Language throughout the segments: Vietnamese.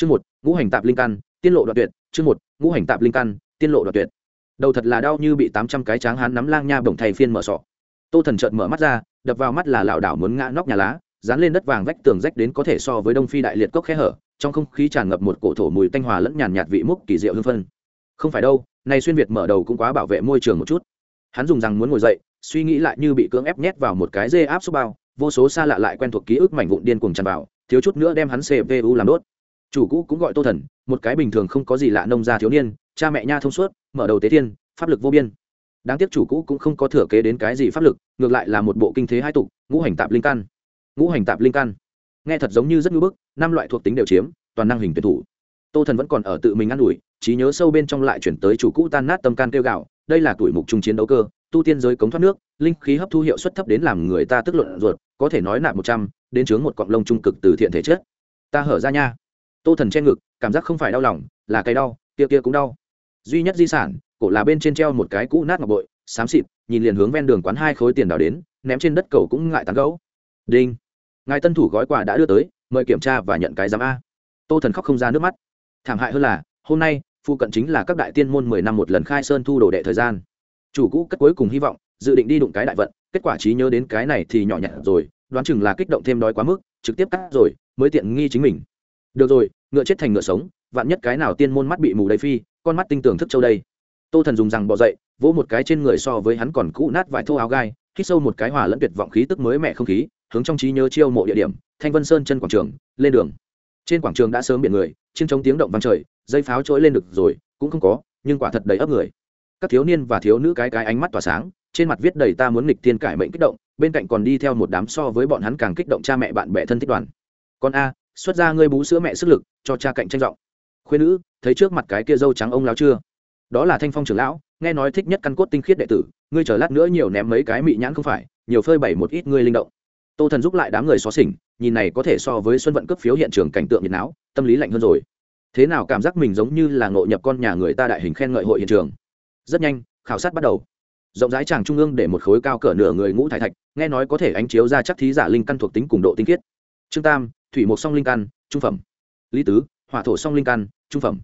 chương một, ngũ hành tạp linh căn, tiên lộ đoạn tuyệt, chương một, ngũ hành tạp linh căn, tiên lộ đoạn tuyệt. Đầu thật là đau như bị tám trăm cái tráng hán nắm lang nha bổng thay phiên mở sọ. Tô thần trợn mở mắt ra, đập vào mắt là lảo đảo muốn ngã nóc nhà lá, dán lên đất vàng vách tường rách đến có thể so với đông phi đại liệt cốc khe hở, trong không khí tràn ngập một cổ thổ mùi tanh hòa lẫn nhàn nhạt vị múc kỳ diệu hương phân. Không phải đâu, này xuyên việt mở đầu cũng quá bảo vệ môi trường một chút. Hắn dùng rằng muốn ngồi dậy, suy nghĩ lại như bị cưỡng ép nhét vào một cái dê áp xúc bao, vô số xa lạ lại quen thuộc ký ức mảnh vụn điên cuồng tràn vào, thiếu chút nữa đem hắn cpu làm đốt chủ cũ cũng gọi tô thần, một cái bình thường không có gì lạ nông gia thiếu niên, cha mẹ nha thông suốt, mở đầu tế thiên, pháp lực vô biên. Đáng tiếc chủ cũ cũng không có thừa kế đến cái gì pháp lực, ngược lại là một bộ kinh thế hai tục, ngũ hành tạp linh căn. Ngũ hành tạp linh căn. Nghe thật giống như rất ngưỡng bức, năm loại thuộc tính đều chiếm, toàn năng hình tuyển thủ. Tô thần vẫn còn ở tự mình ă n ủi, trí nhớ sâu bên trong lại chuyển tới chủ cũ tan nát tâm can kêu gạo đây là tuổi mục trung chiến đấu cơ, tu tiên giới cống thoát nước, linh khí hấp thu hiệu suất thấp đến làm người ta tức luận ruột, có thể nói nạp một trăm, đến chướng một cọng lông trung cực từ thiện thể chất. Ta hở ra nha tô thần che ngực, cảm giác không phải đau lòng, là cái đau, kia kia cũng đau. Duy nhất di sản, cổ là bên trên treo một cái cũ nát ngọc bội, xám xịt, nhìn liền hướng ven đường quán hai khối tiền đào đến, ném trên đất cầu cũng ngại tán gấu đinh. Ngài tân thủ gói quà đã đưa tới, mời kiểm tra và nhận cái giám a. Tô thần khóc không ra nước mắt. Thảm hại hơn là, hôm nay phụ cận chính là các đại tiên môn mười năm một lần khai sơn thu đồ đệ thời gian. Chủ cũ cất cuối cùng hy vọng, dự định đi đụng cái đại vận, kết quả trí nhớ đến cái này thì nhỏ nhặt rồi, đoán chừng là kích động thêm đói quá mức, trực tiếp cắt rồi, mới tiện nghi chính mình được rồi, ngựa chết thành ngựa sống, vạn nhất cái nào tiên môn mắt bị mù đầy phi, con mắt tinh tường thức châu đây. Tô thần dùng rằng bỏ dậy, vỗ một cái trên người so với hắn còn cũ nát vài thô áo gai, hít sâu một cái hòa lẫn tuyệt vọng khí tức mới mẹ không khí, hướng trong trí nhớ chiêu mộ địa điểm, thanh vân sơn chân quảng trường, lên đường. Trên quảng trường đã sớm biển người chiên chống tiếng động vang trời, dây pháo trỗi lên được rồi, cũng không có, nhưng quả thật đầy ấp người. Các thiếu niên và thiếu nữ cái cái ánh mắt tỏa sáng, trên mặt viết đầy ta muốn nghịch tiên cải mệnh kích động, bên cạnh còn đi theo một đám so với bọn hắn càng kích động cha mẹ bạn bè thân thích đoàn. Con a xuất ra ngươi bú sữa mẹ sức lực, cho cha cạnh tranh giọng. Khuyên nữ, thấy trước mặt cái kia dâu trắng ông lão chưa? Đó là thanh phong trưởng lão, nghe nói thích nhất căn cốt tinh khiết đệ tử, ngươi chờ lát nữa nhiều ném mấy cái mị nhãn không phải, nhiều phơi bày một ít ngươi linh động. Tô thần giúp lại đám người xó xỉnh, nhìn này có thể so với xuân vận cấp phiếu hiện trường cảnh tượng nhiệt não tâm lý lạnh hơn rồi. Thế nào cảm giác mình giống như là ngộ nhập con nhà người ta đại hình khen ngợi hội hiện trường? Rất nhanh, khảo sát bắt đầu. Rộng rãi tràng trung ương để một khối cao cỡ nửa người ngũ thải thạch, nghe nói có thể ánh chiếu ra chắc thí giả linh căn thuộc tính cùng độ tinh khiết. Trương tam thủy một song linh căn, trung phẩm. Lý tứ, hỏa thổ song linh căn, trung phẩm.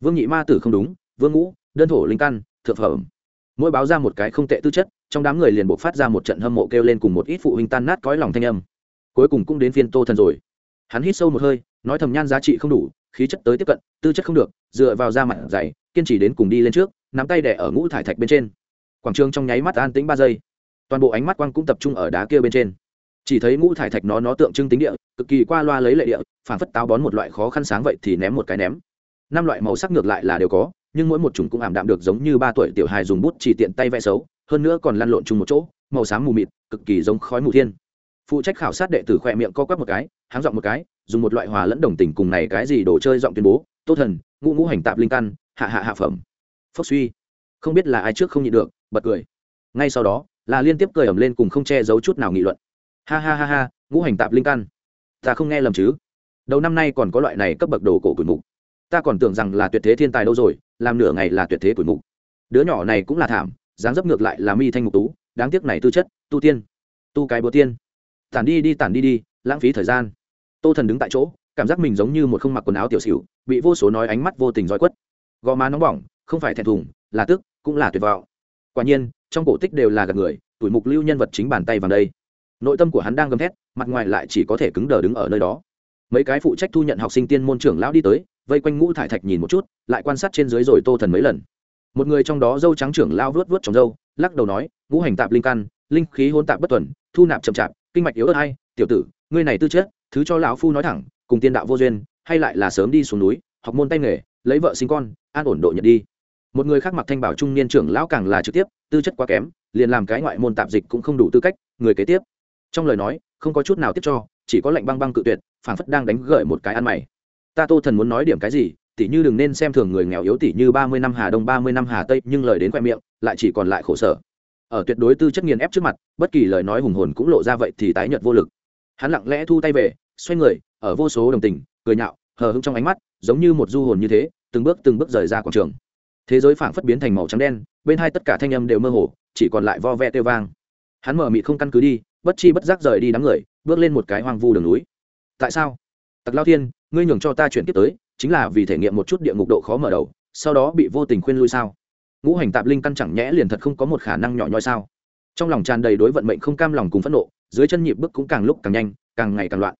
Vương nhị ma tử không đúng, vương ngũ, đơn thổ linh căn, thượng phẩm. Mỗi báo ra một cái không tệ tư chất, trong đám người liền buộc phát ra một trận hâm mộ kêu lên cùng một ít phụ huynh tan nát cõi lòng thanh âm. Cuối cùng cũng đến phiên tô thần rồi. Hắn hít sâu một hơi, nói thầm nhan giá trị không đủ, khí chất tới tiếp cận, tư chất không được, dựa vào da mặt dày, kiên trì đến cùng đi lên trước, nắm tay đẻ ở ngũ thải thạch bên trên. Quảng trường trong nháy mắt an tĩnh ba giây. Toàn bộ ánh mắt quang cũng tập trung ở đá kia bên trên chỉ thấy ngũ thải thạch nó nó tượng trưng tính địa, cực kỳ qua loa lấy lệ địa phản phất táo bón một loại khó khăn sáng vậy thì ném một cái ném. Năm loại màu sắc ngược lại là đều có, nhưng mỗi một chủng cũng ảm đạm được giống như ba tuổi tiểu hài dùng bút chỉ tiện tay vẽ xấu, hơn nữa còn lăn lộn chung một chỗ, màu xám mù mịt, cực kỳ giống khói mù thiên. Phụ trách khảo sát đệ tử khỏe miệng co quắp một cái, háng giọng một cái, dùng một loại hòa lẫn đồng tình cùng này cái gì đồ chơi giọng tuyên bố tốt thần, ngũ ngũ hành tạp linh căn, hạ hạ hạ phẩm. Phốc suy. Không biết là ai trước không nhịn được, bật cười. Ngay sau đó, là liên tiếp cười ẩm lên cùng không che giấu chút nào nghị luận ha ha ha ha, ngũ hành tạp linh căn. Ta không nghe lầm chứ? Đầu năm nay còn có loại này cấp bậc đồ cổ quỷ mục. Ta còn tưởng rằng là tuyệt thế thiên tài đâu rồi, làm nửa ngày là tuyệt thế quỷ mục. Đứa nhỏ này cũng là thảm, dáng dấp ngược lại là mi thanh mục tú, đáng tiếc này tư chất, tu tiên. Tu cái búa tiên. Tản đi đi, tản đi đi, lãng phí thời gian. Tô thần đứng tại chỗ, cảm giác mình giống như một không mặc quần áo tiểu xỉu, bị vô số nói ánh mắt vô tình roi quất. Gò má nóng bỏng, không phải thẹn thùng, là tức, cũng là tuyệt vọng. Quả nhiên, trong cổ tích đều là gạt người, tuổi mục lưu nhân vật chính bàn tay vào đây nội tâm của hắn đang gầm thét, mặt ngoài lại chỉ có thể cứng đờ đứng ở nơi đó. Mấy cái phụ trách thu nhận học sinh tiên môn trưởng lão đi tới, vây quanh ngũ thải thạch nhìn một chút, lại quan sát trên dưới rồi tô thần mấy lần. Một người trong đó dâu trắng trưởng lao vớt vớt trong dâu, lắc đầu nói, ngũ hành tạp linh căn, linh khí hôn tạp bất tuần, thu nạp chậm chạp, kinh mạch yếu ớt hay tiểu tử, ngươi này tư chất, thứ cho lão phu nói thẳng, cùng tiên đạo vô duyên, hay lại là sớm đi xuống núi, học môn tay nghề, lấy vợ sinh con, an ổn độ nhận đi. Một người khác mặc thanh bảo trung niên trưởng lão càng là trực tiếp, tư chất quá kém, liền làm cái ngoại môn tạp dịch cũng không đủ tư cách, người kế tiếp trong lời nói, không có chút nào tiếp cho, chỉ có lệnh băng băng cự tuyệt, phảng phất đang đánh gợi một cái ăn mày. Ta tô thần muốn nói điểm cái gì, tỉ như đừng nên xem thường người nghèo yếu tỉ như ba mươi năm hà đông, ba mươi năm hà tây, nhưng lời đến khoe miệng, lại chỉ còn lại khổ sở. Ở tuyệt đối tư chất nghiền ép trước mặt, bất kỳ lời nói hùng hồn cũng lộ ra vậy thì tái nhợt vô lực. Hắn lặng lẽ thu tay về, xoay người, ở vô số đồng tình, cười nhạo, hờ hững trong ánh mắt, giống như một du hồn như thế, từng bước từng bước rời ra quảng trường. Thế giới phảng phất biến thành màu trắng đen, bên hai tất cả thanh âm đều mơ hồ, chỉ còn lại vo ve têu vang. Hắn mở mị không căn cứ đi bất chi bất giác rời đi đám người, bước lên một cái hoang vu đường núi. Tại sao? Tặc lao thiên, ngươi nhường cho ta chuyển tiếp tới, chính là vì thể nghiệm một chút địa ngục độ khó mở đầu, sau đó bị vô tình khuyên lui sao? Ngũ hành tạp linh căn chẳng nhẽ liền thật không có một khả năng nhỏ nhoi sao? Trong lòng tràn đầy đối vận mệnh không cam lòng cùng phẫn nộ, dưới chân nhịp bước cũng càng lúc càng nhanh, càng ngày càng loạn.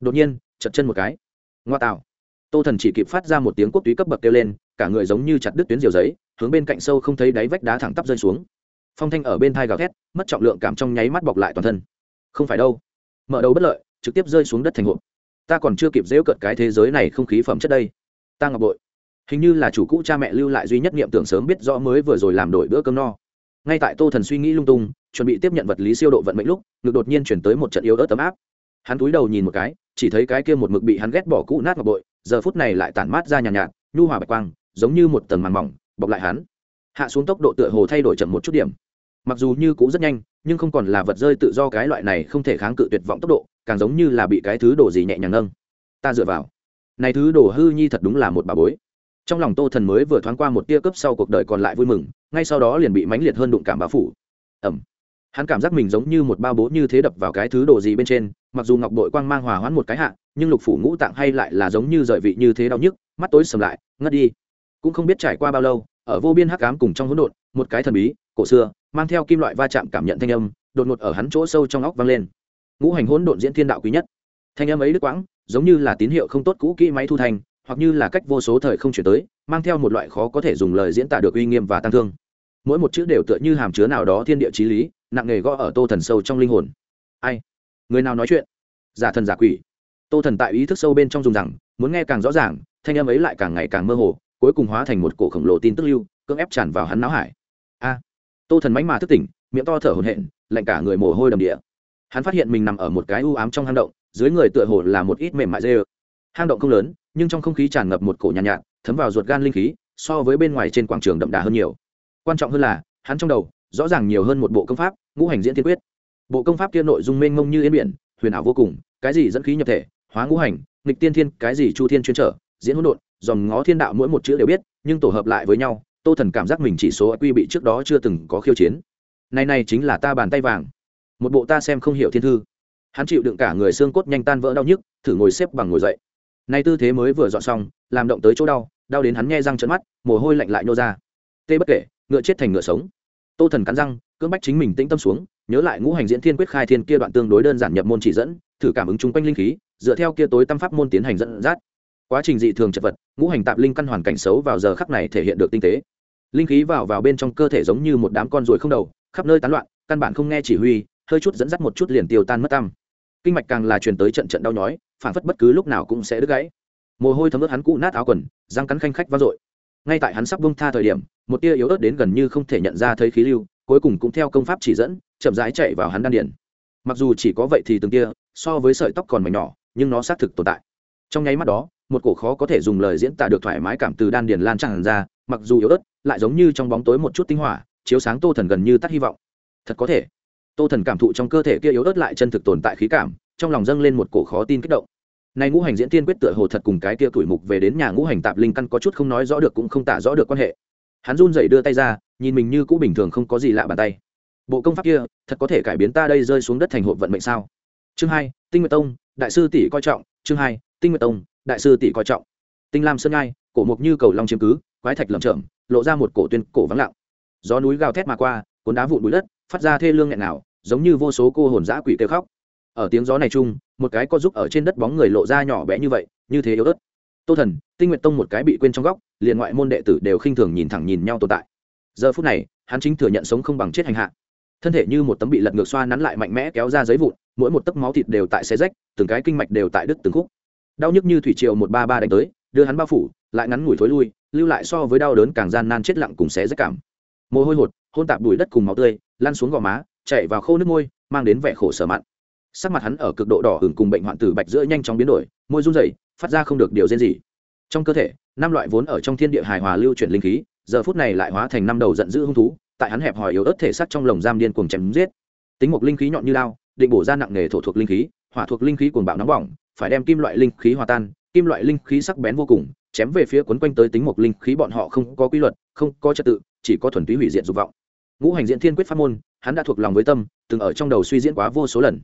Đột nhiên, chật chân một cái. Ngoa tạo. Tô thần chỉ kịp phát ra một tiếng quốc túy cấp bậc kêu lên, cả người giống như chặt đứt tuyến diều giấy, hướng bên cạnh sâu không thấy đáy vách đá thẳng tắp rơi xuống phong thanh ở bên thai gào thét mất trọng lượng cảm trong nháy mắt bọc lại toàn thân. Không phải đâu. Mở đầu bất lợi trực tiếp rơi xuống đất thành hộp. Ta còn chưa kịp dễu cận cái thế giới này không khí phẩm chất đây. Ta ngọc bội. Hình như là chủ cũ cha mẹ lưu lại duy nhất niệm tưởng sớm biết rõ mới vừa rồi làm đổi bữa cơm no. Ngay tại tô thần suy nghĩ lung tung chuẩn bị tiếp nhận vật lý siêu độ vận mệnh lúc ngực đột nhiên chuyển tới một trận yếu ớt tấm áp. Hắn túi đầu nhìn một cái chỉ thấy cái kia một mực bị hắn ghét bỏ cũ nát ngọc bội giờ phút này lại tản mát ra nhàn nhạt, nhạt nhu hòa bạch quang giống như một tầng màn mỏng bọc lại hắn. Hạ xuống tốc độ tựa hồ thay đổi chậm một chút điểm mặc dù như cũ rất nhanh, nhưng không còn là vật rơi tự do cái loại này không thể kháng cự tuyệt vọng tốc độ, càng giống như là bị cái thứ đồ gì nhẹ nhàng nâng. Ta dựa vào. Này thứ đồ hư nhi thật đúng là một bà bối. Trong lòng tô thần mới vừa thoáng qua một tia cấp sau cuộc đời còn lại vui mừng, ngay sau đó liền bị mãnh liệt hơn đụng cảm bá phủ. Ẩm hắn cảm giác mình giống như một bao bố như thế đập vào cái thứ đồ gì bên trên, mặc dù ngọc bội quang mang hòa hoãn một cái hạ, nhưng lục phủ ngũ tạng hay lại là giống như rời vị như thế đau nhức, mắt tối sầm lại, ngất đi. Cũng không biết trải qua bao lâu, ở vô biên hắc ám cùng trong hỗn độn, một cái thần bí, cổ xưa mang theo kim loại va chạm cảm nhận thanh âm, đột ngột ở hắn chỗ sâu trong óc vang lên. Ngũ hành hỗn độn diễn thiên đạo quý nhất. Thanh âm ấy đứt quãng, giống như là tín hiệu không tốt cũ kỹ máy thu thanh, hoặc như là cách vô số thời không chuyển tới, mang theo một loại khó có thể dùng lời diễn tả được uy nghiêm và tăng thương. Mỗi một chữ đều tựa như hàm chứa nào đó thiên địa trí lý, nặng nề gõ ở tô thần sâu trong linh hồn. Ai? Người nào nói chuyện? Giả thần giả quỷ. Tô thần tại ý thức sâu bên trong dùng rằng, muốn nghe càng rõ ràng, thanh âm ấy lại càng ngày càng mơ hồ, cuối cùng hóa thành một cổ khổng lồ tin tức lưu, cưỡng ép tràn vào hắn não hải. A tô thần mánh mà thức tỉnh miệng to thở hồn hện lạnh cả người mồ hôi đầm địa. Hắn phát hiện mình nằm ở một cái u ám trong hang động dưới người tựa hồ là một ít mềm mại dê ơ. Hang động không lớn nhưng trong không khí tràn ngập một cổ nhàn nhạt, nhạt thấm vào ruột gan linh khí so với bên ngoài trên quảng trường đậm đà hơn nhiều. Quan trọng hơn là hắn trong đầu rõ ràng nhiều hơn một bộ công pháp ngũ hành diễn thiên quyết. Bộ công pháp kia nội dung mênh mông như yên biển huyền ảo vô cùng cái gì dẫn khí nhập thể hóa ngũ hành nghịch tiên thiên cái gì chu thiên chuyên trở diễn hỗn độn dòng ngó thiên đạo mỗi một chữ đều biết nhưng tổ hợp lại với nhau tô thần cảm giác mình chỉ số quy bị trước đó chưa từng có khiêu chiến. Này này chính là ta bàn tay vàng. Một bộ ta xem không hiểu thiên thư. Hắn chịu đựng cả người xương cốt nhanh tan vỡ đau nhức, thử ngồi xếp bằng ngồi dậy. Nay tư thế mới vừa dọn xong, làm động tới chỗ đau đau đến hắn nghe răng trận mắt, mồ hôi lạnh lại nô ra. Tê bất kể, ngựa chết thành ngựa sống. Tô thần cắn răng, cưỡng bách chính mình tĩnh tâm xuống, nhớ lại ngũ hành diễn thiên quyết khai thiên kia đoạn tương đối đơn giản nhập môn chỉ dẫn, thử cảm ứng chung quanh linh khí, dựa theo kia tối tâm pháp môn tiến hành dẫn dắt quá trình dị thường chật vật, ngũ hành tạp linh căn hoàn cảnh xấu vào giờ khắc này thể hiện được tinh tế. Linh khí vào vào bên trong cơ thể giống như một đám con ruồi không đầu, khắp nơi tán loạn, căn bản không nghe chỉ huy, hơi chút dẫn dắt một chút liền tiêu tan mất tâm kinh mạch càng là truyền tới trận trận đau nhói, phản phất bất cứ lúc nào cũng sẽ đứt gãy. Mồ hôi thấm ướt hắn cụ nát áo quần, răng cắn khanh khách vang dội. Ngay tại hắn sắp bông tha thời điểm, một tia yếu ớt đến gần như không thể nhận ra thấy khí lưu, cuối cùng cũng theo công pháp chỉ dẫn, chậm rãi chạy vào hắn đan điền. Mặc dù chỉ có vậy thì từng tia, so với sợi tóc còn mảnh nhỏ, nhưng nó xác thực tồn tại. Trong nháy mắt đó một cổ khó có thể dùng lời diễn tả được thoải mái cảm từ đan điền lan tràn ra, mặc dù yếu ớt, lại giống như trong bóng tối một chút tinh hỏa, chiếu sáng tô thần gần như tắt hy vọng. Thật có thể. Tô thần cảm thụ trong cơ thể kia yếu ớt lại chân thực tồn tại khí cảm, trong lòng dâng lên một cổ khó tin kích động. Này ngũ hành diễn tiên quyết tựa hồ thật cùng cái kia tuổi mục về đến nhà ngũ hành tạp linh căn có chút không nói rõ được cũng không tả rõ được quan hệ. Hắn run rẩy đưa tay ra, nhìn mình như cũ bình thường không có gì lạ bàn tay. Bộ công pháp kia, thật có thể cải biến ta đây rơi xuống đất thành hộp vận mệnh sao? Chương hai, tinh nguyệt tông, đại sư tỷ coi trọng chương hai, tinh nguyệt tông, đại sư tỷ coi trọng. Tinh lam sơn ngai, cổ mục như cầu long chiếm cứ, quái thạch lầm chởm, lộ ra một cổ tuyên cổ vắng lặng. Gió núi gào thét mà qua, cuốn đá vụn bụi đất, phát ra thê lương nghẹn nào giống như vô số cô hồn dã quỷ kêu khóc. Ở tiếng gió này chung, một cái có giúp ở trên đất bóng người lộ ra nhỏ bé như vậy, như thế yếu ớt. Tô thần, tinh nguyện tông một cái bị quên trong góc, liền ngoại môn đệ tử đều khinh thường nhìn thẳng nhìn nhau tồn tại. Giờ phút này, hắn chính thừa nhận sống không bằng chết hành hạ. Thân thể như một tấm bị lật ngược xoa nắn lại mạnh mẽ kéo ra giấy vụn mỗi một tấc máu thịt đều tại xe rách, từng cái kinh mạch đều tại đứt từng khúc. Đau nhức như thủy triều một ba ba đánh tới, đưa hắn bao phủ, lại ngắn ngủi thối lui, lưu lại so với đau đớn càng gian nan chết lặng cùng xé rách cảm. Mồ hôi hột, hôn tạp đùi đất cùng máu tươi, lăn xuống gò má chạy vào khô nước môi, mang đến vẻ khổ sở mặn. Sắc mặt hắn ở cực độ đỏ hừng cùng bệnh hoạn tử bạch giữa nhanh chóng biến đổi, môi run rẩy, phát ra không được điều gì gì trong cơ thể, năm loại vốn ở trong thiên địa hài hòa lưu chuyển linh khí, giờ phút này lại hóa thành năm đầu giận dữ hung thú, tại hắn hẹp hòi yếu ớt thể xác trong lồng giam điên cuồng chém giết. Tính một linh khí nhọn như lao định bổ ra nặng nghề thổ thuộc linh khí, hỏa thuộc linh khí cuồng bạo nóng bỏng, phải đem kim loại linh khí hòa tan, kim loại linh khí sắc bén vô cùng, chém về phía quấn quanh tới tính một linh khí bọn họ không có quy luật, không có trật tự, chỉ có thuần túy hủy diệt dục vọng. Ngũ hành diễn thiên quyết pháp môn, hắn đã thuộc lòng với tâm, từng ở trong đầu suy diễn quá vô số lần.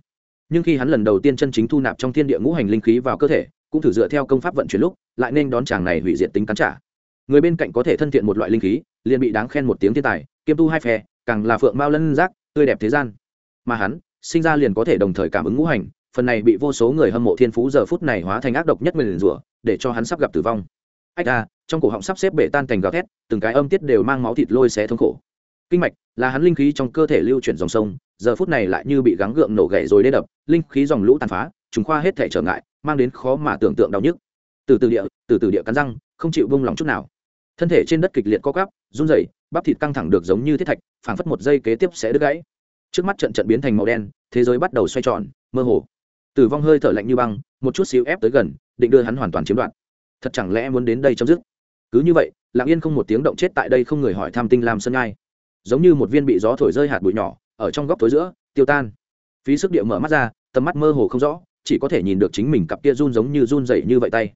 Nhưng khi hắn lần đầu tiên chân chính thu nạp trong thiên địa ngũ hành linh khí vào cơ thể, cũng thử dựa theo công pháp vận chuyển lúc, lại nên đón chàng này hủy diệt tính cắn trả. Người bên cạnh có thể thân thiện một loại linh khí, liền bị đáng khen một tiếng thiên tài kiêm tu hai phe, càng là phượng mao lân giác, tươi đẹp thế gian. Mà hắn sinh ra liền có thể đồng thời cảm ứng ngũ hành, phần này bị vô số người hâm mộ thiên phú giờ phút này hóa thành ác độc nhất mình rủa, để cho hắn sắp gặp tử vong. Ách ra, trong cổ họng sắp xếp bể tan thành gào thét, từng cái âm tiết đều mang máu thịt lôi xé thống khổ. Kinh mạch là hắn linh khí trong cơ thể lưu chuyển dòng sông, giờ phút này lại như bị gắng gượng nổ gãy rồi đê đập, linh khí dòng lũ tàn phá chúng khoa hết thể trở ngại, mang đến khó mà tưởng tượng đau nhức. Từ từ địa, từ từ địa cắn răng, không chịu vung lòng chút nào. Thân thể trên đất kịch liệt co cắp run rẩy, bắp thịt căng thẳng được giống như thiết thạch, phảng phất một giây kế tiếp sẽ đứt gãy trước mắt trận trận biến thành màu đen, thế giới bắt đầu xoay tròn, mơ hồ. Tử vong hơi thở lạnh như băng, một chút xíu ép tới gần, định đưa hắn hoàn toàn chiếm đoạt. Thật chẳng lẽ muốn đến đây chấm dứt? Cứ như vậy, lặng yên không một tiếng động chết tại đây không người hỏi tham tinh làm sân ngai giống như một viên bị gió thổi rơi hạt bụi nhỏ, ở trong góc tối giữa, tiêu tan. Phí sức địa mở mắt ra, tầm mắt mơ hồ không rõ, chỉ có thể nhìn được chính mình cặp kia run giống như run dậy như vậy tay.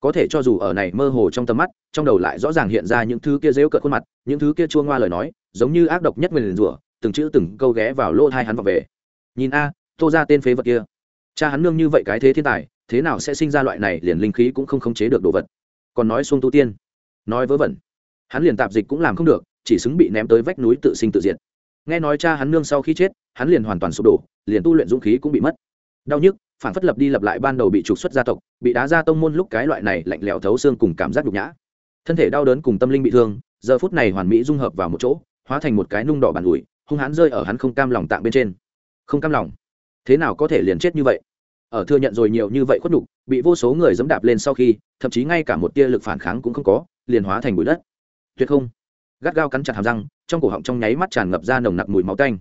Có thể cho dù ở này mơ hồ trong tầm mắt, trong đầu lại rõ ràng hiện ra những thứ kia rêu cợt khuôn mặt, những thứ kia chua ngoa lời nói, giống như ác độc nhất mình liền rủa từng chữ từng câu ghé vào lỗ hai hắn vào về. Nhìn a, tô ra tên phế vật kia. Cha hắn nương như vậy cái thế thiên tài, thế nào sẽ sinh ra loại này liền linh khí cũng không khống chế được đồ vật. Còn nói xuông tu tiên. Nói vớ vẩn. Hắn liền tạp dịch cũng làm không được, chỉ xứng bị ném tới vách núi tự sinh tự diệt. Nghe nói cha hắn nương sau khi chết, hắn liền hoàn toàn sụp đổ, liền tu luyện dũng khí cũng bị mất. Đau nhức, phản phất lập đi lập lại ban đầu bị trục xuất gia tộc, bị đá ra tông môn lúc cái loại này lạnh lẽo thấu xương cùng cảm giác nhục nhã. Thân thể đau đớn cùng tâm linh bị thương, giờ phút này hoàn mỹ dung hợp vào một chỗ, hóa thành một cái nung đỏ bàn ủi hung hãn rơi ở hắn không cam lòng tạng bên trên. Không cam lòng? Thế nào có thể liền chết như vậy? Ở thừa nhận rồi nhiều như vậy khuất nhục, bị vô số người dẫm đạp lên sau khi, thậm chí ngay cả một tia lực phản kháng cũng không có, liền hóa thành bụi đất. Tuyệt không. Gắt gao cắn chặt hàm răng, trong cổ họng trong nháy mắt tràn ngập ra nồng nặc mùi máu tanh.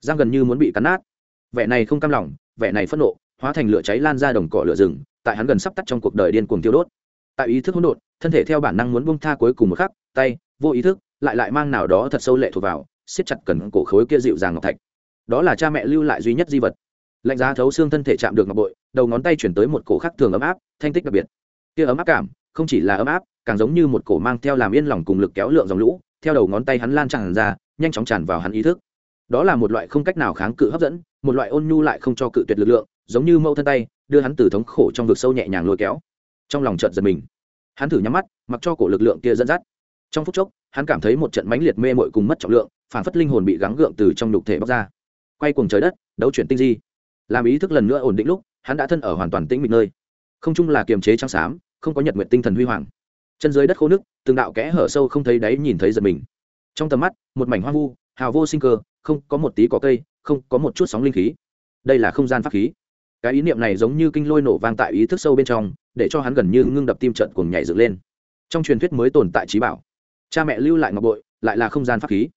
Răng gần như muốn bị cắn nát. Vẻ này không cam lòng, vẻ này phẫn nộ, hóa thành lửa cháy lan ra đồng cỏ lửa rừng, tại hắn gần sắp tắt trong cuộc đời điên cuồng tiêu đốt. Tại ý thức hỗn độn, thân thể theo bản năng muốn bông tha cuối cùng một khắc, tay, vô ý thức, lại lại mang nào đó thật sâu lệ thuộc vào siết chặt cần cổ khối kia dịu dàng ngọc thạch. Đó là cha mẹ lưu lại duy nhất di vật. Lạnh giá thấu xương thân thể chạm được ngọc bội, đầu ngón tay chuyển tới một cổ khắc thường ấm áp, thanh tích đặc biệt. Kia ấm áp cảm, không chỉ là ấm áp, càng giống như một cổ mang theo làm yên lòng cùng lực kéo lượng dòng lũ, theo đầu ngón tay hắn lan tràn ra, nhanh chóng tràn vào hắn ý thức. Đó là một loại không cách nào kháng cự hấp dẫn, một loại ôn nhu lại không cho cự tuyệt lực lượng, giống như mâu thân tay, đưa hắn từ thống khổ trong vực sâu nhẹ nhàng lôi kéo. Trong lòng chợt giật mình. Hắn thử nhắm mắt, mặc cho cổ lực lượng kia dẫn dắt. Trong phút chốc, hắn cảm thấy một trận mãnh liệt mê mội cùng mất trọng lượng phản phất linh hồn bị gắng gượng từ trong nhục thể bóc ra. Quay cuồng trời đất, đấu chuyển tinh di. Làm ý thức lần nữa ổn định lúc, hắn đã thân ở hoàn toàn tĩnh mịch nơi. Không chung là kiềm chế trắng xám, không có nhật nguyện tinh thần huy hoàng. Chân dưới đất khô nước, từng đạo kẽ hở sâu không thấy đáy nhìn thấy giật mình. Trong tầm mắt, một mảnh hoang vu, hào vô sinh cơ, không có một tí có cây, không có một chút sóng linh khí. Đây là không gian pháp khí. Cái ý niệm này giống như kinh lôi nổ vang tại ý thức sâu bên trong, để cho hắn gần như ngưng đập tim trận cùng nhảy dựng lên. Trong truyền thuyết mới tồn tại trí bảo. Cha mẹ lưu lại ngọc bội, lại là không gian pháp khí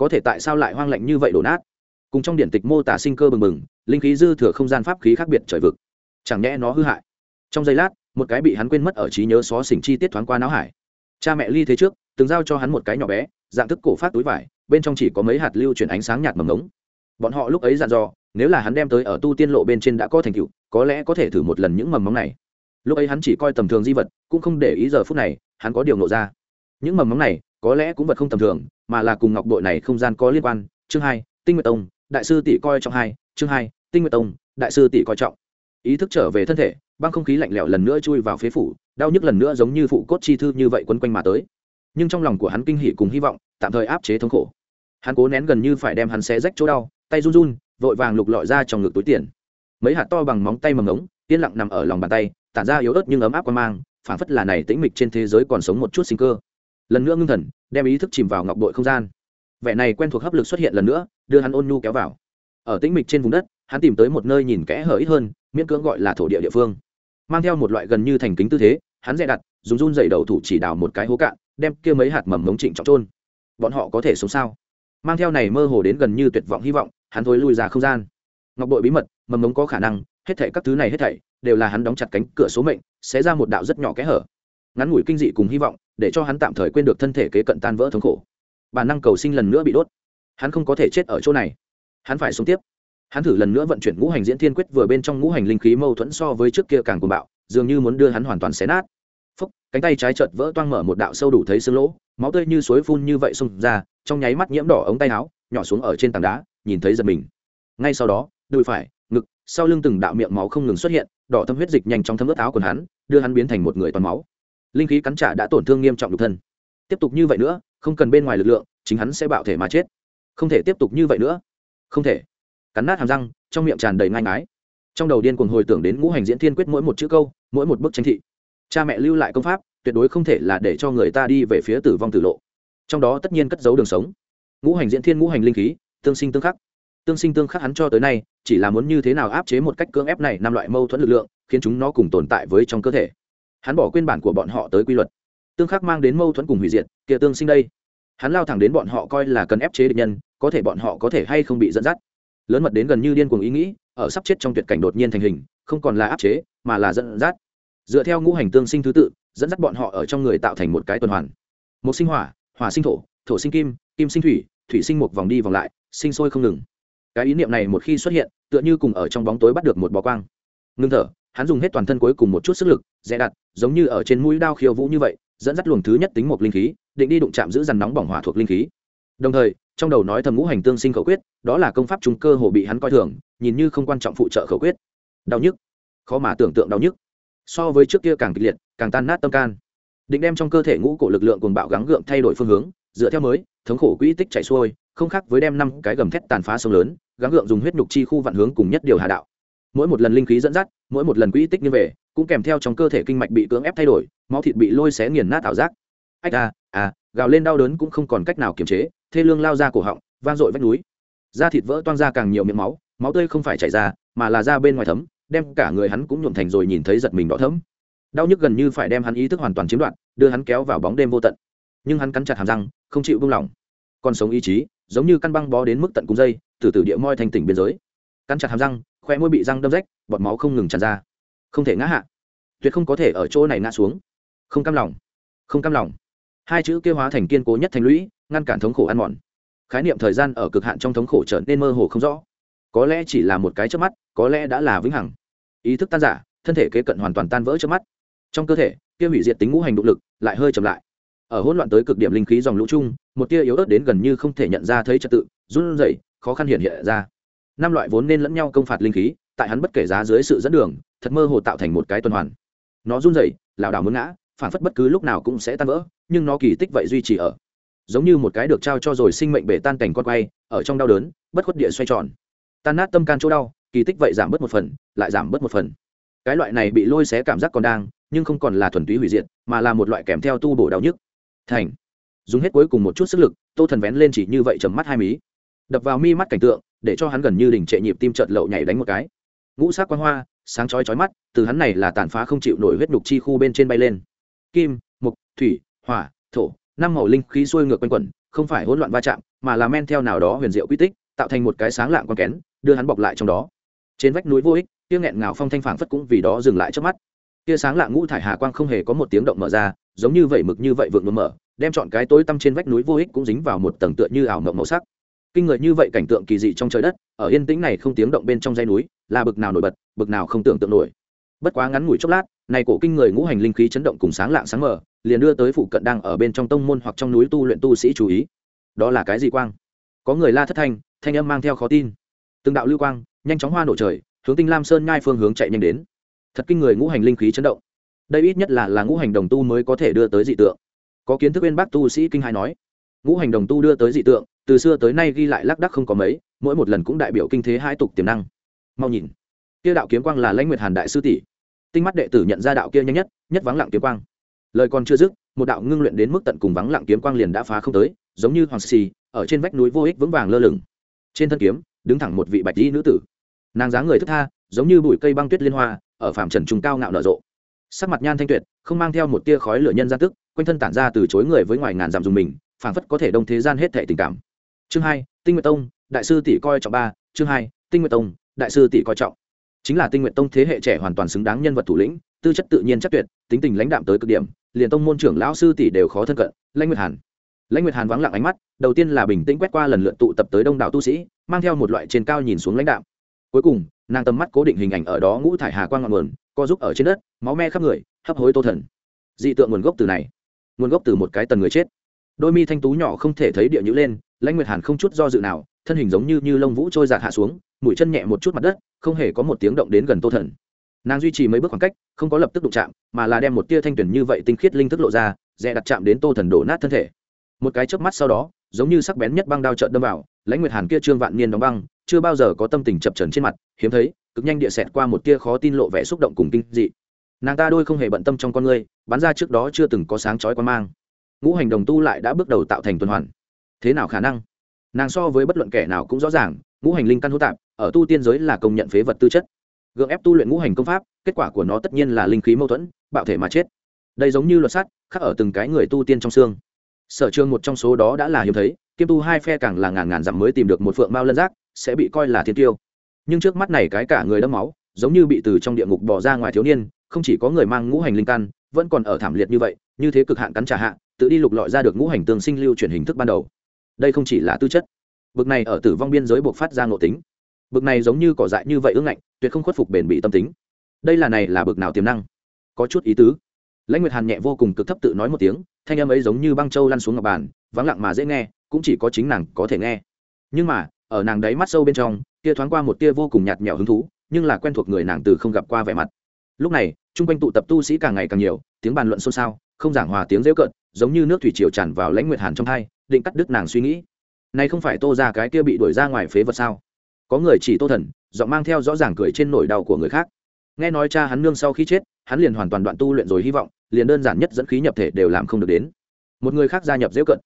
có thể tại sao lại hoang lạnh như vậy đổ nát? Cùng trong điển tịch mô tả sinh cơ bừng bừng, linh khí dư thừa không gian pháp khí khác biệt trời vực. Chẳng nhẽ nó hư hại? Trong giây lát, một cái bị hắn quên mất ở trí nhớ xó xỉnh chi tiết thoáng qua não hải. Cha mẹ ly thế trước, từng giao cho hắn một cái nhỏ bé, dạng thức cổ phát túi vải, bên trong chỉ có mấy hạt lưu chuyển ánh sáng nhạt mầm ngống. Bọn họ lúc ấy dặn dò, nếu là hắn đem tới ở tu tiên lộ bên trên đã có thành tựu, có lẽ có thể thử một lần những mầm móng này. Lúc ấy hắn chỉ coi tầm thường di vật, cũng không để ý giờ phút này, hắn có điều nộ ra. Những mầm móng này, có lẽ cũng vật không tầm thường mà là cùng ngọc bội này không gian có liên quan, chương hai, tinh nguyệt tông, đại sư tỷ coi trọng hai, chương hai, tinh nguyệt tông, đại sư tỷ coi trọng. Ý thức trở về thân thể, băng không khí lạnh lẽo lần nữa chui vào phế phủ, đau nhức lần nữa giống như phụ cốt chi thư như vậy quấn quanh mà tới. Nhưng trong lòng của hắn kinh hỉ cùng hy vọng, tạm thời áp chế thống khổ. Hắn cố nén gần như phải đem hắn xé rách chỗ đau, tay run run, vội vàng lục lọi ra trong ngực túi tiền. Mấy hạt to bằng móng tay mầm ống yên lặng nằm ở lòng bàn tay, tản ra yếu ớt nhưng ấm áp qua mang phản phất là này tĩnh mịch trên thế giới còn sống một chút sinh cơ lần nữa ngưng thần, đem ý thức chìm vào ngọc bội không gian. Vẻ này quen thuộc hấp lực xuất hiện lần nữa, đưa hắn ôn nhu kéo vào. Ở tĩnh mịch trên vùng đất, hắn tìm tới một nơi nhìn kẽ hở ít hơn, miễn cưỡng gọi là thổ địa địa phương. Mang theo một loại gần như thành kính tư thế, hắn dè đặt, dùng run dày đầu thủ chỉ đào một cái hố cạn, đem kia mấy hạt mầm mống trịnh trọng trôn bọn họ có thể sống sao? Mang theo này mơ hồ đến gần như tuyệt vọng hy vọng, hắn thối lui ra không gian. Ngọc bội bí mật, mầm mống có khả năng, hết thảy các thứ này hết thảy đều là hắn đóng chặt cánh cửa số mệnh sẽ ra một đạo rất nhỏ kẽ hở. Ngắn ngủi kinh dị cùng hy vọng để cho hắn tạm thời quên được thân thể kế cận tan vỡ thống khổ. Bản năng cầu sinh lần nữa bị đốt. Hắn không có thể chết ở chỗ này. Hắn phải sống tiếp. Hắn thử lần nữa vận chuyển ngũ hành diễn thiên quyết vừa bên trong ngũ hành linh khí mâu thuẫn so với trước kia càng cuồng bạo, dường như muốn đưa hắn hoàn toàn xé nát. Phúc, cánh tay trái chợt vỡ toang mở một đạo sâu đủ thấy xương lỗ, máu tươi như suối phun như vậy xông ra, trong nháy mắt nhiễm đỏ ống tay áo, nhỏ xuống ở trên tảng đá, nhìn thấy giật mình. Ngay sau đó, đùi phải, ngực, sau lưng từng đạo miệng máu không ngừng xuất hiện, đỏ thâm huyết dịch nhanh trong thấm ướt áo quần hắn, đưa hắn biến thành một người toàn máu linh khí cắn trả đã tổn thương nghiêm trọng nhục thân. Tiếp tục như vậy nữa, không cần bên ngoài lực lượng, chính hắn sẽ bạo thể mà chết. Không thể tiếp tục như vậy nữa. Không thể. Cắn nát hàm răng, trong miệng tràn đầy ngai ngái. Trong đầu điên cuồng hồi tưởng đến ngũ hành diễn thiên quyết mỗi một chữ câu, mỗi một bức tranh thị. Cha mẹ lưu lại công pháp, tuyệt đối không thể là để cho người ta đi về phía tử vong tử lộ. Trong đó tất nhiên cất giấu đường sống. Ngũ hành diễn thiên ngũ hành linh khí, tương sinh tương khắc. Tương sinh tương khắc hắn cho tới nay, chỉ là muốn như thế nào áp chế một cách cưỡng ép này năm loại mâu thuẫn lực lượng, khiến chúng nó cùng tồn tại với trong cơ thể hắn bỏ quên bản của bọn họ tới quy luật. Tương khắc mang đến mâu thuẫn cùng hủy diệt, kia tương sinh đây. Hắn lao thẳng đến bọn họ coi là cần ép chế địch nhân, có thể bọn họ có thể hay không bị dẫn dắt. Lớn mật đến gần như điên cuồng ý nghĩ, ở sắp chết trong tuyệt cảnh đột nhiên thành hình, không còn là áp chế, mà là dẫn dắt. Dựa theo ngũ hành tương sinh thứ tự, dẫn dắt bọn họ ở trong người tạo thành một cái tuần hoàn. Một sinh hỏa hỏa sinh thổ thổ sinh kim kim sinh thủy thủy sinh một vòng đi vòng lại, sinh sôi không ngừng. Cái ý niệm này một khi xuất hiện, tựa như cùng ở trong bóng tối bắt được một bó quang. Ngưng thở hắn dùng hết toàn thân cuối cùng một chút sức lực, dè đặt, giống như ở trên mũi đao khiêu vũ như vậy, dẫn dắt luồng thứ nhất tính một linh khí, định đi đụng chạm giữ dằn nóng bỏng hỏa thuộc linh khí. Đồng thời, trong đầu nói thầm ngũ hành tương sinh khẩu quyết, đó là công pháp trung cơ hồ bị hắn coi thường, nhìn như không quan trọng phụ trợ khẩu quyết. Đau nhức. Khó mà tưởng tượng đau nhức. So với trước kia càng kịch liệt, càng tan nát tâm can. Định đem trong cơ thể ngũ cổ lực lượng cùng bạo gắng gượng thay đổi phương hướng, dựa theo mới, thống khổ quỹ tích chạy xuôi, không khác với đem năm cái gầm thét tàn phá sông lớn, gắng gượng dùng huyết nhục chi khu vạn hướng cùng nhất điều hà đạo mỗi một lần linh khí dẫn dắt, mỗi một lần quỹ tích như về, cũng kèm theo trong cơ thể kinh mạch bị cưỡng ép thay đổi, máu thịt bị lôi xé nghiền nát ảo giác. Ách à à gào lên đau đớn cũng không còn cách nào kiềm chế, thê lương lao ra cổ họng, vang dội vách núi. Da thịt vỡ toang ra càng nhiều miệng máu máu tươi không phải chảy ra, mà là ra bên ngoài thấm, đem cả người hắn cũng nhuộm thành rồi nhìn thấy giật mình đỏ thấm đau nhức gần như phải đem hắn ý thức hoàn toàn chiếm đoạt, đưa hắn kéo vào bóng đêm vô tận. Nhưng hắn cắn chặt hàm răng, không chịu buông lỏng. Còn sống ý chí, giống như căn băng bó đến mức tận cùng dây, từ từ địa moi thành tỉnh biên giới. Cắn chặt hàm răng khoe môi bị răng đâm rách, bọt máu không ngừng tràn ra. Không thể ngã hạ. Tuyệt không có thể ở chỗ này ngã xuống. Không cam lòng. Không cam lòng. Hai chữ kêu hóa thành kiên cố nhất thành lũy, ngăn cản thống khổ ăn mòn. Khái niệm thời gian ở cực hạn trong thống khổ trở nên mơ hồ không rõ. Có lẽ chỉ là một cái trước mắt, có lẽ đã là vĩnh hằng. Ý thức tan giả thân thể kế cận hoàn toàn tan vỡ trước mắt. Trong cơ thể, kia hủy diệt tính ngũ hành động lực lại hơi chậm lại. Ở hỗn loạn tới cực điểm linh khí dòng lũ chung, một tia yếu ớt đến gần như không thể nhận ra thấy trật tự, run rẩy, khó khăn hiện hiện ra năm loại vốn nên lẫn nhau công phạt linh khí, tại hắn bất kể giá dưới sự dẫn đường, thật mơ hồ tạo thành một cái tuần hoàn. Nó run rẩy, lảo đảo muốn ngã, phản phất bất cứ lúc nào cũng sẽ tan vỡ, nhưng nó kỳ tích vậy duy trì ở. Giống như một cái được trao cho rồi sinh mệnh bể tan cảnh con quay, ở trong đau đớn, bất khuất địa xoay tròn. Tan nát tâm can chỗ đau, kỳ tích vậy giảm bớt một phần, lại giảm bớt một phần. Cái loại này bị lôi xé cảm giác còn đang, nhưng không còn là thuần túy hủy diệt, mà là một loại kèm theo tu bổ đau nhức. Thành. Dùng hết cuối cùng một chút sức lực, tô thần vén lên chỉ như vậy chầm mắt hai mí đập vào mi mắt cảnh tượng, để cho hắn gần như đỉnh trệ nhịp tim trợt lậu nhảy đánh một cái. Ngũ sắc quan hoa, sáng chói chói mắt, từ hắn này là tàn phá không chịu nổi huyết nhục chi khu bên trên bay lên. Kim, mục, thủy, hỏa, thổ, năm màu linh khí xuôi ngược quanh quẩn, không phải hỗn loạn va chạm, mà là men theo nào đó huyền diệu quy tích, tạo thành một cái sáng lạng con kén, đưa hắn bọc lại trong đó. Trên vách núi vô ích, kia nghẹn ngào phong thanh phảng phất cũng vì đó dừng lại trước mắt. Kia sáng lạng ngũ thải hà quang không hề có một tiếng động mở ra, giống như vậy mực như vậy vượng mở, đem chọn cái tối tăm trên vách núi vô ích cũng dính vào một tầng tựa như ảo mộng màu sắc kinh người như vậy cảnh tượng kỳ dị trong trời đất, ở yên tĩnh này không tiếng động bên trong dây núi, là bực nào nổi bật, bực nào không tưởng tượng nổi. Bất quá ngắn ngủi chốc lát, này cổ kinh người ngũ hành linh khí chấn động cùng sáng lạng sáng mờ, liền đưa tới phụ cận đang ở bên trong tông môn hoặc trong núi tu luyện tu sĩ chú ý. Đó là cái gì quang? Có người la thất thanh thanh âm mang theo khó tin. Từng đạo lưu quang, nhanh chóng hoa nổ trời, hướng tinh lam sơn ngai phương hướng chạy nhanh đến. Thật kinh người ngũ hành linh khí chấn động. Đây ít nhất là là ngũ hành đồng tu mới có thể đưa tới dị tượng. Có kiến thức bên bác tu sĩ kinh hai nói. Ngũ hành đồng tu đưa tới dị tượng từ xưa tới nay ghi lại lác đắc không có mấy, mỗi một lần cũng đại biểu kinh thế hai tục tiềm năng. Mau nhìn. Kia đạo kiếm quang là lãnh nguyệt hàn đại sư tỷ. Tinh mắt đệ tử nhận ra đạo kia nhanh nhất nhất vắng lặng kiếm quang. Lời còn chưa dứt, một đạo ngưng luyện đến mức tận cùng vắng lặng kiếm quang liền đã phá không tới, giống như hoàng xì, ở trên vách núi vô ích vững vàng lơ lửng. Trên thân kiếm, đứng thẳng một vị bạch y nữ tử. Nàng dáng người thức tha, giống như bụi cây băng tuyết liên hoa, ở phạm trần trùng cao ngạo nở rộ. Sắc mặt nhan thanh tuyệt, không mang theo một tia khói lửa nhân gian tức, quanh thân tản ra từ chối người với ngoài ngàn dặm dùng mình, phảng phất có thể đông thế gian hết thể tình cảm chương hai, tinh nguyệt tông, đại sư tỷ coi trọng ba. Chương hai, tinh nguyệt tông, đại sư tỷ coi trọng. Chính là tinh nguyệt tông thế hệ trẻ hoàn toàn xứng đáng nhân vật thủ lĩnh, tư chất tự nhiên chắc tuyệt, tính tình lãnh đạm tới cực điểm, liền tông môn trưởng lão sư tỷ đều khó thân cận. Lãnh nguyệt hàn. Lãnh nguyệt hàn vắng lặng ánh mắt, đầu tiên là bình tĩnh quét qua lần lượt tụ tập tới đông đảo tu sĩ, mang theo một loại trên cao nhìn xuống lãnh đạm. Cuối cùng, nàng tầm mắt cố định hình ảnh ở đó ngũ thải hà quang ngọn nguồn, co giúp ở trên đất, máu me khắp người, hấp hối tô thần. Dị tượng nguồn gốc từ này. Nguồn gốc từ một cái tần người chết. Đôi mi thanh tú nhỏ không thể thấy địa nhữ lên lãnh nguyệt hàn không chút do dự nào, thân hình giống như như lông vũ trôi giạt hạ xuống, mũi chân nhẹ một chút mặt đất, không hề có một tiếng động đến gần tô thần. Nàng duy trì mấy bước khoảng cách, không có lập tức đụng chạm, mà là đem một tia thanh tuyển như vậy tinh khiết linh thức lộ ra, dè đặt chạm đến tô thần đổ nát thân thể. Một cái chớp mắt sau đó, giống như sắc bén nhất băng đao trợn đâm vào, lãnh nguyệt hàn kia trương vạn niên đóng băng, chưa bao giờ có tâm tình chập trần trên mặt, hiếm thấy, cực nhanh địa xẹt qua một tia khó tin lộ vẻ xúc động cùng kinh dị. Nàng ta đôi không hề bận tâm trong con người, bắn ra trước đó chưa từng có sáng chói quan mang. Ngũ hành đồng tu lại đã bước đầu tạo thành tuần hoàn thế nào khả năng? Nàng so với bất luận kẻ nào cũng rõ ràng, ngũ hành linh căn hô tạp, ở tu tiên giới là công nhận phế vật tư chất. Gượng ép tu luyện ngũ hành công pháp, kết quả của nó tất nhiên là linh khí mâu thuẫn, bạo thể mà chết. Đây giống như luật sắt, khắc ở từng cái người tu tiên trong xương. Sở trường một trong số đó đã là hiếm thấy kiêm tu hai phe càng là ngàn ngàn dặm mới tìm được một phượng mao lân giác, sẽ bị coi là thiên tiêu. Nhưng trước mắt này cái cả người đẫm máu, giống như bị từ trong địa ngục bỏ ra ngoài thiếu niên, không chỉ có người mang ngũ hành linh căn, vẫn còn ở thảm liệt như vậy, như thế cực hạn cắn trả hạ, tự đi lục lọi ra được ngũ hành tương sinh lưu chuyển hình thức ban đầu đây không chỉ là tư chất. Bực này ở tử vong biên giới buộc phát ra ngộ tính. Bực này giống như cỏ dại như vậy ưng ngạnh, tuyệt không khuất phục bền bị tâm tính. Đây là này là bực nào tiềm năng? Có chút ý tứ. Lãnh nguyệt hàn nhẹ vô cùng cực thấp tự nói một tiếng, thanh âm ấy giống như băng trâu lăn xuống ngọc bàn, vắng lặng mà dễ nghe, cũng chỉ có chính nàng có thể nghe. Nhưng mà, ở nàng đáy mắt sâu bên trong tia thoáng qua một tia vô cùng nhạt nhẽo hứng thú, nhưng là quen thuộc người nàng từ không gặp qua vẻ mặt. Lúc này, chung quanh tụ tập tu sĩ càng ngày càng nhiều, tiếng bàn luận xôn xao, không giảng hòa tiếng rêu cợt, giống như nước thủy triều tràn vào lãnh nguyệt hàn trong thai định cắt đứt nàng suy nghĩ. Nay không phải tô ra cái kia bị đuổi ra ngoài phế vật sao? Có người chỉ tô thần, giọng mang theo rõ ràng cười trên nỗi đau của người khác. Nghe nói cha hắn nương sau khi chết, hắn liền hoàn toàn đoạn tu luyện rồi hy vọng, liền đơn giản nhất dẫn khí nhập thể đều làm không được đến. Một người khác gia nhập dễ cận.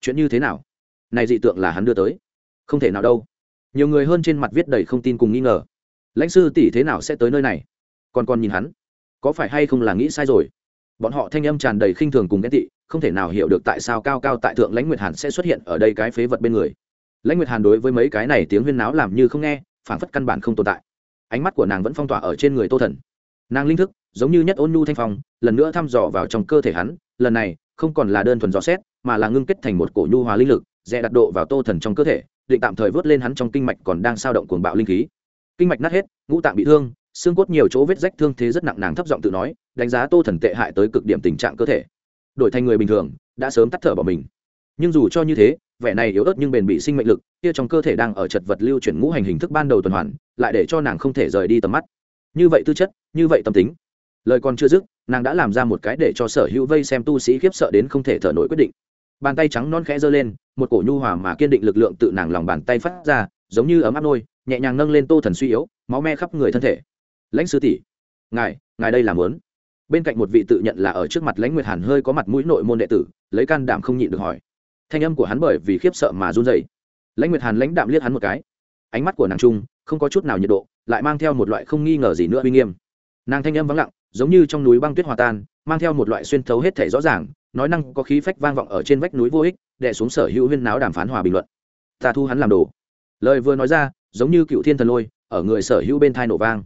Chuyện như thế nào? Này dị tượng là hắn đưa tới. Không thể nào đâu. Nhiều người hơn trên mặt viết đầy không tin cùng nghi ngờ. Lãnh sư tỷ thế nào sẽ tới nơi này? Còn còn nhìn hắn. Có phải hay không là nghĩ sai rồi? Bọn họ thanh âm tràn đầy khinh thường cùng ghét tị không thể nào hiểu được tại sao cao cao tại thượng lãnh nguyệt hàn sẽ xuất hiện ở đây cái phế vật bên người. Lãnh nguyệt hàn đối với mấy cái này tiếng huyên náo làm như không nghe phản phất căn bản không tồn tại. Ánh mắt của nàng vẫn phong tỏa ở trên người tô thần. Nàng linh thức, giống như nhất ôn nhu thanh phong, lần nữa thăm dò vào trong cơ thể hắn, lần này, không còn là đơn thuần dò xét, mà là ngưng kết thành một cổ nhu hòa linh lực dẹ đặt độ vào tô thần trong cơ thể, định tạm thời vớt lên hắn trong kinh mạch còn đang sao động cuồng bạo linh khí. Kinh mạch nát hết, ngũ tạng bị thương, xương cốt nhiều chỗ vết rách thương thế rất nặng nàng thấp giọng tự nói, đánh giá tô thần tệ hại tới cực điểm tình trạng cơ thể đổi thành người bình thường, đã sớm tắt thở bỏ mình. Nhưng dù cho như thế, vẻ này yếu ớt nhưng bền bị sinh mệnh lực, kia trong cơ thể đang ở chật vật lưu chuyển ngũ hành hình thức ban đầu tuần hoàn, lại để cho nàng không thể rời đi tầm mắt. Như vậy tư chất, như vậy tâm tính. Lời còn chưa dứt, nàng đã làm ra một cái để cho sở hữu vây xem tu sĩ khiếp sợ đến không thể thở nổi quyết định. Bàn tay trắng non khẽ giơ lên, một cổ nhu hòa mà kiên định lực lượng tự nàng lòng bàn tay phát ra, giống như ấm áp nôi, nhẹ nhàng nâng lên tô thần suy yếu, máu me khắp người thân thể. Lãnh sư tỷ, ngài ngài đây làm lớn bên cạnh một vị tự nhận là ở trước mặt lãnh nguyệt hàn hơi có mặt mũi nội môn đệ tử, lấy can đảm không nhịn được hỏi. Thanh âm của hắn bởi vì khiếp sợ mà run dày lãnh nguyệt hàn lãnh đạm liếc hắn một cái. Ánh mắt của nàng trung, không có chút nào nhiệt độ, lại mang theo một loại không nghi ngờ gì nữa uy nghiêm. Nàng thanh âm vắng lặng, giống như trong núi băng tuyết hòa tan, mang theo một loại xuyên thấu hết thể rõ ràng, nói năng có khí phách vang vọng ở trên vách núi vô ích, đè xuống sở hữu huyên náo đàm phán hòa bình luận. Ta thu hắn làm đồ. Lời vừa nói ra, giống như cựu thiên thần lôi, ở người sở hữu bên thai nổ vang.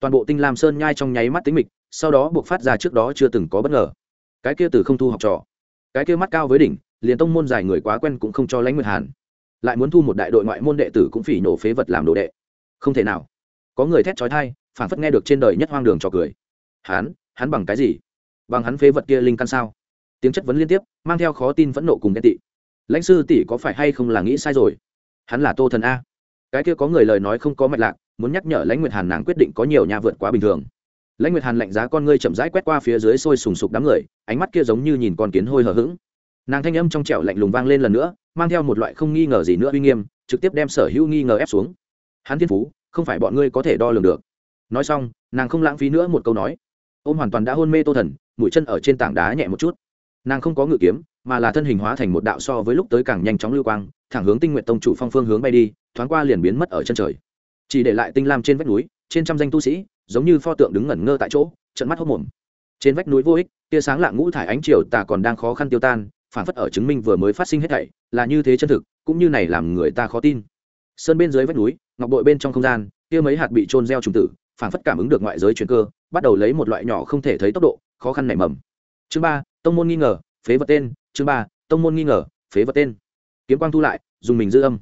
Toàn bộ tinh lam sơn nhai trong nháy mắt tính mịch sau đó buộc phát ra trước đó chưa từng có bất ngờ. Cái kia từ không thu học trò, cái kia mắt cao với đỉnh, liền tông môn dài người quá quen cũng không cho lãnh nguyệt hàn. Lại muốn thu một đại đội ngoại môn đệ tử cũng phỉ nổ phế vật làm đồ đệ. Không thể nào. Có người thét trói thai phản phất nghe được trên đời nhất hoang đường trò cười. Hắn hắn bằng cái gì? Bằng hắn phế vật kia linh căn sao? Tiếng chất vấn liên tiếp, mang theo khó tin phẫn nộ cùng ghen tị. Lãnh sư tỷ có phải hay không là nghĩ sai rồi? Hắn là tô thần a. Cái kia có người lời nói không có mạch lạc, muốn nhắc nhở lãnh nguyệt hàn nàng quyết định có nhiều nhà vượt quá bình thường lãnh nguyệt hàn lạnh giá con ngươi chậm rãi quét qua phía dưới sôi sùng sục đám người, ánh mắt kia giống như nhìn con kiến hôi hờ hững. Nàng thanh âm trong trẻo lạnh lùng vang lên lần nữa, mang theo một loại không nghi ngờ gì nữa uy nghiêm, trực tiếp đem sở hữu nghi ngờ ép xuống. Hắn thiên phú, không phải bọn ngươi có thể đo lường được. Nói xong, nàng không lãng phí nữa một câu nói. Ôm hoàn toàn đã hôn mê tô thần, mũi chân ở trên tảng đá nhẹ một chút. Nàng không có ngự kiếm, mà là thân hình hóa thành một đạo so với lúc tới càng nhanh chóng lưu quang, thẳng hướng tinh nguyện tông chủ phong phương hướng bay đi, thoáng qua liền biến mất ở chân trời. Chỉ để lại tinh lam trên vách núi, trên trăm danh tu sĩ giống như pho tượng đứng ngẩn ngơ tại chỗ trận mắt hốc mồm. Trên vách núi vô ích, tia sáng lạng ngũ thải ánh chiều tà còn đang khó khăn tiêu tan, phản phất ở chứng minh vừa mới phát sinh hết thảy, là như thế chân thực, cũng như này làm người ta khó tin. Sơn bên dưới vách núi, ngọc bội bên trong không gian, kia mấy hạt bị trôn gieo trùng tử, phản phất cảm ứng được ngoại giới chuyển cơ, bắt đầu lấy một loại nhỏ không thể thấy tốc độ, khó khăn nảy mầm. Chương ba, tông môn nghi ngờ, phế vật tên. Chương ba, tông môn nghi ngờ, phế vật tên. Kiếm quang thu lại, dùng mình dư âm.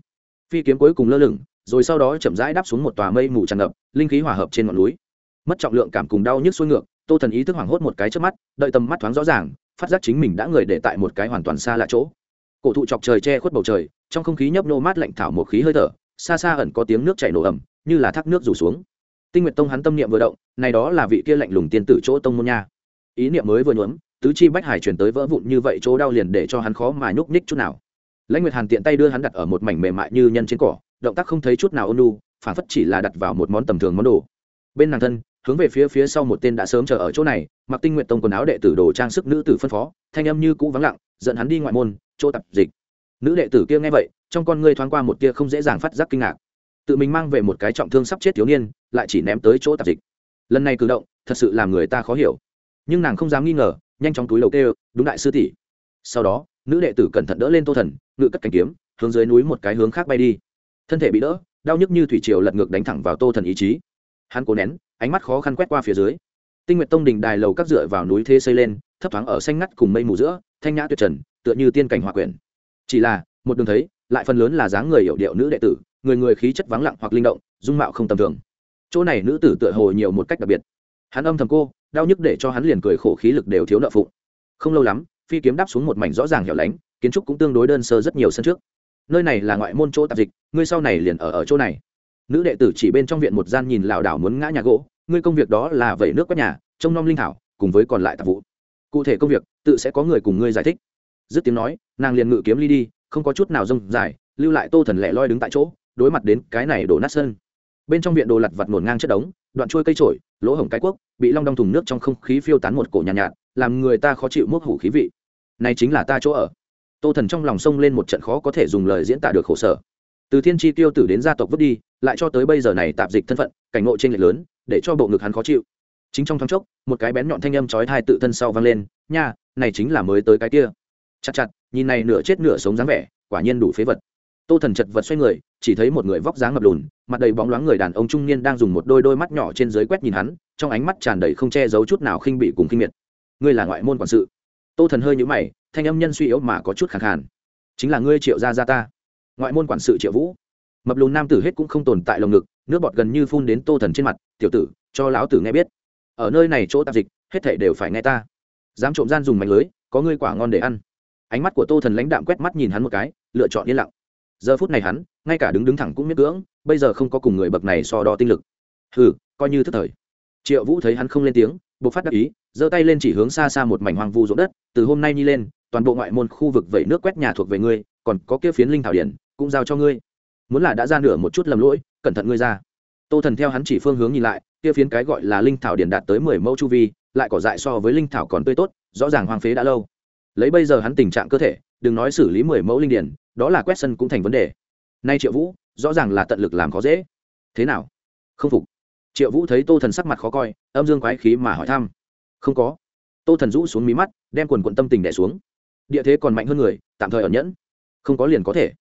Phi kiếm cuối cùng lơ lửng, rồi sau đó chậm rãi đáp xuống một tòa mây mù tràn ngập, linh khí hòa hợp trên ngọn núi mất trọng lượng cảm cùng đau nhức xuôi ngược, tô thần ý thức hoảng hốt một cái trước mắt, đợi tầm mắt thoáng rõ ràng, phát giác chính mình đã người để tại một cái hoàn toàn xa lạ chỗ. Cổ thụ chọc trời che khuất bầu trời, trong không khí nhấp nô mát lạnh thảo một khí hơi thở, xa xa ẩn có tiếng nước chảy nổ ẩm như là thác nước rủ xuống. Tinh nguyệt tông hắn tâm niệm vừa động, này đó là vị kia lạnh lùng tiên tử chỗ tông môn nha. Ý niệm mới vừa nhuốm, tứ chi bách hải chuyển tới vỡ vụn như vậy chỗ đau liền để cho hắn khó mà nhúc nhích chút nào. Lãnh nguyệt hàn tiện tay đưa hắn đặt ở một mảnh mềm mại như nhân trên cỏ, động tác không thấy chút nào ôn lu phản phất chỉ là đặt vào một món tầm thường món đồ. Bên nàng thân hướng về phía phía sau một tên đã sớm chờ ở chỗ này, mặc tinh nguyện tông quần áo đệ tử đồ trang sức nữ tử phân phó, thanh âm như cũ vắng lặng, dẫn hắn đi ngoại môn, chỗ tập dịch. Nữ đệ tử kia nghe vậy, trong con ngươi thoáng qua một tia không dễ dàng phát giác kinh ngạc. Tự mình mang về một cái trọng thương sắp chết thiếu niên, lại chỉ ném tới chỗ tạp dịch. Lần này cử động, thật sự làm người ta khó hiểu. Nhưng nàng không dám nghi ngờ, nhanh chóng túi đầu kêu, đúng đại sư tỷ. Sau đó, nữ đệ tử cẩn thận đỡ lên tô thần, ngự cất cảnh kiếm, hướng dưới núi một cái hướng khác bay đi. Thân thể bị đỡ, đau nhức như thủy triều lật ngược đánh thẳng vào tô thần ý chí hắn cố nén, ánh mắt khó khăn quét qua phía dưới. Tinh nguyện tông đình đài lầu các dựa vào núi thế xây lên, thấp thoáng ở xanh ngắt cùng mây mù giữa, thanh nhã tuyệt trần, tựa như tiên cảnh hòa quyển. Chỉ là, một đường thấy, lại phần lớn là dáng người hiệu điệu nữ đệ tử, người người khí chất vắng lặng hoặc linh động, dung mạo không tầm thường. Chỗ này nữ tử tựa hồ nhiều một cách đặc biệt. Hắn âm thầm cô, đau nhức để cho hắn liền cười khổ khí lực đều thiếu nợ phụ không lâu lắm, phi kiếm đáp xuống một mảnh rõ ràng hẻo lánh, kiến trúc cũng tương đối đơn sơ rất nhiều sân trước. Nơi này là ngoại môn chỗ tạp dịch, ngươi sau này liền ở ở chỗ này nữ đệ tử chỉ bên trong viện một gian nhìn lảo đảo muốn ngã nhà gỗ ngươi công việc đó là vẩy nước quét nhà trông nom linh thảo cùng với còn lại tạp vụ. Cụ thể công việc tự sẽ có người cùng ngươi giải thích. Dứt tiếng nói nàng liền ngự kiếm ly đi không có chút nào rông dài lưu lại tô thần lẻ loi đứng tại chỗ đối mặt đến cái này đổ nát sơn. Bên trong viện đồ lặt vặt nổn ngang chất đống đoạn trôi cây trổi lỗ hổng cái cuốc bị long đong thùng nước trong không khí phiêu tán một cổ nhàn nhạt, nhạt làm người ta khó chịu mốc hủ khí vị. Này chính là ta chỗ ở. Tô thần trong lòng sông lên một trận khó có thể dùng lời diễn tả được khổ sở từ thiên tri tiêu tử đến gia tộc vứt đi, lại cho tới bây giờ này tạp dịch thân phận, cảnh ngộ trên lệch lớn, để cho bộ ngực hắn khó chịu. Chính trong thoáng chốc, một cái bén nhọn thanh âm chói thai tự thân sau vang lên, nha, này chính là mới tới cái kia. Chặt chặt, nhìn này nửa chết nửa sống dáng vẻ, quả nhiên đủ phế vật. Tô thần chật vật xoay người, chỉ thấy một người vóc dáng ngập lùn, mặt đầy bóng loáng người đàn ông trung niên đang dùng một đôi đôi mắt nhỏ trên dưới quét nhìn hắn, trong ánh mắt tràn đầy không che giấu chút nào khinh bị cùng khinh miệt. Ngươi là ngoại môn quản sự. Tô thần hơi nhũ mày, thanh âm nhân suy yếu mà có chút khẳng hẳn chính là ngươi triệu gia gia ta ngoại môn quản sự triệu vũ. Mập lùn nam tử hết cũng không tồn tại lồng ngực, nước bọt gần như phun đến tô thần trên mặt, tiểu tử, cho lão tử nghe biết. Ở nơi này chỗ tạp dịch, hết thể đều phải nghe ta. Dám trộm gian dùng mảnh lưới, có ngươi quả ngon để ăn. Ánh mắt của tô thần lãnh đạm quét mắt nhìn hắn một cái, lựa chọn yên lặng. Giờ phút này hắn, ngay cả đứng đứng thẳng cũng miết cưỡng, bây giờ không có cùng người bậc này so đo tinh lực. Hừ, coi như thức thời. Triệu vũ thấy hắn không lên tiếng buộc phát đắc ý, giơ tay lên chỉ hướng xa xa một mảnh hoang vu ruộng đất, từ hôm nay nhi lên, toàn bộ ngoại môn khu vực vẩy nước quét nhà thuộc về ngươi, còn có kia phiến linh thảo điển cũng giao cho ngươi. Muốn là đã ra nửa một chút lầm lỗi, cẩn thận ngươi ra. Tô thần theo hắn chỉ phương hướng nhìn lại, kia phiến cái gọi là linh thảo điền đạt tới mười mẫu chu vi, lại cỏ dại so với linh thảo còn tươi tốt, rõ ràng hoang phế đã lâu. Lấy bây giờ hắn tình trạng cơ thể, đừng nói xử lý mười mẫu linh điền, đó là quét sân cũng thành vấn đề. Nay triệu vũ, rõ ràng là tận lực làm khó dễ. Thế nào? Không phục. Triệu vũ thấy tô thần sắc mặt khó coi, âm dương quái khí mà hỏi thăm. Không có. Tô thần rũ xuống mí mắt, đem quần quận tâm tình đẻ xuống. Địa thế còn mạnh hơn người, tạm thời ẩn nhẫn. Không có liền có thể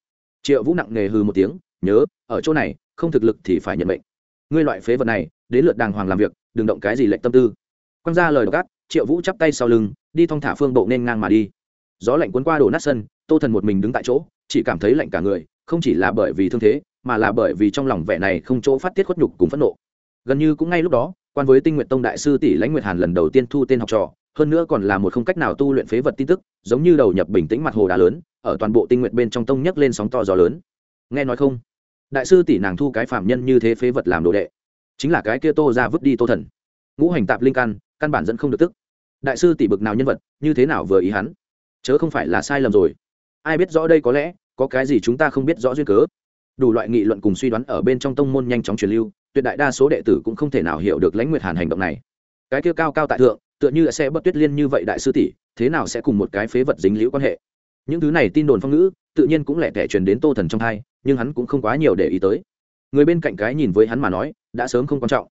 triệu vũ nặng nề hư một tiếng, nhớ, ở chỗ này, không thực lực thì phải nhận mệnh. Ngươi loại phế vật này, đến lượt đàng hoàng làm việc, đừng động cái gì lệnh tâm tư. Quăng ra lời gắt triệu vũ chắp tay sau lưng, đi thong thả phương bộ nên ngang mà đi. Gió lạnh cuốn qua đổ nát sân, tô thần một mình đứng tại chỗ, chỉ cảm thấy lạnh cả người, không chỉ là bởi vì thương thế, mà là bởi vì trong lòng vẻ này không chỗ phát tiết khuất nhục cùng phẫn nộ. Gần như cũng ngay lúc đó, quan với tinh nguyện tông đại sư tỷ lãnh nguyệt hàn lần đầu tiên thu tên học trò, hơn nữa còn là một không cách nào tu luyện phế vật tin tức, giống như đầu nhập bình tĩnh mặt hồ đá lớn ở toàn bộ tinh nguyện bên trong tông nhấc lên sóng to gió lớn. Nghe nói không? Đại sư tỷ nàng thu cái phạm nhân như thế phế vật làm đồ đệ. Chính là cái kia tô ra vứt đi tô thần. Ngũ hành tạp linh căn căn bản dẫn không được tức. Đại sư tỷ bực nào nhân vật, như thế nào vừa ý hắn? Chớ không phải là sai lầm rồi. Ai biết rõ đây có lẽ, có cái gì chúng ta không biết rõ duyên cớ. Đủ loại nghị luận cùng suy đoán ở bên trong tông môn nhanh chóng truyền lưu, tuyệt đại đa số đệ tử cũng không thể nào hiểu được lãnh nguyệt hàn hành động này. Cái kia cao cao tại thượng, tựa như sẽ bất tuyết liên như vậy đại sư tỷ, thế nào sẽ cùng một cái phế vật dính liễu quan hệ? Những thứ này tin đồn phong ngữ, tự nhiên cũng lẻ tẻ truyền đến tô thần trong thai, nhưng hắn cũng không quá nhiều để ý tới. Người bên cạnh cái nhìn với hắn mà nói, đã sớm không quan trọng.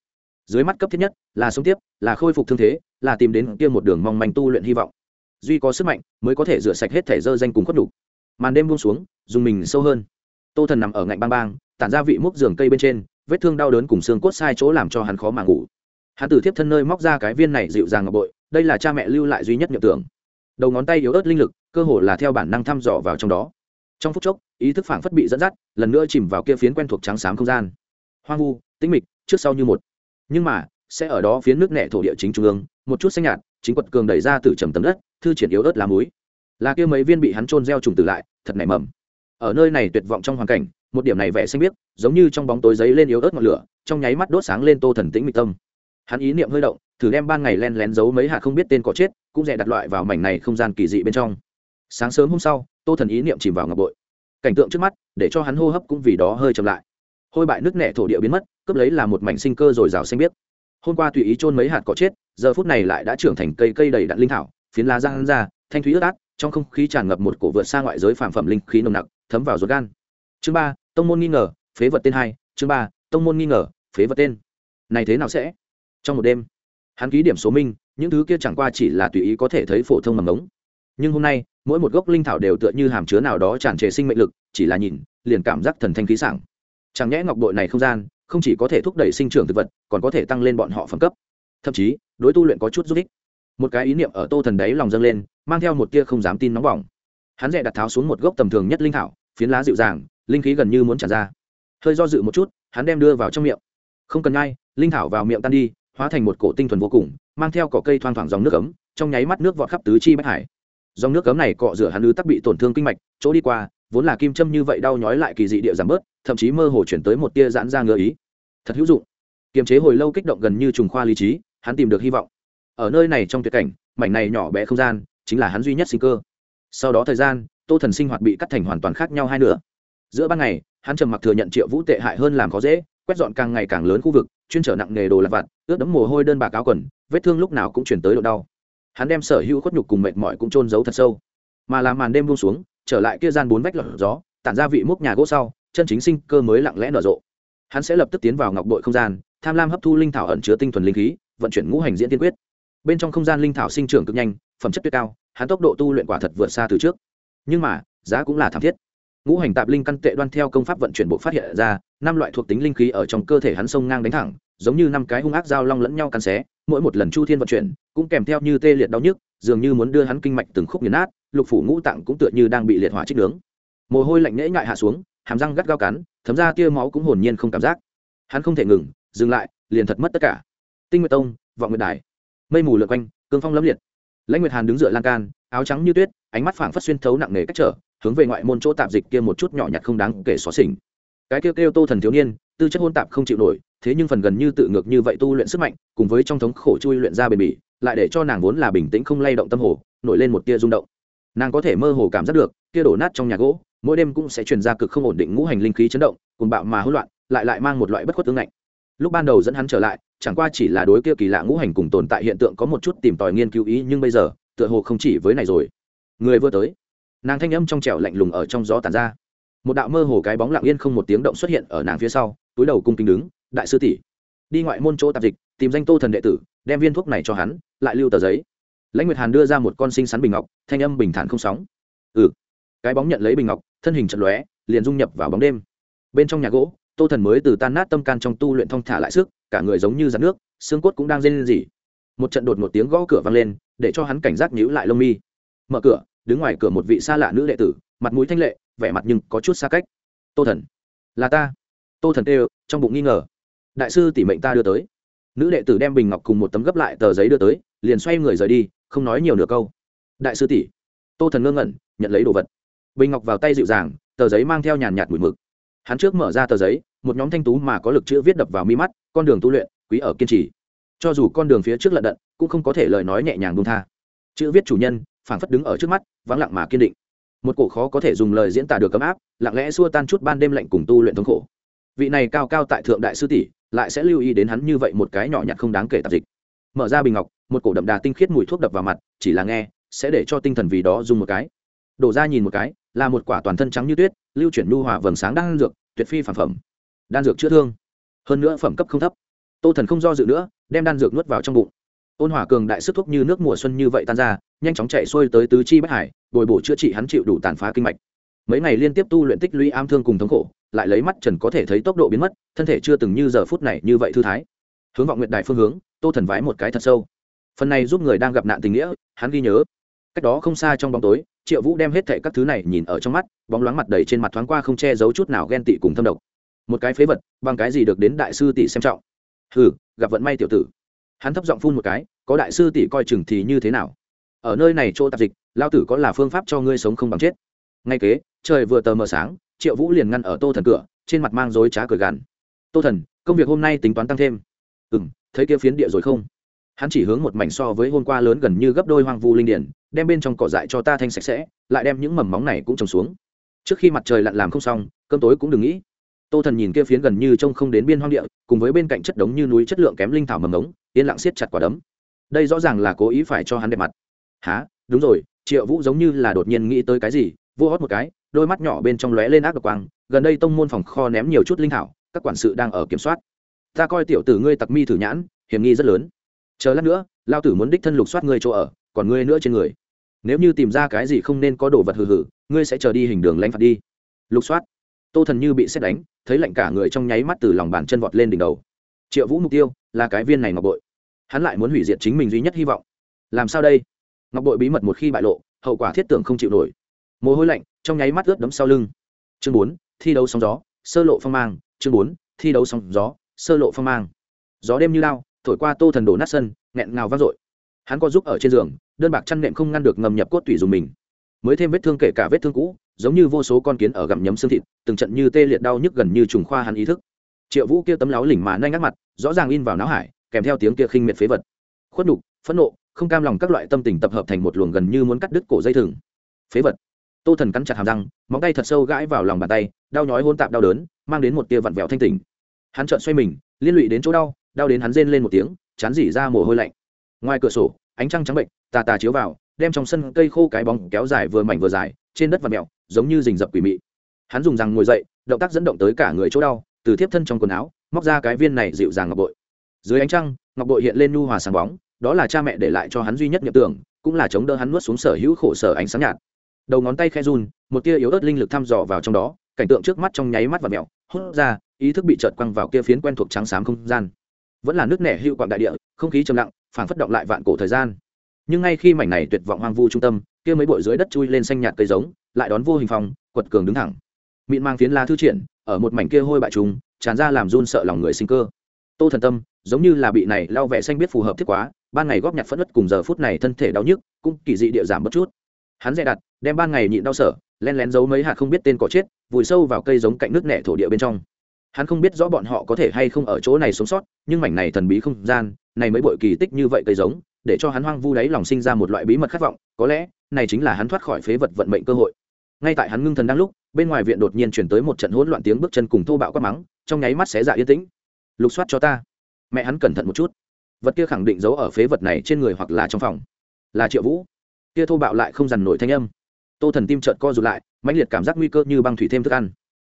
Dưới mắt cấp thiết nhất là sống tiếp, là khôi phục thương thế, là tìm đến kia một đường mong manh tu luyện hy vọng. Duy có sức mạnh, mới có thể rửa sạch hết thể dơ danh cùng khuất đủ màn đêm buông xuống, dùng mình sâu hơn. Tô thần nằm ở ngạnh bang bang, tản ra vị múc giường cây bên trên, vết thương đau đớn cùng xương cốt sai chỗ làm cho hắn khó mà ngủ. Hắn từ thiếp thân nơi móc ra cái viên này dịu dàng ngọc bội, đây là cha mẹ lưu lại duy nhất nhập tưởng. Đầu ngón tay yếu ớt linh lực cơ hồ là theo bản năng thăm dò vào trong đó. Trong phút chốc, ý thức phảng phất bị dẫn dắt, lần nữa chìm vào kia phiến quen thuộc trắng xám không gian. Hoang vu, tĩnh mịch, trước sau như một. Nhưng mà, sẽ ở đó phiến nước nẻ thổ địa chính trung ương, một chút xanh nhạt, chính quật cường đẩy ra từ trầm tấm đất, thư triển yếu ớt lá muối. Là kia mấy viên bị hắn trôn gieo trùng tử lại, thật nảy mầm. Ở nơi này tuyệt vọng trong hoàn cảnh, một điểm này vẻ xanh biếc, giống như trong bóng tối giấy lên yếu ớt ngọn lửa, trong nháy mắt đốt sáng lên tô thần tĩnh mịch tâm. Hắn ý niệm hơi động, thử đem ban ngày len lén giấu mấy hạt không biết tên có chết, cũng dè đặt loại vào mảnh này không gian kỳ dị bên trong sáng sớm hôm sau, tô thần ý niệm chìm vào ngọc bội. Cảnh tượng trước mắt, để cho hắn hô hấp cũng vì đó hơi chậm lại. Hôi bại nước nẻ thổ địa biến mất, cướp lấy là một mảnh sinh cơ dồi dào xanh biếc. Hôm qua tùy ý trôn mấy hạt cỏ chết, giờ phút này lại đã trưởng thành cây cây đầy đặn linh thảo, phiến lá giang ra, thanh thúy ướt át, trong không khí tràn ngập một cổ vượt xa ngoại giới phản phẩm linh khí nồng nặc, thấm vào ruột gan. Chương ba, tông môn nghi ngờ, phế vật tên hai, chương ba, tông môn nghi ngờ, phế vật tên. Này thế nào sẽ? Trong một đêm, hắn ký điểm số minh, những thứ kia chẳng qua chỉ là tùy ý có thể thấy phổ thông mầm ống nhưng hôm nay mỗi một gốc linh thảo đều tựa như hàm chứa nào đó tràn trề sinh mệnh lực, chỉ là nhìn, liền cảm giác thần thanh khí sảng. Chẳng nhẽ ngọc bội này không gian, không chỉ có thể thúc đẩy sinh trưởng thực vật, còn có thể tăng lên bọn họ phẩm cấp. Thậm chí, đối tu luyện có chút giúp ích. Một cái ý niệm ở tô thần đấy lòng dâng lên, mang theo một tia không dám tin nóng bỏng. Hắn dẹ đặt tháo xuống một gốc tầm thường nhất linh thảo, phiến lá dịu dàng, linh khí gần như muốn trả ra. Hơi do dự một chút, hắn đem đưa vào trong miệng. Không cần ngay linh thảo vào miệng tan đi, hóa thành một cổ tinh thuần vô cùng, mang theo cỏ cây thoang thoảng dòng nước ấm, trong nháy mắt nước vọt khắp tứ chi bách hải dòng nước cấm này cọ rửa hắn ứ tắc bị tổn thương kinh mạch, chỗ đi qua, vốn là kim châm như vậy đau nhói lại kỳ dị địa giảm bớt, thậm chí mơ hồ chuyển tới một tia giãn ra ngựa ý. Thật hữu dụng. Kiềm chế hồi lâu kích động gần như trùng khoa lý trí, hắn tìm được hy vọng. Ở nơi này trong tuyệt cảnh, mảnh này nhỏ bé không gian, chính là hắn duy nhất sinh cơ. Sau đó thời gian, tô thần sinh hoạt bị cắt thành hoàn toàn khác nhau hai nửa. Giữa ban ngày, hắn trầm mặc thừa nhận triệu vũ tệ hại hơn làm khó dễ, quét dọn càng ngày càng lớn khu vực, chuyên trở nặng nghề đồ lặt vặt, ướt đẫm mồ hôi đơn bạc áo quần, vết thương lúc nào cũng chuyển tới độ đau hắn đem sở hữu khuất nhục cùng mệt mỏi cũng trôn giấu thật sâu. Mà làm màn đêm buông xuống, trở lại kia gian bốn vách lọt gió, tản ra vị múc nhà gỗ sau, chân chính sinh cơ mới lặng lẽ nở rộ. Hắn sẽ lập tức tiến vào ngọc bội không gian, tham lam hấp thu linh thảo ẩn chứa tinh thuần linh khí, vận chuyển ngũ hành diễn tiên quyết. Bên trong không gian linh thảo sinh trưởng cực nhanh, phẩm chất tuyệt cao, hắn tốc độ tu luyện quả thật vượt xa từ trước. Nhưng mà, giá cũng là thảm thiết. Ngũ hành tạp linh căn tệ đoan theo công pháp vận chuyển bộ phát hiện ra, năm loại thuộc tính linh khí ở trong cơ thể hắn sông ngang đánh thẳng, giống như năm cái hung ác dao long lẫn nhau cắn xé mỗi một lần chu thiên vận chuyển, cũng kèm theo như tê liệt đau nhức, dường như muốn đưa hắn kinh mạch từng khúc nghiền nát, lục phủ ngũ tạng cũng tựa như đang bị liệt hỏa trích nướng. Mồ hôi lạnh nhễ ngại hạ xuống, hàm răng gắt gao cắn, thấm ra tia máu cũng hồn nhiên không cảm giác. Hắn không thể ngừng, dừng lại, liền thật mất tất cả. Tinh nguyệt tông, vọng nguyệt đài. Mây mù lượn quanh, cương phong lâm liệt. Lãnh nguyệt hàn đứng dựa lan can, áo trắng như tuyết, ánh mắt phảng phất xuyên thấu nặng nề cách trở, hướng về ngoại môn chỗ tạp dịch kia một chút nhỏ nhặt không đáng kể xóa xỉnh. Cái kêu kêu tô thần thiếu niên tư chất hôn tạp không chịu nổi, thế nhưng phần gần như tự ngược như vậy tu luyện sức mạnh, cùng với trong thống khổ chui luyện ra bền bỉ, lại để cho nàng vốn là bình tĩnh không lay động tâm hồ, nổi lên một tia rung động. Nàng có thể mơ hồ cảm giác được, kia đổ nát trong nhà gỗ, mỗi đêm cũng sẽ truyền ra cực không ổn định ngũ hành linh khí chấn động cùng bạo mà hỗn loạn, lại lại mang một loại bất khuất tương lạnh lúc ban đầu dẫn hắn trở lại, chẳng qua chỉ là đối kia kỳ lạ ngũ hành cùng tồn tại hiện tượng có một chút tìm tòi nghiên cứu ý, nhưng bây giờ, tựa hồ không chỉ với này rồi. Người vừa tới, nàng thanh âm trong trẻo lạnh lùng ở trong gió tàn ra một đạo mơ hồ cái bóng lặng yên không một tiếng động xuất hiện ở nàng phía sau, túi đầu cung kính đứng, đại sư tỷ. Đi ngoại môn chỗ tạp dịch, tìm danh tô thần đệ tử, đem viên thuốc này cho hắn, lại lưu tờ giấy. Lãnh nguyệt hàn đưa ra một con sinh sắn bình ngọc, thanh âm bình thản không sóng. Ừ. Cái bóng nhận lấy bình ngọc, thân hình chật lóe, liền dung nhập vào bóng đêm. Bên trong nhà gỗ, tô thần mới từ tan nát tâm can trong tu luyện thong thả lại sức, cả người giống như rắn nước, xương cốt cũng đang rên lên gì một trận đột một tiếng gõ cửa vang lên, để cho hắn cảnh giác nhíu lại lông mi. Mở cửa, đứng ngoài cửa một vị xa lạ nữ đệ tử, mặt mũi thanh lệ vẻ mặt nhưng có chút xa cách. Tô thần, là ta. Tô thần kêu, trong bụng nghi ngờ. Đại sư tỷ mệnh ta đưa tới. Nữ đệ tử đem bình ngọc cùng một tấm gấp lại tờ giấy đưa tới, liền xoay người rời đi, không nói nhiều nửa câu. Đại sư tỷ tô thần ngơ ngẩn, nhận lấy đồ vật. Bình ngọc vào tay dịu dàng, tờ giấy mang theo nhàn nhạt mùi mực. Hắn trước mở ra tờ giấy, một nhóm thanh tú mà có lực chữ viết đập vào mi mắt, con đường tu luyện, quý ở kiên trì. Cho dù con đường phía trước lận đận, cũng không có thể lời nói nhẹ nhàng buông tha. Chữ viết chủ nhân, phảng phất đứng ở trước mắt, vắng lặng mà kiên định một cổ khó có thể dùng lời diễn tả được ấm áp, lặng lẽ xua tan chút ban đêm lạnh cùng tu luyện thống khổ. Vị này cao cao tại thượng đại sư tỷ lại sẽ lưu ý đến hắn như vậy một cái nhỏ nhặt không đáng kể tạp dịch. Mở ra bình ngọc, một cổ đậm đà tinh khiết mùi thuốc đập vào mặt, chỉ là nghe, sẽ để cho tinh thần vì đó dùng một cái. Đổ ra nhìn một cái, là một quả toàn thân trắng như tuyết, lưu chuyển nhu hòa vầng sáng đan dược, tuyệt phi phản phẩm. Đan dược chữa thương. Hơn nữa phẩm cấp không thấp. Tô thần không do dự nữa, đem đan dược nuốt vào trong bụng ôn hòa cường đại sức thuốc như nước mùa xuân như vậy tan ra, nhanh chóng chạy xuôi tới tứ chi bất hải, bồi bổ chữa trị hắn chịu đủ tàn phá kinh mạch. Mấy ngày liên tiếp tu luyện tích lũy am thương cùng thống khổ, lại lấy mắt trần có thể thấy tốc độ biến mất, thân thể chưa từng như giờ phút này như vậy thư thái. Hướng vọng nguyện đại phương hướng, tô thần vái một cái thật sâu. Phần này giúp người đang gặp nạn tình nghĩa, hắn ghi nhớ. Cách đó không xa trong bóng tối, triệu vũ đem hết thệ các thứ này nhìn ở trong mắt, bóng loáng mặt đầy trên mặt thoáng qua không che giấu chút nào ghen tị cùng thâm độc. Một cái phế vật, bằng cái gì được đến đại sư tỷ xem trọng? Hừ, gặp vận may tiểu tử hắn thấp giọng phun một cái, có đại sư tỷ coi chừng thì như thế nào? Ở nơi này chỗ tạp dịch, lao tử có là phương pháp cho ngươi sống không bằng chết. Ngay kế, trời vừa tờ mờ sáng, triệu vũ liền ngăn ở tô thần cửa, trên mặt mang dối trá cười gàn tô thần, công việc hôm nay tính toán tăng thêm. Ừ m thấy kia phiến địa rồi không? Hắn chỉ hướng một mảnh so với hôm qua lớn gần như gấp đôi hoang vu linh điển, đem bên trong cỏ dại cho ta thanh sạch sẽ, lại đem những mầm móng này cũng trồng xuống. Trước khi mặt trời lặn làm không xong, cơm tối cũng đừng nghĩ. Tô thần nhìn kia phiến gần như trông không đến biên hoang địa, cùng với bên cạnh chất đống như núi chất lượng kém linh thảo mầm ống yên lặng siết chặt quả đấm. Đây rõ ràng là cố ý phải cho hắn đẹp mặt. Há đúng rồi, triệu vũ giống như là đột nhiên nghĩ tới cái gì vô hót một cái, đôi mắt nhỏ bên trong lóe lên ác độc quang, gần đây tông môn phòng kho ném nhiều chút linh thảo, các quản sự đang ở kiểm soát. Ta coi tiểu tử ngươi tặc mi thử nhãn, hiểm nghi rất lớn. Chờ lát nữa, lao tử muốn đích thân lục soát ngươi chỗ ở, còn ngươi nữa trên người. Nếu như tìm ra cái gì không nên có đồ vật hừ hừ, ngươi sẽ chờ đi hình đường lánh phạt đi. Lục soát. Tô thần như bị xét đánh, thấy lạnh cả người trong nháy mắt từ lòng bàn chân vọt lên đỉnh đầu. Triệu vũ mục tiêu là cái viên này ngọc bội. Hắn lại muốn hủy diệt chính mình duy nhất hy vọng. Làm sao đây? Ngọc bội bí mật một khi bại lộ, hậu quả thiết tưởng không chịu nổi. Mồ hôi lạnh trong nháy mắt ướt đấm sau lưng. Chương bốn, thi đấu sóng gió, sơ lộ phong mang. Chương bốn, thi đấu sóng gió, sơ lộ phong mang. Gió đêm như lao, thổi qua tô thần đổ nát sân, nghẹn ngào vang dội. Hắn có giúp ở trên giường, đơn bạc chăn nệm không ngăn được ngầm nhập cốt tủy dùng mình. Mới thêm vết thương kể cả vết thương cũ, giống như vô số con kiến ở gặm nhấm xương thịt, từng trận như tê liệt đau nhức gần như trùng khoa hắn ý thức triệu vũ kia tấm láo lỉnh mà nhanh ngắt mặt, rõ ràng in vào não hải, kèm theo tiếng kia khinh miệt phế vật. Khuất nhục, phẫn nộ, không cam lòng các loại tâm tình tập hợp thành một luồng gần như muốn cắt đứt cổ dây thừng. Phế vật. Tô thần cắn chặt hàm răng, móng tay thật sâu gãi vào lòng bàn tay, đau nhói hôn tạp đau đớn, mang đến một tia vặn vẹo thanh tình hắn trợn xoay mình, liên lụy đến chỗ đau đau đến hắn rên lên một tiếng, chán dỉ ra mồ hôi lạnh. Ngoài cửa sổ, ánh trăng trắng bệnh, tà tà chiếu vào, đem trong sân cây khô cái bóng kéo dài vừa mảnh vừa dài, trên đất vặn mẹo giống như rình rập quỷ mị. Hắn dùng răng ngồi dậy, động tác dẫn động tới cả người chỗ đau từ thiếp thân trong quần áo, móc ra cái viên này dịu dàng ngọc bội. Dưới ánh trăng, ngọc bội hiện lên nhu hòa sáng bóng, đó là cha mẹ để lại cho hắn duy nhất nhập tưởng, cũng là chống đỡ hắn nuốt xuống sở hữu khổ sở ánh sáng nhạt. Đầu ngón tay khe run, một tia yếu ớt linh lực thăm dò vào trong đó, cảnh tượng trước mắt trong nháy mắt và mẹo hút ra, ý thức bị chợt quăng vào kia phiến quen thuộc trắng xám không gian. Vẫn là nước nẻ hữu quạng đại địa, không khí trầm lặng, phảng phất động lại vạn cổ thời gian. Nhưng ngay khi mảnh này tuyệt vọng hoang vu trung tâm, kia mấy bụi dưới đất chui lên xanh nhạt cây giống, lại đón vô hình phòng quật cường đứng thẳng. Mịn mang phiến la thư triển ở một mảnh kia hôi bại trùng, tràn ra làm run sợ lòng người sinh cơ. Tô thần tâm, giống như là bị này lao vẻ xanh biết phù hợp thiết quá, ban ngày góp nhặt phất đất cùng giờ phút này thân thể đau nhức, cũng kỳ dị địa giảm bất chút. Hắn dè đặt, đem ban ngày nhịn đau sở len lén giấu mấy hạt không biết tên cỏ chết, vùi sâu vào cây giống cạnh nước nẻ thổ địa bên trong. Hắn không biết rõ bọn họ có thể hay không ở chỗ này sống sót, nhưng mảnh này thần bí không gian, này mới bội kỳ tích như vậy cây giống, để cho hắn hoang vu đáy lòng sinh ra một loại bí mật khát vọng, có lẽ, này chính là hắn thoát khỏi phế vật vận mệnh cơ hội. Ngay tại hắn ngưng thần đang lúc bên ngoài viện đột nhiên chuyển tới một trận hỗn loạn tiếng bước chân cùng thô bạo quát mắng, trong nháy mắt xé dạ yên tĩnh. Lục soát cho ta. Mẹ hắn cẩn thận một chút. Vật kia khẳng định giấu ở phế vật này trên người hoặc là trong phòng. Là triệu vũ. Kia thô bạo lại không dằn nổi thanh âm. Tô thần tim trợn co rụt lại, mãnh liệt cảm giác nguy cơ như băng thủy thêm thức ăn.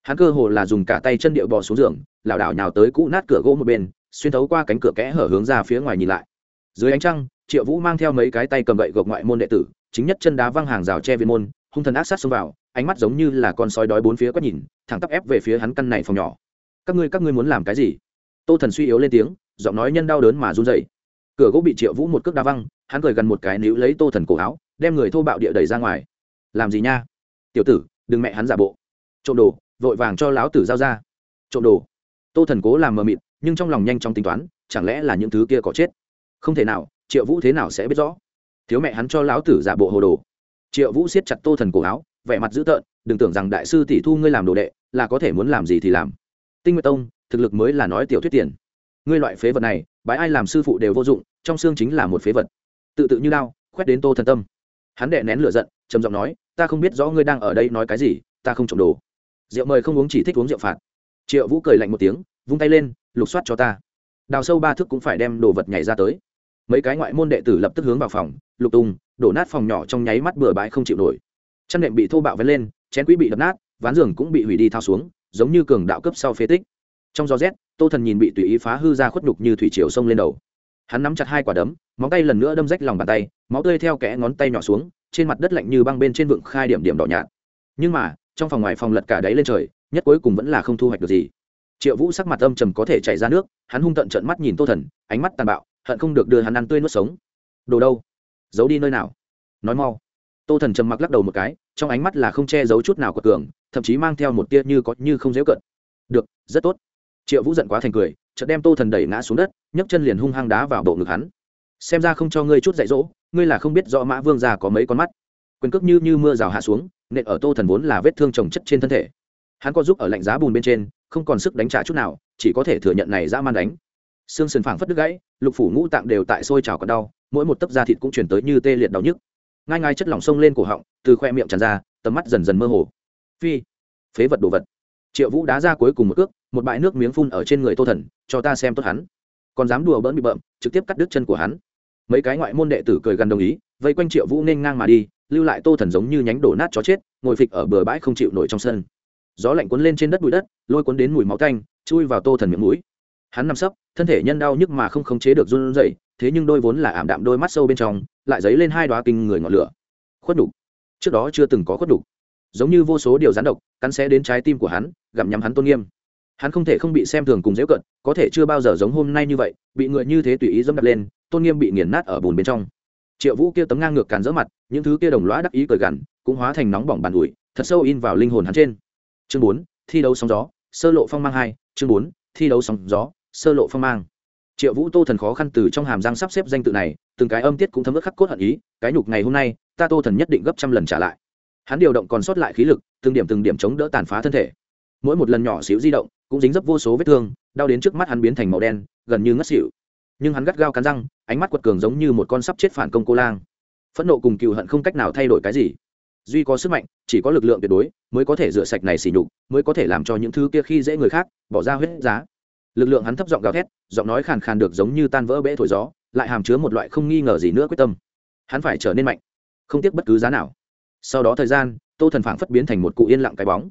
Hắn cơ hồ là dùng cả tay chân điệu bò xuống giường, lảo đảo nhào tới cũ nát cửa gỗ một bên, xuyên thấu qua cánh cửa kẽ hở hướng ra phía ngoài nhìn lại. Dưới ánh trăng, triệu vũ mang theo mấy cái tay cầm gậy gộc ngoại môn đệ tử, chính nhất chân đá văng hàng rào che viên môn hung thần ác sát xông vào, ánh mắt giống như là con sói đói bốn phía quét nhìn, thẳng tắp ép về phía hắn căn này phòng nhỏ. Các ngươi các ngươi muốn làm cái gì? Tô thần suy yếu lên tiếng, giọng nói nhân đau đớn mà run dậy cửa gỗ bị triệu vũ một cước đá văng, hắn cười gần một cái níu lấy tô thần cổ áo, đem người thô bạo địa đẩy ra ngoài. Làm gì nha? Tiểu tử, đừng mẹ hắn giả bộ. Trộm đồ, vội vàng cho lão tử giao ra. Trộm đồ. Tô thần cố làm mờ mịt, nhưng trong lòng nhanh chóng tính toán, chẳng lẽ là những thứ kia có chết? Không thể nào, triệu vũ thế nào sẽ biết rõ? Thiếu mẹ hắn cho lão tử giả bộ hồ đồ triệu vũ siết chặt tô thần cổ áo vẻ mặt dữ tợn đừng tưởng rằng đại sư tỷ thu ngươi làm đồ đệ là có thể muốn làm gì thì làm. Tinh nguyệt tông thực lực mới là nói tiểu thuyết tiền. Ngươi loại phế vật này bái ai làm sư phụ đều vô dụng trong xương chính là một phế vật. Tự tự như lao, khoét đến tô thần tâm. Hắn đệ nén lửa giận trầm giọng nói ta không biết rõ ngươi đang ở đây nói cái gì ta không trộm đồ. Rượu mời không uống chỉ thích uống rượu phạt. Triệu vũ cười lạnh một tiếng vung tay lên lục soát cho ta. Đào sâu ba thước cũng phải đem đồ vật nhảy ra tới. Mấy cái ngoại môn đệ tử lập tức hướng vào phòng lục tung đổ nát phòng nhỏ trong nháy mắt bừa bãi không chịu nổi. Chăn nệm bị thô bạo vén lên, chén quý bị đập nát, ván giường cũng bị hủy đi thao xuống, giống như cường đạo cấp sau phế tích. Trong gió rét, tô thần nhìn bị tùy ý phá hư ra khuất nhục như thủy triều sông lên đầu. Hắn nắm chặt hai quả đấm, móng tay lần nữa đâm rách lòng bàn tay, máu tươi theo kẽ ngón tay nhỏ xuống, trên mặt đất lạnh như băng bên trên vựng khai điểm điểm đỏ nhạt. Nhưng mà, trong phòng ngoài phòng lật cả đáy lên trời, nhất cuối cùng vẫn là không thu hoạch được gì. Triệu vũ sắc mặt âm trầm có thể chảy ra nước, hắn hung tận trợn mắt nhìn tô thần, ánh mắt tàn bạo, hận không được đưa hắn ăn tươi nuốt sống. Đồ đâu? Giấu đi nơi nào? Nói mau. Tô thần trầm mặc lắc đầu một cái, trong ánh mắt là không che giấu chút nào của cường, thậm chí mang theo một tia như có như không dễ cận. Được, rất tốt. Triệu vũ giận quá thành cười, chợt đem tô thần đẩy ngã xuống đất, nhấc chân liền hung hăng đá vào bộ ngực hắn. Xem ra không cho ngươi chút dạy dỗ, ngươi là không biết rõ mã vương già có mấy con mắt. Quyền cước như như mưa rào hạ xuống, nện ở tô thần vốn là vết thương trồng chất trên thân thể. Hắn có giúp ở lạnh giá bùn bên trên, không còn sức đánh trả chút nào, chỉ có thể thừa nhận này dã man đánh xương sườn phảng phất đứt gãy, lục phủ ngũ tạng đều tại sôi trào còn đau, mỗi một tấc da thịt cũng chuyển tới như tê liệt đau nhức. Ngai ngai chất lỏng sông lên cổ họng, từ khoe miệng tràn ra, tầm mắt dần dần mơ hồ. Phi, phế vật đồ vật. Triệu vũ đá ra cuối cùng một cước, một bãi nước miếng phun ở trên người tô thần, cho ta xem tốt hắn. Còn dám đùa bỡn bị bợm, trực tiếp cắt đứt chân của hắn. Mấy cái ngoại môn đệ tử cười gần đồng ý, vây quanh triệu vũ nên ngang mà đi, lưu lại tô thần giống như nhánh đổ nát chó chết, ngồi phịch ở bờ bãi không chịu nổi trong sân. Gió lạnh cuốn lên trên đất bụi đất, lôi cuốn đến mùi máu canh chui vào tô thần miệng mũi hắn nằm sấp, thân thể nhân đau nhức mà không khống chế được run rẩy, thế nhưng đôi vốn là ảm đạm đôi mắt sâu bên trong, lại dấy lên hai đoá kinh người ngọn lửa. Khuất đục trước đó chưa từng có khuất đục giống như vô số điều rắn độc, cắn xé đến trái tim của hắn, gặm nhắm hắn tôn nghiêm. Hắn không thể không bị xem thường cùng dễ cận, có thể chưa bao giờ giống hôm nay như vậy, bị người như thế tùy ý dẫm đập lên, tôn nghiêm bị nghiền nát ở bùn bên trong. Triệu vũ kia tấm ngang ngược càn dỡ mặt, những thứ kia đồng lõa đắc ý cười gằn, cũng hóa thành nóng bỏng bàn ủi, thật sâu in vào linh hồn hắn trên. Chương bốn, thi đấu sóng gió, sơ lộ phong mang hai, chương bốn, thi đấu sóng gió sơ lộ phong mang. Triệu vũ tô thần khó khăn từ trong hàm răng sắp xếp danh tự này, từng cái âm tiết cũng thấm ức khắc cốt hận ý, cái nhục ngày hôm nay, ta tô thần nhất định gấp trăm lần trả lại. Hắn điều động còn sót lại khí lực, từng điểm từng điểm chống đỡ tàn phá thân thể. Mỗi một lần nhỏ xíu di động, cũng dính dấp vô số vết thương, đau đến trước mắt hắn biến thành màu đen, gần như ngất xỉu. Nhưng hắn gắt gao cắn răng, ánh mắt quật cường giống như một con sắp chết phản công cô lang. Phẫn nộ cùng cựu hận không cách nào thay đổi cái gì. Duy có sức mạnh, chỉ có lực lượng tuyệt đối, mới có thể rửa sạch này xỉ nhục, mới có thể làm cho những thứ kia khi dễ người khác, bỏ ra huyết giá lực lượng hắn thấp giọng gào thét, giọng nói khàn khàn được giống như tan vỡ bể thổi gió, lại hàm chứa một loại không nghi ngờ gì nữa quyết tâm. Hắn phải trở nên mạnh, không tiếc bất cứ giá nào. Sau đó thời gian, tô thần phảng phất biến thành một cụ yên lặng cái bóng.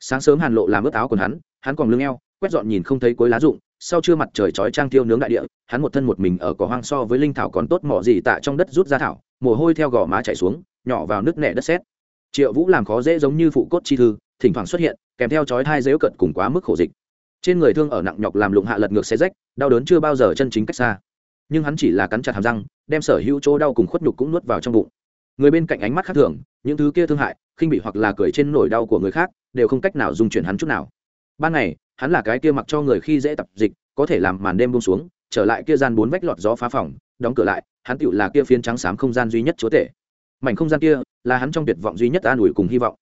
Sáng sớm hàn lộ làm ướt áo quần hắn hắn còn lưng eo, quét dọn nhìn không thấy cuối lá rụng, sau trưa mặt trời chói trang tiêu nướng đại địa, hắn một thân một mình ở cỏ hoang so với linh thảo còn tốt mỏ gì tạ trong đất rút ra thảo, mồ hôi theo gò má chảy xuống, nhỏ vào nước nẻ đất sét. Triệu vũ làm khó dễ giống như phụ cốt chi thư, thỉnh thoảng xuất hiện, kèm theo chói thai dễu cận cùng quá mức khổ dịch trên người thương ở nặng nhọc làm lụng hạ lật ngược xe rách, đau đớn chưa bao giờ chân chính cách xa. Nhưng hắn chỉ là cắn chặt hàm răng, đem sở hữu chỗ đau cùng khuất nhục cũng nuốt vào trong bụng. Người bên cạnh ánh mắt khác thường, những thứ kia thương hại, khinh bị hoặc là cười trên nỗi đau của người khác, đều không cách nào dung chuyển hắn chút nào. Ban ngày, hắn là cái kia mặc cho người khi dễ tập dịch, có thể làm màn đêm buông xuống, trở lại kia gian bốn vách lọt gió phá phòng, đóng cửa lại, hắn tựu là kia phiến trắng xám không gian duy nhất chúa tể. Mảnh không gian kia, là hắn trong tuyệt vọng duy nhất an ủi cùng hy vọng.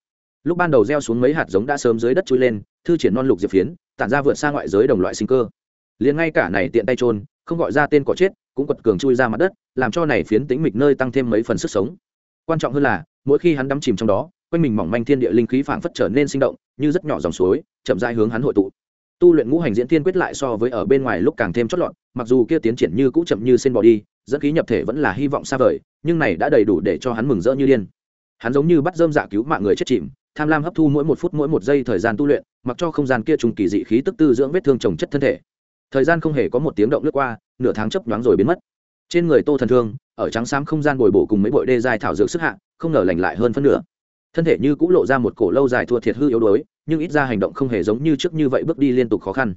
Lúc ban đầu gieo xuống mấy hạt giống đã sớm dưới đất trôi lên, thư triển non lục diệp phiến tản ra vượt xa ngoại giới đồng loại sinh cơ. Liền ngay cả này tiện tay trôn không gọi ra tên cỏ chết, cũng quật cường chui ra mặt đất, làm cho này phiến tính mịch nơi tăng thêm mấy phần sức sống. Quan trọng hơn là, mỗi khi hắn đắm chìm trong đó, quanh mình mỏng manh thiên địa linh khí phảng phất trở nên sinh động, như rất nhỏ dòng suối, chậm rãi hướng hắn hội tụ. Tu luyện ngũ hành diễn thiên quyết lại so với ở bên ngoài lúc càng thêm chót lọt, mặc dù kia tiến triển như cũ chậm như sen bỏ đi, dẫn khí nhập thể vẫn là hy vọng xa vời, nhưng này đã đầy đủ để cho hắn mừng rỡ như điên. Hắn giống như bắt dơm dạ cứu mạng người chết chìm, tham lam hấp thu mỗi một phút mỗi một giây thời gian tu luyện mặc cho không gian kia trùng kỳ dị khí tức tư dưỡng vết thương trồng chất thân thể. Thời gian không hề có một tiếng động lướt qua, nửa tháng chấp nhoáng rồi biến mất. Trên người tô thần thương, ở trắng xám không gian bồi bổ cùng mấy bội đê dài thảo dược sức hạ, không ngờ lành lại hơn phân nửa. Thân thể như cũng lộ ra một cổ lâu dài thua thiệt hư yếu đuối, nhưng ít ra hành động không hề giống như trước như vậy bước đi liên tục khó khăn.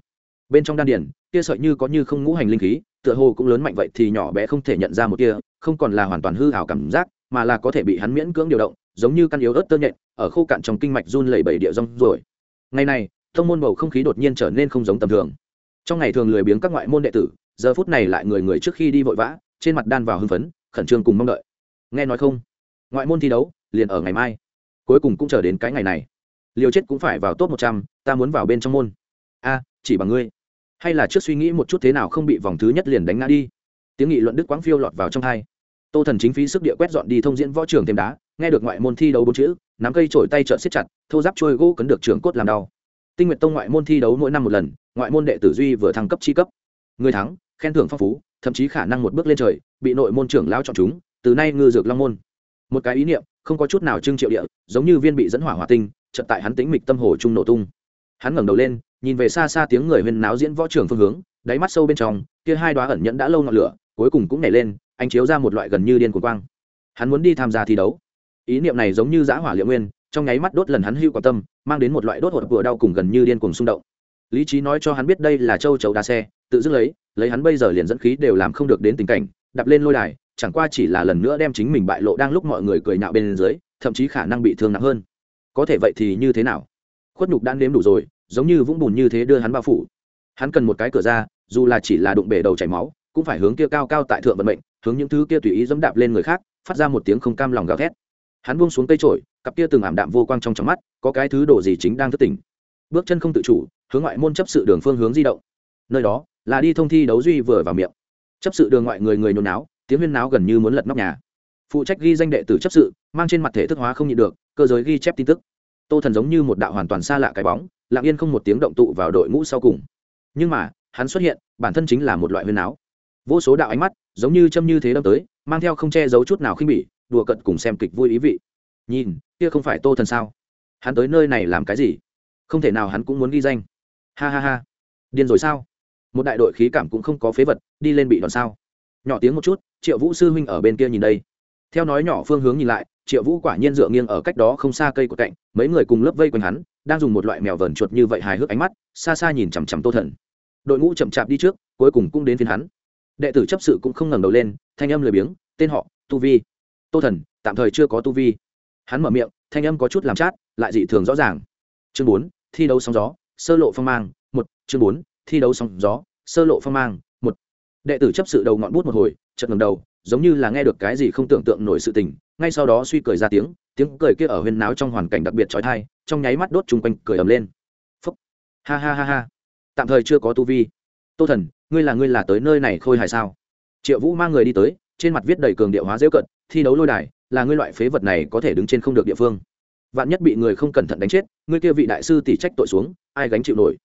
Bên trong đan điển kia sợi như có như không ngũ hành linh khí, tựa hồ cũng lớn mạnh vậy thì nhỏ bé không thể nhận ra một kia, không còn là hoàn toàn hư hảo cảm giác, mà là có thể bị hắn miễn cưỡng điều động, giống như căn yếu ớt tơ nhện, ở khô cạn trong kinh mạch run lẩy bẩy địa rong rồi ngày này thông môn bầu không khí đột nhiên trở nên không giống tầm thường. Trong ngày thường lười biếng các ngoại môn đệ tử, giờ phút này lại người người trước khi đi vội vã, trên mặt đan vào hưng phấn, khẩn trương cùng mong đợi. Nghe nói không? Ngoại môn thi đấu, liền ở ngày mai. Cuối cùng cũng chờ đến cái ngày này. Liều chết cũng phải vào top một trăm, ta muốn vào bên trong môn. A, chỉ bằng ngươi. Hay là trước suy nghĩ một chút thế nào không bị vòng thứ nhất liền đánh ngã đi. Tiếng nghị luận đức quáng phiêu lọt vào trong hai. Tô thần chính phí sức địa quét dọn đi thông diễn võ trường thêm đá nghe được ngoại môn thi đấu bốn chữ, nắm cây trổi tay trợn siết chặt, thô giáp trôi gỗ cấn được trường cốt làm đau. Tinh nguyện tông ngoại môn thi đấu mỗi năm một lần, ngoại môn đệ tử duy vừa thăng cấp chi cấp. Người thắng, khen thưởng phong phú, thậm chí khả năng một bước lên trời, bị nội môn trưởng lao chọn chúng, từ nay ngư dược long môn. Một cái ý niệm, không có chút nào trưng triệu địa, giống như viên bị dẫn hỏa hỏa tinh, chợt tại hắn tính mịch tâm hồ trung nổ tung. Hắn ngẩng đầu lên, nhìn về xa xa tiếng người huyên náo diễn võ trường phương hướng, đáy mắt sâu bên trong, kia hai đoá ẩn nhẫn đã lâu ngọn lửa, cuối cùng cũng nảy lên anh chiếu ra một loại gần như điên cuồng quang. Hắn muốn đi tham gia thi đấu ý niệm này giống như giã hỏa liệu nguyên, trong nháy mắt đốt lần hắn hưu quan tâm, mang đến một loại đốt hột vừa đau cùng gần như điên cuồng xung động. Lý trí nói cho hắn biết đây là châu chấu đa xe, tự dứt lấy lấy hắn bây giờ liền dẫn khí đều làm không được đến tình cảnh, đập lên lôi đài, chẳng qua chỉ là lần nữa đem chính mình bại lộ đang lúc mọi người cười nhạo bên dưới, thậm chí khả năng bị thương nặng hơn. Có thể vậy thì như thế nào? Khuất nhục đã nếm đủ rồi, giống như vũng bùn như thế đưa hắn bao phủ. Hắn cần một cái cửa ra, dù là chỉ là đụng bể đầu chảy máu, cũng phải hướng kia cao cao tại thượng vận mệnh, hướng những thứ kia tùy ý dẫm đạp lên người khác, phát ra một tiếng không cam lòng gào thét hắn buông xuống cây trổi cặp kia từng ảm đạm vô quang trong trong mắt, có cái thứ đồ gì chính đang thức tỉnh. Bước chân không tự chủ, hướng ngoại môn chấp sự đường phương hướng di động. Nơi đó, là đi thông thi đấu duy vừa vào miệng. Chấp sự đường ngoại người người nôn náo, tiếng huyên náo gần như muốn lật nóc nhà. Phụ trách ghi danh đệ tử chấp sự, mang trên mặt thể thức hóa không nhịn được, cơ giới ghi chép tin tức. Tô thần giống như một đạo hoàn toàn xa lạ cái bóng, lặng yên không một tiếng động tụ vào đội ngũ sau cùng. Nhưng mà, hắn xuất hiện, bản thân chính là một loại huyên náo. Vô số đạo ánh mắt, giống như châm như thế đâm tới, mang theo không che giấu chút nào khinh bỉ đùa cận cùng xem kịch vui ý vị. Nhìn, kia không phải tô thần sao? Hắn tới nơi này làm cái gì? Không thể nào hắn cũng muốn ghi danh. Ha ha ha. Điên rồi sao? Một đại đội khí cảm cũng không có phế vật, đi lên bị đòn sao? Nhỏ tiếng một chút, triệu vũ sư huynh ở bên kia nhìn đây. Theo nói nhỏ phương hướng nhìn lại, triệu vũ quả nhiên dựa nghiêng ở cách đó không xa cây của cạnh, mấy người cùng lớp vây quanh hắn, đang dùng một loại mèo vờn chuột như vậy hài hước ánh mắt, xa xa nhìn chằm chằm tô thần. Đội ngũ chậm chạp đi trước, cuối cùng cũng đến phiên hắn. Đệ tử chấp sự cũng không ngẩng đầu lên, thanh âm lười biếng, tên họ, tu vi tô thần, tạm thời chưa có tu vi. Hắn mở miệng, thanh âm có chút làm chát, lại dị thường rõ ràng. Chương bốn, thi đấu sóng gió, sơ lộ phong mang, một, chương bốn, thi đấu sóng gió, sơ lộ phong mang, một. Đệ tử chấp sự đầu ngọn bút một hồi chật ngầm đầu, giống như là nghe được cái gì không tưởng tượng nổi sự tình, ngay sau đó suy cười ra tiếng tiếng cười kia ở huyên náo trong hoàn cảnh đặc biệt trói thai trong nháy mắt đốt chung quanh cười ầm lên. Phúc. Ha ha ha ha. Tạm thời chưa có tu vi. Tô thần, ngươi là ngươi là tới nơi này khôi hài sao? Triệu vũ mang người đi tới, trên mặt viết đầy cường điệu hóa dễ cận thi đấu lôi đài, là ngươi loại phế vật này có thể đứng trên không được địa phương. Vạn nhất bị người không cẩn thận đánh chết, ngươi kia vị đại sư tỷ trách tội xuống, ai gánh chịu nổi?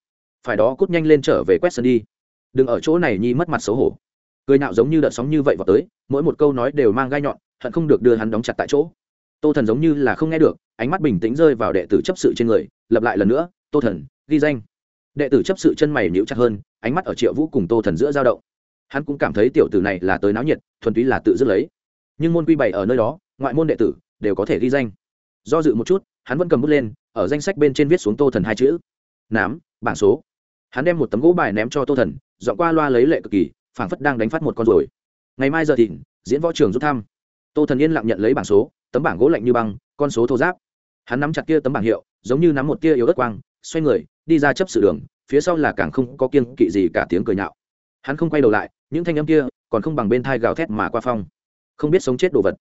Phải đó cút nhanh lên trở về quét sân đi. Đừng ở chỗ này nhi mất mặt xấu hổ. Cười nạo giống như đợt sóng như vậy vào tới, mỗi một câu nói đều mang gai nhọn, hận không được đưa hắn đóng chặt tại chỗ. Tô thần giống như là không nghe được, ánh mắt bình tĩnh rơi vào đệ tử chấp sự trên người lập lại lần nữa, tô thần, ghi danh. Đệ tử chấp sự chân mày nhíu chặt hơn, ánh mắt ở triệu vũ cùng tô thần giữa dao động. Hắn cũng cảm thấy tiểu tử này là tới náo nhiệt, thuần túy là tự dứt lấy nhưng môn quy bày ở nơi đó, ngoại môn đệ tử đều có thể ghi danh. Do dự một chút, hắn vẫn cầm bút lên, ở danh sách bên trên viết xuống tô thần hai chữ. Nám, bảng số. Hắn đem một tấm gỗ bài ném cho tô thần, dọn qua loa lấy lệ cực kỳ, phảng phất đang đánh phát một con rồi ngày mai giờ thịnh diễn võ trường rút thăm. Tô thần yên lặng nhận lấy bảng số, tấm bảng gỗ lạnh như băng, con số thô giáp. Hắn nắm chặt kia tấm bảng hiệu, giống như nắm một tia yếu đất quang, xoay người, đi ra chấp sự đường, phía sau là càng không có kiên kỵ gì cả tiếng cười nhạo. Hắn không quay đầu lại, những thanh âm kia còn không bằng bên thai gào thét mà qua phong không biết sống chết đồ vật.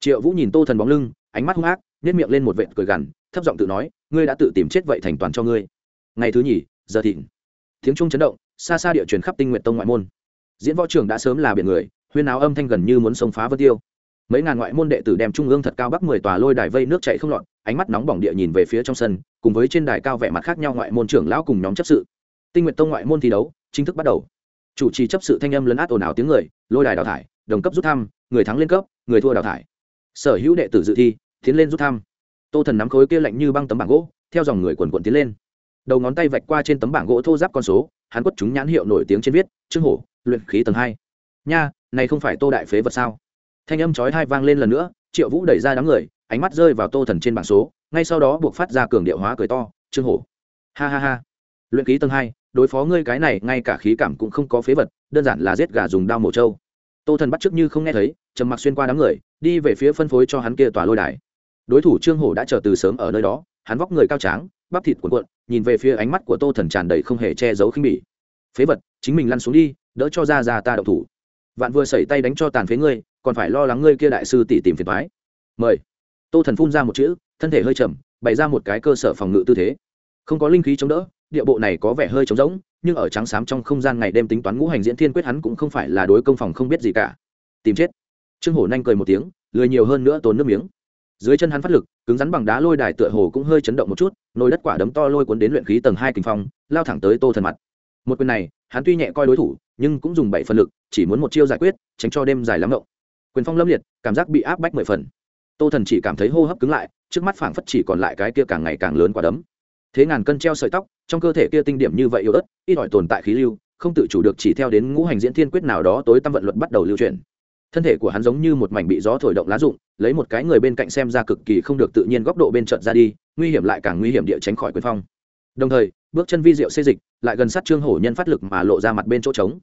Triệu vũ nhìn tô thần bóng lưng, ánh mắt hung ác nhét miệng lên một vệt cười gằn, thấp giọng tự nói, ngươi đã tự tìm chết vậy thành toàn cho ngươi. Ngày thứ nhì, giờ thịnh. Tiếng trung chấn động, xa xa địa truyền khắp tinh nguyện tông ngoại môn. Diễn võ trường đã sớm là biển người, huyên áo âm thanh gần như muốn xông phá vân tiêu. Mấy ngàn ngoại môn đệ tử đem trung ương thật cao bắc mười tòa lôi đài vây nước chạy không lọt, ánh mắt nóng bỏng địa nhìn về phía trong sân, cùng với trên đài cao vẻ mặt khác nhau ngoại môn trưởng lão cùng nhóm chấp sự. Tinh nguyện tông ngoại môn thi đấu, chính thức bắt đầu. Chủ trì chấp sự thanh âm lấn át ồn ào tiếng người, lôi đài đào thải, đồng cấp rút thăm người thắng lên cấp, người thua đào thải. Sở hữu đệ tử dự thi, tiến lên rút thăm. Tô thần nắm khối kia lạnh như băng tấm bảng gỗ, theo dòng người quần quần tiến lên. Đầu ngón tay vạch qua trên tấm bảng gỗ thô giáp con số, hắn quất chúng nhãn hiệu nổi tiếng trên viết, trương hổ, luyện khí tầng hai. Nha, này không phải tô đại phế vật sao? Thanh âm chói hai vang lên lần nữa, triệu vũ đẩy ra đám người, ánh mắt rơi vào tô thần trên bảng số, ngay sau đó buộc phát ra cường điệu hóa cười to, trương hổ. Ha ha ha. Luyện khí tầng hai, đối phó ngươi cái này, ngay cả khí cảm cũng không có phế vật, đơn giản là giết gà dùng đao mổ trâu tô thần bắt trước như không nghe thấy, trầm mặc xuyên qua đám người, đi về phía phân phối cho hắn kia tòa lôi đài. Đối thủ trương hổ đã chờ từ sớm ở nơi đó, hắn vóc người cao tráng, bắp thịt cuộn cuộn, nhìn về phía ánh mắt của tô thần tràn đầy không hề che giấu khinh bỉ. Phế vật, chính mình lăn xuống đi, đỡ cho ra ra ta đậu thủ. Vạn vừa sẩy tay đánh cho tàn phế ngươi, còn phải lo lắng ngươi kia đại sư tỷ tìm phiền thoái mời. Tô thần phun ra một chữ, thân thể hơi chậm, bày ra một cái cơ sở phòng ngự tư thế. Không có linh khí chống đỡ, địa bộ này có vẻ hơi trống rỗng nhưng ở trắng xám trong không gian ngày đêm tính toán ngũ hành diễn thiên quyết hắn cũng không phải là đối công phòng không biết gì cả. Tìm chết. Trương hổ nhanh cười một tiếng, lười nhiều hơn nữa tốn nước miếng. Dưới chân hắn phát lực, cứng rắn bằng đá lôi đài tựa hồ cũng hơi chấn động một chút, nồi đất quả đấm to lôi cuốn đến luyện khí tầng hai kinh phong, lao thẳng tới tô thần mặt. Một quyền này, hắn tuy nhẹ coi đối thủ, nhưng cũng dùng bảy phần lực, chỉ muốn một chiêu giải quyết, tránh cho đêm dài lắm động. Quyền phong lâm liệt, cảm giác bị áp bách mười phần. Tô thần chỉ cảm thấy hô hấp cứng lại, trước mắt phảng phất chỉ còn lại cái kia càng ngày càng lớn quả đấm. Thế ngàn cân treo sợi tóc trong cơ thể kia tinh điểm như vậy yếu ớt, ít ỏi tồn tại khí lưu, không tự chủ được chỉ theo đến ngũ hành diễn thiên quyết nào đó tối tâm vận luật bắt đầu lưu truyền thân thể của hắn giống như một mảnh bị gió thổi động lá rụng, lấy một cái người bên cạnh xem ra cực kỳ không được tự nhiên góc độ bên trận ra đi, nguy hiểm lại càng nguy hiểm địa tránh khỏi quyền phong. Đồng thời, bước chân vi diệu xê dịch, lại gần sát trương hổ nhân phát lực mà lộ ra mặt bên chỗ trống.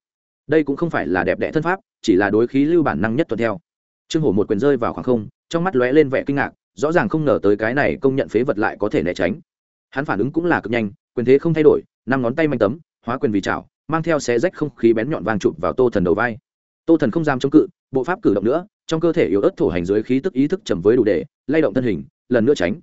Đây cũng không phải là đẹp đẽ thân pháp, chỉ là đối khí lưu bản năng nhất tuần theo. Trương hổ một quyền rơi vào khoảng không, trong mắt lóe lên vẻ kinh ngạc, rõ ràng không ngờ tới cái này công nhận phế vật lại có thể né tránh. Hắn phản ứng cũng là cực nhanh quyền thế không thay đổi, năm ngón tay manh tấm, hóa quyền vì chảo, mang theo xé rách không khí bén nhọn vàng chụp vào tô thần đầu vai. Tô thần không dám chống cự, bộ pháp cử động nữa, trong cơ thể yếu ớt thổ hành dưới khí tức ý thức chầm với đủ để lay động thân hình, lần nữa tránh.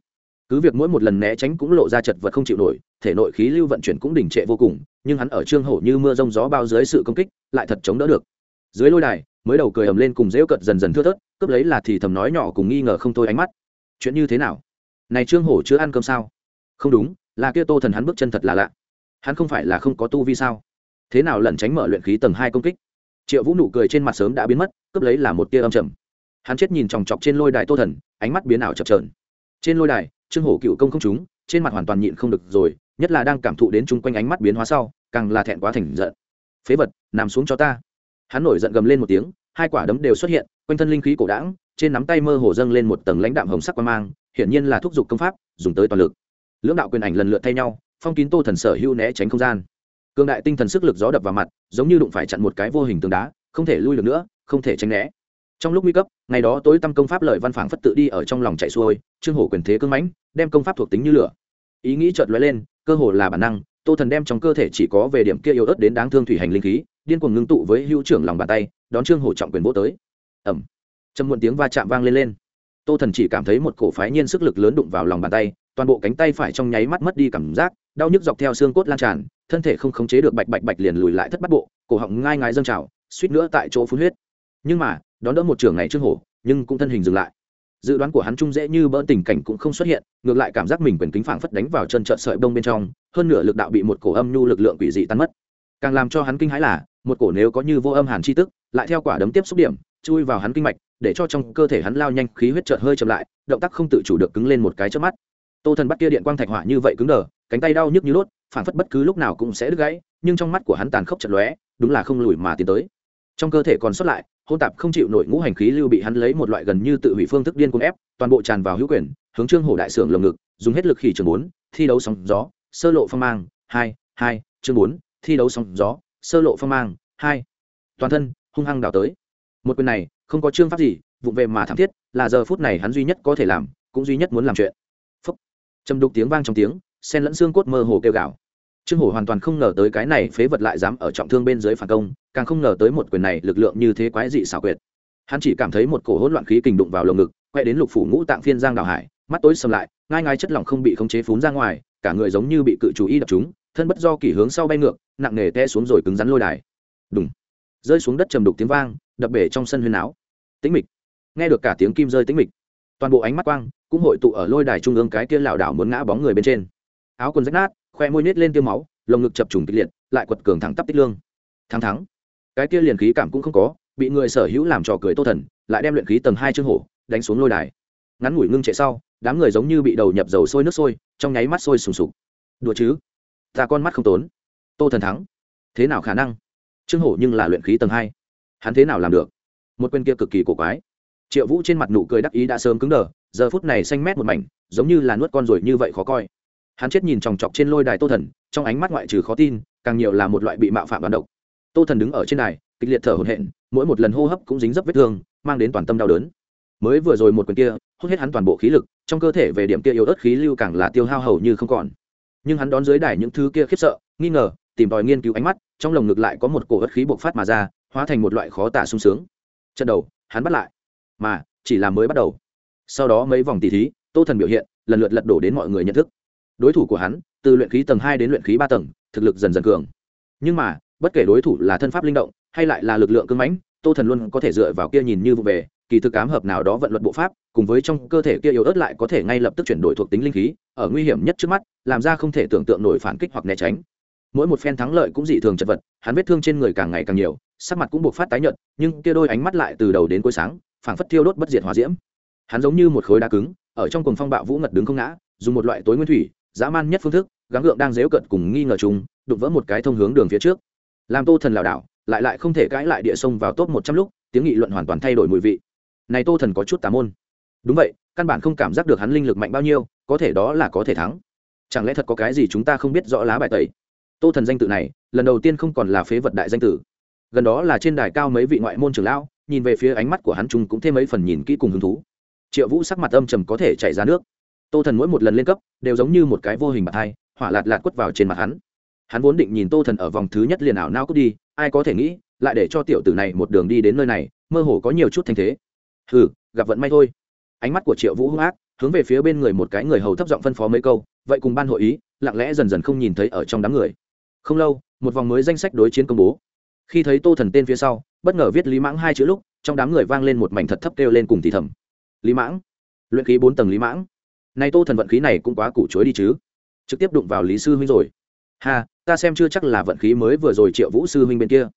Cứ việc mỗi một lần né tránh cũng lộ ra chật vật không chịu nổi, thể nội khí lưu vận chuyển cũng đình trệ vô cùng, nhưng hắn ở trương hổ như mưa rông gió bao dưới sự công kích, lại thật chống đỡ được. Dưới lôi đài, mới đầu cười ầm lên cùng dễu cợt dần dần thưa thớt, cướp lấy là thì thầm nói nhỏ cùng nghi ngờ không thôi ánh mắt. Chuyện như thế nào? Này trương hổ chưa ăn cơm sao? Không đúng là kia tô thần hắn bước chân thật là lạ. Hắn không phải là không có tu vi sao? Thế nào lẩn tránh mở luyện khí tầng hai công kích? Triệu vũ nụ cười trên mặt sớm đã biến mất cướp lấy là một tia âm trầm. Hắn chết nhìn chòng chọc trên lôi đài tô thần ánh mắt biến ảo chập trờn trên lôi đài trương hổ cựu công không chúng trên mặt hoàn toàn nhịn không được rồi nhất là đang cảm thụ đến chung quanh ánh mắt biến hóa sau càng là thẹn quá thành giận. Phế vật nằm xuống cho ta. Hắn nổi giận gầm lên một tiếng hai quả đấm đều xuất hiện quanh thân linh khí cổ đãng, trên nắm tay mơ hồ dâng lên một tầng lãnh đạm hồng sắc quan mang hiển nhiên là thúc giục công pháp dùng tới toàn lực lưỡng đạo quyền ảnh lần lượt thay nhau, phong kín tô thần sở hưu né tránh không gian. Cương đại tinh thần sức lực gió đập vào mặt, giống như đụng phải chặn một cái vô hình tường đá, không thể lui được nữa, không thể tránh né. Trong lúc nguy cấp, ngày đó tối tâm công pháp lợi văn phảng phất tự đi ở trong lòng chạy xuôi, trương hổ quyền thế cưng mãnh, đem công pháp thuộc tính như lửa. Ý nghĩ chợt lóe lên, cơ hồ là bản năng, tô thần đem trong cơ thể chỉ có về điểm kia yếu ớt đến đáng thương thủy hành linh khí, điên cuồng ngưng tụ với hữu trưởng lòng bàn tay, đón trương hổ trọng quyền vỗ tới. Ẩm trầm muộn tiếng va chạm vang lên lên. Tô thần chỉ cảm thấy một cổ phái nhiên sức lực lớn đụng vào lòng bàn tay toàn bộ cánh tay phải trong nháy mắt mất đi cảm giác, đau nhức dọc theo xương cốt lan tràn, thân thể không khống chế được bạch bạch bạch liền lùi lại thất bắt bộ, cổ họng ngai ngái dâng trào, suýt nữa tại chỗ phun huyết. Nhưng mà, đón đỡ một trường này trước hổ, nhưng cũng thân hình dừng lại. Dự đoán của hắn trung dễ như bỡ tình cảnh cũng không xuất hiện, ngược lại cảm giác mình quyền kính phảng phất đánh vào chân trợn sợi bông bên trong, hơn nửa lực đạo bị một cổ âm nhu lực lượng quỷ dị tan mất. Càng làm cho hắn kinh hãi là, một cổ nếu có như vô âm hàn chi tức, lại theo quả đấm tiếp xúc điểm, chui vào hắn kinh mạch, để cho trong cơ thể hắn lao nhanh, khí huyết chợt hơi chậm lại, động tác không tự chủ được cứng lên một cái trước mắt tô thần bắt kia điện quang thạch hỏa như vậy cứng đờ, cánh tay đau nhức như lốt phản phất bất cứ lúc nào cũng sẽ đứt gãy, nhưng trong mắt của hắn tàn khốc chật lóe, đúng là không lùi mà tiến tới. Trong cơ thể còn sót lại hôn tạp không chịu nổi ngũ hành khí lưu bị hắn lấy một loại gần như tự hủy phương thức điên cuồng ép, toàn bộ tràn vào hữu quyền, hướng trương hổ đại sưởng lồng ngực, dùng hết lực khỉ trường bốn, thi đấu sóng gió, sơ lộ phong mang, hai hai chương bốn, thi đấu sóng gió, sơ lộ phong mang, hai. Toàn thân hung hăng đào tới. Một quyền này, không có chương pháp gì, vụng về mà thảm thiết, là giờ phút này hắn duy nhất có thể làm, cũng duy nhất muốn làm chuyện trầm đục tiếng vang trong tiếng, sen lẫn xương cốt mơ hồ kêu gào. Trương hổ hoàn toàn không ngờ tới cái này phế vật lại dám ở trọng thương bên dưới phản công, càng không ngờ tới một quyền này lực lượng như thế quái dị xảo quyệt. Hắn chỉ cảm thấy một cổ hỗn loạn khí kình đụng vào lồng ngực, quay đến lục phủ ngũ tạng phiên giang đào hải, mắt tối sầm lại, ngai ngai chất lỏng không bị khống chế phún ra ngoài, cả người giống như bị cự chú y đập chúng thân bất do kỷ hướng sau bay ngược, nặng nề té xuống rồi cứng rắn lôi đài. Đùng. Rơi xuống đất trầm đục tiếng vang, đập bể trong sân huyên áo tĩnh mịch. Nghe được cả tiếng kim rơi tĩnh mịch toàn bộ ánh mắt quang cũng hội tụ ở lôi đài trung ương cái kia lảo đảo muốn ngã bóng người bên trên. Áo quần rách nát, khoe môi nết lên tiêu máu, lồng ngực chập trùng kịch liệt, lại quật cường thẳng tắp tích lương. Thắng thắng. Cái kia liền khí cảm cũng không có, bị người sở hữu làm trò cười tô thần, lại đem luyện khí tầng hai chương hổ đánh xuống lôi đài. Ngắn ngủi ngưng chạy sau, đám người giống như bị đầu nhập dầu sôi nước sôi, trong nháy mắt sôi sùng sục. Đùa chứ? Ta con mắt không tốn. Tô thần thắng. Thế nào khả năng? Trương hổ nhưng là luyện khí tầng hai. Hắn thế nào làm được? Một bên kia cực kỳ cổ quái triệu vũ trên mặt nụ cười đắc ý đã sớm cứng đờ, giờ phút này xanh mét một mảnh, giống như là nuốt con ruồi như vậy khó coi. Hắn chết nhìn chòng chọc trên lôi đài tô thần, trong ánh mắt ngoại trừ khó tin, càng nhiều là một loại bị mạo phạm đoàn độc. Tô thần đứng ở trên đài, kịch liệt thở hổn hển, mỗi một lần hô hấp cũng dính dấp vết thương, mang đến toàn tâm đau đớn. Mới vừa rồi một quyền kia, hút hết hắn toàn bộ khí lực, trong cơ thể về điểm kia yếu ớt khí lưu càng là tiêu hao hầu như không còn. Nhưng hắn đón dưới đài những thứ kia khiếp sợ, nghi ngờ, tìm tòi nghiên cứu ánh mắt, trong lồng ngực lại có một cổ ớt khí bộc phát mà ra, hóa thành một loại khó tả sung sướng. Trận đầu, hắn bắt lại mà chỉ là mới bắt đầu. Sau đó mấy vòng tỷ thí, tô thần biểu hiện, lần lượt lật đổ đến mọi người nhận thức. Đối thủ của hắn, từ luyện khí tầng hai đến luyện khí ba tầng, thực lực dần dần cường. Nhưng mà, bất kể đối thủ là thân pháp linh động, hay lại là lực lượng cưng mãnh, tô thần luôn có thể dựa vào kia nhìn như vụ về, kỳ thực cám hợp nào đó vận luật bộ pháp, cùng với trong cơ thể kia yếu ớt lại có thể ngay lập tức chuyển đổi thuộc tính linh khí, ở nguy hiểm nhất trước mắt, làm ra không thể tưởng tượng nổi phản kích hoặc né tránh. Mỗi một phen thắng lợi cũng dị thường chật vật, hắn vết thương trên người càng ngày càng nhiều, sắc mặt cũng buộc phát tái nhợt, nhưng kia đôi ánh mắt lại từ đầu đến cuối sáng phảng phất thiêu đốt bất diệt hỏa diễm. Hắn giống như một khối đá cứng, ở trong cuồng phong bạo vũ ngật đứng không ngã, dùng một loại tối nguyên thủy, dã man nhất phương thức, gắng gượng đang dếu cận cùng nghi ngờ chúng đụng vỡ một cái thông hướng đường phía trước. Làm tô thần lảo đảo, lại lại không thể cãi lại địa sông vào top một trăm lúc, tiếng nghị luận hoàn toàn thay đổi mùi vị. Này tô thần có chút tà môn. Đúng vậy, căn bản không cảm giác được hắn linh lực mạnh bao nhiêu, có thể đó là có thể thắng. Chẳng lẽ thật có cái gì chúng ta không biết rõ lá bài tẩy? Tô thần danh tự này, lần đầu tiên không còn là phế vật đại danh tử. Gần đó là trên đài cao mấy vị ngoại môn trưởng lão nhìn về phía ánh mắt của hắn trung cũng thêm mấy phần nhìn kỹ cùng hứng thú. Triệu vũ sắc mặt âm trầm có thể chảy ra nước. Tô thần mỗi một lần lên cấp, đều giống như một cái vô hình bạt thai, hỏa lạt lạt quất vào trên mặt hắn. Hắn vốn định nhìn tô thần ở vòng thứ nhất liền ảo nao cút đi, ai có thể nghĩ, lại để cho tiểu tử này một đường đi đến nơi này, mơ hồ có nhiều chút thanh thế. Hừ, gặp vận may thôi. Ánh mắt của triệu vũ hung ác, hướng về phía bên người một cái người hầu thấp giọng phân phó mấy câu, vậy cùng ban hội ý, lặng lẽ dần dần không nhìn thấy ở trong đám người. Không lâu, một vòng mới danh sách đối chiến công bố. Khi thấy tô thần tên phía sau bất ngờ viết lý mãng hai chữ lúc, trong đám người vang lên một mảnh thật thấp kêu lên cùng thì thầm. Lý mãng, luyện khí bốn tầng lý mãng. Nay tô thần vận khí này cũng quá củ chối đi chứ. Trực tiếp đụng vào lý sư huynh rồi. Ha, ta xem chưa chắc là vận khí mới vừa rồi triệu vũ sư huynh bên kia.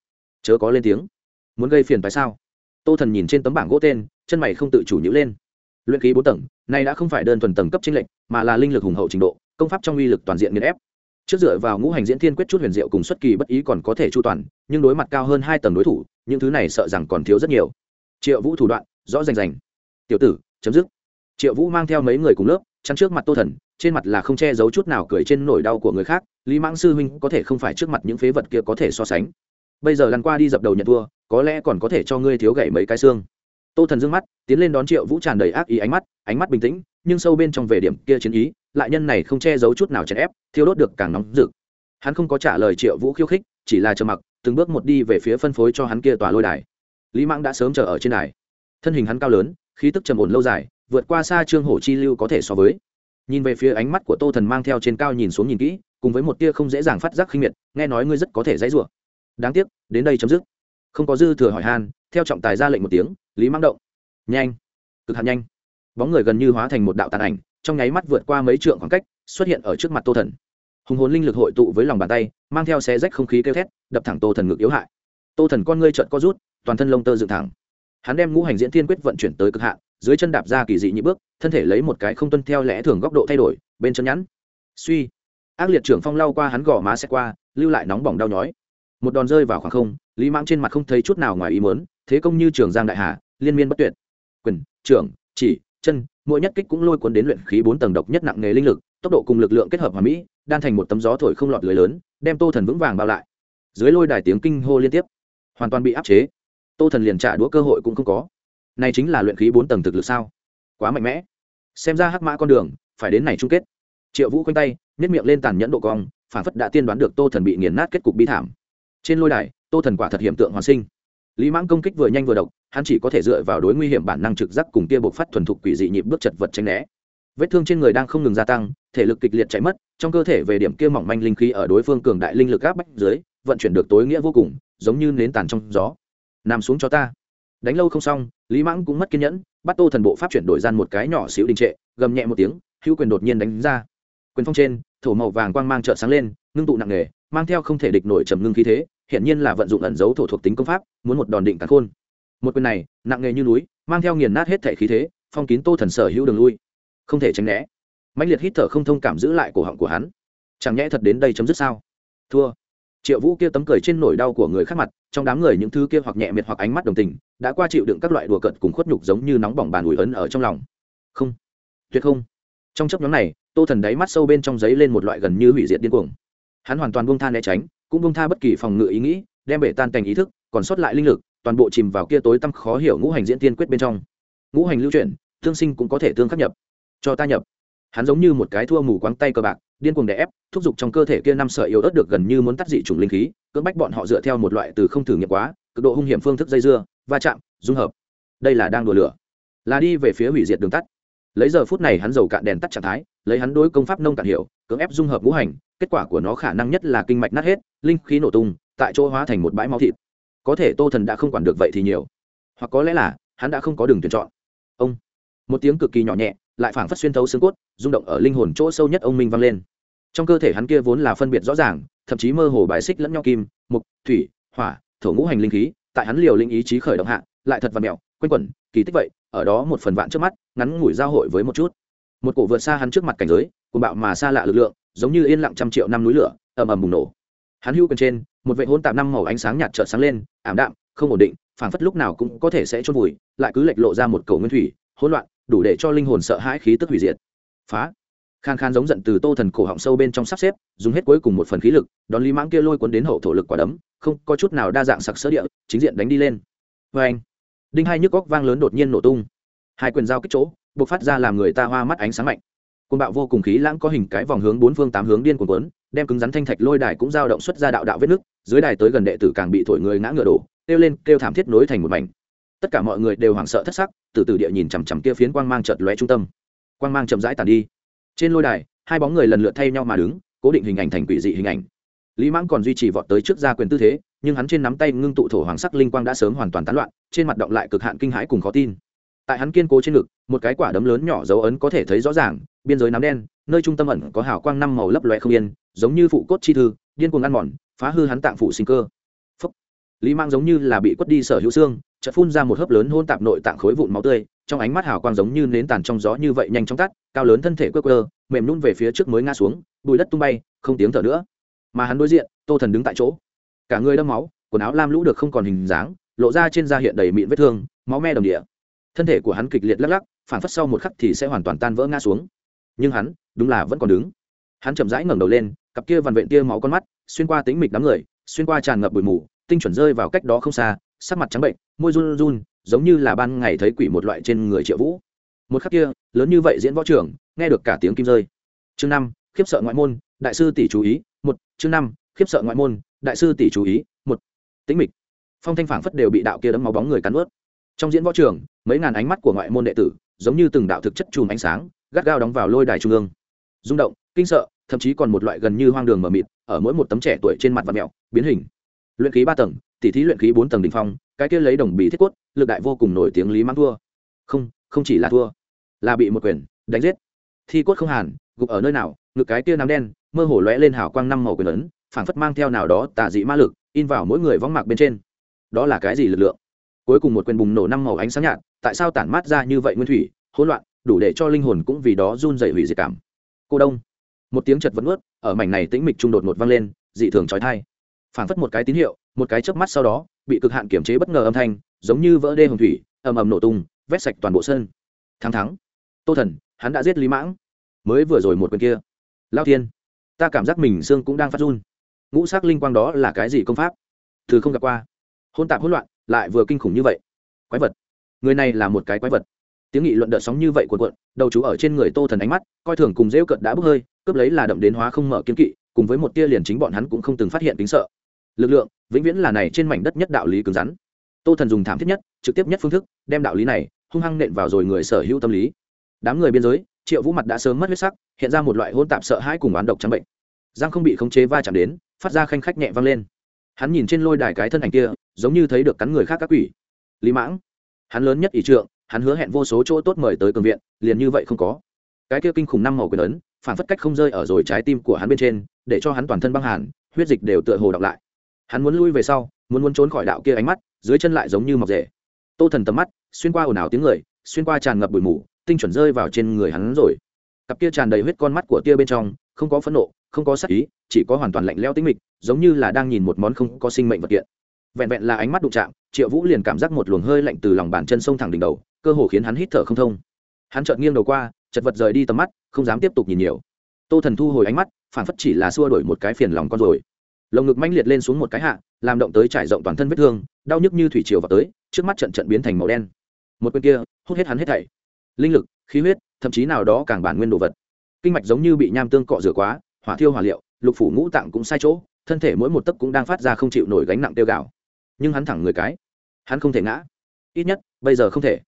Chớ có lên tiếng. Muốn gây phiền tại sao? Tô thần nhìn trên tấm bảng gỗ tên, chân mày không tự chủ nhữ lên. Luyện khí bốn tầng nay đã không phải đơn thuần tầng cấp chính lệnh mà là linh lực hùng hậu trình độ, công pháp trong uy lực toàn diện nghiền ép trước dựa vào ngũ hành diễn thiên quyết chút huyền diệu cùng xuất kỳ bất ý còn có thể chu toàn, nhưng đối mặt cao hơn hai tầng đối thủ, những thứ này sợ rằng còn thiếu rất nhiều. Triệu vũ thủ đoạn, rõ rành rành. Tiểu tử, chấm dứt. Triệu vũ mang theo mấy người cùng lớp, chắn trước mặt tô thần, trên mặt là không che giấu chút nào cười trên nỗi đau của người khác, lý mãng sư huynh có thể không phải trước mặt những phế vật kia có thể so sánh. Bây giờ lăn qua đi dập đầu nhận thua, có lẽ còn có thể cho ngươi thiếu gậy mấy cái xương. Tô thần d ư ơ n g mắt, tiến lên đón triệu vũ tràn đầy ác ý ánh mắt ánh mắt bình tĩnh, nhưng sâu bên trong về điểm kia chiến ý lại nhân này không che giấu chút nào chèn ép, thiêu đốt được càng nóng rực. Hắn không có trả lời triệu vũ khiêu khích, chỉ là chờ mặc, từng bước một đi về phía phân phối cho hắn kia tòa lôi đài. Lý mãng đã sớm chờ ở trên đài. Thân hình hắn cao lớn, khí tức trầm ổn lâu dài, vượt qua xa trương hổ chi lưu có thể so với. Nhìn về phía ánh mắt của tô thần mang theo trên cao nhìn xuống nhìn kỹ, cùng với một tia không dễ dàng phát giác khinh miệt, nghe nói ngươi rất có thể dãy rủa. Đáng tiếc, đến đây chấm dứt. Không có dư thừa hỏi han, theo trọng tài ra lệnh một tiếng, lý Mãng động. Nhanh, cực hạn nhanh. Bóng người gần như hóa thành một đạo tàn ảnh trong nháy mắt vượt qua mấy trượng khoảng cách, xuất hiện ở trước mặt tô thần. Hùng hồn linh lực hội tụ với lòng bàn tay, mang theo xe rách không khí kêu thét, đập thẳng tô thần ngực yếu hại. Tô thần con ngươi trợn co rút, toàn thân lông tơ dựng thẳng. Hắn đem ngũ hành diễn thiên quyết vận chuyển tới cực hạn, dưới chân đạp ra kỳ dị nhị bước, thân thể lấy một cái không tuân theo lẽ thường góc độ thay đổi, bên chân nhắn suy. Ác liệt trưởng phong lao qua hắn gò má xe qua, lưu lại nóng bỏng đau nhói. Một đòn rơi vào khoảng không, lý mãng trên mặt không thấy chút nào ngoài ý mớn thế công như trường giang đại hà, liên miên bất tuyệt. Quyền, trưởng, chỉ chân, mỗi nhất kích cũng lôi cuốn đến luyện khí bốn tầng độc nhất nặng nghề linh lực, tốc độ cùng lực lượng kết hợp hòa mỹ, đan thành một tấm gió thổi không lọt lưới lớn, đem tô thần vững vàng bao lại. Dưới lôi đài tiếng kinh hô liên tiếp, hoàn toàn bị áp chế. Tô thần liền trả đũa cơ hội cũng không có. Này chính là luyện khí bốn tầng thực lực sao? Quá mạnh mẽ. Xem ra hắc mã con đường, phải đến này chung kết. Triệu vũ khoanh tay nhét miệng lên tàn nhẫn độ cong, phản phất đã tiên đoán được tô thần bị nghiền nát kết cục bi thảm. Trên lôi đài, tô thần quả thật hiểm tượng hoàn sinh lý mãng công kích vừa nhanh vừa độc, hắn chỉ có thể dựa vào đối nguy hiểm bản năng trực giác cùng kia bộc phát thuần thục quỷ dị nhịp bước chật vật tranh né. Vết thương trên người đang không ngừng gia tăng, thể lực kịch liệt chạy mất, trong cơ thể về điểm kia mỏng manh linh khí ở đối phương cường đại linh lực áp bách dưới, vận chuyển được tối nghĩa vô cùng, giống như nến tàn trong gió. Nằm xuống cho ta. Đánh lâu không xong, lý mãng cũng mất kiên nhẫn, bắt tô thần bộ pháp chuyển đổi gian một cái nhỏ xíu đình trệ, gầm nhẹ một tiếng, hữu quyền đột nhiên đánh ra. Quyền phong trên, thổ màu vàng quang mang trợ sáng lên, ngưng tụ nặng nề, mang theo không thể địch nổi trầm ngưng khí thế hiện nhiên là vận dụng ẩn dấu thổ thuộc tính công pháp, muốn một đòn định cắn khôn. Một quyền này, nặng nghề như núi, mang theo nghiền nát hết thể khí thế, phong kín tô thần sở hữu đường lui. Không thể tránh né. Mạnh liệt hít thở không thông cảm giữ lại cổ họng của hắn. Chẳng nhẽ thật đến đây chấm dứt sao? Thua. Triệu vũ kia tấm cười trên nỗi đau của người khác mặt, trong đám người những thứ kia hoặc nhẹ miệt hoặc ánh mắt đồng tình, đã qua chịu đựng các loại đùa cợt cùng khuất nhục giống như nóng bỏng bàn ủi ấn ở trong lòng. Không. Tuyệt không. Trong chấp nhóm này, tô thần đáy mắt sâu bên trong giấy lên một loại gần như hủy diệt điên cuồng. Hắn hoàn toàn buông tha né tránh cũng bông tha bất kỳ phòng ngự ý nghĩ, đem bể tan cảnh ý thức, còn sót lại linh lực, toàn bộ chìm vào kia tối tăm khó hiểu ngũ hành diễn tiên quyết bên trong. Ngũ hành lưu chuyển, tương sinh cũng có thể tương khắc nhập. Cho ta nhập. Hắn giống như một cái thua mù quáng tay cờ bạc, điên cuồng đè ép, thúc giục trong cơ thể kia năm sợi yếu ớt được gần như muốn tắt dị chủng linh khí, cưỡng bách bọn họ dựa theo một loại từ không thử nghiệm quá, cực độ hung hiểm phương thức dây dưa, va chạm, dung hợp. Đây là đang đùa lửa. Là đi về phía hủy diệt đường tắt lấy giờ phút này hắn dầu cạn đèn tắt trạng thái, lấy hắn đối công pháp nông cạn hiệu cưỡng ép dung hợp ngũ hành, kết quả của nó khả năng nhất là kinh mạch nát hết, linh khí nổ tung, tại chỗ hóa thành một bãi máu thịt. Có thể tô thần đã không quản được vậy thì nhiều. Hoặc có lẽ là, hắn đã không có đường tuyển chọn. Ông. Một tiếng cực kỳ nhỏ nhẹ, lại phảng phất xuyên thấu xương cốt, rung động ở linh hồn chỗ sâu nhất ông minh vang lên. Trong cơ thể hắn kia vốn là phân biệt rõ ràng, thậm chí mơ hồ bài xích lẫn nhau kim, mục, thủy, hỏa, thổ ngũ hành linh khí, tại hắn liều linh ý chí khởi động hạ, lại thật và mẹo quanh quẩn, kỳ tích vậy, ở đó một phần vạn trước mắt, ngắn ngủi giao hội với một chút. Một cổ vượt xa hắn trước mặt cảnh giới cùng bạo mà xa lạ lực lượng, giống như yên lặng trăm triệu năm núi lửa, ầm ầm bùng nổ. Hắn hưu cần trên, một vệ hôn tạm năm màu ánh sáng nhạt trợ sáng lên, ảm đạm, không ổn định, phảng phất lúc nào cũng có thể sẽ chôn vùi, lại cứ lệch lộ ra một cầu nguyên thủy, hỗn loạn, đủ để cho linh hồn sợ hãi khí tức hủy diệt. Phá! Khan khan giống giận từ tô thần cổ họng sâu bên trong sắp xếp, dùng hết cuối cùng một phần khí lực, đón lý mãng kia lôi cuốn đến hậu thổ lực quả đấm, không có chút nào đa dạng sặc sỡ địa, chính diện đánh đi lên. Vê anh đinh hai nhức góc vang lớn đột nhiên nổ tung. Hai quyền dao kích chỗ buộc phát ra làm người ta hoa mắt ánh sáng mạnh. Côn bạo vô cùng khí lãng có hình cái vòng hướng bốn phương tám hướng điên cuồng quấn đem cứng rắn thanh thạch lôi đài cũng dao động xuất ra đạo đạo vết nước dưới đài tới gần đệ tử càng bị thổi người ngã ngựa đổ, kêu lên, kêu thảm thiết nối thành một mảnh. Tất cả mọi người đều hoảng sợ thất sắc, từ từ địa nhìn chằm chằm kia phiến quang mang chợt lóe trung tâm. Quang mang chậm rãi tàn đi. Trên lôi đài, hai bóng người lần lượt thay nhau mà đứng, cố định hình ảnh thành quỷ dị hình ảnh. Lý mãng còn duy trì vọt tới trước ra quyền tư thế nhưng hắn trên nắm tay ngưng tụ thổ hoàng sắc linh quang đã sớm hoàn toàn tán loạn, trên mặt động lại cực hạn kinh hãi cùng khó tin. Tại hắn kiên cố trên ngực, một cái quả đấm lớn nhỏ dấu ấn có thể thấy rõ ràng, biên giới nắm đen, nơi trung tâm ẩn có hào quang năm màu lấp loe không yên, giống như phụ cốt chi thư, điên cuồng ăn mòn, phá hư hắn tạng phụ sinh cơ. Phúc. lý mang giống như là bị quất đi sở hữu xương, chợt phun ra một hớp lớn hôn tạp nội tạng khối vụn máu tươi, trong ánh mắt hào quang giống như nến tàn trong gió như vậy nhanh chóng tắt, cao lớn thân thể quơ quơ, mềm nhún về phía trước mới ngã xuống bùi đất tung bay, không tiếng thở nữa. Mà hắn đối diện, tô thần đứng tại chỗ cả người đâm máu, quần áo lam lũ được không còn hình dáng, lộ ra trên da hiện đầy mịn vết thương, máu me đồng địa thân thể của hắn kịch liệt lắc lắc phản phất sau một khắc thì sẽ hoàn toàn tan vỡ ngã xuống. Nhưng hắn, đúng là vẫn còn đứng. Hắn chậm rãi ngẩng đầu lên, cặp kia vằn vện tia máu con mắt, xuyên qua tính mịch đám người, xuyên qua tràn ngập bụi mù, tinh chuẩn rơi vào cách đó không xa, sắc mặt trắng bệnh, môi run run, giống như là ban ngày thấy quỷ một loại trên người triệu vũ. Một khắc kia, lớn như vậy diễn võ trưởng nghe được cả tiếng kim rơi. Chương năm, khiếp sợ ngoại môn, đại sư tỷ chú ý, một, chương năm, khiếp sợ ngoại môn đại sư tỷ chú ý, một, tĩnh mịch. Phong thanh phảng phất đều bị đạo kia đấm máu bóng người cắn ướt trong diễn võ trường, mấy ngàn ánh mắt của ngoại môn đệ tử, giống như từng đạo thực chất chùm ánh sáng, gắt gao đóng vào lôi đài trung ương. Rung động, kinh sợ, thậm chí còn một loại gần như hoang đường mờ mịt, ở mỗi một tấm trẻ tuổi trên mặt và mẹo, biến hình. Luyện khí ba tầng, tỉ thí luyện khí bốn tầng đ ỉ n h phong, cái kia lấy đồng bì thiết quất lực đại vô cùng nổi tiếng lý mang thua. Không không chỉ là thua, là bị một quyền, đánh giết. Thi quất không hàn, gục ở nơi nào, ngực cái kia nắm đen, mơ hồ lóe lên hào quang năm màu quyền ấn phảng phất mang theo nào đó tà dị ma lực, in vào mỗi người vóng mạc bên trên. Đó là cái gì lực lượng? Cuối cùng một quyền bùng nổ năm màu ánh sáng nhạt, tại sao tản mát ra như vậy nguyên thủy, hỗn loạn, đủ để cho linh hồn cũng vì đó run dày hủy diệt cảm. Cô đông. Một tiếng chật vẫn ướt ở mảnh này tĩnh mịch trung đột một vang lên, dị thường trói thai phảng phất một cái tín hiệu, một cái chớp mắt sau đó, bị cực hạn kiểm chế bất ngờ âm thanh, giống như vỡ đê hồng thủy, ầm ầm nổ tung, vét sạch toàn bộ sân. Thắng thắng. Tô thần, hắn đã giết lý mãng. Mới vừa rồi một quyền kia. Lao thiên, ta cảm giác mình xương cũng đang phát run ngũ sắc linh quang đó là cái gì công pháp? Thứ không gặp qua. Hôn tạp hỗn loạn, lại vừa kinh khủng như vậy. Quái vật. Người này là một cái quái vật. Tiếng nghị luận đợt sóng như vậy cuộn cuộn, đầu chú ở trên người tô thần ánh mắt, coi thường cùng rêu cợt đã bốc hơi, cướp lấy là đậm đến hóa không mở kiếm kỵ, cùng với một tia liền chính bọn hắn cũng không từng phát hiện tính sợ. Lực lượng, vĩnh viễn là này trên mảnh đất nhất đạo lý cứng rắn. Tô thần dùng thảm thiết nhất, trực tiếp nhất phương thức, đem đạo lý này hung hăng nện vào rồi người sở hữu tâm lý. Đám người biên giới, triệu vũ mặt đã sớm mất huyết sắc, hiện ra một loại hôn tạp sợ hãi cùng oán độc trắng bệnh. Giang không bị khống chế va chạm đến phát ra khanh khách nhẹ vang lên. Hắn nhìn trên lôi đài cái thân ảnh kia, giống như thấy được cắn người khác các quỷ. Lý mãng, hắn lớn nhất ý trượng, hắn hứa hẹn vô số chỗ tốt mời tới cường viện, liền như vậy không có. Cái kia kinh khủng năm màu quyền ấn, phản phất cách không rơi ở rồi trái tim của hắn bên trên, để cho hắn toàn thân băng hàn, huyết dịch đều tựa hồ đọc lại. Hắn muốn lui về sau, muốn muốn trốn khỏi đạo kia ánh mắt, dưới chân lại giống như mọc rể tô thần tầm mắt, xuyên qua ồn ào tiếng người, xuyên qua tràn ngập bụi mù, tinh chuẩn rơi vào trên người hắn rồi. Cặp kia tràn đầy huyết con mắt của tia bên trong, không có phẫn nộ không có sắc ý, chỉ có hoàn toàn lạnh leo tính mịch, giống như là đang nhìn một món không có sinh mệnh vật kiện. Vẹn vẹn là ánh mắt đụng chạm, triệu vũ liền cảm giác một luồng hơi lạnh từ lòng bàn chân sông thẳng đỉnh đầu, cơ hồ khiến hắn hít thở không thông. Hắn chợt nghiêng đầu qua, chật vật rời đi tầm mắt, không dám tiếp tục nhìn nhiều. Tô thần thu hồi ánh mắt, phản phất chỉ là xua đổi một cái phiền lòng con rồi. Lồng ngực manh liệt lên xuống một cái hạ, làm động tới trải rộng toàn thân vết thương, đau nhức như thủy triều vào tới, trước mắt trận trận biến thành màu đen. Một bên kia, hút hết hắn hết thảy. Linh lực, khí huyết, thậm chí nào đó càng bản nguyên đồ vật. Kinh mạch giống như bị nham tương cọ rửa quá hỏa thiêu hỏa liệu, lục phủ ngũ tạng cũng sai chỗ, thân thể mỗi một tấc cũng đang phát ra không chịu nổi gánh nặng tiêu gạo. Nhưng hắn thẳng người cái, hắn không thể ngã. Ít nhất, bây giờ không thể.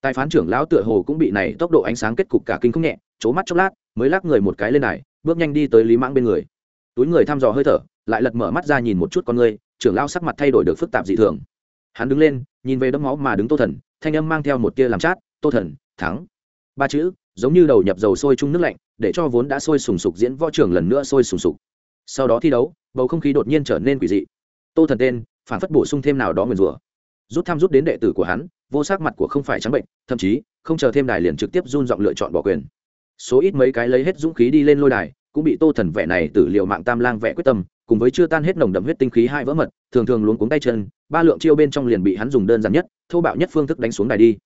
Tài phán trưởng lão tựa hồ cũng bị này tốc độ ánh sáng kết cục cả kinh không nhẹ c mắt chốc lát, mới lắc người một cái lên này, bước nhanh đi tới lý mãng bên người. Túi người thăm dò hơi thở, lại lật mở mắt ra nhìn một chút con người trưởng lão sắc mặt thay đổi được phức tạp dị thường. Hắn đứng lên, nhìn về đấm máu mà đứng tô thần, thanh âm mang theo một tia làm chát, tô thần, thắng. Ba chữ, giống như đầu nhập dầu sôi chung nước lạnh để cho vốn đã sôi sùng sục diễn võ trường lần nữa sôi sùng sục. Sau đó thi đấu, bầu không khí đột nhiên trở nên quỷ dị. Tô thần tên, phản phất bổ sung thêm nào đó nguyền rủa. Rút thăm rút đến đệ tử của hắn, vô sắc mặt của không phải trắng bệnh, thậm chí, không chờ thêm đài liền trực tiếp run giọng lựa chọn bỏ quyền. Số ít mấy cái lấy hết dũng khí đi lên lôi đài, cũng bị tô thần vẻ này tử liệu mạng tam lang vẽ quyết tâm, cùng với chưa tan hết nồng đậm huyết tinh khí hai vỡ mật, thường thường luống cuống tay chân, ba lượng chiêu bên trong liền bị hắn dùng đơn giản nhất, thô bạo nhất phương thức đánh xuống đài đi.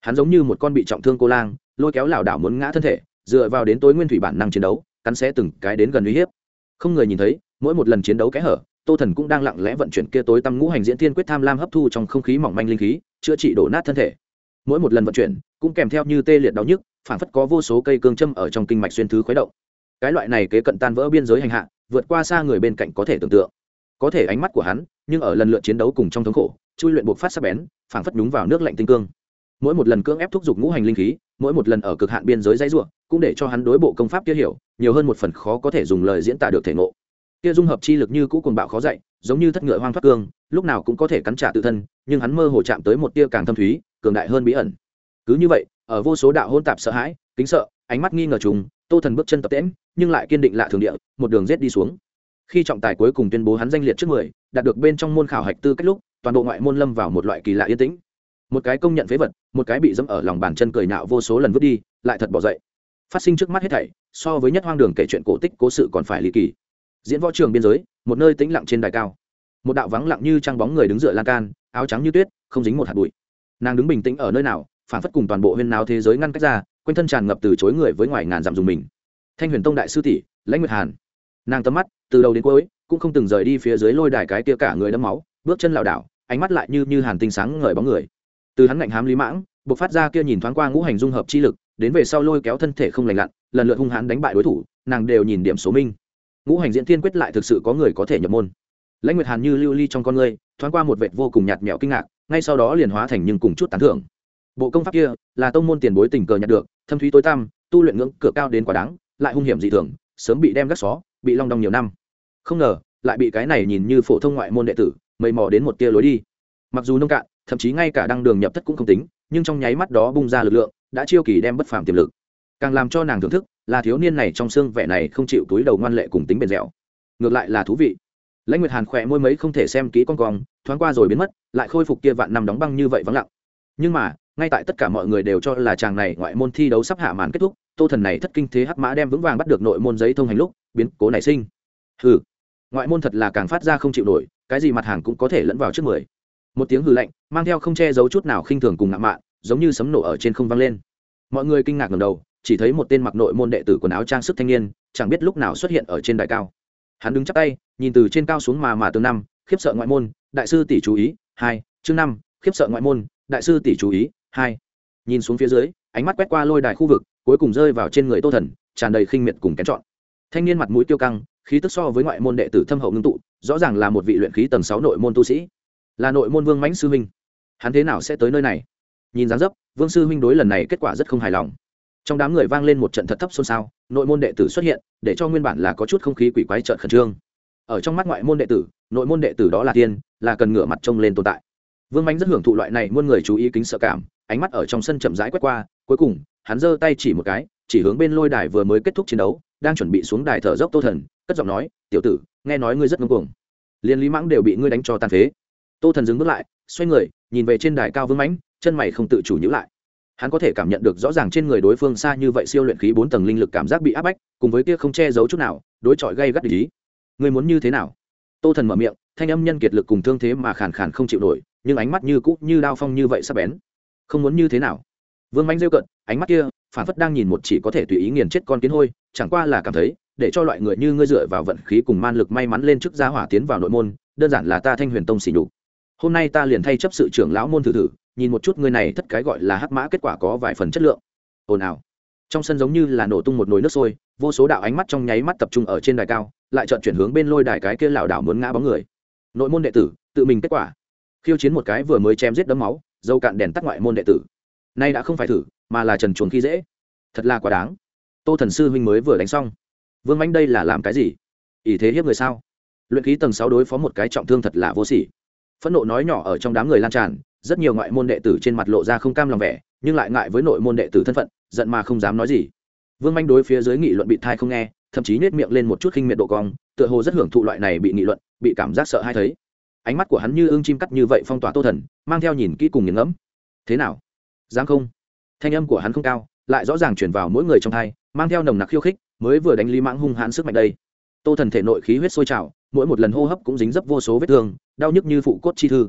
Hắn giống như một con bị trọng thương cô lang, lôi kéo lảo đảo muốn ngã thân thể dựa vào đến tối nguyên thủy bản năng chiến đấu, cắn xé từng cái đến gần uy hiếp. Không người nhìn thấy, mỗi một lần chiến đấu kẽ hở, tô thần cũng đang lặng lẽ vận chuyển kia tối tăm ngũ hành diễn thiên quyết tham lam hấp thu trong không khí mỏng manh linh khí, chữa trị đổ nát thân thể. Mỗi một lần vận chuyển, cũng kèm theo như tê liệt đau nhức, phản phất có vô số cây cương châm ở trong kinh mạch xuyên thứ khuấy động. Cái loại này kế cận tan vỡ biên giới hành hạ, vượt qua xa người bên cạnh có thể tưởng tượng. Có thể ánh mắt của hắn, nhưng ở lần lượt chiến đấu cùng trong thống khổ, chui luyện buộc phát sắc bén, phản phất nhúng vào nước lạnh tinh cương. Mỗi một lần cưỡng ép thúc giục ngũ hành linh khí, mỗi một lần ở cực hạn biên giới dãy ruộng cũng để cho hắn đối bộ công pháp kia hiểu, nhiều hơn một phần khó có thể dùng lời diễn tả được thể ngộ. Kia dung hợp chi lực như cũ cuồng bạo khó dạy, giống như thất ngựa hoang thoát cương, lúc nào cũng có thể cắn trả tự thân, nhưng hắn mơ hồ chạm tới một tia càng thâm thúy, cường đại hơn bí ẩn. Cứ như vậy, ở vô số đạo hôn tạp sợ hãi, kính sợ, ánh mắt nghi ngờ trùng, tô thần bước chân tập tễm nhưng lại kiên định lạ thường địa, một đường rết đi xuống. Khi trọng tài cuối cùng tuyên bố hắn danh liệt trước mười, đạt được bên trong môn khảo hạch tư cách lúc, toàn bộ ngoại môn lâm vào một loại kỳ lạ yên tĩnh. Một cái công nhận phế vật, một cái bị dẫm ở lòng bàn chân cười nạo vô số lần vứt đi, lại thật bỏ dậy phát sinh trước mắt hết thảy, so với nhất hoang đường kể chuyện cổ tích cố sự còn phải ly kỳ. Diễn võ trường biên giới, một nơi tĩnh lặng trên đài cao. Một đạo vắng lặng như trăng bóng người đứng dựa lan can, áo trắng như tuyết, không dính một hạt bụi. Nàng đứng bình tĩnh ở nơi nào, phản phất cùng toàn bộ huyên nào thế giới ngăn cách ra, quanh thân tràn ngập từ chối người với ngoài ngàn dặm dùng mình. Thanh huyền tông đại sư tỷ, lãnh nguyệt hàn. Nàng tấm mắt, từ đầu đến cuối, cũng không từng rời đi phía dưới lôi đài cái tia cả người đẫm máu, bước chân lảo đảo, ánh mắt lại như như hàn tinh sáng ngời bóng người. Từ hắn ngạnh hám lý mãng buộc phát ra kia nhìn thoáng qua ngũ hành dung hợp chi lực đến về sau lôi kéo thân thể không lành lặn, lần lượt hung hãn đánh bại đối thủ, nàng đều nhìn điểm số minh. Ngũ hành diễn thiên quyết lại thực sự có người có thể nhập môn. Lãnh nguyệt hàn như lưu ly trong con người thoáng qua một vệt vô cùng nhạt mẹo kinh ngạc, ngay sau đó liền hóa thành nhưng cùng chút tán thưởng. Bộ công pháp kia, là tông môn tiền bối tình cờ nhặt được, thâm thúy tối tăm, tu luyện ngưỡng cửa cao đến quá đáng, lại hung hiểm dị thường, sớm bị đem gắt xó, bị long đong nhiều năm. Không ngờ, lại bị cái này nhìn như phổ thông ngoại môn đệ tử mây mò đến một tia lối đi. Mặc dù nông cạn, thậm chí ngay cả đăng đường nhập thất cũng không tính, nhưng trong nháy mắt đó bung ra lực lượng đã chiêu kỳ đem bất phàm tiềm lực. Càng làm cho nàng thưởng thức, là thiếu niên này trong xương vẻ này không chịu túi đầu ngoan lệ cùng tính bền dẻo. Ngược lại là thú vị. Lãnh nguyệt hàn khỏe môi mấy không thể xem kỹ con cong, thoáng qua rồi biến mất, lại khôi phục kia vạn năm đóng băng như vậy vắng lặng. Nhưng mà, ngay tại tất cả mọi người đều cho là chàng này ngoại môn thi đấu sắp hạ màn kết thúc, tô thần này thất kinh thế hắc mã đem vững vàng bắt được nội môn giấy thông hành lúc, biến cố nảy sinh. Hừ, ngoại môn thật là càng phát ra không chịu nổi, cái gì mặt hàng cũng có thể lẫn vào trước mười. Một tiếng hừ lạnh, mang theo không che giấu chút nào khinh thường cùng ngạo mạn giống như sấm nổ ở trên không vang lên. Mọi người kinh ngạc ngầm đầu, chỉ thấy một tên mặc nội môn đệ tử quần áo trang sức thanh niên, chẳng biết lúc nào xuất hiện ở trên đài cao. Hắn đứng chắp tay, nhìn từ trên cao xuống mà mà từ năm, khiếp sợ ngoại môn, đại sư tỷ chú ý, hai, chương năm, khiếp sợ ngoại môn, đại sư tỷ chú ý, hai. Nhìn xuống phía dưới, ánh mắt quét qua lôi đài khu vực, cuối cùng rơi vào trên người tô thần, tràn đầy khinh miệt cùng kén chọn. Thanh niên mặt mũi tiêu căng, khí tức so với ngoại môn đệ tử thâm hậu ngưng tụ, rõ ràng là một vị luyện khí tầng sáu nội môn tu sĩ. Là nội môn vương mãnh sư huynh. Hắn thế nào sẽ tới nơi này? Nhìn dáng dấp, vương sư huynh đối lần này kết quả rất không hài lòng. Trong đám người vang lên một trận thật thấp xôn xao, nội môn đệ tử xuất hiện, để cho nguyên bản là có chút không khí quỷ quái trợn khẩn trương. Ở trong mắt ngoại môn đệ tử, nội môn đệ tử đó là tiên, là cần ngửa mặt trông lên tồn tại. Vương mánh rất hưởng thụ loại này muôn người chú ý kính sợ cảm, ánh mắt ở trong sân chậm rãi quét qua, cuối cùng, hắn giơ tay chỉ một cái, chỉ hướng bên lôi đài vừa mới kết thúc chiến đấu, đang chuẩn bị xuống đài thở dốc tô thần, cất giọng nói, tiểu tử, nghe nói ngươi rất ngưng cuồng. Liên lý mãng đều bị ngươi đánh cho tàn phế. Tô thần dừng bước lại, xoay người nhìn về trên đài cao vương mãnh, chân mày không tự chủ nhữ lại. Hắn có thể cảm nhận được rõ ràng trên người đối phương xa như vậy siêu luyện khí bốn tầng linh lực cảm giác bị áp bách, cùng với kia không che giấu chút nào, đối chọi gây gắt ý. Người muốn như thế nào? Tô thần mở miệng, thanh âm nhân kiệt lực cùng thương thế mà khàn khàn không chịu nổi, nhưng ánh mắt như cũ như đao phong như vậy sắp bén. Không muốn như thế nào? Vương mãnh rêu cận ánh mắt kia phản phất đang nhìn một chỉ có thể tùy ý nghiền chết con kiến hôi, chẳng qua là cảm thấy, để cho loại người như ngươi dựa vào vận khí cùng man lực may mắn lên trước gia hỏa tiến vào nội môn, đơn giản là ta thanh huyền tông xỉ nhục hôm nay ta liền thay chấp sự trưởng lão môn thử thử, nhìn một chút ngươi này thất cái gọi là hắc mã kết quả có vài phần chất lượng. Ồn ào. Trong sân giống như là nổ tung một nồi nước sôi, vô số đạo ánh mắt trong nháy mắt tập trung ở trên đài cao, lại chọn chuyển hướng bên lôi đài cái kia lảo đảo muốn ngã bóng người. Nội môn đệ tử, tự mình kết quả. Khiêu chiến một cái vừa mới chém giết đấm máu, dâu cạn đèn tắt ngoại môn đệ tử. Nay đã không phải thử, mà là trần chuồng khi dễ. Thật là quá đáng. Tô thần sư huynh mới vừa đánh xong. Vương anh đây là làm cái gì? Ỷ thế hiếp người sao? Luyện khí tầng sáu đối phó một cái trọng thương thật là vô sỉ phẫn nộ nói nhỏ ở trong đám người lan tràn, rất nhiều ngoại môn đệ tử trên mặt lộ ra không cam lòng vẻ, nhưng lại ngại với nội môn đệ tử thân phận, giận mà không dám nói gì. Vương manh đối phía dưới nghị luận bị thai không nghe, thậm chí nết miệng lên một chút khinh miệt độ cong, tựa hồ rất hưởng thụ loại này bị nghị luận, bị cảm giác sợ hay thấy. Ánh mắt của hắn như ưng chim cắt như vậy phong tỏa tô thần, mang theo nhìn kỹ cùng nghiền ngẫm. Thế nào? Dám không? Thanh âm của hắn không cao, lại rõ ràng chuyển vào mỗi người trong thai mang theo nồng nặc khiêu khích, mới vừa đánh lý mãng hung hãn sức mạnh đây. Tô thần thể nội khí huyết sôi trào mỗi một lần hô hấp cũng dính dấp vô số vết thương, đau nhức như phụ cốt chi thư.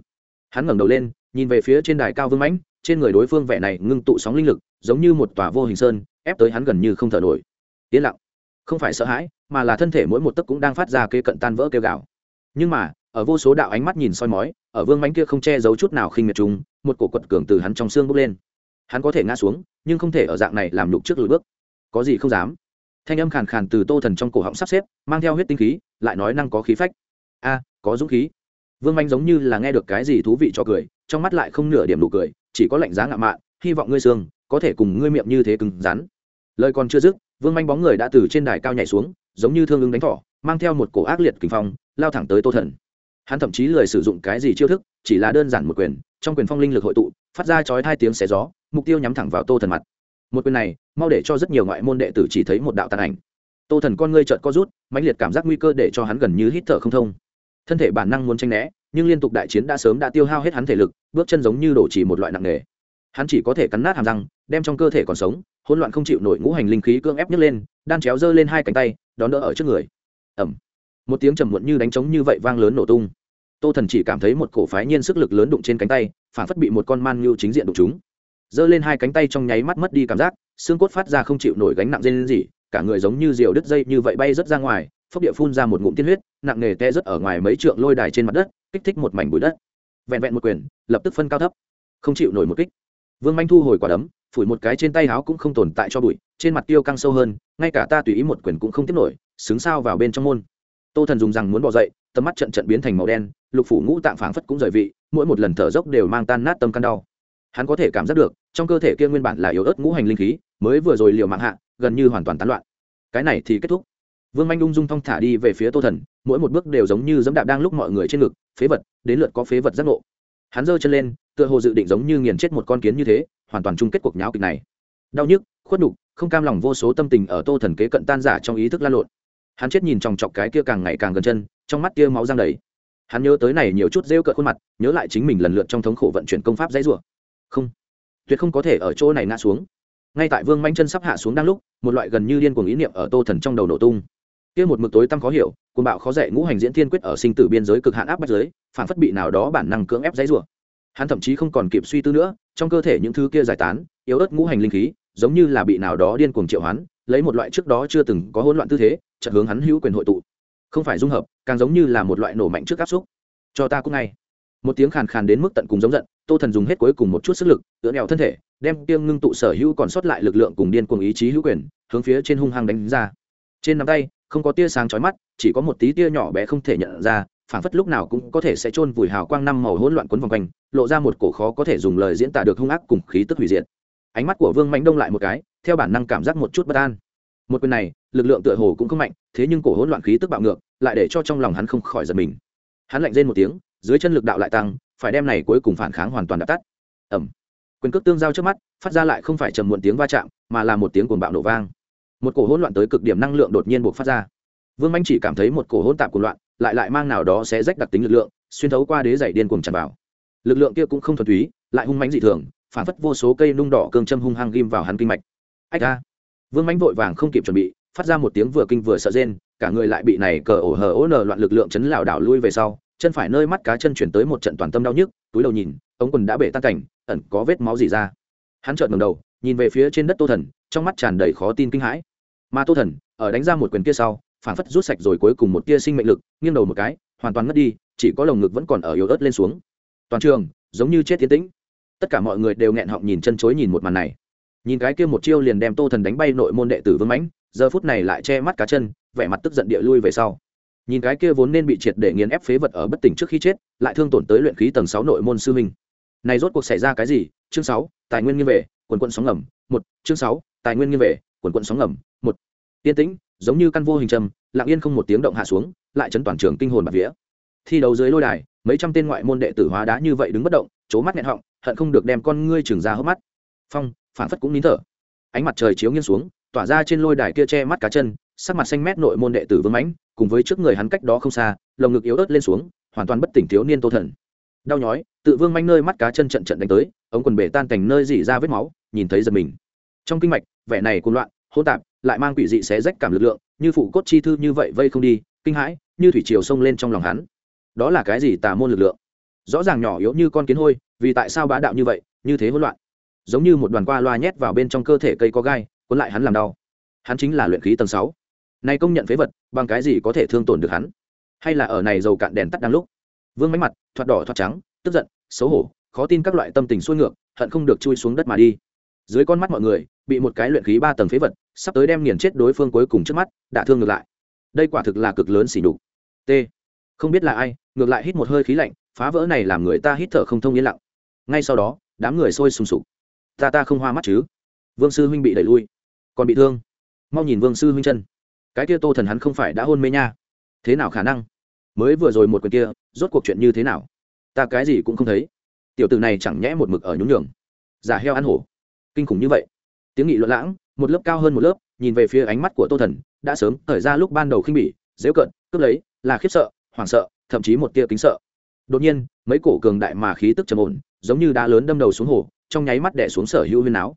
Hắn ngẩng đầu lên, nhìn về phía trên đài cao vương mãnh, trên người đối phương vẻ này ngưng tụ sóng linh lực, giống như một tòa vô hình sơn, ép tới hắn gần như không thở nổi. Yên lặng. Không phải sợ hãi, mà là thân thể mỗi một tấc cũng đang phát ra kê cận tan vỡ kêu gạo nhưng mà, ở vô số đạo ánh mắt nhìn soi mói, ở vương mánh kia không che giấu chút nào khinh miệt chúng một cổ quật cường từ hắn trong xương bốc lên. Hắn có thể ngã xuống, nhưng không thể ở dạng này làm nhục trước lùi bước. Có gì không dám? Thanh âm khàn khàn từ tô thần trong cổ họng sắp xếp, mang theo huyết tinh khí, lại nói năng có khí phách. A, có dũng khí. Vương manh giống như là nghe được cái gì thú vị cho cười, trong mắt lại không nửa điểm nụ cười, chỉ có lạnh giá ngạo mạn, hy vọng ngươi xương, có thể cùng ngươi miệng như thế cứng rắn. Lời còn chưa dứt, vương manh bóng người đã từ trên đài cao nhảy xuống, giống như thương ứng đánh thỏ, mang theo một cổ ác liệt kinh phong, lao thẳng tới tô thần. Hắn thậm chí lười sử dụng cái gì chiêu thức, chỉ là đơn giản một quyền, trong quyền phong linh lực hội tụ, phát ra chói hai tiếng xé gió, mục tiêu nhắm thẳng vào tô thần mặt một quyền này, mau để cho rất nhiều ngoại môn đệ tử chỉ thấy một đạo tàn ảnh. Tô thần con ngươi trợt co rút, mãnh liệt cảm giác nguy cơ để cho hắn gần như hít thở không thông. Thân thể bản năng muốn tranh né, nhưng liên tục đại chiến đã sớm đã tiêu hao hết hắn thể lực, bước chân giống như đổ chỉ một loại nặng nề. Hắn chỉ có thể cắn nát hàm răng, đem trong cơ thể còn sống, hỗn loạn không chịu nổi ngũ hành linh khí cưỡng ép nhấc lên, đan chéo giơ lên hai cánh tay, đón đỡ ở trước người. Ẩm một tiếng trầm muộn như đánh trống như vậy vang lớn nổ tung. Tô thần chỉ cảm thấy một cổ phái nhiên sức lực lớn đụng trên cánh tay, phản phất bị một con man ngưu chính diện đụng chúng giơ lên hai cánh tay trong nháy mắt mất đi cảm giác, xương cốt phát ra không chịu nổi gánh nặng dây lên gì cả người giống như diều đứt dây như vậy bay rớt ra ngoài, phốc địa phun ra một ngụm tiên huyết, nặng nề te rớt ở ngoài mấy trượng lôi đài trên mặt đất, kích thích một mảnh bụi đất. Vẹn vẹn một quyền, lập tức phân cao thấp, không chịu nổi một kích. Vương manh thu hồi quả đấm, phủi một cái trên tay háo cũng không tồn tại cho bụi, trên mặt tiêu căng sâu hơn, ngay cả ta tùy ý một quyền cũng không tiếp nổi, xứng sao vào bên trong môn. Tô thần dùng rằng muốn bỏ dậy, tầm mắt trận trận biến thành màu đen, lục phủ ngũ tạng phảng phất cũng rời vị, mỗi một lần thở dốc đều mang tan nát tâm căn đau hắn có thể cảm giác được, trong cơ thể kia nguyên bản là yếu ớt ngũ hành linh khí, mới vừa rồi liều mạng hạ, gần như hoàn toàn tán loạn. Cái này thì kết thúc. Vương manh ung dung thong thả đi về phía tô thần, mỗi một bước đều giống như dẫm đạp đang lúc mọi người trên ngực, phế vật, đến lượt có phế vật giác ngộ. Hắn giơ chân lên, tựa hồ dự định giống như nghiền chết một con kiến như thế, hoàn toàn chung kết cuộc nháo kịch này. Đau nhức, khuất đục không cam lòng vô số tâm tình ở tô thần kế cận tan giả trong ý thức lan lộn. Hắn chết nhìn chòng chọc cái kia càng ngày càng gần chân, trong mắt kia máu răng đầy. Hắn nhớ tới này nhiều chút rêu cợt khuôn mặt, nhớ lại chính mình lần lượt trong thống khổ vận chuyển công pháp dãy rủa không. Tuyệt không có thể ở chỗ này ngã xuống. Ngay tại vương manh chân sắp hạ xuống đang lúc, một loại gần như điên cuồng ý niệm ở tô thần trong đầu nổ tung. Kia một mực tối tăm khó hiểu, cuồng bạo khó dạy ngũ hành diễn thiên quyết ở sinh tử biên giới cực hạn áp bách giới, phản phất bị nào đó bản năng cưỡng ép dãy rủa. Hắn thậm chí không còn kịp suy tư nữa, trong cơ thể những thứ kia giải tán, yếu ớt ngũ hành linh khí, giống như là bị nào đó điên cuồng triệu hoán, lấy một loại trước đó chưa từng có hỗn loạn tư thế, chợt hướng hắn hữu quyền hội tụ. Không phải dung hợp, càng giống như là một loại nổ mạnh trước áp xúc. Cho ta cũng ngay một tiếng khàn khàn đến mức tận cùng giống giận, tô thần dùng hết cuối cùng một chút sức lực, tựa nẹo thân thể, đem tiêng ngưng tụ sở hữu còn sót lại lực lượng cùng điên cuồng ý chí hữu quyền, hướng phía trên hung hăng đánh ra. Trên nắm tay, không có tia sáng chói mắt, chỉ có một tí tia nhỏ bé không thể nhận ra, phảng phất lúc nào cũng có thể sẽ chôn vùi hào quang năm màu hỗn loạn quấn vòng quanh, lộ ra một cổ khó có thể dùng lời diễn tả được hung ác cùng khí tức hủy diệt. Ánh mắt của vương mạnh đông lại một cái, theo bản năng cảm giác một chút bất an. Một quyền này, lực lượng tựa hồ cũng không mạnh, thế nhưng cổ hỗn loạn khí tức bạo ngược, lại để cho trong lòng hắn không khỏi giật mình. Hắn lạnh rên một tiếng dưới chân lực đạo lại tăng, phải đem này cuối cùng phản kháng hoàn toàn đập tắt. Ẩm quyền cước tương giao trước mắt, phát ra lại không phải trầm muộn tiếng va chạm, mà là một tiếng cuồng bạo nổ vang. Một cổ hỗn loạn tới cực điểm năng lượng đột nhiên buộc phát ra. Vương anh chỉ cảm thấy một cổ hỗn tạp cuồng loạn, lại lại mang nào đó sẽ rách đặc tính lực lượng, xuyên thấu qua đế dày điên cuồng tràn vào. Lực lượng kia cũng không thuần túy, lại hung mãnh dị thường, phản phất vô số cây nung đỏ cương châm hung hăng ghim vào hắn kinh mạch. Ách ra vương anh vội vàng không kịp chuẩn bị, phát ra một tiếng vừa kinh vừa sợ rên, cả người lại bị này cờ ổ hờ ố nở loạn lực lượng chấn lảo đảo lui về sau chân phải nơi mắt cá chân chuyển tới một trận toàn tâm đau nhức, túi đầu nhìn, ống quần đã bể tan cảnh, ẩn có vết máu gì ra. Hắn trợn ngầm đầu, nhìn về phía trên đất tô thần, trong mắt tràn đầy khó tin kinh hãi. Mà tô thần, ở đánh ra một quyền kia sau phản phất rút sạch rồi cuối cùng một tia sinh mệnh lực, nghiêng đầu một cái, hoàn toàn ngất đi, chỉ có lồng ngực vẫn còn ở yếu ớt lên xuống. Toàn trường, giống như chết tiến tĩnh. Tất cả mọi người đều nghẹn họng nhìn chân chối nhìn một màn này. Nhìn cái kia một chiêu liền đem tô thần đánh bay nội môn đệ tử vương mãnh, giờ phút này lại che mắt cá chân, vẻ mặt tức giận địa lui về sau nhìn cái kia vốn nên bị triệt để nghiền ép phế vật ở bất tỉnh trước khi chết, lại thương tổn tới luyện khí tầng sáu nội môn sư minh này rốt cuộc xảy ra cái gì? Chương sáu, tài nguyên nghiêng về, quần quận sóng ngầm, một, chương sáu, tài nguyên nghiêng về, quần quận sóng ngầm, một. Tiên tĩnh, giống như căn vô hình trầm, lặng yên không một tiếng động hạ xuống, lại chấn toàn trường kinh hồn bạt vía. Thi đấu dưới lôi đài, mấy trăm tên ngoại môn đệ tử hóa đá như vậy đứng bất động, chố mắt nghẹn họng, hận không được đem con ngươi trường ra hốc mắt. Phong, phản phất cũng nín thở. Ánh mặt trời chiếu nghiêng xuống tỏa ra trên lôi đài kia che mắt cá chân, sắc mặt xanh mét nội môn đệ tử vương mãnh, cùng với trước người hắn cách đó không xa, lồng ngực yếu ớt lên xuống, hoàn toàn bất tỉnh thiếu niên tô thần. Đau nhói, tự vương manh nơi mắt cá chân trận trận đánh tới, ống quần bể tan cảnh nơi dỉ ra vết máu, nhìn thấy giật mình. Trong kinh mạch, vẻ này cuồng loạn, hỗn tạp, lại mang quỷ dị xé rách cảm lực lượng, như phụ cốt chi thư như vậy vây không đi, kinh hãi, như thủy triều xông lên trong lòng hắn. Đó là cái gì tà môn lực lượng? Rõ ràng nhỏ yếu như con kiến hôi, vì tại sao bá đạo như vậy, như thế hỗn loạn? Giống như một đoàn qua loa nhét vào bên trong cơ thể cây có gai cuốn lại hắn làm đau. Hắn chính là luyện khí tầng sáu. Này công nhận phế vật, bằng cái gì có thể thương tổn được hắn? Hay là ở này dầu cạn đèn tắt đang lúc? Vương mánh mặt, thoạt đỏ thoạt trắng, tức giận, xấu hổ, khó tin các loại tâm tình xuôi ngược, hận không được chui xuống đất mà đi. Dưới con mắt mọi người, bị một cái luyện khí ba tầng phế vật, sắp tới đem nghiền chết đối phương cuối cùng trước mắt đã thương ngược lại. Đây quả thực là cực lớn xỉ đục t. Không biết là ai, ngược lại hít một hơi khí lạnh, phá vỡ này làm người ta hít thở không thông yên lặng. Ngay sau đó, đám người sôi sùng sục. Ta ta không hoa mắt chứ? Vương sư huynh bị đẩy lui còn bị thương. Mau nhìn vương sư huynh chân. Cái kia tô thần hắn không phải đã hôn mê nha. Thế nào khả năng? Mới vừa rồi một quyền kia, rốt cuộc chuyện như thế nào? Ta cái gì cũng không thấy. Tiểu tử này chẳng nhẽ một mực ở nhún nhường. Giả heo ăn hổ. Kinh khủng như vậy. Tiếng nghị luận lãng, một lớp cao hơn một lớp, nhìn về phía ánh mắt của tô thần, đã sớm thời ra lúc ban đầu khinh bỉ dễu cận, cướp lấy, là khiếp sợ, hoảng sợ, thậm chí một tia kính sợ. Đột nhiên, mấy cổ cường đại mà khí tức trầm ổn, giống như đá lớn đâm đầu xuống hồ, trong nháy mắt đẻ xuống sở hữu huyên áo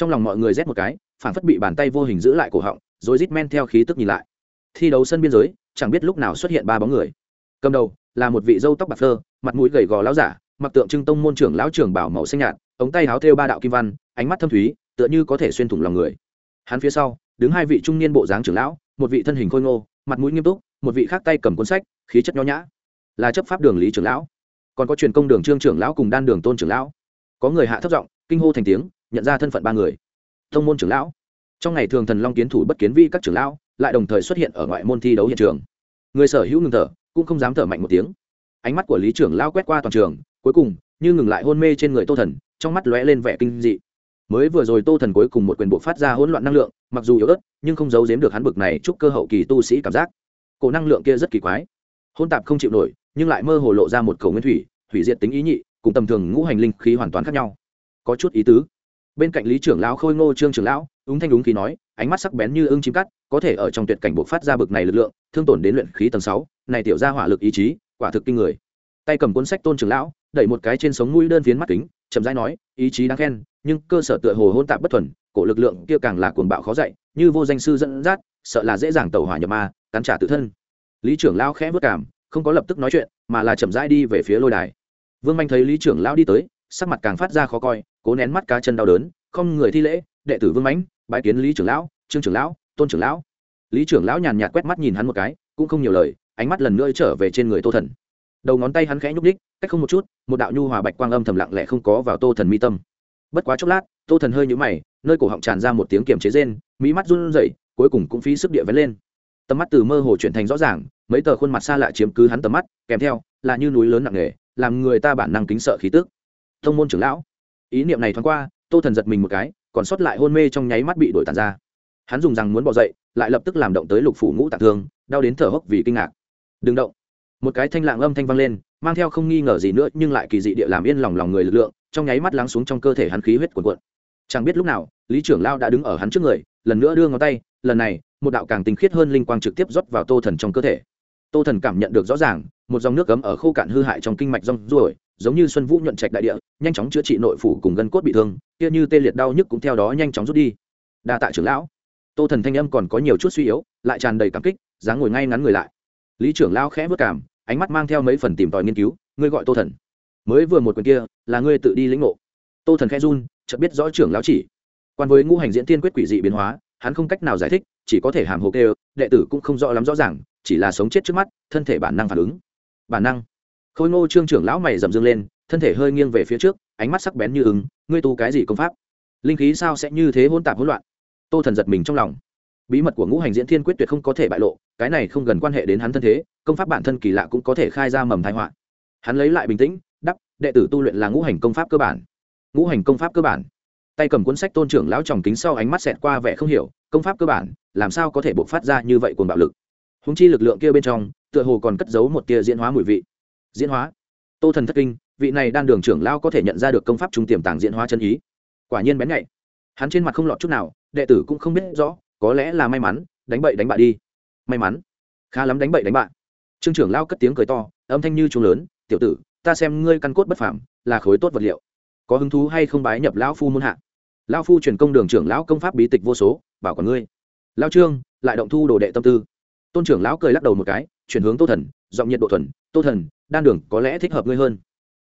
trong lòng mọi người rét một cái phản phất bị bàn tay vô hình giữ lại cổ họng, rồi rít men theo khí tức nhìn lại. Thi đấu sân biên giới, chẳng biết lúc nào xuất hiện ba bóng người. Cầm đầu là một vị dâu tóc bạc phơ, mặt mũi gầy gò lão giả, mặc tượng trưng tông môn trưởng lão trưởng bảo màu xanh nhạt, ống tay háo thêu ba đạo kim văn, ánh mắt thâm thúy, tựa như có thể xuyên thủng lòng người. Hắn phía sau, đứng hai vị trung niên bộ dáng trưởng lão, một vị thân hình khôi ngô, mặt mũi nghiêm túc, một vị khác tay cầm cuốn sách, khí chất nho nhã. Là chấp pháp đường lý trưởng lão. Còn có truyền công đường trương trưởng lão cùng đan đường tôn trưởng lão. Có người hạ thấp giọng, kinh hô thành tiếng, nhận ra thân phận ba người thông môn trưởng lão. Trong ngày thường thần long kiến thủ bất kiến vi các trưởng lão, lại đồng thời xuất hiện ở ngoại môn thi đấu hiện trường. Người sở hữu ngừng thở, cũng không dám thở mạnh một tiếng. Ánh mắt của lý trưởng lão quét qua toàn trường, cuối cùng, như ngừng lại hôn mê trên người tô thần, trong mắt lóe lên vẻ kinh dị. Mới vừa rồi tô thần cuối cùng một quyền bộ phát ra hỗn loạn năng lượng, mặc dù yếu ớt, nhưng không giấu giếm được hắn bực này chúc cơ hậu kỳ tu sĩ cảm giác. Cổ năng lượng kia rất kỳ quái. Hôn tạp không chịu nổi, nhưng lại mơ hồ lộ ra một cầu nguyên thủy hủy diệt tính ý nhị, cùng tầm thường ngũ hành linh khí hoàn toàn khác nhau. Có chút ý tứ bên cạnh lý trưởng lão khôi ngô trương trưởng lão, úng thanh đúng khí nói, ánh mắt sắc bén như ưng chim cắt, có thể ở trong tuyệt cảnh buộc phát ra bực này lực lượng, thương tổn đến luyện khí tầng sáu, này tiểu ra hỏa lực ý chí, quả thực kinh người. Tay cầm cuốn sách tôn trưởng lão, đẩy một cái trên sống mũi đơn phiến mắt kính, chậm rãi nói, ý chí đáng khen, nhưng cơ sở tựa hồ hôn tạp bất thuần, cổ lực lượng kia càng là cuồng bạo khó dạy như vô danh sư dẫn dắt, sợ là dễ dàng tẩu hỏa nhập ma, cắn trả tự thân. Lý trưởng lão khẽ vất cảm, không có lập tức nói chuyện, mà là chậm rãi đi về phía lôi đài. Vương manh thấy lý trưởng lão đi tới, sắc mặt càng phát ra khó coi cố nén mắt cá chân đau đớn, không người thi lễ, đệ tử vương mãnh, bái kiến lý trưởng lão, trương trưởng lão, tôn trưởng lão. Lý trưởng lão nhàn nhạt quét mắt nhìn hắn một cái, cũng không nhiều lời, ánh mắt lần nữa trở về trên người tô thần. Đầu ngón tay hắn khẽ nhúc ních cách không một chút, một đạo nhu hòa bạch quang âm thầm lặng lẽ không có vào tô thần mi tâm. Bất quá chốc lát, tô thần hơi nhũ mày, nơi cổ họng tràn ra một tiếng kiềm chế rên mỹ mắt run rẩy, cuối cùng cũng phí sức địa vén lên. Tầm mắt từ mơ hồ chuyển thành rõ ràng, mấy tờ khuôn mặt xa lạ chiếm cứ hắn tầm mắt, kèm theo, là như núi lớn nặng nề, làm người ta bản năng kính sợ khí tức. Thông môn trưởng lão ý niệm này thoáng qua, tô thần giật mình một cái, còn sót lại hôn mê trong nháy mắt bị đổi tàn ra. Hắn dùng rằng muốn bỏ dậy, lại lập tức làm động tới lục phủ ngũ tạng thương, đau đến thở hốc vì kinh ngạc. Đừng động. Một cái thanh lạng âm thanh vang lên, mang theo không nghi ngờ gì nữa, nhưng lại kỳ dị địa làm yên lòng lòng người lực lượng, trong nháy mắt lắng xuống trong cơ thể hắn khí huyết cuồn cuộn. Chẳng biết lúc nào, lý trưởng lao đã đứng ở hắn trước người, lần nữa đưa ngón tay, lần này, một đạo càng tinh khiết hơn linh quang trực tiếp rót vào tô thần trong cơ thể. Tô thần cảm nhận được rõ ràng, một dòng nước cấm ở khô cạn hư hại trong kinh mạch rong ruổi giống như xuân vũ nhuận trạch đại địa, nhanh chóng chữa trị nội phủ cùng gân cốt bị thương, kia như tê liệt đau nhức cũng theo đó nhanh chóng rút đi. Đa tạ trưởng lão. Tô thần thanh âm còn có nhiều chút suy yếu, lại tràn đầy cảm kích, dáng ngồi ngay ngắn người lại. Lý trưởng lão khẽ vất cảm ánh mắt mang theo mấy phần tìm tòi nghiên cứu, ngươi gọi tô thần. Mới vừa một quyền kia, là ngươi tự đi lĩnh ngộ. Tô thần khẽ run, chợt biết rõ trưởng lão chỉ. Quan với ngũ hành diễn tiên quyết quỷ dị biến hóa, hắn không cách nào giải thích, chỉ có thể hàm hồ kêu, đệ tử cũng không rõ lắm rõ ràng, chỉ là sống chết trước mắt, thân thể bản năng phản ứng. Bản năng? Khôi ngô trương trưởng lão mày dầm dương lên, thân thể hơi nghiêng về phía trước, ánh mắt sắc bén như ứng, ngươi tu cái gì công pháp? Linh khí sao sẽ như thế hỗn tạp hỗn loạn? Tô thần giật mình trong lòng. Bí mật của ngũ hành diễn thiên quyết tuyệt không có thể bại lộ, cái này không gần quan hệ đến hắn thân thế, công pháp bản thân kỳ lạ cũng có thể khai ra mầm thái họa. Hắn lấy lại bình tĩnh đắp đệ tử tu luyện là ngũ hành công pháp cơ bản. Ngũ hành công pháp cơ bản. Tay cầm cuốn sách tôn trưởng lão tròng kính sau ánh mắt xẹt qua vẻ không hiểu, công pháp cơ bản, làm sao có thể bộc phát ra như vậy cuồng bạo lực? Húng chi lực lượng kia bên trong, tựa hồ còn cất giấu một tia diễn hóa mùi vị diễn hóa. Tô thần thất kinh, vị này đan đường trưởng lao có thể nhận ra được công pháp trung tiềm tàng diễn hóa chân ý. Quả nhiên bén nhạy. Hắn trên mặt không lọt chút nào, đệ tử cũng không biết rõ, có lẽ là may mắn, đánh bậy đánh bạ đi. May mắn. Khá lắm đánh bậy đánh bạ. Trương trưởng lao cất tiếng cười to, âm thanh như trung lớn, tiểu tử, ta xem ngươi căn cốt bất phảm là khối tốt vật liệu. Có hứng thú hay không bái nhập lão phu muôn hạ? Lão phu truyền công đường trưởng lão công pháp bí tịch vô số, bảo còn ngươi. Lao trương, lại động thu đồ đệ tâm tư. Tôn trưởng lão cười lắc đầu một cái, chuyển hướng tô thần giọng nhiệt độ thuần, tô thần, đan đường có lẽ thích hợp ngươi hơn.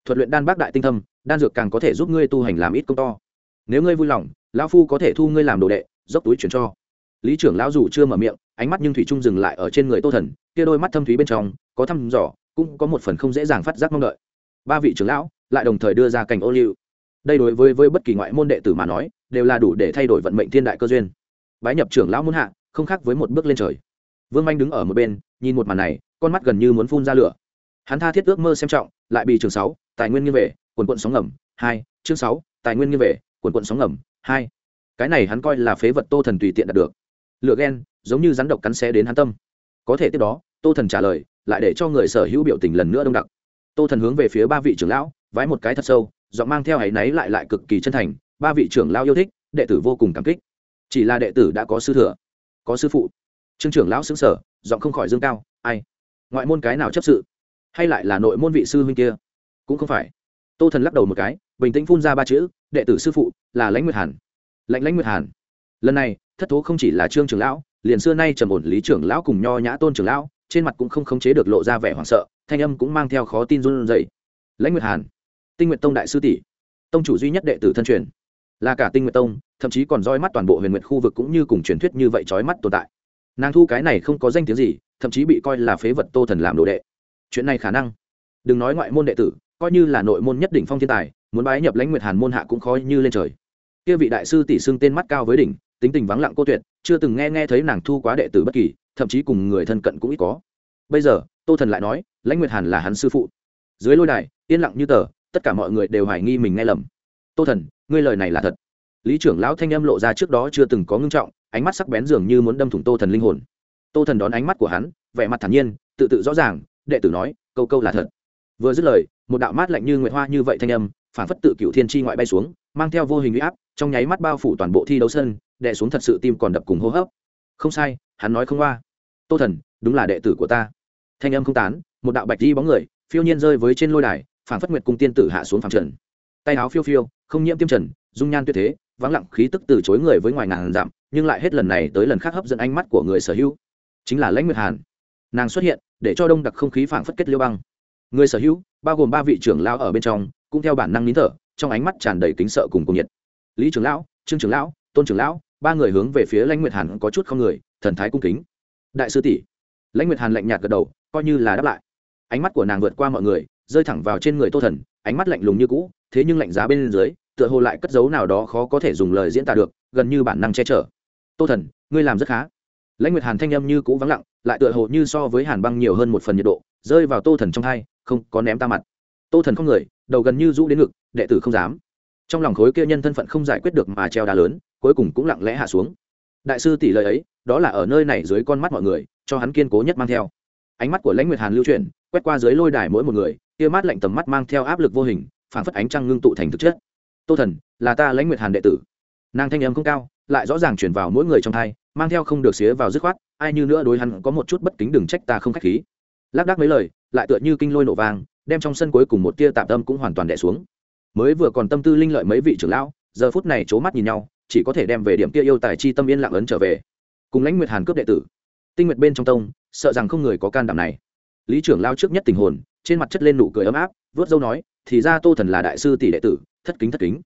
Thuật luyện đan bác đại tinh thâm, đan dược càng có thể giúp ngươi tu hành làm ít công to. Nếu ngươi vui lòng, lão phu có thể thu ngươi làm đồ đệ, dốc túi chuyển cho. Lý trưởng lão dù chưa mở miệng, ánh mắt nhưng thủy trung dừng lại ở trên người tô thần, kia đôi mắt thâm thúy bên trong, có thăm dò, cũng có một phần không dễ dàng phát giác mong đợi. Ba vị trưởng lão lại đồng thời đưa ra cảnh ô liu. Đây đối với với bất kỳ ngoại môn đệ tử mà nói, đều là đủ để thay đổi vận mệnh thiên đại cơ duyên. Bái nhập trưởng lão muốn hạ, không khác với một bước lên trời. Vương Anh đứng ở một bên, nhìn một màn này con mắt gần như muốn phun ra lửa. Hắn tha thiết ước mơ xem trọng, lại bị trường sáu, tài nguyên như về, quần quận sóng ngầm, hai, chương sáu, tài nguyên như về, quần quận sóng ngầm, hai. Cái này hắn coi là phế vật tô thần tùy tiện đạt được. Lựa ghen, giống như rắn độc cắn xé đến hắn tâm. Có thể tiếp đó, tô thần trả lời, lại để cho người sở hữu biểu tình lần nữa đông đặc. Tô thần hướng về phía ba vị trưởng lão, vái một cái thật sâu, giọng mang theo áy náy lại lại cực kỳ chân thành, ba vị trưởng lão yêu thích, đệ tử vô cùng cảm kích. Chỉ là đệ tử đã có sư thừa, có sư phụ. Trương trưởng lão xứng sở giọng không khỏi dương cao, ai? Ngoại môn cái nào chấp sự? Hay lại là nội môn vị sư huynh kia? Cũng không phải. Tô thần lắc đầu một cái, bình tĩnh phun ra ba chữ, đệ tử sư phụ, là lãnh nguyệt hàn. Lãnh lãnh nguyệt hàn. Lần này, thất thố không chỉ là trương trường lão, liền xưa nay trầm ổn lý trưởng lão cùng nho nhã tôn trưởng lão, trên mặt cũng không khống chế được lộ ra vẻ hoảng sợ, thanh âm cũng mang theo khó tin run rẩy. Lãnh nguyệt hàn. Tinh nguyệt tông đại sư tỷ. Tông chủ duy nhất đệ tử thân truyền. Là cả tinh nguyệt tông, thậm chí còn roi mắt toàn bộ huyền nguyệt khu vực cũng như cùng truyền thuyết như vậy trói mắt tồn tại nàng thu cái này không có danh tiếng gì, thậm chí bị coi là phế vật tô thần làm đồ đệ. Chuyện này khả năng. Đừng nói ngoại môn đệ tử, coi như là nội môn nhất đỉnh phong thiên tài, muốn bái nhập lãnh nguyệt hàn môn hạ cũng khó như lên trời. Kia vị đại sư tỷ xưng tên mắt cao với đỉnh, tính tình vắng lặng cô tuyệt, chưa từng nghe nghe thấy nàng thu quá đệ tử bất kỳ, thậm chí cùng người thân cận cũng ít có. Bây giờ, tô thần lại nói, lãnh nguyệt hàn là hắn sư phụ. Dưới lôi đài, yên lặng như tờ, tất cả mọi người đều hoài nghi mình nghe lầm. Tô thần, ngươi lời này là thật. Lý trưởng lão thanh âm lộ ra trước đó chưa từng có ngưng trọng ánh mắt sắc bén dường như muốn đâm thủng tô thần linh hồn. Tô thần đón ánh mắt của hắn, vẻ mặt thản nhiên, tự tự rõ ràng, đệ tử nói, câu câu là thật. Vừa dứt lời, một đạo mát lạnh như nguyệt hoa như vậy thanh âm, phản phất tự cựu thiên tri ngoại bay xuống, mang theo vô hình huy áp, trong nháy mắt bao phủ toàn bộ thi đấu sân đệ xuống thật sự tim còn đập cùng hô hấp. Không sai, hắn nói không qua. Tô thần, đúng là đệ tử của ta. Thanh âm không tán, một đạo bạch di bóng người, phiêu nhiên rơi với trên lôi đài, phản phất nguyệt cung tiên tử hạ xuống phẳng trần. Tay áo phiêu phiêu, không nhiễm tiêm trần, dung nhan tuyệt thế, vắng lặng khí tức từ chối người với ngoài ngàn dặm nhưng lại hết lần này tới lần khác hấp dẫn ánh mắt của người sở hữu. Chính là lãnh nguyệt hàn. Nàng xuất hiện, để cho đông đặc không khí phảng phất kết liêu băng. Người sở hữu, bao gồm ba vị trưởng lão ở bên trong, cũng theo bản năng nín thở, trong ánh mắt tràn đầy kính sợ cùng cùng nhiệt. Lý trưởng lão, trương trưởng lão, tôn trưởng lão, ba người hướng về phía lãnh nguyệt hàn có chút không người, thần thái cung kính. Đại sư tỷ. Lãnh nguyệt hàn lạnh nhạt gật đầu, coi như là đáp lại. Ánh mắt của nàng vượt qua mọi người, rơi thẳng vào trên người tô thần, ánh mắt lạnh lùng như cũ, thế nhưng lạnh giá bên dưới, tựa hồ lại cất dấu nào đó khó có thể dùng lời diễn tả được, gần như bản năng che chở tô thần, ngươi làm rất khá. Lãnh nguyệt hàn thanh âm như cũ vắng lặng, lại tựa hồ như so với hàn băng nhiều hơn một phần nhiệt độ, rơi vào tô thần trong hai, không, có ném ta mặt. Tô thần không người, đầu gần như rũ đến ngực, đệ tử không dám. Trong lòng khối kia nhân thân phận không giải quyết được mà treo đá lớn, cuối cùng cũng lặng lẽ hạ xuống. Đại sư tỷ lời ấy, đó là ở nơi này dưới con mắt mọi người, cho hắn kiên cố nhất mang theo. Ánh mắt của lãnh nguyệt hàn lưu chuyển, quét qua dưới lôi đài mỗi một người, kia mát lạnh tầm mắt mang theo áp lực vô hình, phảng phất ánh trăng ngưng tụ thành thực chất. Tô thần, là ta lãnh nguyệt hàn đệ tử. Nàng thanh âm không cao lại rõ ràng chuyển vào mỗi người trong thai, mang theo không được xía vào dứt khoát, ai như nữa đối hắn có một chút bất kính đừng trách ta không khách khí. Lác đác mấy lời, lại tựa như kinh lôi nổ vang, đem trong sân cuối cùng một tia tạm tâm cũng hoàn toàn đẻ xuống. Mới vừa còn tâm tư linh lợi mấy vị trưởng lão, giờ phút này c mắt nhìn nhau, chỉ có thể đem về điểm kia yêu tài chi tâm yên lặng ấn trở về. Cùng lãnh nguyệt hàn cướp đệ tử, tinh nguyệt bên trong tông, sợ rằng không người có can đảm này. Lý trưởng lao trước nhất tình hồn, trên mặt chất lên nụ cười ấm áp, vớt dâu nói, thì ra tô thần là đại sư tỷ đệ tử, thất kính thất kính.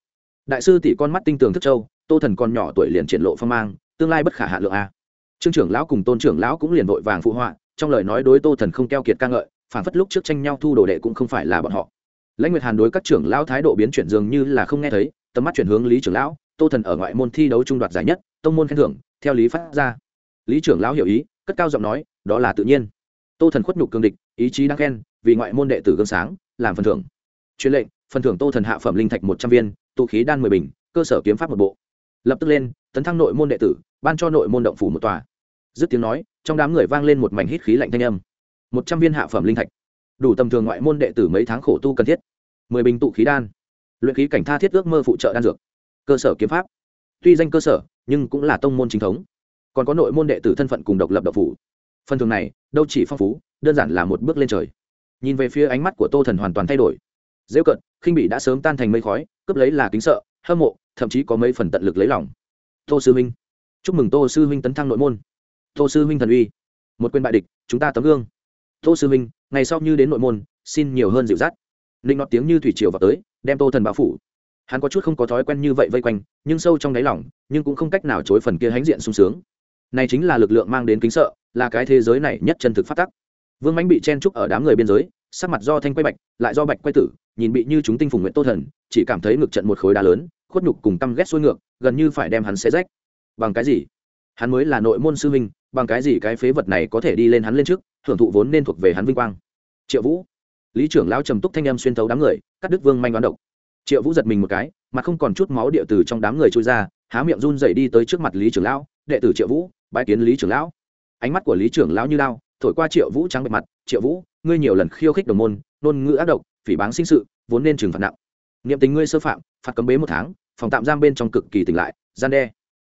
Đại sư tỷ con mắt tinh tường thức châu tô thần còn nhỏ tuổi liền triển lộ phong mang, tương lai bất khả hạ lượng a. Trương trưởng lão cùng tôn trưởng lão cũng liền vội vàng phụ họa, trong lời nói đối tô thần không keo kiệt ca ngợi, phản phất lúc trước tranh nhau thu đồ đệ cũng không phải là bọn họ. Lãnh nguyệt hàn đối các trưởng lão thái độ biến chuyển dường như là không nghe thấy, tầm mắt chuyển hướng lý trưởng lão, tô thần ở ngoại môn thi đấu trung đoạt giải nhất, tông môn khen thưởng, theo lý phát ra. Lý trưởng lão hiểu ý, cất cao giọng nói, đó là tự nhiên. Tô thần khuất nhục cương địch, ý chí đang khen, vì ngoại môn đệ tử gương sáng, làm phần thưởng. Truyền lệnh, phần thưởng tô thần hạ phẩm linh thạch một trăm viên, tụ khí đan mười bình, cơ sở kiếm pháp một bộ lập tức lên, tấn thăng nội môn đệ tử, ban cho nội môn động phủ một tòa. Dứt tiếng nói, trong đám người vang lên một mảnh hít khí lạnh thanh âm. Một trăm viên hạ phẩm linh thạch. Đủ tầm thường ngoại môn đệ tử mấy tháng khổ tu cần thiết. Mười bình tụ khí đan. Luyện khí cảnh tha thiết ước mơ phụ trợ đan dược. Cơ sở kiếm pháp. Tuy danh cơ sở, nhưng cũng là tông môn chính thống. Còn có nội môn đệ tử thân phận cùng độc lập độc phủ. Phần thường này, đâu chỉ phong phú, đơn giản là một bước lên trời. Nhìn về phía ánh mắt của tô thần hoàn toàn thay đổi. Dễ cận khinh bị đã sớm tan thành mây khói, cướp lấy là kính sợ hâm mộ, thậm chí có mấy phần tận lực lấy lòng. Tô sư huynh chúc mừng tô sư huynh tấn thăng nội môn. Tô sư huynh thần uy. Một quyền bại địch, chúng ta tấm gương. Tô sư huynh ngày sau như đến nội môn, xin nhiều hơn dịu dắt. Linh nọt tiếng như thủy triều vào tới, đem tô thần bao phủ. Hắn có chút không có thói quen như vậy vây quanh, nhưng sâu trong đáy lòng, nhưng cũng không cách nào chối phần kia hãnh diện sung sướng. Này chính là lực lượng mang đến kính sợ, là cái thế giới này nhất chân thực phát tắc. Vương mánh bị chen trúc ở đám người biên giới sắc mặt do thanh quay bạch, lại do bạch quay tử, nhìn bị như chúng tinh phùng nguyện tô thần, chỉ cảm thấy ngực trận một khối đá lớn, khuất nhục cùng tâm ghét xuôi ngược, gần như phải đem hắn xé rách. Bằng cái gì? Hắn mới là nội môn sư huynh, bằng cái gì cái phế vật này có thể đi lên hắn lên trước, hưởng thụ vốn nên thuộc về hắn vinh quang. Triệu vũ. Lý trưởng lão trầm túc thanh âm xuyên thấu đám người, cắt đứt vương manh đoán độc. Triệu vũ giật mình một cái mặt không còn chút máu địa từ trong đám người trôi ra, há miệng run dậy đi tới trước mặt lý trưởng lão, đệ tử triệu vũ bãi kiến lý trưởng lão. Ánh mắt của lý trưởng lão như lao thổi qua triệu vũ trắng bề mặt, triệu vũ, ngươi nhiều lần khiêu khích đồng môn nôn ngữ ác độc, phỉ báng sinh sự, vốn nên trừng phạt nặng. Niệm tình ngươi sơ phạm, phạt cấm bế một tháng, phòng tạm giam bên trong cực kỳ tỉnh lại, gian đe.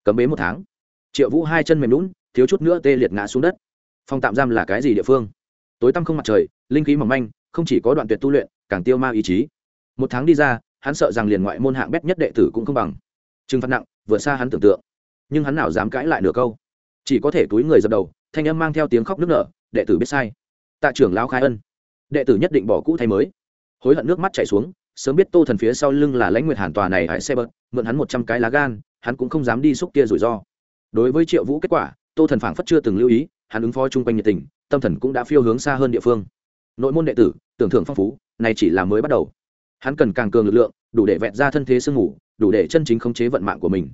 Cấm bế một tháng. Triệu vũ hai chân mềm lún thiếu chút nữa tê liệt ngã xuống đất. Phòng tạm giam là cái gì địa phương? Tối tăm không mặt trời, linh khí mỏng manh, không chỉ có đoạn tuyệt tu luyện, càng tiêu ma ý chí. Một tháng đi ra, hắn sợ rằng liền ngoại môn hạng bét nhất đệ tử cũng không bằng. Trừng phạt nặng, vượt xa hắn tưởng tượng. Nhưng hắn nào dám cãi lại nửa câu? Chỉ có thể túi người dập đầu thanh âm mang theo tiếng khóc nức nở, đệ tử biết sai. Tạ trưởng lao khai ân. Đệ tử nhất định bỏ cũ thay mới. Hối hận nước mắt chảy xuống, sớm biết tô thần phía sau lưng là lãnh nguyệt hàn tòa này hãy xe bớt, mượn hắn một trăm cái lá gan, hắn cũng không dám đi xúc kia rủi ro. Đối với triệu vũ kết quả, tô thần phảng phất chưa từng lưu ý, hắn ứng phó chung quanh nhiệt tình, tâm thần cũng đã phiêu hướng xa hơn địa phương. Nội môn đệ tử, tưởng thưởng phong phú, này chỉ là mới bắt đầu. Hắn cần càng cường lực lượng, đủ để vẹn ra thân thế sương ngủ đủ để chân chính khống chế vận mạng của mình.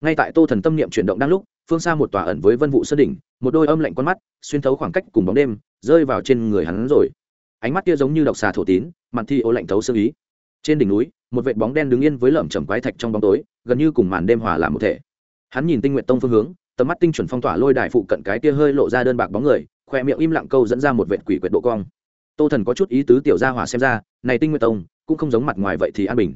Ngay tại tô thần tâm niệm chuyển động đang lúc phương xa một tòa ẩn với vân vụ sơn đỉnh, một đôi âm lạnh con mắt, xuyên thấu khoảng cách cùng bóng đêm, rơi vào trên người hắn rồi. Ánh mắt kia giống như độc xà thổ tín mặt thi ô lạnh thấu sơ ý. Trên đỉnh núi, một vệt bóng đen đứng yên với lởm chầm quái thạch trong bóng tối, gần như cùng màn đêm hòa làm một thể. Hắn nhìn tinh nguyện tông phương hướng, tầm mắt tinh chuẩn phong tỏa lôi đài phụ cận cái kia hơi lộ ra đơn bạc bóng người, khoe miệng im lặng câu dẫn ra một vệt quỷ quyệt độ cong. Tô thần có chút ý tứ tiểu gia hỏa xem ra, này tinh nguyện tông, cũng không giống mặt ngoài vậy thì an bình.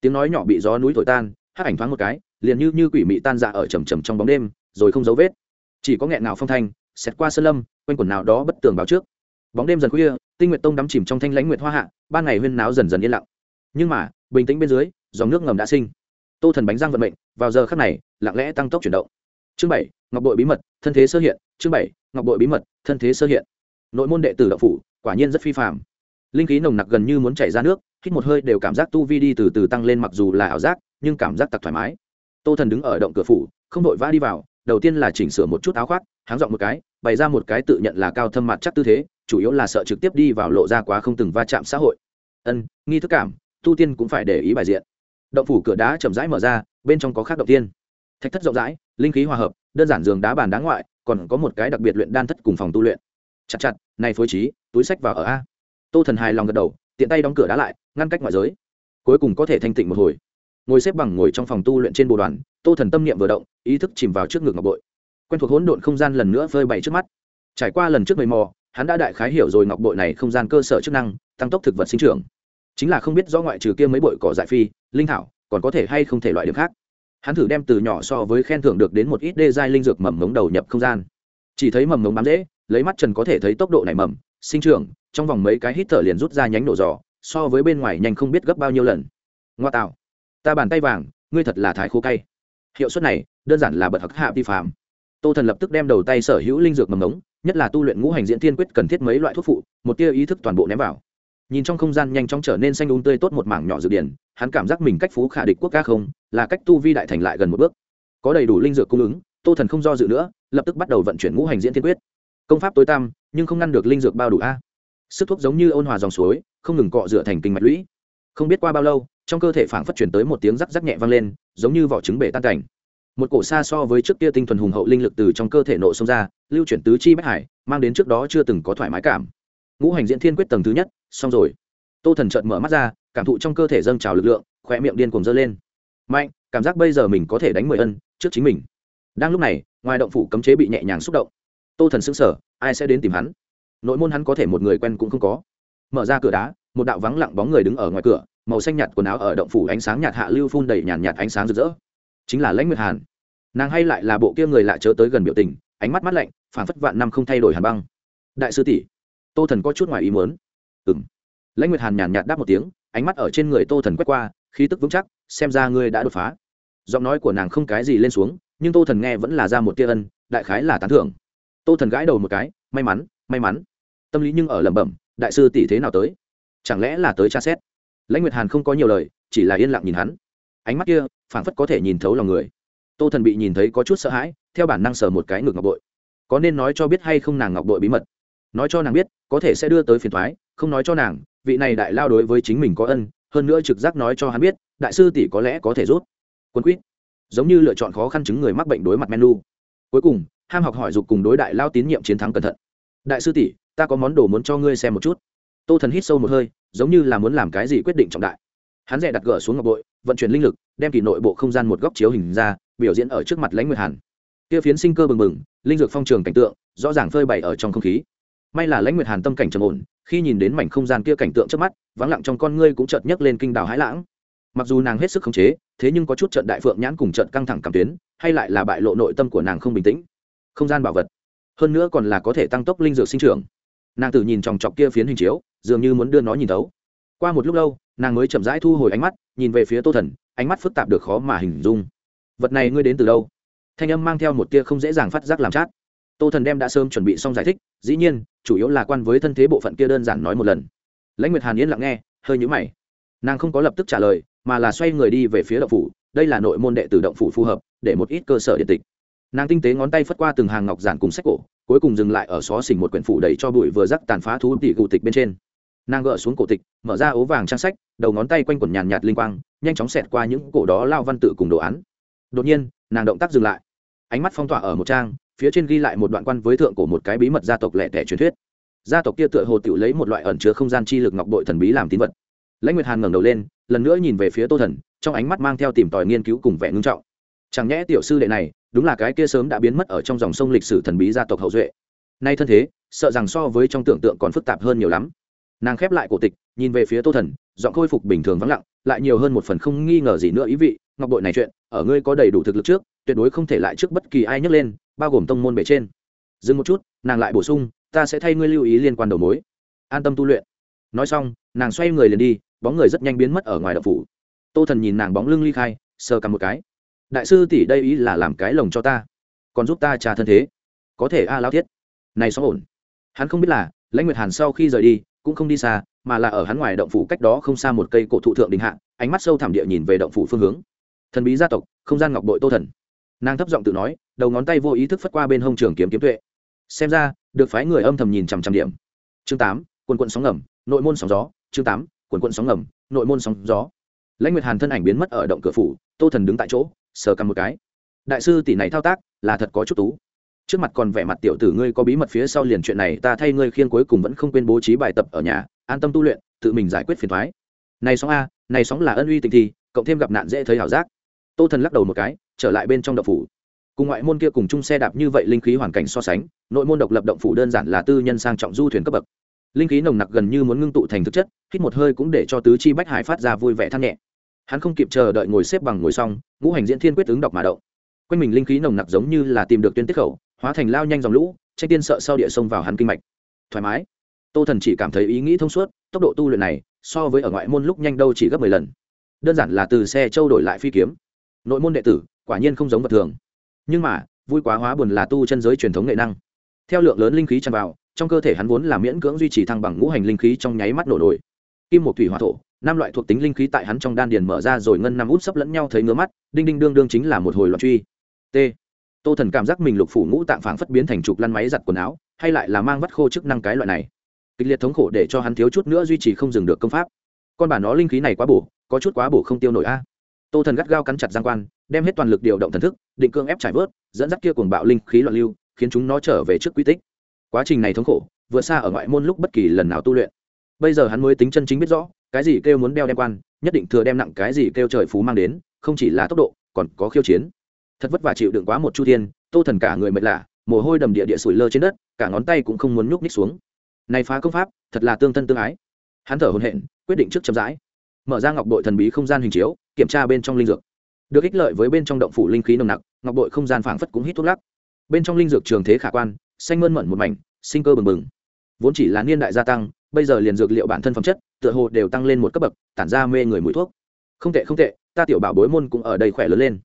Tiếng nói nhỏ bị gió núi thổi tan, hắc ảnh thoáng một cái, liền như như quỷ mị tan dạ ở trầm trầm trong bóng đêm rồi không dấu vết. Chỉ có nghẹn nào phong thanh, xẹt qua sơn lâm, quanh quần nào đó bất tường báo trước. Bóng đêm dần khuya, tinh nguyện tông đắm chìm trong thanh lãnh nguyệt hoa hạ, ban ngày huyên náo dần dần yên lặng. Nhưng mà, bình tĩnh bên dưới, dòng nước ngầm đã sinh. Tô thần bánh răng vận mệnh, vào giờ khắc này, lặng lẽ tăng tốc chuyển động. Chương bảy, ngọc bội bí mật, thân thế sơ hiện, chương bảy, ngọc bội bí mật, thân thế sơ hiện. Nội môn đệ tử đậu phủ, quả nhiên rất phi phạm linh khí nồng nặc gần như muốn chảy ra nước, hít một hơi đều cảm giác tu vi đi từ từ tăng lên mặc dù là ảo giác, nhưng cảm giác tặc thoải mái. Tô thần đứng ở động cửa phủ, không đội vã đi vào đầu tiên là chỉnh sửa một chút áo khoác, háng dọn một cái, bày ra một cái tự nhận là cao thâm mặt chắc tư thế, chủ yếu là sợ trực tiếp đi vào lộ ra quá không từng va chạm xã hội. Ân, nghi thức cảm, tu tiên cũng phải để ý bài diện. Động phủ cửa đá chậm rãi mở ra, bên trong có khác động tiên. Thạch thất rộng rãi, linh khí hòa hợp, đơn giản giường đá bàn đá ngoại, còn có một cái đặc biệt luyện đan thất cùng phòng tu luyện. Chặt chặt, này phối trí, túi sách vào ở a. Tô thần hài lòng gật đầu, tiện tay đóng cửa đá lại, ngăn cách ngoại giới. Cuối cùng có thể thanh tịnh một hồi ngồi xếp bằng ngồi trong phòng tu luyện trên bồ đoàn, tô thần tâm niệm vừa động, ý thức chìm vào trước ngực ngọc bội. Quen thuộc hỗn độn không gian lần nữa phơi bày trước mắt. Trải qua lần trước mầy mò, hắn đã đại khái hiểu rồi ngọc bội này không gian cơ sở chức năng, tăng tốc thực vật sinh trưởng. Chính là không biết do ngoại trừ kia mấy bội cỏ dại phi, linh thảo, còn có thể hay không thể loại điểm khác. Hắn thử đem từ nhỏ so với khen thưởng được đến một ít đê giai linh dược mầm ngống đầu nhập không gian. Chỉ thấy mầm ngống bám dễ lấy mắt trần có thể thấy tốc độ này mầm, sinh trưởng, trong vòng mấy cái hít thở liền rút ra nhánh nổ giò, so với bên ngoài nhanh không biết gấp bao nhiêu lần. Ngoa tạo ta bàn tay vàng, ngươi thật là thái khô cay. Hiệu suất này, đơn giản là bật hắc hạ vi phạm. Tô thần lập tức đem đầu tay sở hữu linh dược mầm ngống, nhất là tu luyện ngũ hành diễn tiên quyết cần thiết mấy loại thuốc phụ, một tia ý thức toàn bộ ném vào. Nhìn trong không gian nhanh chóng trở nên xanh đúng tươi tốt một mảng nhỏ dược điển, hắn cảm giác mình cách phú khả địch quốc ca không, là cách tu vi đại thành lại gần một bước. Có đầy đủ linh dược cung ứng, tô thần không do dự nữa, lập tức bắt đầu vận chuyển ngũ hành diễn tiên quyết. Công pháp tối tăm, nhưng không ngăn được linh dược bao đủ a. Sức thuốc giống như ôn hòa dòng suối, không ngừng cọ rửa thành kinh mạch lũy không biết qua bao lâu, trong cơ thể phảng phất chuyển tới một tiếng rắc rắc nhẹ vang lên, giống như vỏ trứng bể tan cảnh. Một cổ xa so với trước kia tinh thuần hùng hậu linh lực từ trong cơ thể nộ xông ra, lưu chuyển tứ chi bách hải, mang đến trước đó chưa từng có thoải mái cảm. Ngũ hành diễn thiên quyết tầng thứ nhất, xong rồi. Tô thần trợn mở mắt ra, cảm thụ trong cơ thể dâng trào lực lượng khỏe miệng điên cuồng dơ lên. Mạnh, cảm giác bây giờ mình có thể đánh mười ân, trước chính mình. Đang lúc này, ngoài động phủ cấm chế bị nhẹ nhàng xúc động. Tô thần xứng sở ai sẽ đến tìm hắn? Nội môn hắn có thể một người quen cũng không có. Mở ra cửa đá một đạo vắng lặng bóng người đứng ở ngoài cửa, màu xanh nhạt quần áo ở động phủ ánh sáng nhạt hạ lưu phun đầy nhàn nhạt ánh sáng rực rỡ. Chính là lãnh nguyệt hàn. Nàng hay lại là bộ kia người lạ chớ tới gần biểu tình, ánh mắt mắt lạnh phản phất vạn năm không thay đổi hàn băng. Đại sư tỷ, tô thần có chút ngoài ý muốn. Ừng lãnh nguyệt hàn nhàn nhạt đáp một tiếng, ánh mắt ở trên người tô thần quét qua, khí tức vững chắc, xem ra ngươi đã đột phá. Giọng nói của nàng không cái gì lên xuống, nhưng tô thần nghe vẫn là ra một tia ân, đại khái là tán thưởng. Tô thần gãi đầu một cái, may mắn may mắn. Tâm lý nhưng ở lẩm bẩm, đại sư tỷ thế nào tới? Chẳng lẽ là tới tra xét? Lãnh nguyệt hàn không có nhiều lời, chỉ là yên lặng nhìn hắn. Ánh mắt kia, phảng phất có thể nhìn thấu lòng người. Tô thần bị nhìn thấy có chút sợ hãi, theo bản năng sờ một cái ngực ngọc bội. Có nên nói cho biết hay không nàng ngọc bội bí mật? Nói cho nàng biết, có thể sẽ đưa tới phiền thoái không nói cho nàng, vị này đại lao đối với chính mình có ân, hơn nữa trực giác nói cho hắn biết, đại sư tỷ có lẽ có thể rút quân quýt, giống như lựa chọn khó khăn chứng người mắc bệnh đối mặt menu. Cuối cùng, ham học hỏi dục cùng đối đại lao tín nhiệm chiến thắng cẩn thận. Đại sư tỷ, ta có món đồ muốn cho ngươi xem một chút tô thần hít sâu một hơi, giống như là muốn làm cái gì quyết định trọng đại. Hắn rẽ đặt gỡ xuống ngọc bội, vận chuyển linh lực, đem kỳ nội bộ không gian một góc chiếu hình ra, biểu diễn ở trước mặt lãnh nguyệt hàn. Kia phiến sinh cơ bừng bừng, linh dược phong trường cảnh tượng, rõ ràng phơi bày ở trong không khí. May là lãnh nguyệt hàn tâm cảnh trầm ổn, khi nhìn đến mảnh không gian kia cảnh tượng trước mắt, vắng lặng trong con ngươi cũng chợt nhấc lên kinh đào hãi lãng. Mặc dù nàng hết sức khống chế, thế nhưng có chút trận đại phượng nhãn cùng trận căng thẳng cảm tuyến, hay lại là bại lộ nội tâm của nàng không bình tĩnh. Không gian bảo vật. Hơn nữa còn là có thể tăng tốc linh dược sinh trưởng nàng tử nhìn chòng chọc kia phiến hình chiếu, dường như muốn đưa nó nhìn thấu. Qua một lúc lâu, nàng mới chậm rãi thu hồi ánh mắt, nhìn về phía tô thần, ánh mắt phức tạp được khó mà hình dung. Vật này ngươi đến từ đâu? Thanh âm mang theo một tia không dễ dàng phát giác làm chát. Tô thần đem đã sớm chuẩn bị xong giải thích, dĩ nhiên, chủ yếu là quan với thân thế bộ phận kia đơn giản nói một lần. Lãnh nguyệt hàn yên lặng nghe, hơi nhũ mày. Nàng không có lập tức trả lời, mà là xoay người đi về phía động phủ, đây là nội môn đệ tử động phủ phù hợp, để một ít cơ sở điện tịch nàng tinh tế ngón tay phất qua từng hàng ngọc giản cùng sách cổ, cuối cùng dừng lại ở xó xỉnh một quyển phủ đầy cho bụi vừa rắc tàn phá thú tỷ cụ tịch bên trên. Nàng gỡ xuống cổ tịch, mở ra ố vàng trang sách, đầu ngón tay quanh quẩn nhàn nhạt linh quang, nhanh chóng xẹt qua những cổ đó lao văn tự cùng đồ án. Đột nhiên, nàng động tác dừng lại. Ánh mắt phong tỏa ở một trang, phía trên ghi lại một đoạn quan với thượng của một cái bí mật gia tộc lẻ tẻ truyền thuyết. Gia tộc kia tựa hồ tự lấy một loại ẩn chứa không gian chi lực ngọc bội thần bí làm tín vật. Lãnh nguyệt hàn ngẩng đầu lên, lần nữa nhìn về phía tô thần, trong ánh mắt mang theo tìm tòi nghiên cứu cùng vẻ ngưng trọng. Chẳng nhẽ tiểu sư đệ này đúng là cái kia sớm đã biến mất ở trong dòng sông lịch sử thần bí gia tộc hậu duệ. Nay thân thế, sợ rằng so với trong tưởng tượng còn phức tạp hơn nhiều lắm. Nàng khép lại cổ tịch, nhìn về phía tô thần, giọng khôi phục bình thường vắng lặng, lại nhiều hơn một phần không nghi ngờ gì nữa ý vị, ngọc bội này chuyện, ở ngươi có đầy đủ thực lực trước, tuyệt đối không thể lại trước bất kỳ ai nhấc lên, bao gồm tông môn bề trên. Dừng một chút, nàng lại bổ sung, ta sẽ thay ngươi lưu ý liên quan đầu mối. An tâm tu luyện. Nói xong, nàng xoay người liền đi, bóng người rất nhanh biến mất ở ngoài đập phủ. Tô thần nhìn nàng bóng lưng ly khai, sờ cầm một cái đại sư tỷ đây ý là làm cái lồng cho ta. Còn giúp ta trà thân thế. Có thể a à lao thiết. Này xóm ổn. Hắn không biết là, lãnh nguyệt hàn sau khi rời đi, cũng không đi xa, mà là ở hắn ngoài động phủ cách đó không xa một cây cổ thụ thượng đình hạ, ánh mắt sâu thẳm địa nhìn về động phủ phương hướng. Thần bí gia tộc, không gian ngọc bội tô thần. Nàng thấp giọng tự nói, đầu ngón tay vô ý thức phất qua bên hông trường kiếm kiếm tuệ. Xem ra, được phái người âm thầm nhìn chằm chằm điểm. Chương tám, quần quận sóng ngầm, nội môn sóng gió. Chương tám, quần quận sóng ngầm, nội môn sóng gió. Lãnh nguyệt hàn thân ảnh biến mất ở động cửa phủ, tô thần đứng tại chỗ sờ cầm một cái. Đại sư tỷ này thao tác là thật có chút tú. Trước mặt còn vẻ mặt tiểu tử ngươi có bí mật phía sau liền chuyện này ta thay ngươi khiêng cuối cùng vẫn không quên bố trí bài tập ở nhà, an tâm tu luyện, tự mình giải quyết phiền thoái này sóng a, này sóng là ân uy tình thi cộng thêm gặp nạn dễ thấy hảo giác. Tô thần lắc đầu một cái, trở lại bên trong đậu phủ. Cùng ngoại môn kia cùng chung xe đạp như vậy linh khí hoàn cảnh so sánh, nội môn độc lập động phủ đơn giản là tư nhân sang trọng du thuyền cấp bậc. Linh khí nồng nặc gần như muốn ngưng tụ thành thực chất, hít một hơi cũng để cho tứ chi bách hải phát ra vui vẻ thăng nhẹ hắn không kịp chờ đợi ngồi xếp bằng ngồi xong, ngũ hành diễn thiên quyết ứng đọc mà động. Quanh mình linh khí nồng nặc giống như là tìm được tuyên tiết khẩu, hóa thành lao nhanh dòng lũ, tranh tiên sợ sau địa sông vào hắn kinh mạch. Thoải mái. Tô thần chỉ cảm thấy ý nghĩ thông suốt, tốc độ tu luyện này, so với ở ngoại môn lúc nhanh đâu chỉ gấp mười lần. Đơn giản là từ xe trâu đổi lại phi kiếm. Nội môn đệ tử, quả nhiên không giống vật thường. Nhưng mà, vui quá hóa buồn là tu chân giới truyền thống nghệ năng. Theo lượng lớn linh khí tràn vào, trong cơ thể hắn vốn là miễn cưỡng duy trì thăng bằng ngũ hành linh khí trong nháy mắt nổ nổi. Kim một thủy hỏa thổ năm loại thuộc tính linh khí tại hắn trong đan điền mở ra rồi ngân năm út sấp lẫn nhau thấy ngứa mắt, đinh đinh đương đương chính là một hồi loạn truy. T. Tô thần cảm giác mình lục phủ ngũ tạng phảng phất biến thành trục lăn máy giặt quần áo, hay lại là mang vắt khô chức năng cái loại này. Kịch liệt thống khổ để cho hắn thiếu chút nữa duy trì không dừng được công pháp. Con bà nó linh khí này quá bổ, có chút quá bổ không tiêu nổi a. Tô thần gắt gao cắn chặt giang quan, đem hết toàn lực điều động thần thức, định cương ép trải vớt, dẫn dắt kia cuồng bạo linh khí loạn lưu, khiến chúng nó trở về trước quy tích. Quá trình này thống khổ vượt xa ở ngoại môn lúc bất kỳ lần nào tu luyện. Bây giờ hắn mới tính chân chính biết rõ cái gì kêu muốn đeo đem quan, nhất định thừa đem nặng cái gì kêu trời phú mang đến, không chỉ là tốc độ, còn có khiêu chiến. Thật vất vả chịu đựng quá một chu thiên, tô thần cả người mệt lạ, mồ hôi đầm địa địa sủi lơ trên đất, cả ngón tay cũng không muốn nhúc ních xuống. Này phá công pháp, thật là tương thân tương ái. Hắn thở hồn hện quyết định trước chậm rãi. Mở ra ngọc bội thần bí không gian hình chiếu, kiểm tra bên trong linh dược. Được ích lợi với bên trong động phủ linh khí nồng nặc, ngọc bội không gian phảng phất cũng hít thuốc lắc. Bên trong linh dược trường thế khả quan, xanh mơn mận một mảnh, sinh cơ bừng bừng. Vốn chỉ là niên đại gia tăng, bây giờ liền dược liệu bản thân phẩm chất tựa hồ đều tăng lên một cấp bậc, tản ra mê người mũi thuốc. Không tệ không tệ, ta tiểu bảo bối môn cũng ở đây khỏe lớn lên.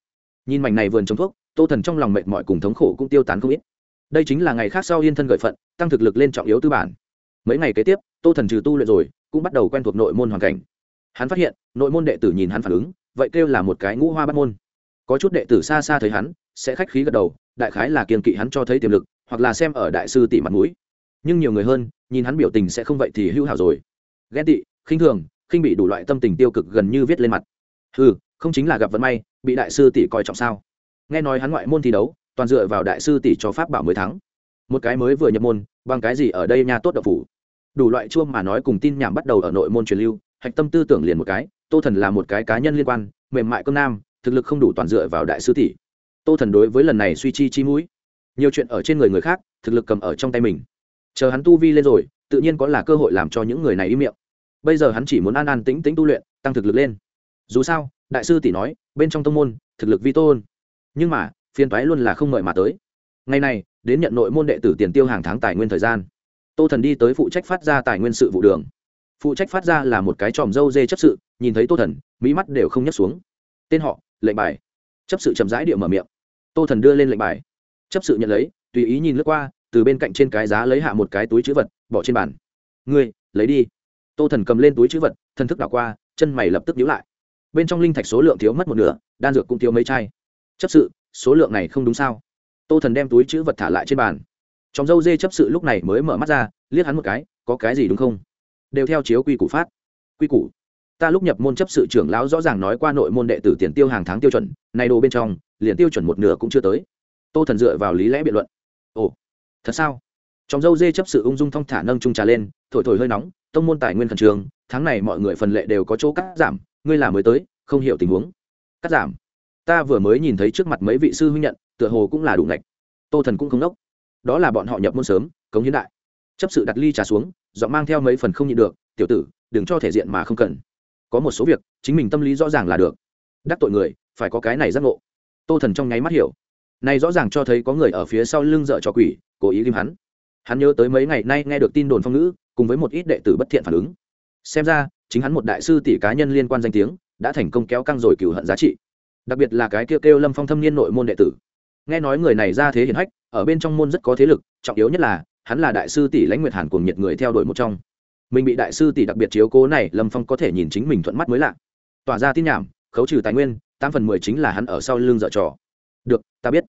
Nhìn mảnh này vườn trồng thuốc, tô thần trong lòng mệt mỏi cùng thống khổ cũng tiêu tán không ít. Đây chính là ngày khác sau yên thân gợi phận, tăng thực lực lên trọng yếu tư bản. Mấy ngày kế tiếp, tô thần trừ tu luyện rồi, cũng bắt đầu quen thuộc nội môn hoàn cảnh. Hắn phát hiện, nội môn đệ tử nhìn hắn phản ứng, vậy kêu là một cái ngũ hoa bắt môn. Có chút đệ tử xa xa thấy hắn, sẽ khách khí gật đầu, đại khái là kiên kỵ hắn cho thấy tiềm lực, hoặc là xem ở đại sư tỷ mặt mũi. Nhưng nhiều người hơn, nhìn hắn biểu tình sẽ không vậy thì hữu hảo rồi ghen tị, khinh thường, khinh bị đủ loại tâm tình tiêu cực gần như viết lên mặt. Ừ không chính là gặp vận may, bị đại sư tỷ coi trọng sao? Nghe nói hắn ngoại môn thi đấu, toàn dựa vào đại sư tỷ cho pháp bảo mới thắng. Một cái mới vừa nhập môn, bằng cái gì ở đây nha tốt độc phủ? Đủ loại chuông mà nói cùng tin nhảm bắt đầu ở nội môn truyền lưu, hạch tâm tư tưởng liền một cái, tô thần là một cái cá nhân liên quan, mềm mại cơm nam, thực lực không đủ toàn dựa vào đại sư tỷ. Tô thần đối với lần này suy chi chi mũi. Nhiều chuyện ở trên người người khác, thực lực cầm ở trong tay mình. Chờ hắn tu vi lên rồi tự nhiên có là cơ hội làm cho những người này im miệng. Bây giờ hắn chỉ muốn an an tĩnh tĩnh tu luyện, tăng thực lực lên. Dù sao, đại sư tỷ nói, bên trong tông môn, thực lực vi tôn. Nhưng mà phiên toái luôn là không mời mà tới. Ngày này, đến nhận nội môn đệ tử tiền tiêu hàng tháng tài nguyên thời gian. Tô thần đi tới phụ trách phát ra tài nguyên sự vụ đường. Phụ trách phát ra là một cái tròm dâu dê chấp sự, nhìn thấy tô thần mỹ mắt đều không nhấc xuống. Tên họ, lệnh bài. Chấp sự chậm rãi địa mở miệng. Tô thần đưa lên lệnh bài. Chấp sự nhận lấy, tùy ý nhìn lướt qua từ bên cạnh trên cái giá lấy hạ một cái túi chữ vật, bỏ trên bàn. Ngươi, lấy đi. Tô thần cầm lên túi chữ vật thân thức đảo qua, chân mày lập tức nhíu lại. Bên trong linh thạch số lượng thiếu mất một nửa, đan dược cũng thiếu mấy chai. Chấp sự, số lượng này không đúng sao? Tô thần đem túi chữ vật thả lại trên bàn. Trong dâu dê chấp sự lúc này mới mở mắt ra, liếc hắn một cái, có cái gì đúng không? Đều theo chiếu quy củ phát. Quy củ? Ta lúc nhập môn chấp sự trưởng lão rõ ràng nói qua nội môn đệ tử tiền tiêu hàng tháng tiêu chuẩn này đồ bên trong, liền tiêu chuẩn một nửa cũng chưa tới. Tô thần dựa vào lý lẽ biện luận thật sao? Trong dâu dê chấp sự ung dung thong thả nâng trung trà lên, thổi thổi hơi nóng, tông môn tài nguyên khẩn trường tháng này mọi người phần lệ đều có chỗ cắt giảm, ngươi là mới tới, không hiểu tình huống. Cắt giảm. Ta vừa mới nhìn thấy trước mặt mấy vị sư huynh nhận, tựa hồ cũng là đủ ngạch. Tô thần cũng không đốc. Đó là bọn họ nhập môn sớm, cống hiến đại. Chấp sự đặt ly trà xuống dọn mang theo mấy phần không nhịn được, tiểu tử, đừng cho thể diện mà không cần. Có một số việc, chính mình tâm lý rõ ràng là được. Đắc tội người, phải có cái này giác ngộ. Tô thần trong nháy mắt hiểu này rõ ràng cho thấy có người ở phía sau lưng dợ cho quỷ, cố ý ghim hắn. Hắn nhớ tới mấy ngày nay nghe được tin đồn phong ngữ, cùng với một ít đệ tử bất thiện phản ứng. Xem ra, chính hắn một đại sư tỷ cá nhân liên quan danh tiếng, đã thành công kéo căng rồi cửu hận giá trị. Đặc biệt là cái kêu kêu lâm phong thâm niên nội môn đệ tử. Nghe nói người này ra thế hiển hách, ở bên trong môn rất có thế lực, trọng yếu nhất là, hắn là đại sư tỷ lãnh nguyệt hàn cùng nhiệt người theo đuổi một trong. Mình bị đại sư tỷ đặc biệt chiếu cố này, lâm phong có thể nhìn chính mình thuận mắt mới lạ. Tỏa ra tin nhảm, khấu trừ tài nguyên, tám phần mười chính là hắn ở sau lưng dở trò được, ta biết.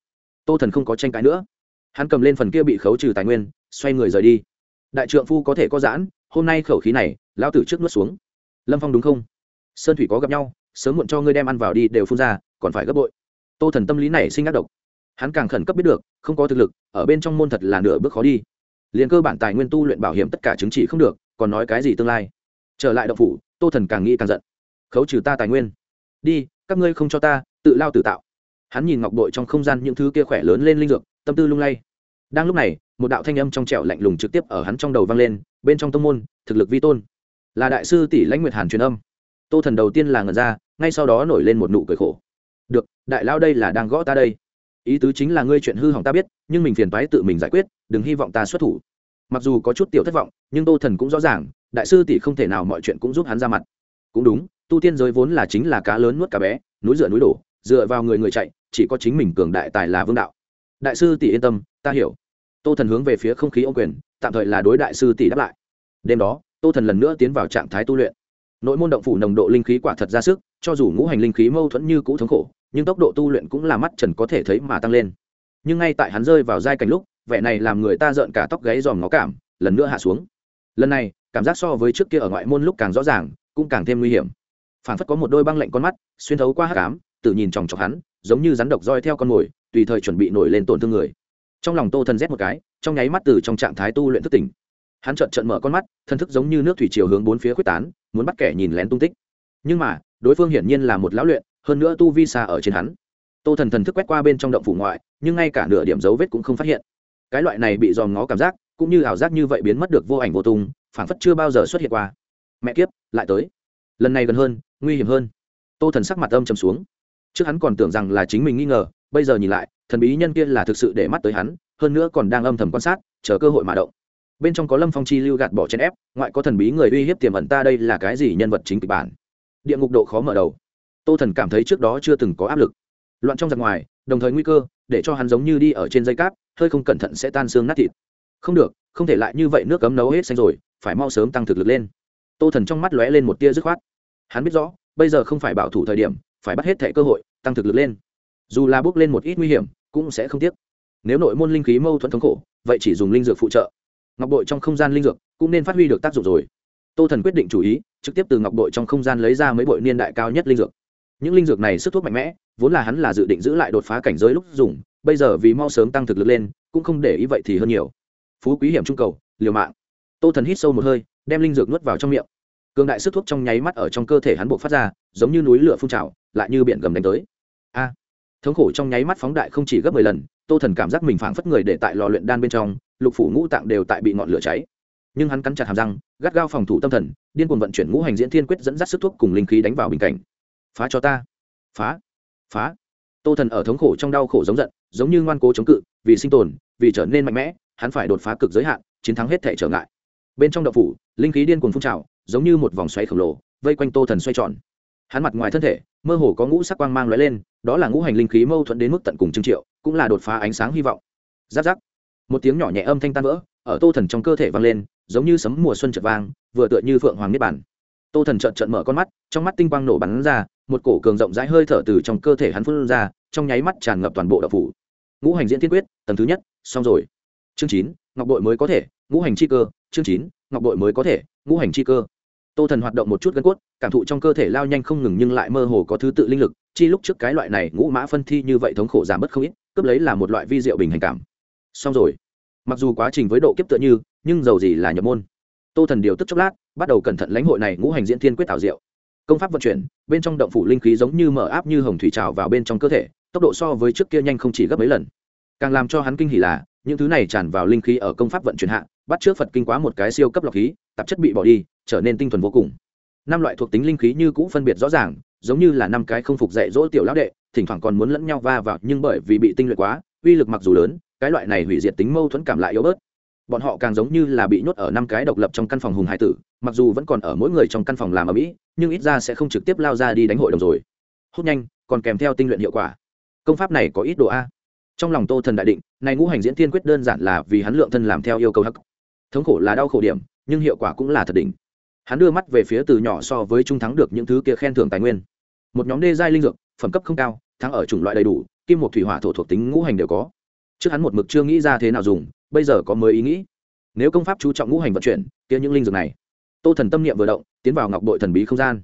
Tô thần không có tranh cãi nữa. Hắn cầm lên phần kia bị khấu trừ tài nguyên, xoay người rời đi. Đại trượng phu có thể có giãn, hôm nay khẩu khí này, lão tử trước nuốt xuống. Lâm phong đúng không? Sơn thủy có gặp nhau, sớm muộn cho ngươi đem ăn vào đi đều phun ra, còn phải gấp bội. Tô thần tâm lý này sinh ác độc. Hắn càng khẩn cấp biết được, không có thực lực, ở bên trong môn thật là nửa bước khó đi. Liền cơ bản tài nguyên tu luyện bảo hiểm tất cả chứng chỉ không được, còn nói cái gì tương lai? Trở lại động phủ, tô thần càng nghĩ càng giận. Khấu trừ ta tài nguyên. Đi, các ngươi không cho ta, tự lao tự tạo hắn nhìn ngọc bội trong không gian những thứ kia khỏe lớn lên linh dược, tâm tư lung lay. Đang lúc này, một đạo thanh âm trong trẻo lạnh lùng trực tiếp ở hắn trong đầu vang lên, bên trong tông môn, thực lực vi tôn. Là đại sư tỷ lãnh nguyệt hàn truyền âm. Tô thần đầu tiên là ngần ra, ngay sau đó nổi lên một nụ cười khổ. Được, đại lao đây là đang gõ ta đây. Ý tứ chính là ngươi chuyện hư hỏng ta biết, nhưng mình phiền toái tự mình giải quyết, đừng hy vọng ta xuất thủ. Mặc dù có chút tiểu thất vọng, nhưng tô thần cũng rõ ràng, đại sư tỷ không thể nào mọi chuyện cũng giúp hắn ra mặt. Cũng đúng, tu tiên giới vốn là chính là cá lớn nuốt cá bé, núi dựa núi đổ, dựa vào người người chạy chỉ có chính mình cường đại tài là vương đạo. Đại sư tỷ yên tâm, ta hiểu. Tô thần hướng về phía không khí ô quyền, tạm thời là đối đại sư tỷ đáp lại. Đêm đó, tô thần lần nữa tiến vào trạng thái tu luyện. Nội môn động phủ nồng độ linh khí quả thật ra sức, cho dù ngũ hành linh khí mâu thuẫn như cũ thống khổ, nhưng tốc độ tu luyện cũng là mắt trần có thể thấy mà tăng lên. Nhưng ngay tại hắn rơi vào giai cảnh lúc, vẻ này làm người ta rợn cả tóc gáy dòm ngó cảm, lần nữa hạ xuống. Lần này, cảm giác so với trước kia ở ngoại môn lúc càng rõ ràng, cũng càng thêm nguy hiểm. Phản phất có một đôi băng lạnh con mắt, xuyên thấu qua hát cám tự nhìn chòng chọc hắn giống như rắn độc roi theo con mồi, tùy thời chuẩn bị nổi lên tổn thương người. Trong lòng tô thần rét một cái, trong nháy mắt từ trong trạng thái tu luyện thức tỉnh. Hắn trợn trợn mở con mắt, thân thức giống như nước thủy chiều hướng bốn phía quyết tán, muốn bắt kẻ nhìn lén tung tích. Nhưng mà, đối phương hiển nhiên là một lão luyện, hơn nữa tu vi xa ở trên hắn. Tô thần thần thức quét qua bên trong động phủ ngoại, nhưng ngay cả nửa điểm dấu vết cũng không phát hiện. Cái loại này bị dòm ngó cảm giác, cũng như ảo giác như vậy biến mất được vô ảnh vô tung phản phất chưa bao giờ xuất hiện qua. Mẹ kiếp, lại tới. Lần này gần hơn, nguy hiểm hơn. Tô thần sắc mặt âm trầm xuống trước hắn còn tưởng rằng là chính mình nghi ngờ, bây giờ nhìn lại, thần bí nhân kia là thực sự để mắt tới hắn, hơn nữa còn đang âm thầm quan sát, chờ cơ hội mà động. Bên trong có lâm phong chi lưu gạt bỏ chèn ép, ngoại có thần bí người uy hiếp tiềm ẩn ta đây là cái gì nhân vật chính kịch bản? Địa ngục độ khó mở đầu. Tô thần cảm thấy trước đó chưa từng có áp lực. Loạn trong giặc ngoài, đồng thời nguy cơ, để cho hắn giống như đi ở trên dây cáp, hơi không cẩn thận sẽ tan xương nát thịt. Không được, không thể lại như vậy nước cấm nấu hết xanh rồi, phải mau sớm tăng thực lực lên. Tô thần trong mắt lóe lên một tia dứt khoát. Hắn biết rõ, bây giờ không phải bảo thủ thời điểm phải bắt hết thẻ cơ hội, tăng thực lực lên. Dù là bước lên một ít nguy hiểm, cũng sẽ không tiếc. Nếu nội môn linh khí mâu thuẫn thống khổ, vậy chỉ dùng linh dược phụ trợ. Ngọc bội trong không gian linh dược cũng nên phát huy được tác dụng rồi. Tô thần quyết định chủ ý, trực tiếp từ ngọc bội trong không gian lấy ra mấy bội niên đại cao nhất linh dược. Những linh dược này sức thuốc mạnh mẽ, vốn là hắn là dự định giữ lại đột phá cảnh giới lúc dùng, bây giờ vì mau sớm tăng thực lực lên, cũng không để ý vậy thì hơn nhiều. Phú quý hiểm trung cầu, liều mạng. Tô thần hít sâu một hơi, đem linh dược nuốt vào trong miệng cường đại sức thuốc trong nháy mắt ở trong cơ thể hắn buộc phát ra, giống như núi lửa phun trào, lại như biển gầm đánh tới. A! Thống khổ trong nháy mắt phóng đại không chỉ gấp mười lần, tô thần cảm giác mình phảng phất người để tại lò luyện đan bên trong, lục phủ ngũ tạng đều tại bị ngọn lửa cháy. Nhưng hắn cắn chặt hàm răng, gắt gao phòng thủ tâm thần, điên cuồng vận chuyển ngũ hành diễn thiên quyết dẫn dắt sức thuốc cùng linh khí đánh vào bình cảnh. Phá cho ta! Phá! Phá! Tô thần ở thống khổ trong đau khổ giống giận, giống như ngoan cố chống cự, vì sinh tồn, vì trở nên mạnh mẽ, hắn phải đột phá cực giới hạn, chiến thắng hết thể trở ngại. Bên trong đậu phủ, linh khí điên cuồng phun trào giống như một vòng xoáy khổng lồ, vây quanh tô thần xoay tròn. Hắn mặt ngoài thân thể, mơ hồ có ngũ sắc quang mang lóe lên, đó là ngũ hành linh khí mâu thuẫn đến mức tận cùng trưng triệu, cũng là đột phá ánh sáng hy vọng. Giáp giáp. Một tiếng nhỏ nhẹ âm thanh tan vỡ, ở tô thần trong cơ thể vang lên, giống như sấm mùa xuân chợt vang, vừa tựa như phượng hoàng niết bản tô thần trợn trợn mở con mắt, trong mắt tinh quang nổ bắn ra, một cổ cường rộng rãi hơi thở từ trong cơ thể hắn phun ra, trong nháy mắt tràn ngập toàn bộ đậu phủ. Ngũ hành diễn thiên quyết, tầng thứ nhất, xong rồi. Chương chín, ngọc đội mới có thể, ngũ hành chi cơ, chương chín, ngọc đội mới có thể, ngũ hành chi cơ tô thần hoạt động một chút gân cốt, cảm thụ trong cơ thể lao nhanh không ngừng nhưng lại mơ hồ có thứ tự linh lực, chi lúc trước cái loại này ngũ mã phân thi như vậy thống khổ giảm bớt không ít, cướp lấy là một loại vi diệu bình hành cảm. Xong rồi. Mặc dù quá trình với độ kiếp tựa như, nhưng dầu gì là nhập môn. Tô thần điều tức chốc lát, bắt đầu cẩn thận lãnh hội này ngũ hành diễn thiên quyết tạo diệu. Công pháp vận chuyển, bên trong động phủ linh khí giống như mở áp như hồng thủy trào vào bên trong cơ thể, tốc độ so với trước kia nhanh không chỉ gấp mấy lần. Càng làm cho hắn kinh hỉ là, những thứ này tràn vào linh khí ở công pháp vận chuyển hạ, bắt trước phật kinh quá một cái siêu cấp lọc khí, tạp chất bị bỏ đi trở nên tinh thuần vô cùng. Năm loại thuộc tính linh khí như cũ phân biệt rõ ràng, giống như là năm cái không phục dạy dỗ tiểu lão đệ, thỉnh thoảng còn muốn lẫn nhau va vào, nhưng bởi vì bị tinh luyện quá, uy lực mặc dù lớn, cái loại này hủy diệt tính mâu thuẫn cảm lại yếu bớt. Bọn họ càng giống như là bị nhốt ở năm cái độc lập trong căn phòng hùng hải tử, mặc dù vẫn còn ở mỗi người trong căn phòng làm ở mỹ, nhưng ít ra sẽ không trực tiếp lao ra đi đánh hội đồng rồi. Hút nhanh, còn kèm theo tinh luyện hiệu quả. Công pháp này có ít độ a. Trong lòng tô thần đại định, này ngũ hành diễn thiên quyết đơn giản là vì hắn lượng thân làm theo yêu cầu hắc. Thống khổ là đau khổ điểm, nhưng hiệu quả cũng là thật đỉnh hắn đưa mắt về phía từ nhỏ so với trung thắng được những thứ kia khen thưởng tài nguyên. Một nhóm đê giai linh dược, phẩm cấp không cao, thắng ở chủng loại đầy đủ, kim một thủy hỏa thổ thuộc tính ngũ hành đều có. Trước hắn một mực chưa nghĩ ra thế nào dùng, bây giờ có mới ý nghĩ. Nếu công pháp chú trọng ngũ hành vận chuyển, kia những linh dược này, tô thần tâm niệm vừa động, tiến vào ngọc bội thần bí không gian.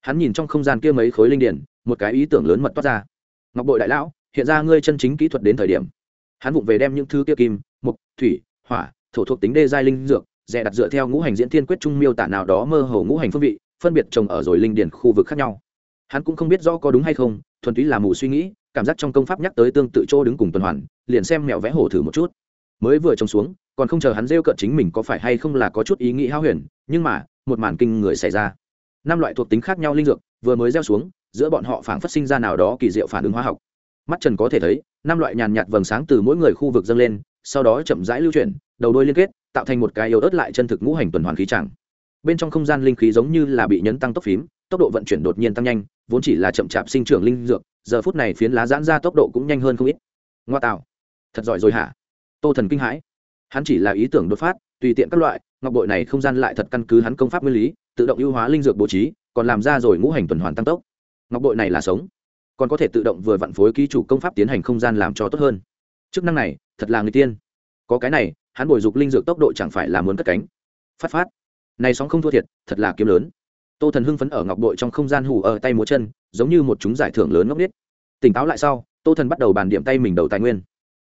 Hắn nhìn trong không gian kia mấy khối linh điển, một cái ý tưởng lớn mật toát ra. Ngọc bội đại lão, hiện ra ngươi chân chính kỹ thuật đến thời điểm. Hắn vụng về đem những thứ kia kim, mục, thủy, hỏa, thổ thuộc tính đê giai linh dược dè đặt dựa theo ngũ hành diễn thiên quyết trung miêu tả nào đó mơ hồ ngũ hành phương vị, phân biệt trồng ở rồi linh điển khu vực khác nhau. Hắn cũng không biết rõ có đúng hay không, thuần túy là mù suy nghĩ, cảm giác trong công pháp nhắc tới tương tự chỗ đứng cùng tuần hoàn, liền xem mẹo vẽ hổ thử một chút. Mới vừa trông xuống, còn không chờ hắn rêu cợt chính mình có phải hay không là có chút ý nghĩ hao huyền, nhưng mà, một màn kinh người xảy ra. Năm loại thuộc tính khác nhau linh dược, vừa mới gieo xuống, giữa bọn họ phảng phát sinh ra nào đó kỳ diệu phản ứng hóa học. Mắt trần có thể thấy, năm loại nhàn nhạt vầng sáng từ mỗi người khu vực dâng lên, sau đó chậm rãi lưu chuyển, đầu đôi liên kết tạo thành một cái yếu ớt lại chân thực ngũ hành tuần hoàn khí chẳng. Bên trong không gian linh khí giống như là bị nhấn tăng tốc phím, tốc độ vận chuyển đột nhiên tăng nhanh, vốn chỉ là chậm chạp sinh trưởng linh dược, giờ phút này phiến lá giãn ra tốc độ cũng nhanh hơn không ít. Ngoa tạo. Thật giỏi rồi hả? Tô thần kinh hãi. Hắn chỉ là ý tưởng đột phát, tùy tiện các loại, ngọc bội này không gian lại thật căn cứ hắn công pháp nguyên lý, tự động ưu hóa linh dược bố trí, còn làm ra rồi ngũ hành tuần hoàn tăng tốc. Ngọc bội này là sống. Còn có thể tự động vừa vặn phối ký chủ công pháp tiến hành không gian làm cho tốt hơn. Chức năng này, thật là người tiên. Có cái này hắn bồi dục linh dược tốc độ chẳng phải là muốn cất cánh. Phát phát. Này sóng không thua thiệt, thật là kiếm lớn. Tô thần hưng phấn ở ngọc bội trong không gian hủ ở tay múa chân, giống như một chúng giải thưởng lớn ngốc n tỉnh táo lại sau, tô thần bắt đầu bàn điểm tay mình đầu tài nguyên.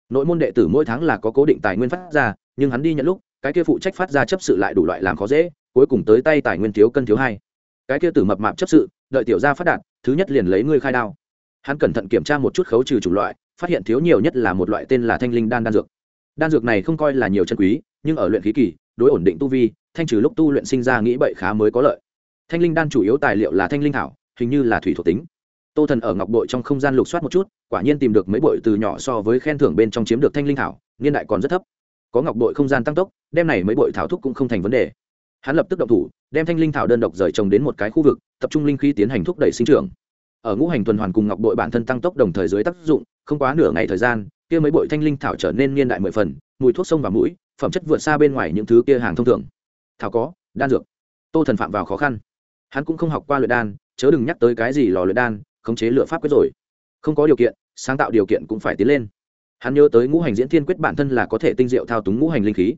Nội môn đệ tử mỗi tháng là có cố định tài nguyên phát ra, nhưng hắn đi nhận lúc, cái kia phụ trách phát ra chấp sự lại đủ loại làm khó dễ, cuối cùng tới tay tài nguyên thiếu cân thiếu hai. Cái kia tử mập mạp chấp sự, đợi tiểu gia phát đạt, thứ nhất liền lấy ngươi khai đao. Hắn cẩn thận kiểm tra một chút khấu trừ chủng loại, phát hiện thiếu nhiều nhất là một loại tên là thanh linh đan đan dược đan dược này không coi là nhiều chân quý, nhưng ở luyện khí kỳ, đối ổn định tu vi, thanh trừ lúc tu luyện sinh ra nghĩ bậy khá mới có lợi. Thanh linh đan chủ yếu tài liệu là thanh linh thảo, hình như là thủy thuộc tính. Tô thần ở ngọc bội trong không gian lục soát một chút, quả nhiên tìm được mấy bội từ nhỏ so với khen thưởng bên trong chiếm được thanh linh thảo, niên đại còn rất thấp. Có ngọc bội không gian tăng tốc đem này mấy bội thảo thúc cũng không thành vấn đề. Hắn lập tức động thủ, đem thanh linh thảo đơn độc rời trồng đến một cái khu vực, tập trung linh khí tiến hành thúc đẩy sinh trưởng. Ở ngũ hành tuần hoàn cùng ngọc bội bản thân tăng tốc đồng thời dưới tác dụng, không quá nửa ngày thời gian kia mấy bội thanh linh thảo trở nên niên đại mười phần, mùi thuốc sông và mũi, phẩm chất vượt xa bên ngoài những thứ kia hàng thông thường. Thảo có, đan dược. Tô thần phạm vào khó khăn. Hắn cũng không học qua luyện đan, chớ đừng nhắc tới cái gì lò luyện đan, khống chế lựa pháp quyết rồi. Không có điều kiện, sáng tạo điều kiện cũng phải tiến lên. Hắn nhớ tới ngũ hành diễn thiên quyết bản thân là có thể tinh diệu thao túng ngũ hành linh khí.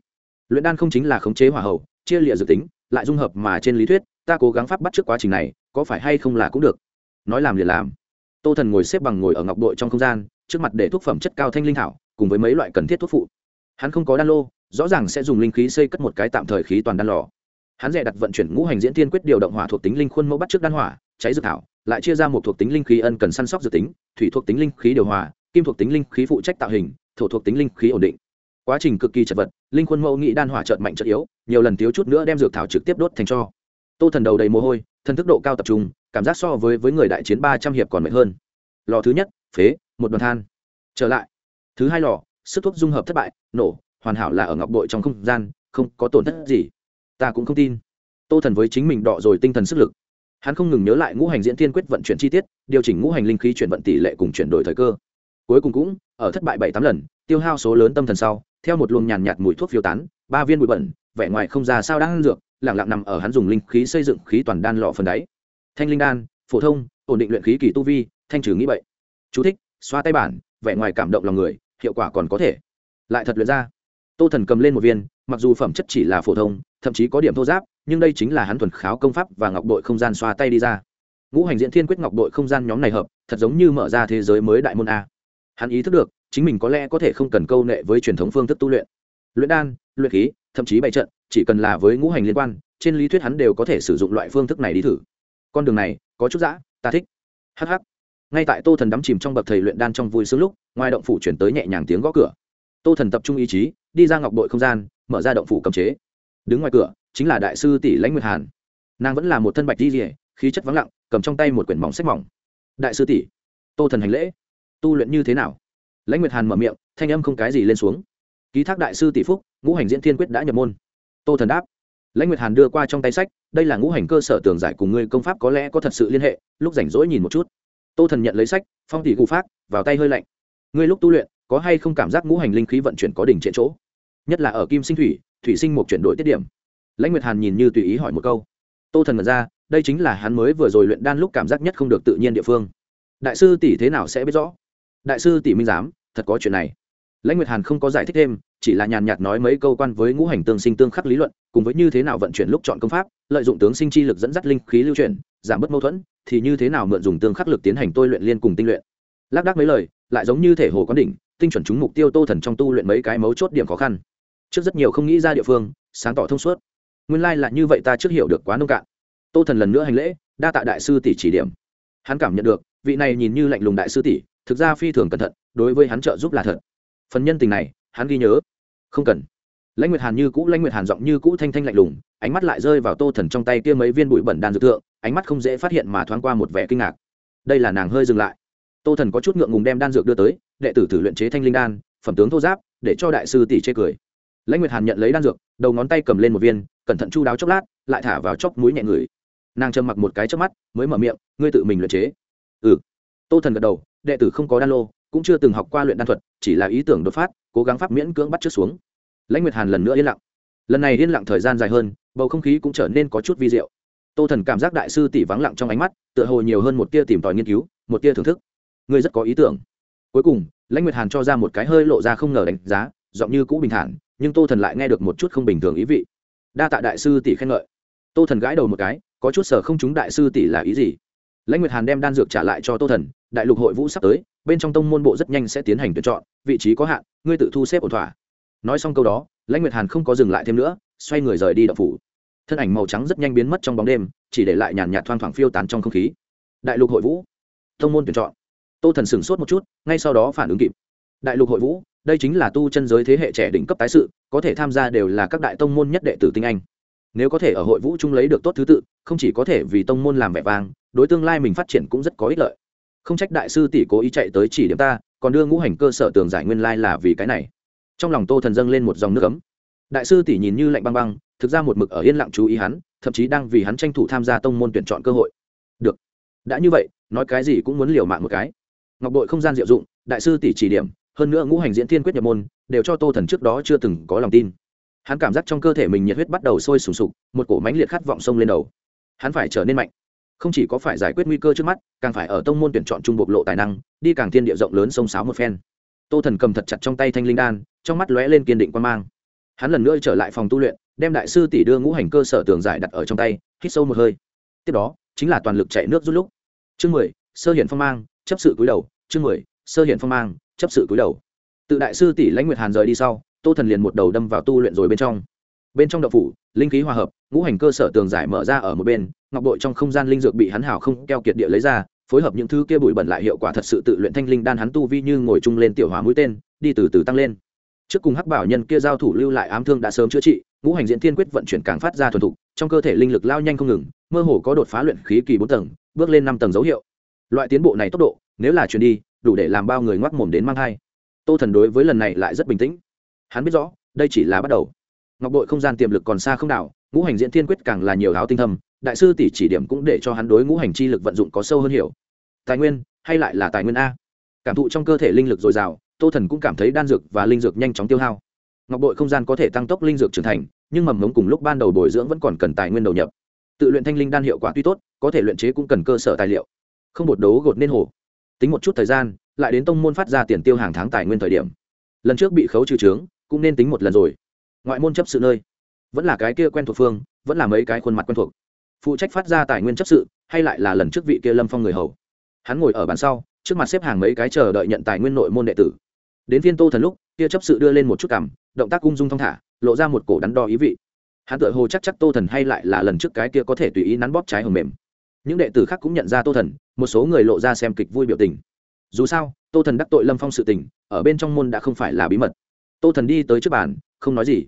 Luyện đan không chính là khống chế hỏa hậu chia lịa dự tính, lại dung hợp mà trên lý thuyết, ta cố gắng pháp bắt trước quá trình này, có phải hay không là cũng được. Nói làm liền làm. Tô thần ngồi xếp bằng ngồi ở ngọc đội trong không gian trước mặt để thuốc phẩm chất cao thanh linh thảo, cùng với mấy loại cần thiết thuốc phụ. Hắn không có đan lô, rõ ràng sẽ dùng linh khí xây cất một cái tạm thời khí toàn đan lò. Hắn dè đặt vận chuyển ngũ hành diễn tiên quyết điều động hỏa thuộc tính linh khuôn mẫu bắt trước đan hỏa, cháy dược thảo, lại chia ra một thuộc tính linh khí ân cần săn sóc dược tính, thủy thuộc tính linh khí điều hòa, kim thuộc tính linh khí phụ trách tạo hình, thổ thuộc tính linh khí ổn định. Quá trình cực kỳ chật vật, linh khuôn mẫu nghĩ đan hỏa trợn mạnh trợn yếu, nhiều lần thiếu chút nữa đem dược thảo trực tiếp đốt thành cho. Tô thần đầu đầy mồ hôi, thân thức độ cao tập trung, cảm giác so với với người đại chiến ba trăm hiệp còn mạnh hơn. Lò thứ nhất, phế một đoàn than. Trở lại. Thứ hai lò, sức thuốc dung hợp thất bại, nổ, hoàn hảo là ở ngọc bội trong không gian, không có tổn thất gì. Ta cũng không tin. Tô thần với chính mình đọ rồi tinh thần sức lực. Hắn không ngừng nhớ lại ngũ hành diễn thiên quyết vận chuyển chi tiết, điều chỉnh ngũ hành linh khí chuyển vận tỷ lệ cùng chuyển đổi thời cơ. Cuối cùng cũng, ở thất bại bảy tám lần, tiêu hao số lớn tâm thần sau, theo một luồng nhàn nhạt mùi thuốc phiêu tán, ba viên bụi bẩn, vẻ ngoài không ra sao đang ăn dược lẳng lặng nằm ở hắn dùng linh khí xây dựng khí toàn đan lọ phần đáy. Thanh linh đan, phổ thông, ổn định luyện khí kỳ tu vi, thanh trừ nghĩ vậy chú thích xoa tay bản, vẻ ngoài cảm động lòng người, hiệu quả còn có thể. Lại thật luyện ra. Tô thần cầm lên một viên, mặc dù phẩm chất chỉ là phổ thông, thậm chí có điểm thô giáp, nhưng đây chính là hắn thuần kháo công pháp và ngọc đội không gian xoa tay đi ra. Ngũ hành diễn thiên quyết ngọc đội không gian nhóm này hợp, thật giống như mở ra thế giới mới đại môn a. Hắn ý thức được, chính mình có lẽ có thể không cần câu nệ với truyền thống phương thức tu luyện. Luyện đan, luyện khí, thậm chí bày trận, chỉ cần là với ngũ hành liên quan, trên lý thuyết hắn đều có thể sử dụng loại phương thức này đi thử. Con đường này, có chút dã, ta thích. Hh ngay tại tô thần đắm chìm trong bậc thầy luyện đan trong vui sướng lúc, ngoài động phủ chuyển tới nhẹ nhàng tiếng gõ cửa. Tô thần tập trung ý chí, đi ra ngọc đội không gian, mở ra động phủ cầm chế. Đứng ngoài cửa, chính là đại sư tỷ lãnh nguyệt hàn. Nàng vẫn là một thân bạch di rỉa khí chất vắng lặng, cầm trong tay một quyển mỏng sách mỏng. Đại sư tỷ, tô thần hành lễ. Tu luyện như thế nào? Lãnh nguyệt hàn mở miệng, thanh âm không cái gì lên xuống. Ký thác đại sư tỷ phúc, ngũ hành diễn thiên quyết đã nhập môn. Tô thần đáp. Lãnh nguyệt hàn đưa qua trong tay sách, đây là ngũ hành cơ sở tường giải cùng ngươi công pháp có lẽ có thật sự liên hệ, lúc rảnh rỗi nhìn một chút tô thần nhận lấy sách, phong tỷ gù phát, vào tay hơi lạnh. Ngươi lúc tu luyện, có hay không cảm giác ngũ hành linh khí vận chuyển có đỉnh trệ chỗ? Nhất là ở kim sinh thủy thủy sinh một chuyển đổi tiết điểm. Lãnh nguyệt hàn nhìn như tùy ý hỏi một câu. Tô thần mật ra, đây chính là hắn mới vừa rồi luyện đan lúc cảm giác nhất không được tự nhiên địa phương. Đại sư tỷ thế nào sẽ biết rõ? Đại sư tỷ minh giám, thật có chuyện này. Lãnh nguyệt hàn không có giải thích thêm, chỉ là nhàn nhạt nói mấy câu quan với ngũ hành tương sinh tương khắc lý luận, cùng với như thế nào vận chuyển lúc chọn công pháp, lợi dụng tướng sinh chi lực dẫn dắt linh khí lưu chuyển, giảm bớt mâu thuẫn thì như thế nào mượn dùng tương khắc lực tiến hành tôi luyện liên cùng tinh luyện? Lác đác mấy lời, lại giống như thể hồ quán đỉnh, tinh chuẩn chúng mục tiêu tô thần trong tu luyện mấy cái mấu chốt điểm khó khăn. Trước rất nhiều không nghĩ ra địa phương, sáng tỏ thông suốt. Nguyên lai、like、là như vậy ta trước hiểu được quá nông cạn. Tô thần lần nữa hành lễ, đa tạ đại sư tỷ chỉ điểm. Hắn cảm nhận được, vị này nhìn như lạnh lùng đại sư tỷ, thực ra phi thường cẩn thận, đối với hắn trợ giúp là thật. Phần nhân tình này, hắn ghi nhớ. Không cần. Lãnh nguyệt hàn như cũ, lãnh nguyệt hàn giọng như cũ thanh thanh lạnh lùng, ánh mắt lại rơi vào tô thần trong tay kia mấy viên bụi bẩn đan dược thượng ánh mắt không dễ phát hiện mà thoáng qua một vẻ kinh ngạc. Đây là nàng hơi dừng lại. Tô thần có chút ngượng ngùng đem đan dược đưa tới, đệ tử thử luyện chế thanh linh đan, phẩm tướng thô giáp, để cho đại sư tỷ chê cười. Lãnh nguyệt hàn nhận lấy đan dược, đầu ngón tay cầm lên một viên, cẩn thận chu đáo chốc lát, lại thả vào chốc mũi nhẹ người. Nàng trầm mặc một cái trước mắt, mới mở miệng, ngươi tự mình luyện chế? Ừ. Tô thần gật đầu, đệ tử không có đan lô, cũng chưa từng học qua luyện đan thuật, chỉ là ý tưởng đột phát, cố gắng pháp miễn cưỡng bắt trước xuống. Lãnh nguyệt hàn lần nữa yên lặng. Lần này yên lặng thời gian dài hơn, bầu không khí cũng trở nên có chút vi diệu tô thần cảm giác đại sư tỷ vắng lặng trong ánh mắt, tựa hồ nhiều hơn một tia tìm tòi nghiên cứu, một tia thưởng thức. Ngươi rất có ý tưởng. Cuối cùng, lãnh nguyệt hàn cho ra một cái hơi lộ ra không ngờ đánh giá, giọng như cũ bình thản, nhưng tô thần lại nghe được một chút không bình thường ý vị. Đa tạ đại sư tỷ khen ngợi. Tô thần gãi đầu một cái, có chút sở không chúng đại sư tỷ là ý gì. Lãnh nguyệt hàn đem đan dược trả lại cho tô thần, đại lục hội vũ sắp tới, bên trong tông môn bộ rất nhanh sẽ tiến hành tuyển chọn, vị trí có hạn, ngươi tự thu xếp ổn thỏa. Nói xong câu đó, lãnh nguyệt hàn không có dừng lại thêm nữa, xoay người rời đi đậu phủ thân ảnh màu trắng rất nhanh biến mất trong bóng đêm, chỉ để lại nhàn nhạt thoang thoảng phiêu tán trong không khí. Đại lục hội vũ. Thông môn tuyển chọn. Tô thần sửng sốt một chút, ngay sau đó phản ứng kịp. Đại lục hội vũ, đây chính là tu chân giới thế hệ trẻ đỉnh cấp tái sự, có thể tham gia đều là các đại tông môn nhất đệ tử tinh anh. Nếu có thể ở hội vũ chung lấy được tốt thứ tự, không chỉ có thể vì tông môn làm vẻ vang, đối tương lai mình phát triển cũng rất có ích lợi. Không trách đại sư tỷ cố ý chạy tới chỉ điểm ta, còn đưa ngũ hành cơ sở tường giải nguyên lai là vì cái này. Trong lòng tô thần dâng lên một dòng nước ấm. Đại sư tỷ nhìn như lạnh băng băng thực ra một mực ở yên lặng chú ý hắn, thậm chí đang vì hắn tranh thủ tham gia tông môn tuyển chọn cơ hội. Được. Đã như vậy, nói cái gì cũng muốn liều mạng một cái. Ngọc bội không gian diệu dụng, đại sư tỷ chỉ điểm, hơn nữa ngũ hành diễn thiên quyết nhập môn, đều cho tô thần trước đó chưa từng có lòng tin. Hắn cảm giác trong cơ thể mình nhiệt huyết bắt đầu sôi sùng sục, một cổ mánh liệt khát vọng sông lên đầu. Hắn phải trở nên mạnh. Không chỉ có phải giải quyết nguy cơ trước mắt, càng phải ở tông môn tuyển chọn trung bộc lộ tài năng, đi càng thiên địa rộng lớn sông sáo một phen. Tô thần cầm thật chặt trong tay thanh linh đan, trong mắt lóe lên kiên định quan mang. Hắn lần nữa trở lại phòng tu luyện đem đại sư tỷ đưa ngũ hành cơ sở tường giải đặt ở trong tay, hít sâu một hơi. Tiếp đó, chính là toàn lực chạy nước rút lúc. Chương mười, sơ hiển phong mang, chấp sự cúi đầu. Chương mười, sơ hiển phong mang, chấp sự cúi đầu. Tự đại sư tỷ lãnh nguyệt hàn rời đi sau, tô thần liền một đầu đâm vào tu luyện rồi bên trong. Bên trong đậu phủ, linh khí hòa hợp, ngũ hành cơ sở tường giải mở ra ở một bên, ngọc bội trong không gian linh dược bị hắn hảo không keo kiệt địa lấy ra, phối hợp những thứ kia bụi bẩn lại hiệu quả thật sự tự luyện thanh linh đan hắn tu vi như ngồi chung lên tiểu hóa mũi tên, đi từ từ tăng lên trước cùng hắc bảo nhân kia giao thủ lưu lại ám thương đã sớm chữa trị, ngũ hành diễn thiên quyết vận chuyển càng phát ra thuần thục, trong cơ thể linh lực lao nhanh không ngừng, mơ hồ có đột phá luyện khí kỳ bốn tầng, bước lên năm tầng dấu hiệu. Loại tiến bộ này tốc độ, nếu là chuyển đi, đủ để làm bao người ngoắc mồm đến mang thai. Tô thần đối với lần này lại rất bình tĩnh. Hắn biết rõ, đây chỉ là bắt đầu. Ngọc bội không gian tiềm lực còn xa không đảo, ngũ hành diễn thiên quyết càng là nhiều áo tinh thâm, đại sư tỷ chỉ điểm cũng để cho hắn đối ngũ hành chi lực vận dụng có sâu hơn hiểu. Tài nguyên, hay lại là tài nguyên a? Cảm thụ trong cơ thể linh lực dồi dào tô thần cũng cảm thấy đan dược và linh dược nhanh chóng tiêu hao. Ngọc bội không gian có thể tăng tốc linh dược trưởng thành, nhưng mầm mống cùng lúc ban đầu bồi dưỡng vẫn còn cần tài nguyên đầu nhập. Tự luyện thanh linh đan hiệu quả tuy tốt, có thể luyện chế cũng cần cơ sở tài liệu. Không bột đấu gột nên hồ. Tính một chút thời gian, lại đến tông môn phát ra tiền tiêu hàng tháng tài nguyên thời điểm. Lần trước bị khấu trừ trướng, cũng nên tính một lần rồi. Ngoại môn chấp sự nơi. Vẫn là cái kia quen thuộc phương, vẫn là mấy cái khuôn mặt quen thuộc. Phụ trách phát ra tài nguyên chấp sự, hay lại là lần trước vị kia lâm phong người hầu. Hắn ngồi ở bàn sau, trước mặt xếp hàng mấy cái chờ đợi nhận tài nguyên nội môn đệ tử đến phiên tô thần lúc kia chấp sự đưa lên một chút cằm động tác ung dung thong thả, lộ ra một cổ đắn đo ý vị. Hắn tự hồ chắc chắc tô thần hay lại là lần trước cái kia có thể tùy ý nắn bóp trái hầm mềm. Những đệ tử khác cũng nhận ra tô thần, một số người lộ ra xem kịch vui biểu tình. Dù sao, tô thần đắc tội lâm phong sự tình, ở bên trong môn đã không phải là bí mật. Tô thần đi tới trước bàn, không nói gì.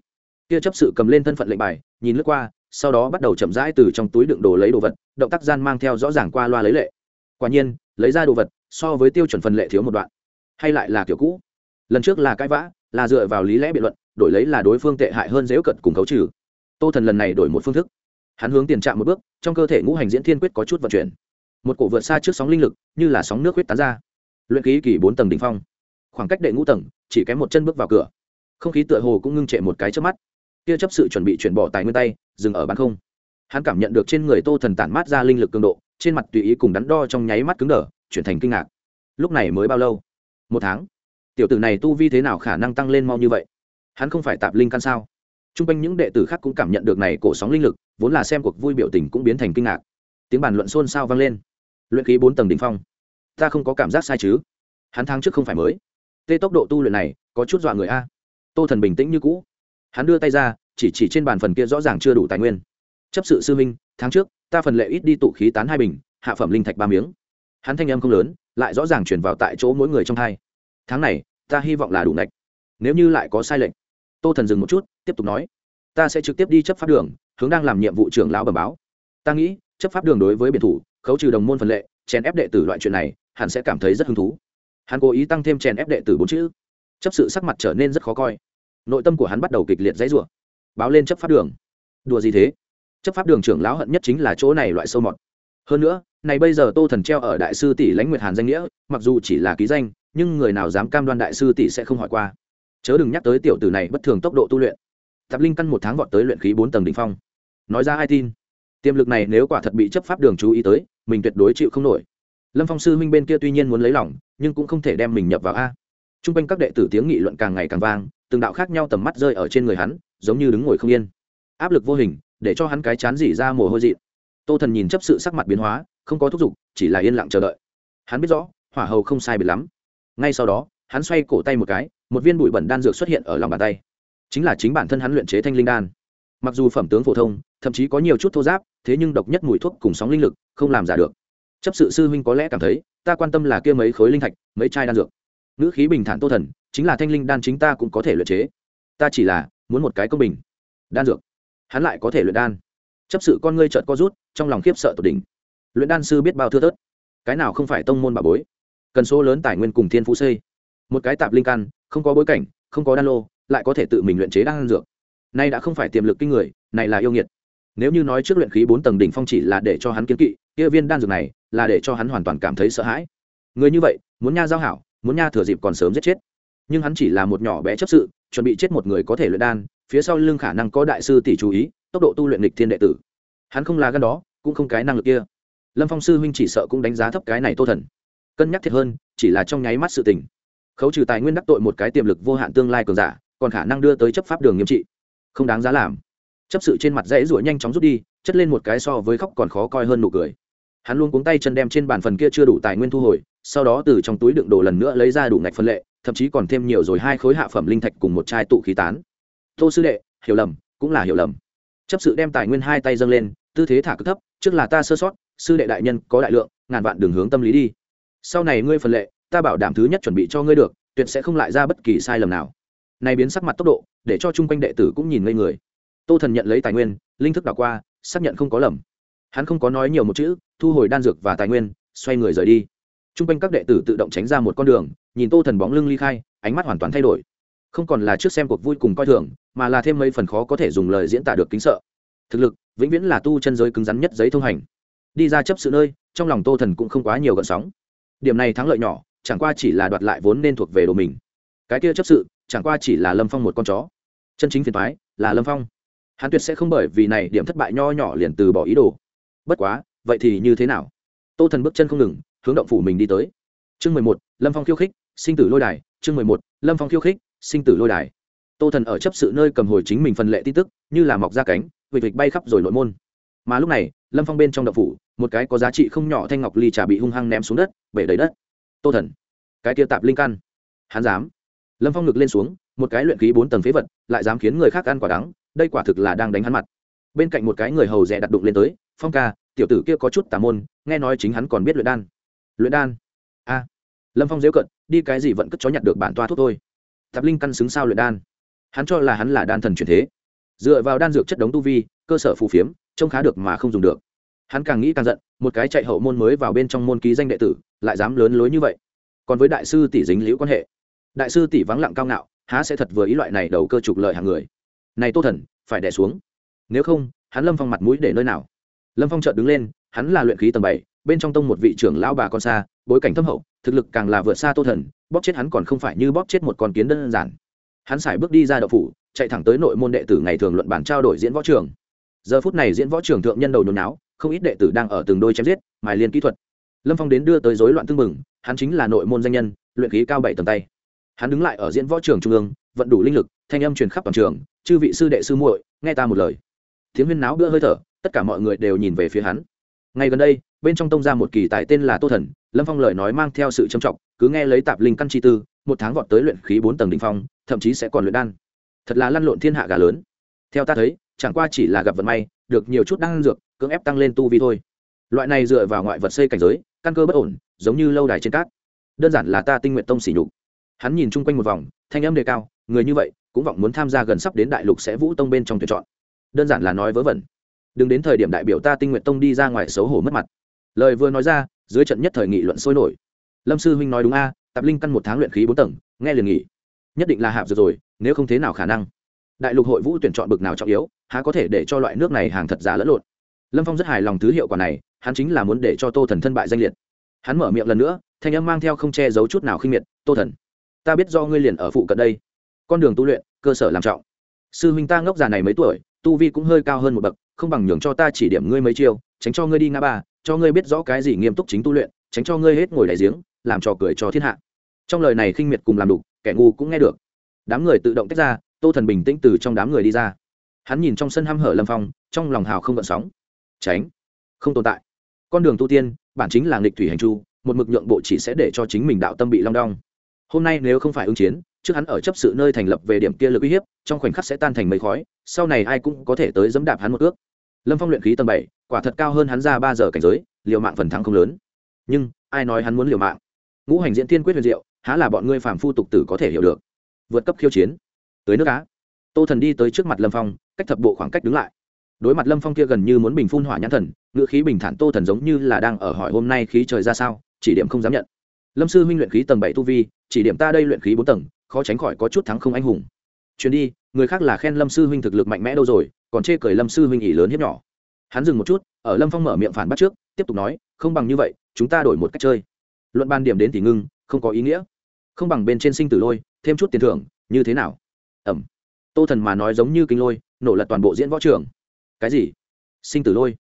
Kia chấp sự cầm lên thân phận lệnh bài, nhìn lướt qua, sau đó bắt đầu chậm rãi từ trong túi đựng đồ lấy đồ vật, động tác gian mang theo rõ ràng qua loa lấy lệ. Quả nhiên, lấy ra đồ vật, so với tiêu chuẩn phần lệ thiếu một đoạn. Hay lại là kiểu cũ lần trước là cãi vã, là dựa vào lý lẽ biện luận, đổi lấy là đối phương tệ hại hơn dễu cận cùng khấu trừ. Tô thần lần này đổi một phương thức. Hắn hướng tiền trạm một bước, trong cơ thể ngũ hành diễn thiên quyết có chút vận chuyển. Một cổ vượt xa trước sóng linh lực, như là sóng nước huyết tán ra. Luyện ký kỳ bốn tầng đ ỉ n h phong. Khoảng cách đệ ngũ tầng, chỉ kém một chân bước vào cửa. Không khí tựa hồ cũng ngưng trệ một cái trước mắt. Kia chấp sự chuẩn bị chuyển bỏ tài nguyên tay, dừng ở bán không. Hắn cảm nhận được trên người tô thần tản mát ra linh lực cường độ, trên mặt tùy ý cùng đắn đo trong nháy mắt cứng đờ, chuyển thành kinh ngạc. Lúc này mới bao lâu? Một tháng tiểu tử này tu vi thế nào khả năng tăng lên mau như vậy? Hắn không phải tạp linh căn sao? T r u n g quanh những đệ tử khác cũng cảm nhận được này cổ sóng linh lực, vốn là xem cuộc vui biểu tình cũng biến thành kinh ngạc. Tiếng bàn luận xôn xao vang lên. Luyện khí bốn tầng đ ỉ n h phong. Ta không có cảm giác sai chứ? Hắn tháng trước không phải mới. Tê tốc độ tu luyện này, có chút dọa người a. Tô thần bình tĩnh như cũ. Hắn đưa tay ra, chỉ chỉ trên bàn phần kia rõ ràng chưa đủ tài nguyên. Chấp sự sư minh tháng trước, ta phần lệ ít đi tụ khí tán hai bình, hạ phẩm linh thạch ba miếng. Hắn thanh âm không lớn, lại rõ ràng chuyển vào tại chỗ mỗi người trong thai tháng này, ta hy vọng là đủ ngạch. Nếu như lại có sai lệch, tô thần dừng một chút, tiếp tục nói, ta sẽ trực tiếp đi chấp pháp đường, hướng đang làm nhiệm vụ trưởng lão bẩm báo. Ta nghĩ, chấp pháp đường đối với biệt thủ, khấu trừ đồng môn phần lệ, chèn ép đệ tử loại chuyện này hắn sẽ cảm thấy rất hứng thú. Hắn cố ý tăng thêm chèn ép đệ tử bốn chữ. Chấp sự sắc mặt trở nên rất khó coi. Nội tâm của hắn bắt đầu kịch liệt dãy rủa. Báo lên chấp pháp đường. Đùa gì thế? Chấp pháp đường trưởng lão hận nhất chính là chỗ này loại sâu mọt. Hơn nữa, này bây giờ tô thần treo ở đại sư tỷ lãnh nguyệt hàn danh nghĩa, mặc dù chỉ là ký danh nhưng người nào dám cam đoan đại sư tỷ sẽ không hỏi qua. Chớ đừng nhắc tới tiểu tử này bất thường tốc độ tu luyện. Tạp linh căn một tháng vọt tới luyện khí bốn tầng đ ỉ n h phong. Nói ra ai tin? Tiềm lực này nếu quả thật bị chấp pháp đường chú ý tới, mình tuyệt đối chịu không nổi. Lâm phong sư huynh bên kia tuy nhiên muốn lấy lỏng nhưng cũng không thể đem mình nhập vào a. T r u n g quanh các đệ tử tiếng nghị luận càng ngày càng vang, từng đạo khác nhau tầm mắt rơi ở trên người hắn, giống như đứng ngồi không yên. Áp lực vô hình, để cho hắn cái chán dỉ ra mồ hôi dị tô thần nhìn chấp sự sắc mặt biến hóa, không có thúc giục, chỉ là yên lặng chờ đợi. Hắn biết rõ, hỏa hầu không sai biệt lắm ngay sau đó, hắn xoay cổ tay một cái, một viên bụi bẩn đan dược xuất hiện ở lòng bàn tay. Chính là chính bản thân hắn luyện chế thanh linh đan. Mặc dù phẩm tướng phổ thông, thậm chí có nhiều chút thô giáp, thế nhưng độc nhất mùi thuốc cùng sóng linh lực không làm giả được. Chấp sự sư huynh có lẽ cảm thấy, ta quan tâm là kia mấy khối linh thạch, mấy chai đan dược. Ngữ khí bình thản tô thần, chính là thanh linh đan chính ta cũng có thể luyện chế. Ta chỉ là muốn một cái công bình. Đan dược. Hắn lại có thể luyện đan. Chấp sự con ngươi trợn co rút, trong lòng khiếp sợ tột đỉnh. Luyện đan sư biết bao thưa thớt. Cái nào không phải tông môn bà bối? Cần số lớn tài nguyên cùng thiên phú xây. Một cái tạp linh căn, không có bối cảnh, không có đan lô, lại có thể tự mình luyện chế đan dược. Nay đã không phải tiềm lực kinh người, này là yêu nghiệt. Nếu như nói trước luyện khí bốn tầng đỉnh phong chỉ là để cho hắn kiến kỵ, kia viên đan dược này là để cho hắn hoàn toàn cảm thấy sợ hãi. Người như vậy, muốn nha giao hảo, muốn nha thừa dịp còn sớm giết chết. Nhưng hắn chỉ là một nhỏ bé chấp sự, chuẩn bị chết một người có thể luyện đan, phía sau lưng khả năng có đại sư tỷ chú ý, tốc độ tu luyện lịch thiên đệ tử. Hắn không là gan đó, cũng không cái năng lực kia. Lâm phong sư huynh chỉ sợ cũng đánh giá thấp cái này tô thần cân nhắc thiệt hơn, chỉ là trong nháy mắt sự tình. Khấu trừ tài nguyên đắc tội một cái tiềm lực vô hạn tương lai cường giả, còn khả năng đưa tới chấp pháp đường nghiêm trị. Không đáng giá làm. Chấp sự trên mặt dãy ruổi nhanh chóng rút đi, chất lên một cái so với khóc còn khó coi hơn nụ cười. Hắn luôn cuống tay chân đem trên bàn phần kia chưa đủ tài nguyên thu hồi, sau đó từ trong túi đựng đồ lần nữa lấy ra đủ ngạch phân lệ, thậm chí còn thêm nhiều rồi hai khối hạ phẩm linh thạch cùng một chai tụ khí tán. Tô sư đệ, hiểu lầm, cũng là hiểu lầm. Chấp sự đem tài nguyên hai tay dâng lên, tư thế thả cực thấp, trước là ta sơ sót, sư đệ đại nhân có đại lượng, ngàn vạn đường hướng tâm lý đi sau này ngươi phần lệ, ta bảo đảm thứ nhất chuẩn bị cho ngươi được, tuyệt sẽ không lại ra bất kỳ sai lầm nào. Này biến sắc mặt tốc độ, để cho chung quanh đệ tử cũng nhìn ngây người. Tô thần nhận lấy tài nguyên, linh thức đảo qua, xác nhận không có lầm. Hắn không có nói nhiều một chữ, thu hồi đan dược và tài nguyên, xoay người rời đi. Chung quanh các đệ tử tự động tránh ra một con đường, nhìn tô thần bóng lưng ly khai, ánh mắt hoàn toàn thay đổi. Không còn là trước xem cuộc vui cùng coi thường, mà là thêm mấy phần khó có thể dùng lời diễn tả được kính sợ. Thực lực, vĩnh viễn là tu chân giới cứng rắn nhất giấy thông hành. Đi ra chấp sự nơi, trong lòng tô thần cũng không quá nhiều gợn sóng điểm này thắng lợi nhỏ, chẳng qua chỉ là đoạt lại vốn nên thuộc về đồ mình. Cái kia chấp sự, chẳng qua chỉ là lâm phong một con chó. Chân chính phiền thoái là lâm phong. Hắn tuyệt sẽ không bởi vì này điểm thất bại nho nhỏ liền từ bỏ ý đồ. Bất quá, vậy thì như thế nào? Tô thần bước chân không ngừng, hướng động phủ mình đi tới. Chương mười một, lâm phong khiêu khích, sinh tử lôi đài. Chương mười một, lâm phong khiêu khích, sinh tử lôi đài. Tô thần ở chấp sự nơi cầm hồi chính mình phần lệ tin tức, như là mọc ra cánh, vịt vịt bay khắp rồi nội môn. Mà lúc này, lâm phong bên trong động phủ một cái có giá trị không nhỏ thanh ngọc ly trà bị hung hăng ném xuống đất, bể đầy đất. Tô thần, cái kia tạp linh căn. Hắn dám. Lâm phong ngực lên xuống, một cái luyện khí bốn tầng phế vật, lại dám khiến người khác ăn quả đắng, đây quả thực là đang đánh hắn mặt. Bên cạnh một cái người hầu rẻ đặt đụng lên tới, phong ca, tiểu tử kia có chút tà môn, nghe nói chính hắn còn biết luyện đan. Luyện đan? A. Lâm phong dễu cận đi cái gì vẫn cất chó nhặt được bản toa thuốc thôi. Tạp linh căn xứng sao luyện đan? Hắn cho là hắn là đan thần truyền thế. Dựa vào đan dược chất đống tu vi, cơ sở phù phiếm, trông khá được mà không dùng được hắn càng nghĩ càng giận, một cái chạy hậu môn mới vào bên trong môn ký danh đệ tử, lại dám lớn lối như vậy. Còn với đại sư tỷ dính liễu quan hệ, đại sư tỷ vắng lặng cao ngạo, há sẽ thật vừa ý loại này đầu cơ trục lợi hàng người. Này tô thần, phải đẻ xuống. Nếu không, hắn lâm phong mặt mũi để nơi nào? Lâm phong chợt đứng lên, hắn là luyện khí tầng bảy, bên trong tông một vị trưởng lão bà con xa, bối cảnh thâm hậu, thực lực càng là vượt xa tô thần, bóp chết hắn còn không phải như bóp chết một con kiến đơn giản. Hắn xài bước đi ra đậu phủ, chạy thẳng tới nội môn đệ tử ngày thường luận bản trao đổi diễn võ trường. Giờ phút này diễn võ trường thượng nhân đầu nhồi náo không ít đệ tử đang ở từng đôi chém giết, mài liên kỹ thuật. Lâm phong đến đưa tới rối loạn tương mừng hắn chính là nội môn danh nhân, luyện khí cao bảy tầng tay. Hắn đứng lại ở diễn võ trường trung ương, vận đủ linh lực, thanh âm truyền khắp toàn trường, chư vị sư đệ sư muội, nghe ta một lời. Tiếng huyên náo bữa hơi thở, tất cả mọi người đều nhìn về phía hắn. Ngay gần đây, bên trong tông ra một kỳ tài tên là tô thần, lâm phong lời nói mang theo sự trầm trọng, cứ nghe lấy tạp linh căn chi tư, một tháng vọt tới luyện khí bốn tầng đ ỉ n h phong, thậm chí sẽ còn luyện đan. Thật là lăn lộn thiên hạ gà lớn. Theo ta thấy, chẳng qua chỉ là gặp vận may, được nhiều chút đan dược cưỡng ép tăng lên tu vi thôi. Loại này dựa vào ngoại vật xây cảnh giới, căn cơ bất ổn, giống như lâu đài trên cát. Đơn giản là ta tinh nguyện tông xỉ nhục. Hắn nhìn chung quanh một vòng, thanh âm đề cao, người như vậy, cũng vọng muốn tham gia gần sắp đến đại lục sẽ vũ tông bên trong tuyển chọn. Đơn giản là nói vớ vẩn. Đừng đến thời điểm đại biểu ta tinh nguyện tông đi ra ngoài xấu hổ mất mặt. Lời vừa nói ra, dưới trận nhất thời nghị luận sôi nổi. Lâm sư huynh nói đúng a tạp linh căn một tháng luyện khí bốn tầng, nghe liền nghỉ. Nhất định là hạp rồi rồi, nếu không thế nào khả năng. Đại lục hội vũ tuyển chọn bực nào trọng yếu, há có thể để cho loại nước này hàng thật giả lẫn lộn lâm phong rất hài lòng thứ hiệu quả này, hắn chính là muốn để cho tô thần thân bại danh liệt. Hắn mở miệng lần nữa, thanh âm mang theo không che giấu chút nào khinh miệt, tô thần, ta biết do ngươi liền ở phụ cận đây. Con đường tu luyện, cơ sở làm trọng. Sư huynh ta ngốc già này mấy tuổi, tu vi cũng hơi cao hơn một bậc, không bằng nhường cho ta chỉ điểm ngươi mấy chiêu, tránh cho ngươi đi ngã ba, cho ngươi biết rõ cái gì nghiêm túc chính tu luyện, tránh cho ngươi hết ngồi đại giếng, làm trò cười cho thiên hạ. Trong lời này khinh miệt cùng làm đục, kẻ ngu cũng nghe được. Đám người tự động tách ra, tô thần bình tĩnh từ trong đám người đi ra. Hắn nhìn trong sân hăm hở lâm phong, trong lòng hào không gợn sóng tránh. Không tồn tại. Con đường tu tiên, bản chính là nghịch thủy hành chu một mực nhượng bộ chỉ sẽ để cho chính mình đạo tâm bị long đong. Hôm nay nếu không phải ứng chiến, trước hắn ở chấp sự nơi thành lập về điểm kia lực uy hiếp, trong khoảnh khắc sẽ tan thành mấy khói, sau này ai cũng có thể tới dẫm đạp hắn một ước. Lâm phong luyện khí tầm bảy, quả thật cao hơn hắn ra ba giờ cảnh giới, liều mạng phần thắng không lớn. Nhưng, ai nói hắn muốn liều mạng? Ngũ hành diễn tiên quyết huyền diệu, há là bọn ngươi phàm phu tục tử có thể hiểu được. Vượt cấp khiêu chiến. Tới nước á. Tô thần đi tới trước mặt lâm phong, cách thập bộ khoảng cách đứng lại đối mặt lâm phong kia gần như muốn bình phun hỏa nhãn thần ngựa khí bình thản tô thần giống như là đang ở hỏi hôm nay khí trời ra sao, chỉ điểm không dám nhận. Lâm sư huynh luyện khí tầng bảy tu vi, chỉ điểm ta đây luyện khí bốn tầng, khó tránh khỏi có chút thắng không anh hùng. Chuyến đi, người khác là khen lâm sư huynh thực lực mạnh mẽ đâu rồi, còn chê cười lâm sư huynh ỉ lớn hiếp nhỏ. Hắn dừng một chút, ở lâm phong mở miệng phản bắt trước, tiếp tục nói, không bằng như vậy, chúng ta đổi một cách chơi. Luận ban điểm đến thì ngưng, không có ý nghĩa. Không bằng bên trên sinh tử lôi, thêm chút tiền thưởng, như thế nào? Ẩm. Tô thần mà nói giống như kinh lôi, nổ lật toàn bộ diễn võ trường cái gì? Sinh tử lôi.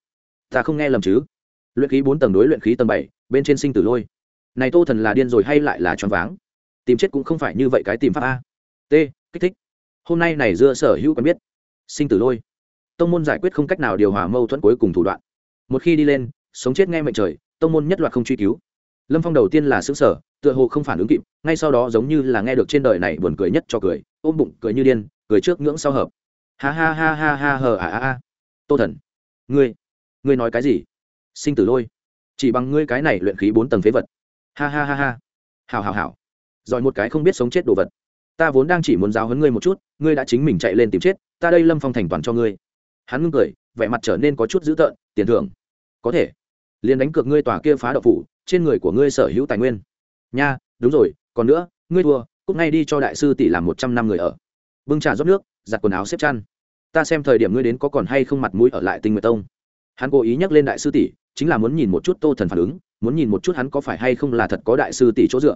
Ta không nghe lầm chứ? Luyện khí bốn tầng đối luyện khí tầng bảy, bên trên sinh tử lôi. Này tô thần là điên rồi hay lại là choáng váng? Tìm chết cũng không phải như vậy cái tìm pháp a. T, kích thích. Hôm nay này dưa sở hữu quen biết. Sinh tử lôi. Tông môn giải quyết không cách nào điều hòa mâu thuẫn cuối cùng thủ đoạn. Một khi đi lên, sống chết nghe mệnh trời, tông môn nhất loạt không truy cứu. Lâm phong đầu tiên là xứng sở tựa hồ không phản ứng kịp, ngay sau đó giống như là nghe được trên đời này buồn cười nhất cho cười, ôm bụng cười như điên, cười trước ngưỡng sau hợp. Ha ha ha ha ha hờ à à à tô thần. Ngươi ngươi nói cái gì? Sinh tử lôi. Chỉ bằng ngươi cái này luyện khí bốn tầng phế vật. Ha ha ha ha. Hào hào hào giỏi một cái không biết sống chết đồ vật. Ta vốn đang chỉ muốn giáo hấn ngươi một chút, ngươi đã chính mình chạy lên tìm chết, ta đây lâm phong thành toàn cho ngươi. Hắn ngưng cười, vẻ mặt trở nên có chút dữ tợn, tiền thưởng. Có thể. Liền đánh cược ngươi tòa kia phá đậu phủ, trên người của ngươi sở hữu tài nguyên. Nha, đúng rồi, còn nữa, ngươi thua cúc ngay đi cho đại sư tỷ làm một trăm năm người ở. Bưng trà rót nước, giặt quần áo xếp chăn ta xem thời điểm ngươi đến có còn hay không mặt mũi ở lại tinh nguyệt tông hắn cố ý nhắc lên đại sư tỷ chính là muốn nhìn một chút tô thần phản ứng muốn nhìn một chút hắn có phải hay không là thật có đại sư tỷ chỗ dựa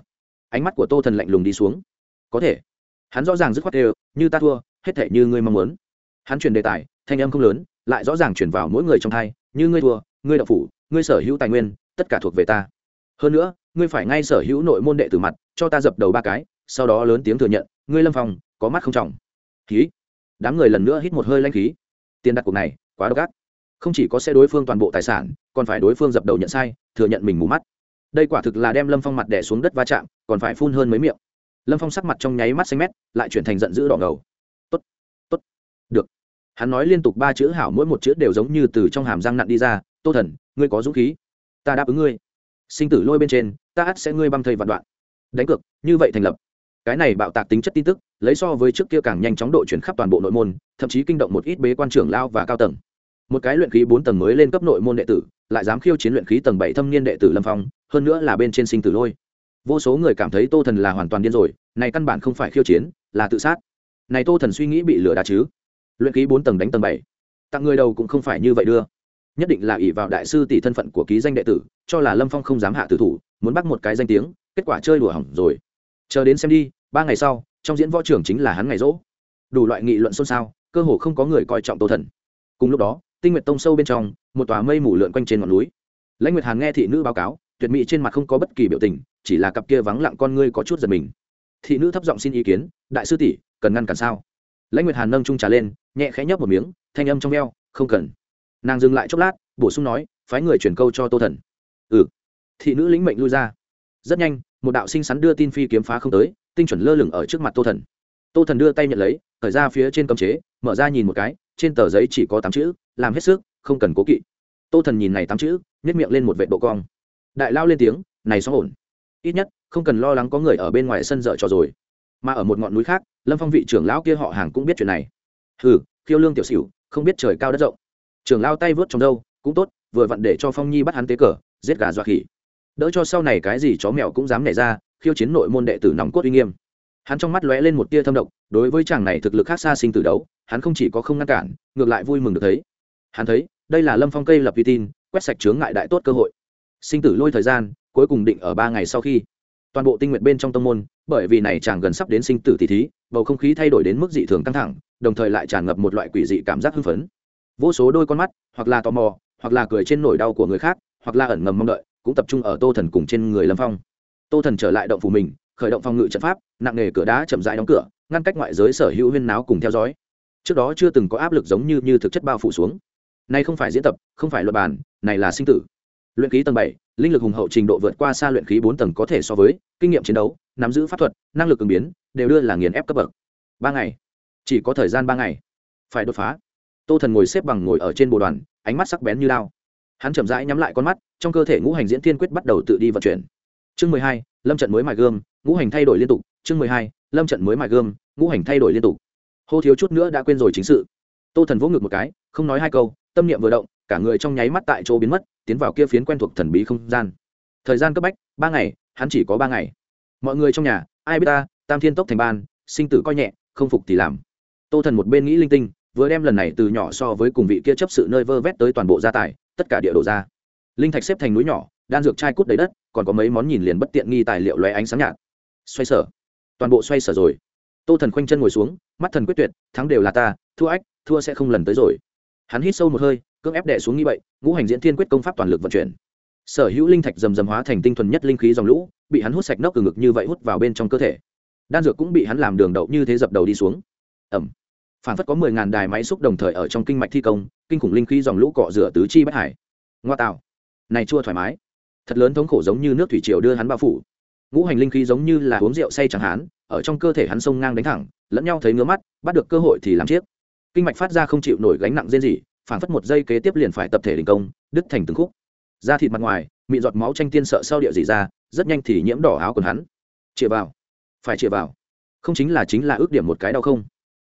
ánh mắt của tô thần lạnh lùng đi xuống có thể hắn rõ ràng dứt khoát đều như ta thua hết thể như ngươi mong muốn. Hắn chuyển đề tài thanh âm không lớn lại rõ ràng chuyển vào mỗi người trong thai như ngươi thua ngươi đậu phủ ngươi sở hữu tài nguyên tất cả thuộc về ta. Hơn nữa ngươi phải ngay sở hữu nội môn đệ tử mặt cho ta dập đầu ba cái sau đó lớn tiếng thừa nhận ngươi lâm phòng, có mắt không trọng. Ký đám người lần nữa hít một hơi lanh khí. Tiền đặt cuộc này, quá độc ác. Không chỉ có xe đối phương toàn bộ tài sản, còn phải đối phương dập đầu nhận sai, thừa nhận mình mù mắt. Đây quả thực là đem lâm phong mặt đẻ xuống đất va chạm, còn phải phun hơn mấy miệng. Lâm phong sắc mặt trong nháy mắt xanh mét, lại chuyển thành giận dữ đỏ ngầu. Tốt tốt, được. Hắn nói liên tục ba chữ hảo mỗi một chữ đều giống như từ trong hàm răng nặn đi ra, tô thần, ngươi có dũng khí. Ta đáp ứng ngươi. Sinh tử lôi bên trên, ta ắt sẽ ngươi băm thây vạn đoạn. Đánh cược, như vậy thành lập. Cái này bạo tạc tính chất tin tức lấy so với trước kia càng nhanh chóng độ chuyển khắp toàn bộ nội môn, thậm chí kinh động một ít bế quan trưởng lao và cao tầng. Một cái luyện khí bốn tầng mới lên cấp nội môn đệ tử, lại dám khiêu chiến luyện khí tầng bảy thâm niên đệ tử lâm phong, hơn nữa là bên trên sinh tử lôi. Vô số người cảm thấy tô thần là hoàn toàn điên rồi, này căn bản không phải khiêu chiến, là tự sát. Này tô thần suy nghĩ bị lừa đá chứ? Luyện khí bốn tầng đánh tầng bảy. Tặng người đầu cũng không phải như vậy đưa. Nhất định là ỷ vào đại sư tỷ thân phận của ký danh đệ tử, cho là lâm phong không dám hạ tử thủ, muốn bắt một cái danh tiếng, kết quả chơi đùa hỏng rồi. Chờ đến xem đi, ba ngày sau trong diễn võ trưởng chính là hắn ngày rỗ. Đủ loại nghị luận xôn xao, cơ hồ không có người coi trọng tô thần. Cùng lúc đó, tinh nguyệt tông sâu bên trong, một tòa mây mù lượn quanh trên ngọn núi. Lãnh nguyệt hàn nghe thị nữ báo cáo, tuyệt mỹ trên mặt không có bất kỳ biểu tình, chỉ là cặp kia vắng lặng con ngươi có chút giật mình. Thị nữ thấp giọng xin ý kiến, đại sư tỷ, cần ngăn cản sao? Lãnh nguyệt hàn nâng trung trà lên, nhẹ khẽ nhấp một miếng, thanh âm trong veo, không cần. Nàng dừng lại chốc lát, bổ sung nói, phái người chuyển câu cho tô thần. Ừ. Thị nữ lĩnh mệnh lui ra. Rất nhanh một đạo sinh sắn đưa tin phi kiếm phá không tới, tinh chuẩn lơ lửng ở trước mặt tô thần. Tô thần đưa tay nhận lấy khởi ra phía trên cấm chế, mở ra nhìn một cái, trên tờ giấy chỉ có tám chữ, làm hết sức, không cần cố kỵ. Tô thần nhìn này tám chữ nhét miệng lên một vệ độ cong. Đại lao lên tiếng, này xóa ổn. Ít nhất, không cần lo lắng có người ở bên ngoài sân dở trò rồi. Mà ở một ngọn núi khác, lâm phong vị trưởng lão kia họ hàng cũng biết chuyện này. Hừ, khiêu lương tiểu xỉu, không biết trời cao đất rộng. Trưởng lao tay vớt trong đâu cũng tốt, vừa vặn để cho phong nhi bắt hắn tế cờ, giết gà dọa khỉ đỡ cho sau này cái gì chó mèo cũng dám nhảy ra, khiêu chiến nội môn đệ tử nòng cốt uy nghiêm. Hắn trong mắt lóe lên một tia thâm độc, đối với chàng này thực lực khác xa sinh tử đấu, hắn không chỉ có không ngăn cản, ngược lại vui mừng được thấy. Hắn thấy, đây là lâm phong cây lập uy tin, quét sạch chướng ngại đại tốt cơ hội. Sinh tử lôi thời gian, cuối cùng định ở ba ngày sau khi. Toàn bộ tinh nguyện bên trong tông môn, bởi vì này chàng gần sắp đến sinh tử tỷ thí, bầu không khí thay đổi đến mức dị thường căng thẳng, đồng thời lại tràn ngập một loại quỷ dị cảm giác hưng phấn. Vô số đôi con mắt, hoặc là tò mò, hoặc là cười trên nỗi đau của người khác, hoặc là ẩn ngầm mong đợi cũng tập trung ở tô thần cùng trên người lâm phong. Tô thần trở lại động phủ mình, khởi động phòng ngự trận pháp, nặng nề cửa đá chậm rãi đóng cửa, ngăn cách ngoại giới sở hữu huyên náo cùng theo dõi. Trước đó chưa từng có áp lực giống như như thực chất bao phủ xuống. Nay không phải diễn tập, không phải luật bàn, này là sinh tử. Luyện khí tầng bảy, linh lực hùng hậu trình độ vượt qua xa luyện khí bốn tầng có thể so với, kinh nghiệm chiến đấu, nắm giữ pháp thuật, năng lực ứng biến, đều đưa là nghiền ép cấp bậc. Ba ngày. Chỉ có thời gian ba ngày. Phải đột phá. Tô thần ngồi xếp bằng ngồi ở trên bồ đoàn, ánh mắt sắc bén như lao. Hắn chậm rãi nhắm lại con mắt trong cơ thể ngũ hành diễn thiên quyết bắt đầu tự đi vận chuyển. Chương mười hai, lâm trận mới mài gươm, ngũ hành thay đổi liên tục. Chương mười hai, lâm trận mới mài gươm, ngũ hành thay đổi liên tục. Hô thiếu chút nữa đã quên rồi chính sự. Tô thần vỗ ngực một cái, không nói hai câu, tâm niệm vừa động, cả người trong nháy mắt tại chỗ biến mất, tiến vào kia phiến quen thuộc thần bí không gian. Thời gian cấp bách, ba ngày, hắn chỉ có ba ngày. Mọi người trong nhà, ai biết ta, tam thiên tốc thành ban, sinh tử coi nhẹ, không phục thì làm. Tô thần một bên nghĩ linh tinh, vừa đem lần này từ nhỏ so với cùng vị kia chấp sự nơi vơ vét tới toàn bộ gia tài, tất cả địa đồ ra linh thạch xếp thành núi nhỏ, đan dược chai cút đầy đất, còn có mấy món nhìn liền bất tiện nghi tài liệu lóe ánh sáng nhạt. Xoay sở. Toàn bộ xoay sở rồi. Tô thần khoanh chân ngồi xuống, mắt thần quyết tuyệt, thắng đều là ta, thua ách, thua sẽ không lần tới rồi. Hắn hít sâu một hơi, cưỡng ép đẻ xuống như vậy ngũ hành diễn thiên quyết công pháp toàn lực vận chuyển. Sở hữu linh thạch rầm rầm hóa thành tinh thuần nhất linh khí dòng lũ, bị hắn hút sạch nóc từ ngực như vậy hút vào bên trong cơ thể. Đan dược cũng bị hắn làm đường đậu như thế dập đầu đi xuống. Ẩm. Phản phất có mười ngàn đài máy xúc đồng thời ở trong kinh mạch thi công, kinh khủng linh khí dòng lũ cọ rửa tứ chi bất hải. Ngoa tạo này chua thoải mái. Thật lớn thống khổ giống như nước thủy triều đưa hắn bao phủ. Ngũ hành linh khí giống như là uống rượu say chẳng hán ở trong cơ thể hắn sông ngang đánh thẳng, lẫn nhau thấy ngứa mắt, bắt được cơ hội thì làm chiếc. Kinh mạch phát ra không chịu nổi gánh nặng riêng gì phản phất một giây kế tiếp liền phải tập thể đình công, đứt thành từng khúc. Da thịt mặt ngoài mị giọt máu tranh tiên sợ sau địa gì ra, rất nhanh thì nhiễm đỏ áo quần hắn. Chĩa vào. Phải chĩa vào. Không chính là chính là ước điểm một cái đau không?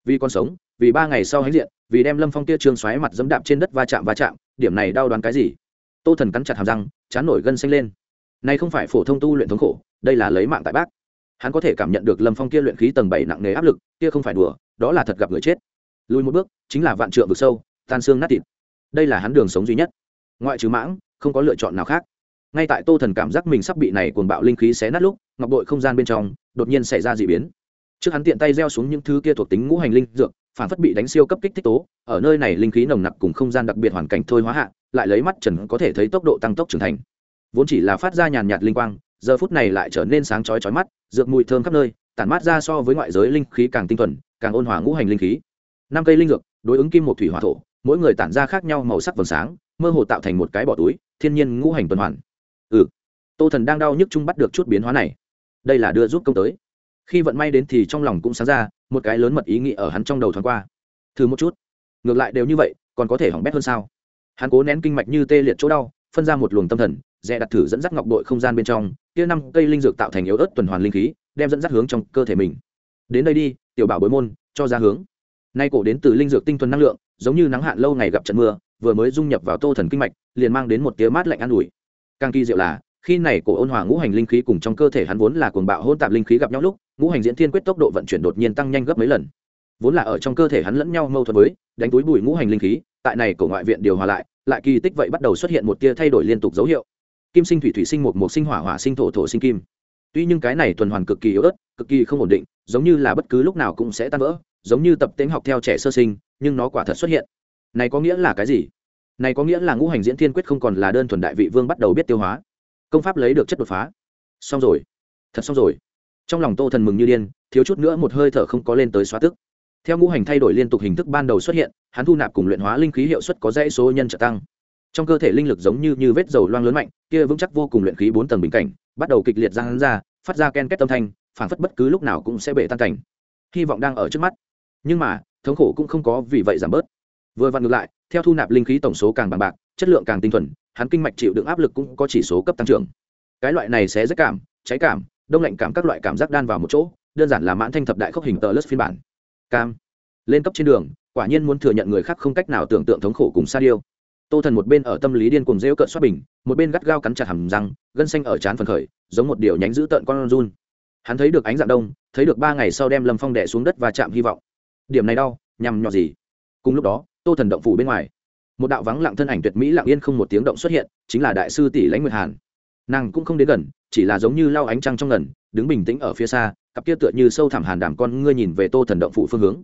Vì con sống, vì ba ngày sau hãnh diện, vì đem lâm phong tia trương xoáy mặt dẫm đạp trên đất va chạm va chạm, điểm này đau đoán cái gì? Tô thần cắn chặt hàm răng, chán nổi gân xanh lên. Này không phải phổ thông tu luyện thống khổ, đây là lấy mạng tại bác. Hắn có thể cảm nhận được lâm phong kia luyện khí tầng bảy nặng nề áp lực, kia không phải đùa, đó là thật gặp người chết. Lùi một bước, chính là vạn trượng vực sâu, tan xương nát thịt. Đây là hắn đường sống duy nhất. Ngoại trừ mãng, không có lựa chọn nào khác. Ngay tại tô thần cảm giác mình sắp bị này cuồng bạo linh khí xé nát lúc, ngọc đội không gian bên trong, đột nhiên xảy ra d ị biến. Trước hắn tiện tay gieo xuống những thứ kia thuộc tính ngũ hành linh dược phản phất bị đánh siêu cấp kích thích tố, ở nơi này linh khí nồng nặc cùng không gian đặc biệt hoàn cảnh thôi hóa hạ, lại lấy mắt trần có thể thấy tốc độ tăng tốc trưởng thành. Vốn chỉ là phát ra nhàn nhạt linh quang, giờ phút này lại trở nên sáng chói chói mắt, dược mùi thơm khắp nơi, tản mát ra so với ngoại giới linh khí càng tinh thuần, càng ôn hòa ngũ hành linh khí. Năm cây linh dược, đối ứng kim một thủy hỏa thổ, mỗi người tản ra khác nhau màu sắc vầng sáng, mơ hồ tạo thành một cái bỏ túi, thiên nhiên ngũ hành tuần hoàn. Ừ tô thần đang đau nhức chung bắt được chút biến hóa này. Đây là đưa giúp công tới. Khi vận may đến thì trong lòng cũng sáng ra một cái lớn mật ý nghĩ ở hắn trong đầu thoáng qua. Thử một chút. Ngược lại đều như vậy, còn có thể hỏng bét hơn sao? Hắn cố nén kinh mạch như tê liệt chỗ đau, phân ra một luồng tâm thần, dè đặt thử dẫn dắt ngọc đội không gian bên trong, kia năm cây linh dược tạo thành yếu ớt tuần hoàn linh khí, đem dẫn dắt hướng trong cơ thể mình. Đến đây đi, tiểu bảo bối môn, cho ra hướng. Nay cổ đến từ linh dược tinh thuần năng lượng, giống như nắng hạn lâu ngày gặp trận mưa, vừa mới dung nhập vào tô thần kinh mạch, liền mang đến một tia mát lạnh an ủi. Càng kỳ diệu là, khi này cổ ôn hòa ngũ hành linh khí cùng trong cơ thể hắn vốn là cuồng bạo hôn tạp linh khí gặp nhau lúc ngũ hành diễn thiên quyết tốc độ vận chuyển đột nhiên tăng nhanh gấp mấy lần. Vốn là ở trong cơ thể hắn lẫn nhau mâu thuẫn với, đánh túi bùi ngũ hành linh khí, tại này cổ ngoại viện điều hòa lại lại kỳ tích vậy bắt đầu xuất hiện một tia thay đổi liên tục dấu hiệu. Kim sinh thủy thủy sinh một một sinh hỏa hỏa sinh thổ thổ sinh kim. Tuy nhưng cái này tuần hoàn cực kỳ yếu ớt, cực kỳ không ổn định, giống như là bất cứ lúc nào cũng sẽ tan vỡ, giống như tập tính học theo trẻ sơ sinh, nhưng nó quả thật xuất hiện. Này có nghĩa là cái gì? Này có nghĩa là ngũ hành diễn thiên quyết không còn là đơn thuần đại vị vương bắt đầu biết tiêu hóa. Công pháp lấy được chất đột phá. Xong rồi. Thật xong rồi trong lòng tô thần mừng như điên, thiếu chút nữa một hơi thở không có lên tới xóa tức. Theo ngũ hành thay đổi liên tục hình thức ban đầu xuất hiện, hắn thu nạp cùng luyện hóa linh khí hiệu suất có dãy số nhân trợ tăng. Trong cơ thể linh lực giống như như vết dầu loang lớn mạnh, kia vững chắc vô cùng luyện khí bốn tầng bình cảnh, bắt đầu kịch liệt ra hắn ra, phát ra ken két tâm thanh, phản phất bất cứ lúc nào cũng sẽ bể tan cảnh. Hy vọng đang ở trước mắt. Nhưng mà, thống khổ cũng không có vì vậy giảm bớt. Vừa vặn ngược lại, theo thu nạp linh khí tổng số càng bằng bạc, chất lượng càng tinh thuần, hắn kinh mạch chịu đựng áp lực cũng có chỉ số cấp tăng trưởng. Cái loại này sẽ rất cảm, cháy cảm đông lạnh cảm các loại cảm giác đan vào một chỗ, đơn giản là mãn thanh thập đại khốc hình tờ lất phiên bản. Cam. Lên cấp trên đường, quả nhiên muốn thừa nhận người khác không cách nào tưởng tượng thống khổ cùng sa điêu. Tô thần một bên ở tâm lý điên cùng rêu cợt xoát bình, một bên gắt gao cắn chặt hầm răng, gân xanh ở trán phần khởi, giống một điều nhánh giữ tợn con run. Hắn thấy được ánh dạng đông, thấy được ba ngày sau đem lâm phong đẻ xuống đất và chạm hy vọng. Điểm này đau, nhằm nhọt gì? Cùng lúc đó, tô thần động phủ bên ngoài. Một đạo vắng lặng thân ảnh tuyệt mỹ lặng yên không một tiếng động xuất hiện, chính là đại sư tỷ lãnh nguyệt hàn nàng cũng không đến gần, chỉ là giống như lau ánh trăng trong ngần, đứng bình tĩnh ở phía xa, cặp kia tựa như sâu thẳm hàn đảm con ngươi nhìn về tô thần động phủ phương hướng.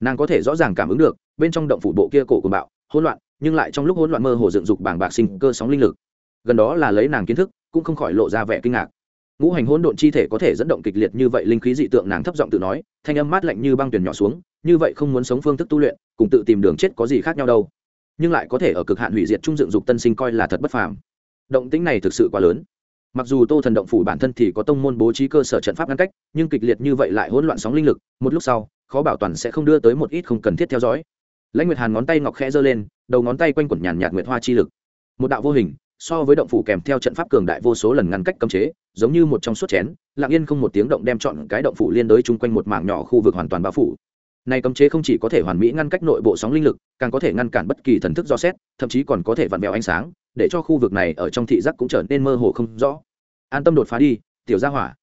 Nàng có thể rõ ràng cảm ứng được, bên trong động phủ bộ kia cổ của bạo, hỗn loạn, nhưng lại trong lúc hỗn loạn mơ hồ dựng dục bảng bạc sinh cơ sóng linh lực. Gần đó là lấy nàng kiến thức, cũng không khỏi lộ ra vẻ kinh ngạc. Ngũ hành hỗn độn chi thể có thể dẫn động kịch liệt như vậy linh khí dị tượng, nàng thấp giọng tự nói, thanh âm mát lạnh như băng tuyển nhỏ xuống, như vậy không muốn sống phương thức tu luyện, cùng tự tìm đường chết có gì khác nhau đâu. Nhưng lại có thể ở cực hạn hủy diệt trung dựng dục tân sinh coi là thật bất phàm động tĩnh này thực sự quá lớn. Mặc dù tô thần động phủ bản thân thì có tông môn bố trí cơ sở trận pháp ngăn cách, nhưng kịch liệt như vậy lại hỗn loạn sóng linh lực, một lúc sau, khó bảo toàn sẽ không đưa tới một ít không cần thiết theo dõi. Lãnh nguyệt hàn ngón tay ngọc khẽ giơ lên, đầu ngón tay quanh quẩn nhàn nhạt nguyệt hoa chi lực. Một đạo vô hình, so với động phủ kèm theo trận pháp cường đại vô số lần ngăn cách cấm chế, giống như một trong suốt chén, lặng yên không một tiếng động đem chọn cái động phủ liên đối chung quanh một mảng nhỏ khu vực hoàn toàn bao phủ. Này cấm chế không chỉ có thể hoàn mỹ ngăn cách nội bộ sóng linh lực, càng có thể ngăn cản bất kỳ thần thức do xét, thậm chí còn có thể vặn vẹo ánh sáng để cho khu vực này ở trong thị giác cũng trở nên mơ hồ không rõ. An tâm đột phá đi, tiểu gia hỏa.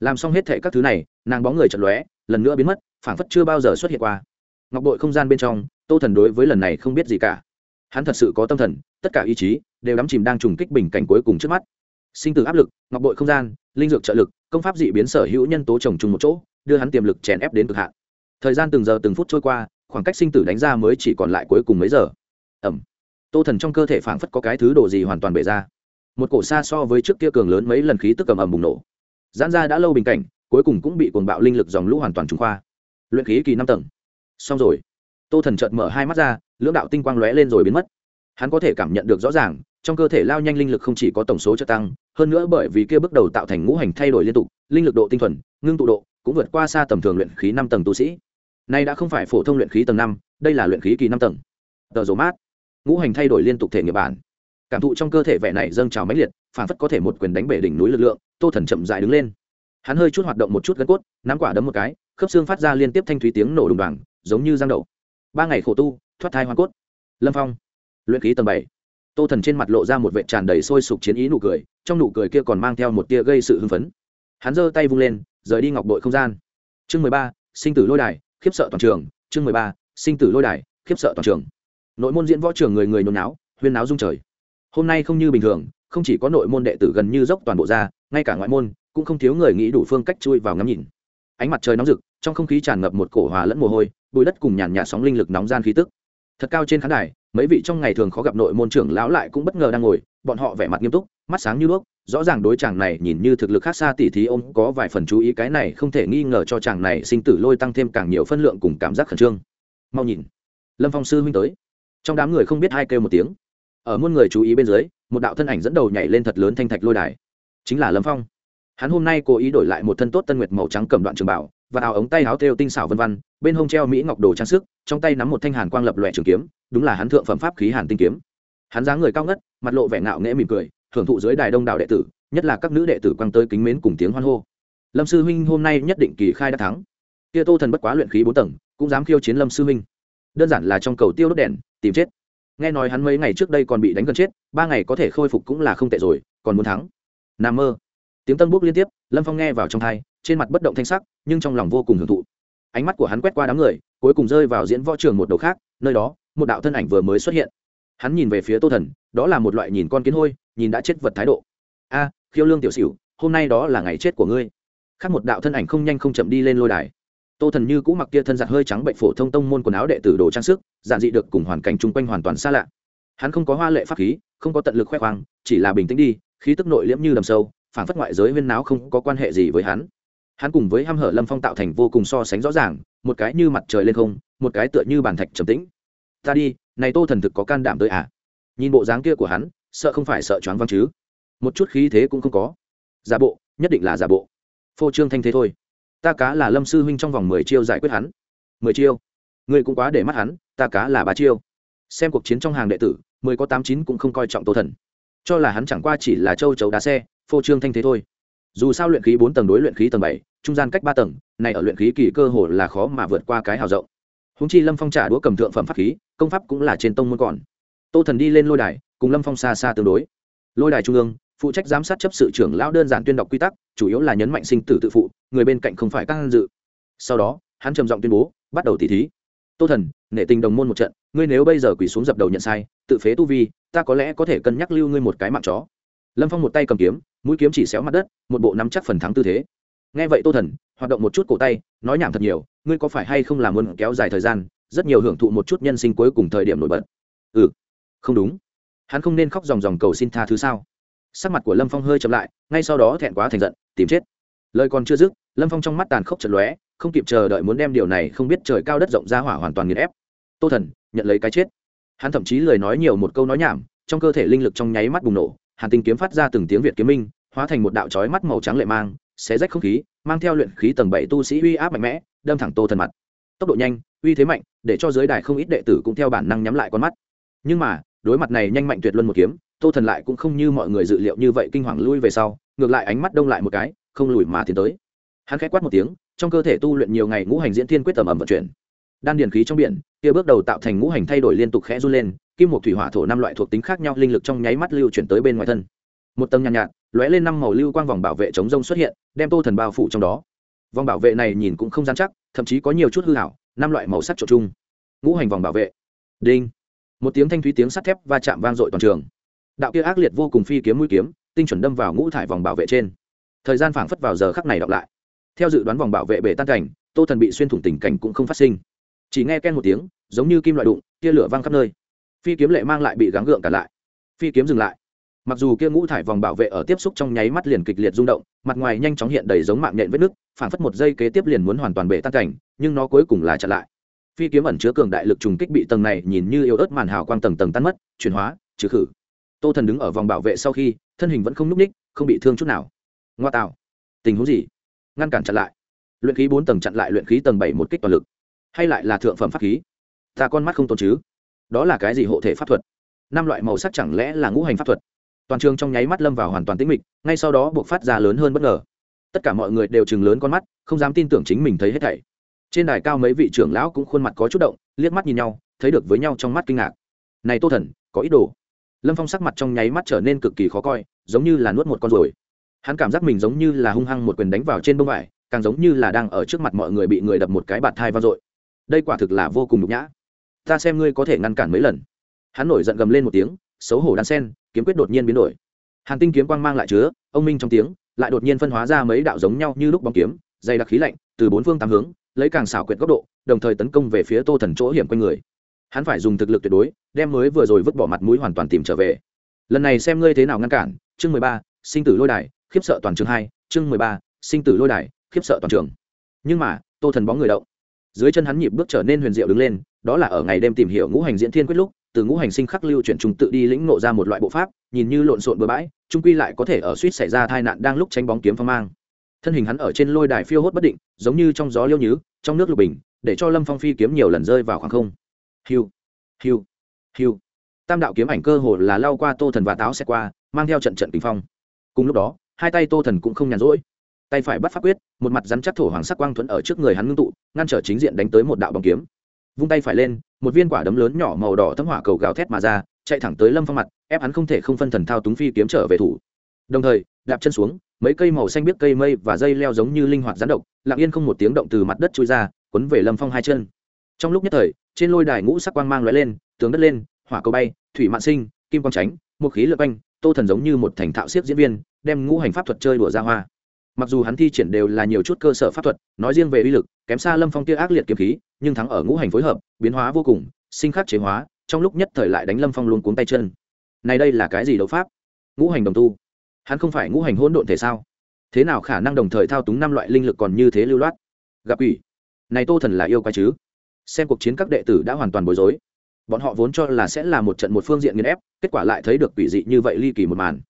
Làm xong hết thệ các thứ này, nàng bóng người chật lóe, lần nữa biến mất, phảng phất chưa bao giờ xuất hiện qua. Ngọc bội không gian bên trong, tô thần đối với lần này không biết gì cả. Hắn thật sự có tâm thần, tất cả ý chí đều đắm chìm đang trùng kích bình cảnh cuối cùng trước mắt. Sinh tử áp lực, ngọc bội không gian, linh dược trợ lực, công pháp dị biến sở hữu nhân tố trồng chung một chỗ, đưa hắn tiềm lực chèn ép đến cực hạn. Thời gian từng giờ từng phút trôi qua, khoảng cách sinh tử đánh ra mới chỉ còn lại cuối cùng mấy giờ. Ẩm tô thần trong cơ thể phảng phất có cái thứ đồ gì hoàn toàn bể ra. Một cổ xa so với trước kia cường lớn mấy lần khí tức cầm ầm bùng nổ. Giãn ra đã lâu bình cảnh, cuối cùng cũng bị cuồng bạo linh lực dòng lũ hoàn toàn trúng khoa. Luyện khí kỳ năm tầng. Xong rồi. Tô thần chợt mở hai mắt ra, lưỡng đạo tinh quang lóe lên rồi biến mất. Hắn có thể cảm nhận được rõ ràng, trong cơ thể lao nhanh linh lực không chỉ có tổng số chất tăng, hơn nữa bởi vì kia bước đầu tạo thành ngũ hành thay đổi liên tục, linh lực độ tinh thuần, ngưng tụ độ, cũng vượt qua xa tầm thường luyện khí năm tầng tu sĩ. Nay đã không phải phổ thông luyện khí tầng năm, đây là luyện khí kỳ năm tầng. Tờ dầu mát ngũ hành thay đổi liên tục thể nghiệp bản. Cảm thụ trong cơ thể vẻ này dâng trào mãnh liệt phản phất có thể một quyền đánh bể đỉnh núi lực lượng, tô thần chậm dại đứng lên. Hắn hơi chút hoạt động một chút gân cốt, nắm quả đấm một cái, khớp xương phát ra liên tiếp thanh thúy tiếng nổ đùng đoàng, giống như giang đậu. Ba ngày khổ tu, thoát thai hoa cốt. Lâm phong. Luyện khí tầng bảy. Tô thần trên mặt lộ ra một vệ tràn đầy sôi sục chiến ý nụ cười, trong nụ cười kia còn mang theo một tia gây sự hưng phấn. Hắn giơ tay vung lên, rời đi ngọc đội không gian. Chương mười ba, sinh tử lôi đài, khiếp sợ toàn trường. Chương mười ba, sinh tử lôi đài, khiếp sợ toàn trường nội môn diễn võ trường người người nôn náo, huyên náo rung trời. Hôm nay không như bình thường, không chỉ có nội môn đệ tử gần như dốc toàn bộ ra, ngay cả ngoại môn, cũng không thiếu người nghĩ đủ phương cách chui vào ngắm nhìn. Ánh mặt trời nóng rực, trong không khí tràn ngập một cổ hòa lẫn mồ hôi bụi đất cùng nhàn nhạt sóng linh lực nóng gian khí tức. Thật cao trên khán đài, mấy vị trong ngày thường khó gặp nội môn trưởng lão lại cũng bất ngờ đang ngồi, bọn họ vẻ mặt nghiêm túc, mắt sáng như đuốc, rõ ràng đối chàng này nhìn như thực lực khác xa tỉ thí ông có vài phần chú ý cái này không thể nghi ngờ cho chàng này sinh tử lôi tăng thêm càng nhiều phân lượng cùng cảm giác khẩn trương. Mau nhìn. Lâm phong sư huynh tới trong đám người không biết hai kêu một tiếng. Ở muôn người chú ý bên dưới, một đạo thân ảnh dẫn đầu nhảy lên thật lớn thanh thạch lôi đài. Chính là lâm phong. Hắn hôm nay cố ý đổi lại một thân tốt tân nguyệt màu trắng cầm đoạn trường bảo, và áo ống tay áo thêu tinh xảo vân văn bên hông treo mỹ ngọc đồ trang sức, trong tay nắm một thanh hàn quang lập loẹ trường kiếm, đúng là hắn thượng phẩm pháp khí hàn tinh kiếm. Hắn dáng người cao ngất, mặt lộ vẻ ngạo nghễ mỉm cười thưởng thụ dưới đài đông đảo đệ tử, nhất là các nữ đệ tử quăng tới kính mến cùng tiếng hoan hô. Lâm sư huynh hôm nay nhất định kỳ khai đã thắng. Kia tô thần bất quá luyện khí bốn tầng, cũng dám khiêu chiến lâm sư huynh đơn giản là trong cầu tiêu đốt đèn, tìm chết. Nghe nói hắn mấy ngày trước đây còn bị đánh gần chết, ba ngày có thể khôi phục cũng là không tệ rồi, còn muốn thắng. N a mơ. Tiếng tân bút liên tiếp, lâm phong nghe vào trong thai trên mặt bất động thanh sắc, nhưng trong lòng vô cùng hưởng thụ. Ánh mắt của hắn quét qua đám người, cuối cùng rơi vào diễn võ trường một đầu khác, nơi đó, một đạo thân ảnh vừa mới xuất hiện. Hắn nhìn về phía tô thần, đó là một loại nhìn con kiến hôi, nhìn đã chết vật thái độ. A, khiêu lương tiểu xỉu, hôm nay đó là ngày chết của ngươi. Khác một đạo thân ảnh không nhanh không chậm đi lên lôi đài tô thần như cũ mặc kia thân giặt hơi trắng bệnh phổ thông tông môn quần áo đệ tử đồ trang sức, giản dị được cùng hoàn cảnh chung quanh hoàn toàn xa lạ. Hắn không có hoa lệ pháp khí, không có tận lực khoe khoang, chỉ là bình tĩnh đi, khí tức nội liễm như đầm sâu phản phất ngoại giới huyên náo không có quan hệ gì với hắn. Hắn cùng với hăm hở lâm phong tạo thành vô cùng so sánh rõ ràng, một cái như mặt trời lên không, một cái tựa như bàn thạch trầm tĩnh. Ta đi, này tô thần thực có can đảm tới à? Nhìn bộ dáng kia của hắn, sợ không phải sợ choáng văng chứ? Một chút khí thế cũng không có. Giả bộ, nhất định là giả bộ. Phô trương thanh thế thôi ta cá là lâm sư huynh trong vòng mười chiêu giải quyết hắn. Mười chiêu? Ngươi cũng quá để mắt hắn, ta cá là ba chiêu. Xem cuộc chiến trong hàng đệ tử, mười có tám chín cũng không coi trọng tô thần. Cho là hắn chẳng qua chỉ là châu chấu đá xe, phô trương thanh thế thôi. Dù sao luyện khí bốn tầng đối luyện khí tầng bảy, trung gian cách ba tầng, này ở luyện khí kỳ cơ hồ là khó mà vượt qua cái hào rộng. Húng chi lâm phong trả đũa cầm thượng phẩm pháp khí, công pháp cũng là trên tông môn còn. Tô thần đi lên lôi đài, cùng lâm phong xa xa tương đối. Lôi đài trung ương phụ trách giám sát chấp sự trưởng lão đơn giản tuyên đọc quy tắc, chủ yếu là nhấn mạnh sinh tử tự phụ, người bên cạnh không phải các dự. Sau đó, hắn trầm giọng tuyên bố, bắt đầu tỉ thí. Tô thần, nể tình đồng môn một trận, ngươi nếu bây giờ quỳ xuống dập đầu nhận sai, tự phế tu vi, ta có lẽ có thể cân nhắc lưu ngươi một cái mạng chó. Lâm phong một tay cầm kiếm, mũi kiếm chỉ xéo mặt đất, một bộ nắm chắc phần thắng tư thế. Nghe vậy tô thần, hoạt động một chút cổ tay, nói nhảm thật nhiều, ngươi có phải hay không làm muốn kéo dài thời gian, rất nhiều hưởng thụ một chút nhân sinh cuối cùng thời điểm nổi bật. Ừ không đúng. Hắn không nên khóc dòng dòng cầu xin tha thứ sao? Sắc mặt của lâm phong hơi chậm lại, ngay sau đó thẹn quá thành giận, tìm chết. Lời còn chưa dứt, lâm phong trong mắt tàn khốc chật lóe, không kịp chờ đợi muốn đem điều này không biết trời cao đất rộng ra hỏa hoàn toàn nghiền ép. Tô thần, nhận lấy cái chết. Hắn thậm chí lời nói nhiều một câu nói nhảm, trong cơ thể linh lực trong nháy mắt bùng nổ, hàn tinh kiếm phát ra từng tiếng việt kiếm minh, hóa thành một đạo trói mắt màu trắng lệ mang, xé rách không khí, mang theo luyện khí tầng bảy tu sĩ uy áp mạnh mẽ, đâm thẳng tô thần mặt. Tốc độ nhanh, uy thế mạnh, để cho giới đài không ít đệ tử cũng theo bản năng nhắm lại con mắt. Nhưng mà, đối mặt này nhanh mạnh tuyệt luân một kiếm tô thần lại cũng không như mọi người dự liệu như vậy kinh hoàng lui về sau ngược lại ánh mắt đông lại một cái không lùi mà tiến tới. Hắn khẽ quát một tiếng trong cơ thể tu luyện nhiều ngày ngũ hành diễn thiên quyết tầm ẩm vận chuyển. Đan điền khí trong biển kia bước đầu tạo thành ngũ hành thay đổi liên tục khẽ run lên kim một thủy hỏa thổ năm loại thuộc tính khác nhau linh lực trong nháy mắt lưu chuyển tới bên ngoài thân. Một tầng nhàn nhạt, nhạt lóe lên năm màu lưu quang vòng bảo vệ chống rông xuất hiện đem tô thần bao phủ trong đó. Vòng bảo vệ này nhìn cũng không dán chắc thậm chí có nhiều chút hư hảo năm loại màu sắc trộn chung. Ngũ hành vòng bảo vệ. Đinh. Một tiếng thanh thúy tiếng sắt thép va chạm vang dội toàn trường đạo kia ác liệt vô cùng phi kiếm mũi kiếm, tinh chuẩn đâm vào ngũ thải vòng bảo vệ trên. Thời gian phảng phất vào giờ khắc này đọc lại. Theo dự đoán vòng bảo vệ bể tan cảnh, tô thần bị xuyên thủng tình cảnh cũng không phát sinh. Chỉ nghe ken một tiếng, giống như kim loại đụng kia lửa văng khắp nơi. Phi kiếm lệ mang lại bị gắng gượng cả lại. Phi kiếm dừng lại. Mặc dù kia ngũ thải vòng bảo vệ ở tiếp xúc trong nháy mắt liền kịch liệt rung động, mặt ngoài nhanh chóng hiện đầy giống mạng nhện vết nước phảng phất một giây kế tiếp liền muốn hoàn toàn bể tan cảnh, nhưng nó cuối cùng là chặn lại. Phi kiếm ẩn chứa cường đại lực trùng kích bị tầng này nhìn như yếu ớt màn hào quang tầng tầng tan mất, chuyển hóa, trừ khử tô thần đứng ở vòng bảo vệ sau khi, thân hình vẫn không núp ních, không bị thương chút nào. Ngoa tạo. Tình huống gì? Ngăn cản chặn lại. Luyện khí bốn tầng chặn lại luyện khí tầng bảy một kích toàn lực. Hay lại là thượng phẩm pháp khí? Ta con mắt không tôn chứ. Đó là cái gì hộ thể pháp thuật? Năm loại màu sắc chẳng lẽ là ngũ hành pháp thuật? Toàn trường trong nháy mắt lâm vào hoàn toàn tĩnh mịch, ngay sau đó buộc phát ra lớn hơn bất ngờ. Tất cả mọi người đều chừng lớn con mắt, không dám tin tưởng chính mình thấy hết thảy. Trên đài cao mấy vị trưởng lão cũng khuôn mặt có chút động, liếc mắt nhìn nhau, thấy được với nhau trong mắt kinh ngạc. Này tô thần, có ý đồ lâm phong sắc mặt trong nháy mắt trở nên cực kỳ khó coi, giống như là nuốt một con ruồi. Hắn cảm giác mình giống như là hung hăng một quyền đánh vào trên bông vải, càng giống như là đang ở trước mặt mọi người bị người đập một cái bạt thai vang dội. Đây quả thực là vô cùng nhục nhã. Ta xem ngươi có thể ngăn cản mấy lần. Hắn nổi giận gầm lên một tiếng, xấu hổ đan sen, kiếm quyết đột nhiên biến đổi. Hàn tinh kiếm quang mang lại chứa, ông minh trong tiếng, lại đột nhiên phân hóa ra mấy đạo giống nhau như lúc bóng kiếm, dày đặc khí lạnh, từ bốn phương tám hướng, lấy càng xảo quyệt góc độ, đồng thời tấn công về phía tô thần chỗ hiểm quanh người hắn phải dùng thực lực tuyệt đối, đem mới vừa rồi vứt bỏ mặt mũi hoàn toàn tìm trở về. Lần này xem ngươi thế nào ngăn cản, chương mười ba, sinh tử lôi đài, khiếp sợ toàn trường hai, chương mười ba, sinh tử lôi đài, khiếp sợ toàn trường. Nhưng mà, tô thần bóng người động. Dưới chân hắn nhịp bước trở nên huyền diệu đứng lên, đó là ở ngày đêm tìm hiểu ngũ hành diễn thiên quyết lúc, từ ngũ hành sinh khắc lưu chuyển trùng tự đi lĩnh nộ ra một loại bộ pháp, nhìn như lộn xộn bừa bãi trung quy lại có thể ở suýt xảy ra tai nạn đang lúc tránh bóng kiếm phong mang. Thân hình hắn ở trên lôi đài phiêu hốt bất định, giống như trong gió liêu nhứ, trong nước lục bình, để cho lâm phong phi kiếm nhiều lần rơi vào khoảng không hiu. Hiu. Hiu. Tam đạo kiếm ảnh cơ hồ là lao qua tô thần và táo xe qua, mang theo trận trận kinh phong. Cùng lúc đó, hai tay tô thần cũng không nhàn rỗi. Tay phải bắt pháp quyết, một mặt rắn chắc thổ hoàng sắc quang thuẫn ở trước người hắn ngưng tụ, ngăn trở chính diện đánh tới một đạo bóng kiếm. Vung tay phải lên, một viên quả đấm lớn nhỏ màu đỏ thấm hỏa cầu gào thét mà ra, chạy thẳng tới lâm phong mặt, ép hắn không thể không phân thần thao túng phi kiếm trở về thủ. Đồng thời, đạp chân xuống, mấy cây màu xanh biết cây mây và dây leo giống như linh hoạt rắn độc, lặng yên không một tiếng động từ mặt đất trôi ra, quấn về lâm phong hai chân. Trong lúc nhất thời trên lôi đài ngũ sắc quang mang lóe lên tướng đất lên, hỏa cầu bay, thủy mạn sinh, kim quang tránh, một khí lượt quanh, tô thần giống như một thành thạo siếc diễn viên, đem ngũ hành pháp thuật chơi đùa ra hoa. Mặc dù hắn thi triển đều là nhiều chút cơ sở pháp thuật, nói riêng về uy lực, kém xa lâm phong tia ác liệt kiếm khí, nhưng thắng ở ngũ hành phối hợp, biến hóa vô cùng, sinh khắc chế hóa, trong lúc nhất thời lại đánh lâm phong luôn cuống tay chân. Này đây là cái gì đấu pháp? Ngũ hành đồng tu. Hắn không phải ngũ hành hỗn độn thể sao? Thế nào khả năng đồng thời thao túng năm loại linh lực còn như thế lưu loát? Gặp ủy này tô thần là yêu quái chứ? Xem cuộc chiến các đệ tử đã hoàn toàn bối rối. Bọn họ vốn cho là sẽ là một trận một phương diện nghiền ép, kết quả lại thấy được quỷ dị như vậy ly kỳ một màn.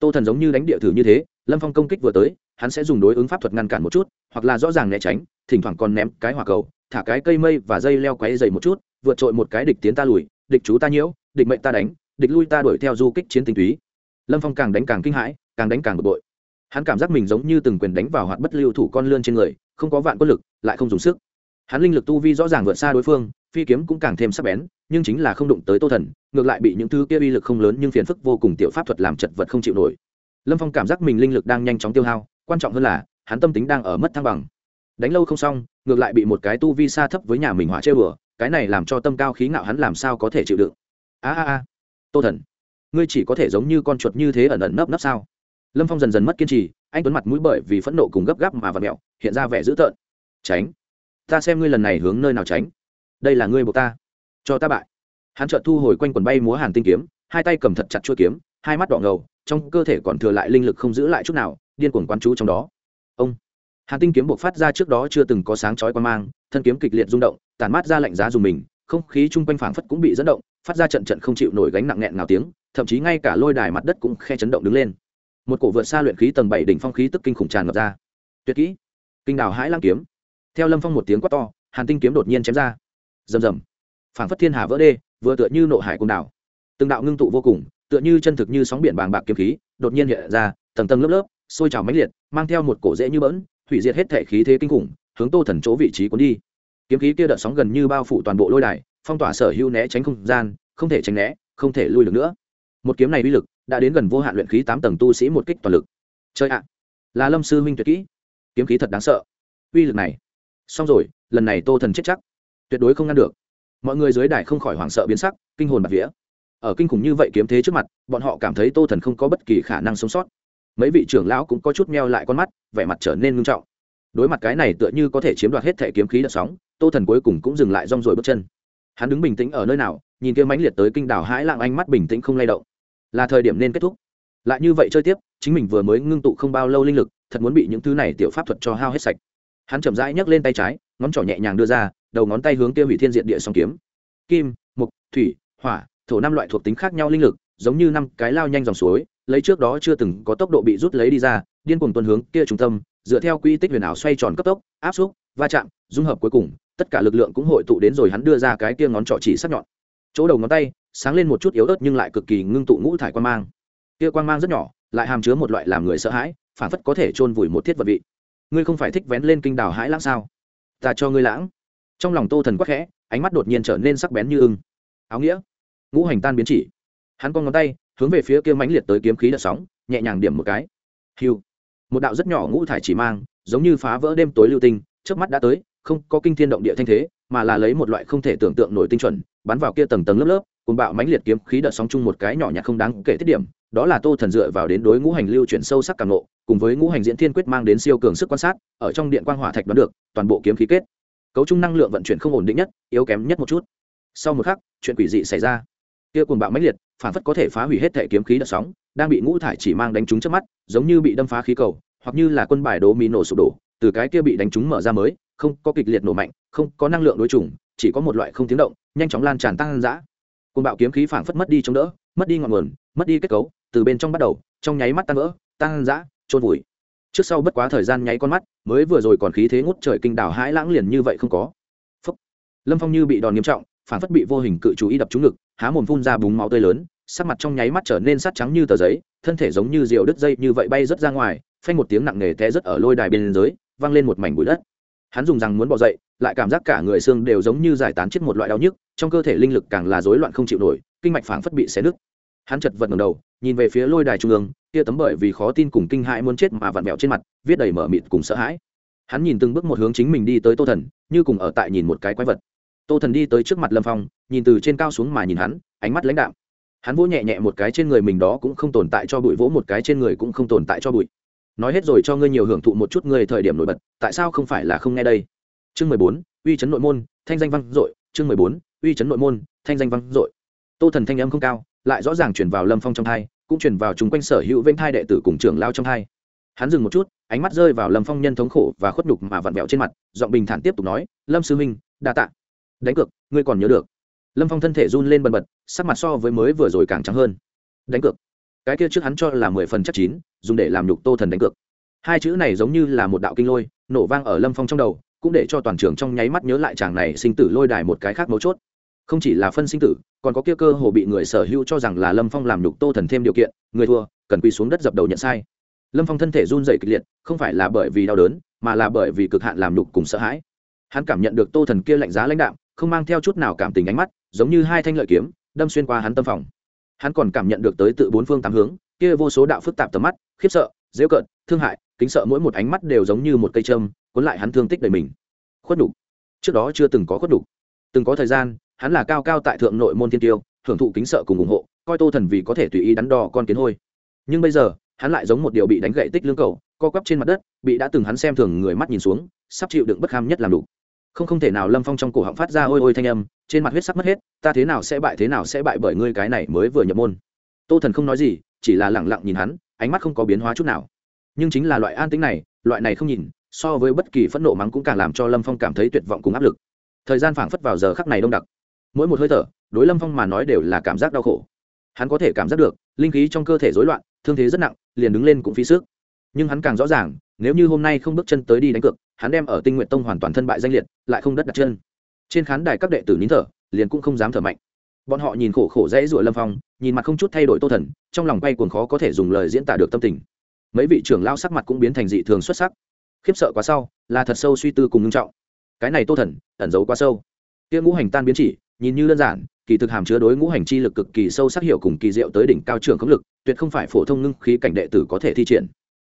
Tô thần giống như đánh địa thử như thế, lâm phong công kích vừa tới, hắn sẽ dùng đối ứng pháp thuật ngăn cản một chút, hoặc là rõ ràng né tránh, thỉnh thoảng còn ném cái hỏa cầu, thả cái cây mây và dây leo quáy dày một chút, vượt trội một cái địch tiến ta lùi, địch chú ta nhiễu, địch mệnh ta đánh, địch lui ta đuổi theo du kích chiến tinh túy. Lâm phong càng đánh càng kinh hãi, càng đánh càng bực bội. Hắn cảm giác mình giống như từng quyền đánh vào hoạt bất lưu thủ con lươn trên người, không có vạn quân lực, lại không dùng sức hắn linh lực tu vi rõ ràng vượt xa đối phương, phi kiếm cũng càng thêm sắc bén, nhưng chính là không đụng tới tô thần, ngược lại bị những thứ kia uy lực không lớn nhưng phiền phức vô cùng tiểu pháp thuật làm chật vật không chịu nổi. Lâm phong cảm giác mình linh lực đang nhanh chóng tiêu hao, quan trọng hơn là, hắn tâm tính đang ở mất thăng bằng. Đánh lâu không xong, ngược lại bị một cái tu vi xa thấp với nhà mình hỏa chơi bừa cái này làm cho tâm cao khí ngạo hắn làm sao có thể chịu đựng. A a a. Tô thần, ngươi chỉ có thể giống như con chuột như thế ẩn ẩn nấp nấp sao? Lâm phong dần dần mất kiên trì, anh tuấn mặt mũi bởi vì phẫn nộ cùng gấp gáp mà vật mẹo, hiện ra vẻ dữ tợn. Tránh ta xem ngươi lần này hướng nơi nào tránh. Đây là ngươi buộc ta. Cho ta bại. Hắn chợt thu hồi quanh quần bay múa hàn tinh kiếm, hai tay cầm thật chặt chuôi kiếm, hai mắt đỏ ngầu, trong cơ thể còn thừa lại linh lực không giữ lại chút nào, điên cuồng quán chú trong đó. Ông. Hàn tinh kiếm buộc phát ra trước đó chưa từng có sáng chói quan mang, thân kiếm kịch liệt rung động tàn mát ra lạnh giá dùng mình, không khí chung quanh phảng phất cũng bị dẫn động, phát ra trận trận không chịu nổi gánh nặng nghẹn nào tiếng, thậm chí ngay cả lôi đài mặt đất cũng khe chấn động đứng lên. Một cổ vượt xa luyện khí tầng bảy đỉnh phong khí tức kinh khủng tràn ngập ra. Tuyệt kỹ. Kinh đào hãi lang kiếm theo lâm phong một tiếng quát to, hàn tinh kiếm đột nhiên chém ra. Rầm rầm. Phảng phất thiên hà vỡ đê, vừa tựa như nộ hải cùng đảo. Từng đạo ngưng tụ vô cùng, tựa như chân thực như sóng biển bàng bạc kiếm khí, đột nhiên hiện ra, tầng tầng lớp lớp, sôi trào mãnh liệt, mang theo một cổ dễ như bỡn, hủy diệt hết thể khí thế kinh khủng, hướng tô thần chỗ vị trí cuốn đi. Kiếm khí kia đợt sóng gần như bao phủ toàn bộ lôi đài, phong tỏa sở hữu né tránh không gian, không thể tránh né, không thể lui được nữa. Một kiếm này uy lực đã đến gần vô hạn luyện khí tám tầng tu sĩ một kích toàn lực. Chơi ạ. Là lâm sư huynh tuyệt kỹ. Kiếm khí thật đáng sợ. Uy lực này xong rồi, lần này tô thần chết chắc. Tuyệt đối không ngăn được. Mọi người dưới đài không khỏi hoảng sợ biến sắc, kinh hồn bạt vía. Ở kinh khủng như vậy kiếm thế trước mặt, bọn họ cảm thấy tô thần không có bất kỳ khả năng sống sót. Mấy vị trưởng lão cũng có chút meo lại con mắt, vẻ mặt trở nên ngưng trọng. Đối mặt cái này tựa như có thể chiếm đoạt hết thẻ kiếm khí đợt sóng, tô thần cuối cùng cũng dừng lại rong rồi bước chân. Hắn đứng bình tĩnh ở nơi nào, nhìn kia mãnh liệt tới kinh đảo hãi lạng ánh mắt bình tĩnh không lay động. Là thời điểm nên kết thúc. Lại như vậy chơi tiếp, chính mình vừa mới ngưng tụ không bao lâu linh lực, thật muốn bị những thứ này tiểu pháp thuật cho hao hết sạch hắn chậm rãi nhấc lên tay trái, ngón trỏ nhẹ nhàng đưa ra, đầu ngón tay hướng kia hủy thiên diện địa song kiếm. Kim, mục, thủy, hỏa, thổ năm loại thuộc tính khác nhau linh lực, giống như năm cái lao nhanh dòng suối, lấy trước đó chưa từng có tốc độ bị rút lấy đi ra, điên cuồng tuần hướng kia trung tâm, dựa theo quy tích huyền ảo xoay tròn cấp tốc, áp xúc, va chạm, dung hợp cuối cùng, tất cả lực lượng cũng hội tụ đến rồi hắn đưa ra cái kia ngón trỏ chỉ sắc nhọn. Chỗ đầu ngón tay, sáng lên một chút yếu ớt nhưng lại cực kỳ ngưng tụ ngũ thải quan mang. Kia quan mang rất nhỏ, lại hàm chứa một loại làm người sợ hãi, phản phất có thể chôn vùi một thiết vật vị ngươi không phải thích vén lên kinh đào hãi lãng sao? Ta cho ngươi lãng. Trong lòng tô thần quắc khẽ, ánh mắt đột nhiên trở nên sắc bén như ưng. Áo nghĩa. Ngũ hành tan biến chỉ. Hắn con ngón tay, hướng về phía kia mãnh liệt tới kiếm khí đợt sóng, nhẹ nhàng điểm một cái. Hiu. Một đạo rất nhỏ ngũ thải chỉ mang, giống như phá vỡ đêm tối lưu tinh trước mắt đã tới, không có kinh thiên động địa thanh thế, mà là lấy một loại không thể tưởng tượng nổi tinh chuẩn, bắn vào kia tầng tầng lớp lớp cùng bạo mãnh liệt kiếm khí đợt sóng chung một cái nhỏ nhặt không đáng kể tiết điểm đó là tô thần dựa vào đến đối ngũ hành lưu chuyển sâu sắc càng lộ cùng với ngũ hành diễn thiên quyết mang đến siêu cường sức quan sát ở trong điện quang hỏa thạch đoán được toàn bộ kiếm khí kết. Cấu trung năng lượng vận chuyển không ổn định nhất yếu kém nhất một chút. Sau một khắc chuyện quỷ dị xảy ra. Kia cùng bạo mãnh liệt phản phất có thể phá hủy hết thể kiếm khí đợt sóng đang bị ngũ thải chỉ mang đánh trúng trước mắt giống như bị đâm phá khí cầu hoặc như là quân bài đố mì nổ sụp đổ từ cái kia bị đánh trúng mở ra mới không có kịch liệt nổ mạnh không có năng lượng đối chủng, chỉ có một loại không tiếng động nhanh chóng lan tràn tăng dã. Côn bạo kiếm khí phảng phất mất đi chống đỡ mất đi ngọn nguồn mất đi kết cấu từ bên trong bắt đầu, trong nháy mắt tan vỡ tăng giã trôn vùi. Trước sau bất quá thời gian nháy con mắt, mới vừa rồi còn khí thế ngút trời kinh đảo hãi lãng liền như vậy không có. Phúc. lâm phong như bị đòn nghiêm trọng, phản phất bị vô hình cự chú ý đập trúng ngực, há mồm phun ra búng máu tươi lớn, sắc mặt trong nháy mắt trở nên sắt trắng như tờ giấy, thân thể giống như rượu đứt dây như vậy bay rớt ra ngoài, phanh một tiếng nặng nề té rớt ở lôi đài bên dưới văng lên một mảnh bụi đất. Hắn dùng rằng muốn bỏ dậy, lại cảm giác cả người xương đều giống như giải tán chết một loại đau nhức, trong cơ thể linh lực càng là rối loạn không chịu nổi, kinh mạch phảng phất bị xé nứt. Hắn chật vật ngầm đầu nhìn về phía lôi đài trung ương kia tấm bởi vì khó tin cùng kinh hãi muốn chết mà vặn vẹo trên mặt, viết đầy mở mịt cùng sợ hãi. Hắn nhìn từng bước một hướng chính mình đi tới tô thần, như cùng ở tại nhìn một cái quái vật. Tô thần đi tới trước mặt lâm phong, nhìn từ trên cao xuống mà nhìn hắn, ánh mắt lãnh đạm. Hắn vỗ nhẹ nhẹ một cái trên người mình đó cũng không tồn tại cho bụi, vỗ một cái trên người cũng không tồn tại cho bụi. Nói hết rồi cho ngươi nhiều hưởng thụ một chút ngươi thời điểm nổi bật, tại sao không phải là không nghe đây? Chương mười bốn, uy chấn nội môn, thanh danh văn dội. Chương mười bốn, uy chấn nội môn, thanh danh văn dội. Tô thần thanh âm không cao, lại rõ ràng chuyển vào lâm phong trong thai cũng truyền vào chúng quanh sở hữu vênh thai đệ tử cùng trưởng lao trong hai hắn dừng một chút, ánh mắt rơi vào lâm phong nhân thống khổ và khuất nhục mà vặn vẹo trên mặt, giọng bình thản tiếp tục nói, lâm sư minh đa tạ. Đánh cược, ngươi còn nhớ được. Lâm phong thân thể run lên bần bật, sắc mặt so với mới vừa rồi càng trắng hơn. Đánh cược? Cái kia trước hắn cho là mười phần chắc chín, dùng để làm nhục tô thần đánh cược. Hai chữ này giống như là một đạo kinh lôi, nổ vang ở lâm phong trong đầu, cũng để cho toàn trường trong nháy mắt nhớ lại chàng này sinh tử lôi đài một cái khác mấu chốt không chỉ là phân sinh tử, còn có kia cơ hồ bị người sở hữu cho rằng là lâm phong làm nhục tô thần thêm điều kiện, người thua, cần quỳ xuống đất dập đầu nhận sai lâm phong thân thể run dày kịch liệt, không phải là bởi vì đau đớn, mà là bởi vì cực hạn làm nhục cùng sợ hãi hắn cảm nhận được tô thần kia lạnh giá lãnh đạm, không mang theo chút nào cảm tình ánh mắt, giống như hai thanh lợi kiếm, đâm xuyên qua hắn tâm phòng hắn còn cảm nhận được tới tự bốn phương tám hướng, kia vô số đạo phức tạp tầm mắt, khiếp sợ dễu cợt, thương hại, kính sợ mỗi một ánh mắt đều giống như một cây châm, cuốn lại hắn thương tích đầy mình khuất đủ. trước đó chưa từng có khuất đủ. từng có thời gian hắn là cao cao tại thượng nội môn thiên tiêu hưởng thụ kính sợ cùng ủng hộ, coi tô thần vì có thể tùy ý đắn đo con kiến hôi. Nhưng bây giờ, hắn lại giống một điều bị đánh gậy tích lương cầu, co quắp trên mặt đất, bị đã từng hắn xem thường người mắt nhìn xuống, sắp chịu đựng bất kham nhất làm đủ. Không không thể nào lâm phong trong cổ họng phát ra ôi ôi thanh âm, trên mặt huyết sắc mất hết, ta thế nào sẽ bại, thế nào sẽ bại bởi ngươi cái này mới vừa nhập môn. Tô thần không nói gì, chỉ là lẳng lặng nhìn hắn, ánh mắt không có biến hóa chút nào. Nhưng chính là loại an tính này, loại này không nhìn, so với bất kỳ phẫn nộ mắng cũng càng làm cho lâm phong cảm thấy tuyệt vọng cùng áp lực. Thời gian phảng phất vào giờ khắc này đông đặc mỗi một hơi thở, đối lâm phong mà nói đều là cảm giác đau khổ. Hắn có thể cảm giác được, linh khí trong cơ thể rối loạn, thương thế rất nặng, liền đứng lên cũng phí sức. Nhưng hắn càng rõ ràng, nếu như hôm nay không bước chân tới đi đánh cược, hắn đem ở tinh nguyện tông hoàn toàn thân bại danh liệt, lại không đất đặt chân. Trên khán đài các đệ tử nín thở, liền cũng không dám thở mạnh. Bọn họ nhìn khổ khổ dãy ruổi lâm phong, nhìn mặt không chút thay đổi tô thần, trong lòng bay cuồng khó có thể dùng lời diễn tả được tâm tình. Mấy vị trưởng lao sắc mặt cũng biến thành dị thường xuất sắc. Khiếp sợ quá sau, là thật sâu suy tư cùng ngưng trọng. Cái này tô thần, ẩn giấu quá sâu. Kia ngũ hành tan biến chỉ nhìn như đơn giản, kỳ thực hàm chứa đối ngũ hành chi lực cực kỳ sâu sắc hiệu cùng kỳ diệu tới đỉnh cao trường khống lực, tuyệt không phải phổ thông ngưng khí cảnh đệ tử có thể thi triển.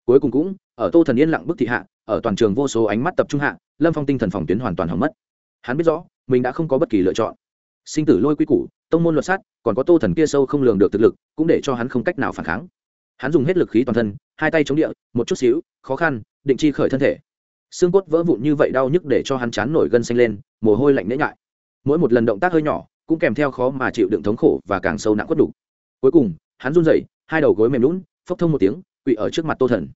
Cuối cùng cũng, ở tô thần yên lặng bức thị hạ, ở toàn trường vô số ánh mắt tập trung hạ, lâm phong tinh thần phòng tuyến hoàn toàn hỏng mất. Hắn biết rõ, mình đã không có bất kỳ lựa chọn. Sinh tử lôi quy củ, tông môn luật sát, còn có tô thần kia sâu không lường được thực lực, cũng để cho hắn không cách nào phản kháng. Hắn dùng hết lực khí toàn thân, hai tay chống địa, một chút xíu, khó khăn, định chi khởi thân thể. Xương cốt vỡ vụn như vậy đau nhức để cho hắn chán nổi gân xanh lên, mồ hôi lạnh nễ ngại mỗi một lần động tác hơi nhỏ cũng kèm theo khó mà chịu đựng thống khổ và càng sâu nặng quất đủ. Cuối cùng, hắn run rẩy, hai đầu gối mềm lún phốc thông một tiếng quỵ ở trước mặt tô thần.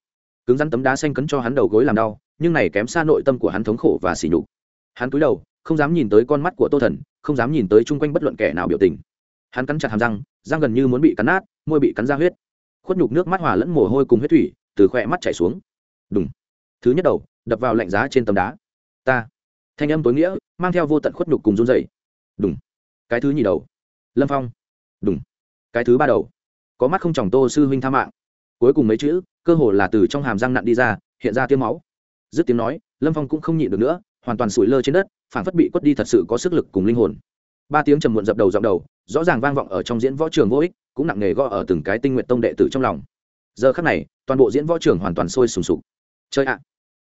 Cứng rắn tấm đá xanh cấn cho hắn đầu gối làm đau, nhưng này kém xa nội tâm của hắn thống khổ và xỉ nhục. Hắn cúi đầu, không dám nhìn tới con mắt của tô thần, không dám nhìn tới chung quanh bất luận kẻ nào biểu tình. Hắn cắn chặt hàm răng răng gần như muốn bị cắn nát, môi bị cắn ra huyết. Khuất nhục nước mắt hòa lẫn mồ hôi cùng huyết thủy, từ khoe mắt chảy xuống. Đúng thứ nhất đầu, đập vào lạnh giá trên tấm đá. Ta thanh âm tối nghĩa, mang theo vô tận khuất nhục cùng run dày đúng cái thứ nhì đầu. Lâm phong. Đúng cái thứ ba đầu. Có mắt không chồng tô sư huynh tha mạng. Cuối cùng mấy chữ, cơ hồ là từ trong hàm răng nặn đi ra, hiện ra tiếng máu. Dứt tiếng nói, lâm phong cũng không nhịn được nữa, hoàn toàn sủi lơ trên đất phản phất bị quất đi thật sự có sức lực cùng linh hồn. Ba tiếng trầm muộn dập đầu dọc đầu, rõ ràng vang vọng ở trong diễn võ trường vô ích, cũng nặng nề gõ ở từng cái tinh nguyện tông đệ tử trong lòng. Giờ khắc này, toàn bộ diễn võ trường hoàn toàn sôi sùng sục. Chơi ạ.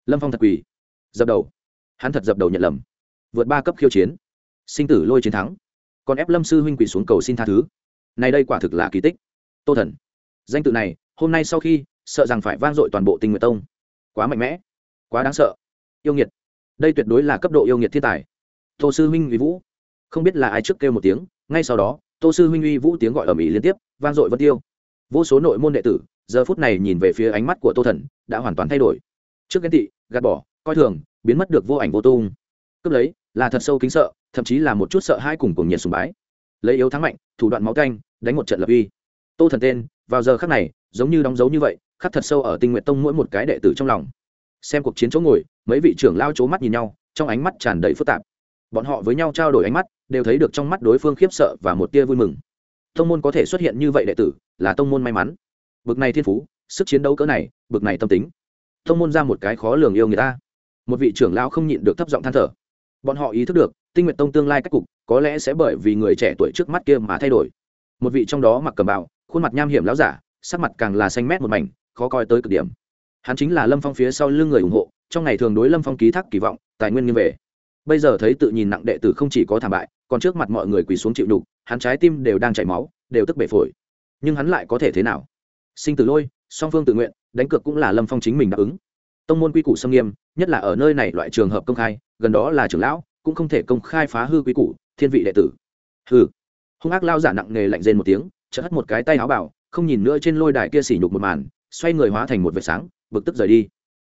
Lâm phong thật quỳ. Dập đầu hắn thật dập đầu nhận lầm. Vượt ba cấp khiêu chiến. Sinh tử lôi chiến thắng. Còn ép lâm sư huynh quỳ xuống cầu xin tha thứ. Này đây quả thực là kỳ tích. Tô thần, danh tự này, hôm nay sau khi, sợ rằng phải vang dội toàn bộ tinh nguyện tông. Quá mạnh mẽ. Quá đáng sợ. Yêu nghiệt. Đây tuyệt đối là cấp độ yêu nghiệt thiên tài. Tô sư huynh uy vũ. Không biết là ai trước kêu một tiếng, ngay sau đó, tô sư huynh uy vũ tiếng gọi ở mỹ liên tiếp, vang dội vân tiêu. Vô số nội môn đệ tử, giờ phút này nhìn về phía ánh mắt của tô thần, đã hoàn toàn thay đổi. Trước ghen tị, gạt bỏ, coi thường biến mất được vô ảnh vô tung. Cướp lấy, là thật sâu kính sợ, thậm chí là một chút sợ hai cùng cùng nhiệt sùng bái. Lấy yếu thắng mạnh, thủ đoạn máu canh, đánh một trận lập uy. Tô thần tên, vào giờ khắc này, giống như đóng dấu như vậy, khắc thật sâu ở tinh nguyện tông mỗi một cái đệ tử trong lòng. Xem cuộc chiến chỗ ngồi, mấy vị trưởng lao c mắt nhìn nhau, trong ánh mắt tràn đầy phức tạp. Bọn họ với nhau trao đổi ánh mắt, đều thấy được trong mắt đối phương khiếp sợ và một tia vui mừng. Tông môn có thể xuất hiện như vậy đệ tử, là tông môn may mắn. Bực này thiên phú, sức chiến đấu cỡ này, bực này tâm tính. Tông môn ra một cái khó lường yêu người ta một vị trưởng lão không nhịn được thấp giọng than thở. Bọn họ ý thức được, tinh nguyện tông tương lai cách cục có lẽ sẽ bởi vì người trẻ tuổi trước mắt kia mà thay đổi. Một vị trong đó mặc cầm bào, khuôn mặt nham hiểm láo giả, sắc mặt càng là xanh mét một mảnh, khó coi tới cực điểm. Hắn chính là lâm phong phía sau lưng người ủng hộ, trong ngày thường đối lâm phong ký thác kỳ vọng, tài nguyên nghiêm về. Bây giờ thấy tự nhìn nặng đệ tử không chỉ có thảm bại, còn trước mặt mọi người quỳ xuống chịu đục, hắn trái tim đều đang chảy máu, đều tức bể phổi. Nhưng hắn lại có thể thế nào? Sinh tử lôi, song phương tự nguyện, đánh cược cũng là lâm phong chính mình đáp ứng tông môn quy củ xâm nghiêm, nhất là ở nơi này loại trường hợp công khai, gần đó là trưởng lão, cũng không thể công khai phá hư quy củ, thiên vị đệ tử. Hư hung ác lao giả nặng nghề lạnh rên một tiếng, chợt hất một cái tay áo bảo, không nhìn nữa trên lôi đài kia xỉ nhục một màn, xoay người hóa thành một vệt sáng, bực tức rời đi.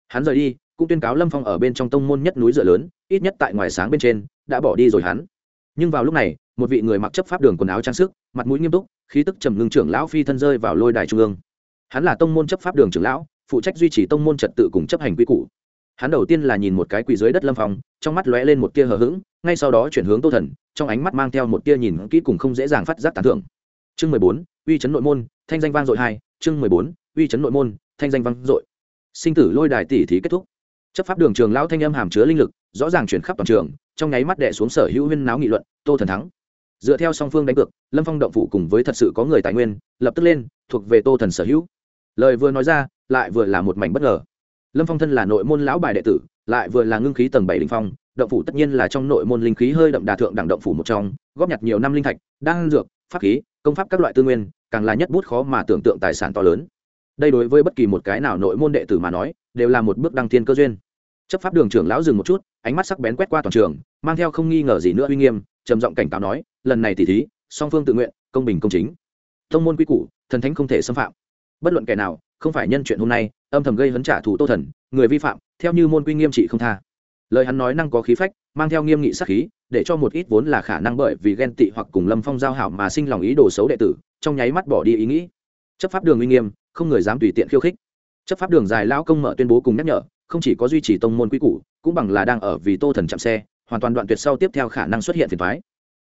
Hắn rời đi, cũng tuyên cáo lâm phong ở bên trong tông môn nhất núi dựa lớn, ít nhất tại ngoài sáng bên trên, đã bỏ đi rồi hắn. Nhưng vào lúc này, một vị người mặc chấp pháp đường quần áo trang sức, mặt mũi nghiêm túc, khí tức trầm ngưng trưởng lão phi thân rơi vào lôi đài trung ương. Hắn là tông môn chấp pháp đường trưởng lão phụ trách duy trì tông môn trật tự cùng chấp hành quy củ. Hắn đầu tiên là nhìn một cái quỷ dưới đất lâm phong, trong mắt lóe lên một tia hờ hững, ngay sau đó chuyển hướng tô thần, trong ánh mắt mang theo một tia nhìn kỹ cùng không dễ dàng phát giác tán thưởng. Chương mười bốn, uy chấn nội môn, thanh danh vang dội hai, chương mười bốn, uy chấn nội môn, thanh danh vang dội. Sinh tử lôi đài tỷ thí kết thúc. Chấp pháp đường trường lão thanh âm hàm chứa linh lực, rõ ràng chuyển khắp toàn trường, trong nháy mắt đệ xuống sở hữu huyên náo nghị luận, tô thần thắng. Dựa theo song phương đánh cược, lâm phong động phủ cùng với thật sự có người tài nguyên, lập tức lên, thuộc về tô thần sở hữu. Lời vừa nói ra lại vừa là một mảnh bất ngờ. Lâm phong thân là nội môn lão bài đệ tử, lại vừa là ngưng khí tầng bảy đình phong, động phủ tất nhiên là trong nội môn linh khí hơi đậm đà thượng đẳng động phủ một trong, góp nhặt nhiều năm linh thạch, đan dược, pháp khí, công pháp các loại tư nguyên, càng là nhất bút khó mà tưởng tượng tài sản to lớn. Đây đối với bất kỳ một cái nào nội môn đệ tử mà nói, đều là một bước đăng thiên cơ duyên. Chấp pháp đường trưởng lão dừng một chút, ánh mắt sắc bén quét qua toàn trường, mang theo không nghi ngờ gì nữa uy nghiêm, trầm giọng cảnh cáo nói, lần này thì thí, song phương tự nguyện, công bình công chính. Thông môn quy củ, thần thánh không thể xâm phạm. Bất luận kẻ nào không phải nhân chuyện hôm nay, âm thầm gây hấn trả thù tô thần, người vi phạm, theo như môn quy nghiêm trị không tha. Lời hắn nói năng có khí phách, mang theo nghiêm nghị sắc khí, để cho một ít vốn là khả năng bởi vì ghen tị hoặc cùng lâm phong giao hảo mà sinh lòng ý đồ xấu đệ tử, trong nháy mắt bỏ đi ý nghĩ. Chấp pháp đường uy nghiêm, không người dám tùy tiện khiêu khích. Chấp pháp đường dài lão công mở tuyên bố cùng nhắc nhở, không chỉ có duy trì tông môn quy củ, cũng bằng là đang ở vì tô thần chạm xe, hoàn toàn đoạn tuyệt sau tiếp theo khả năng xuất hiện phiền thoái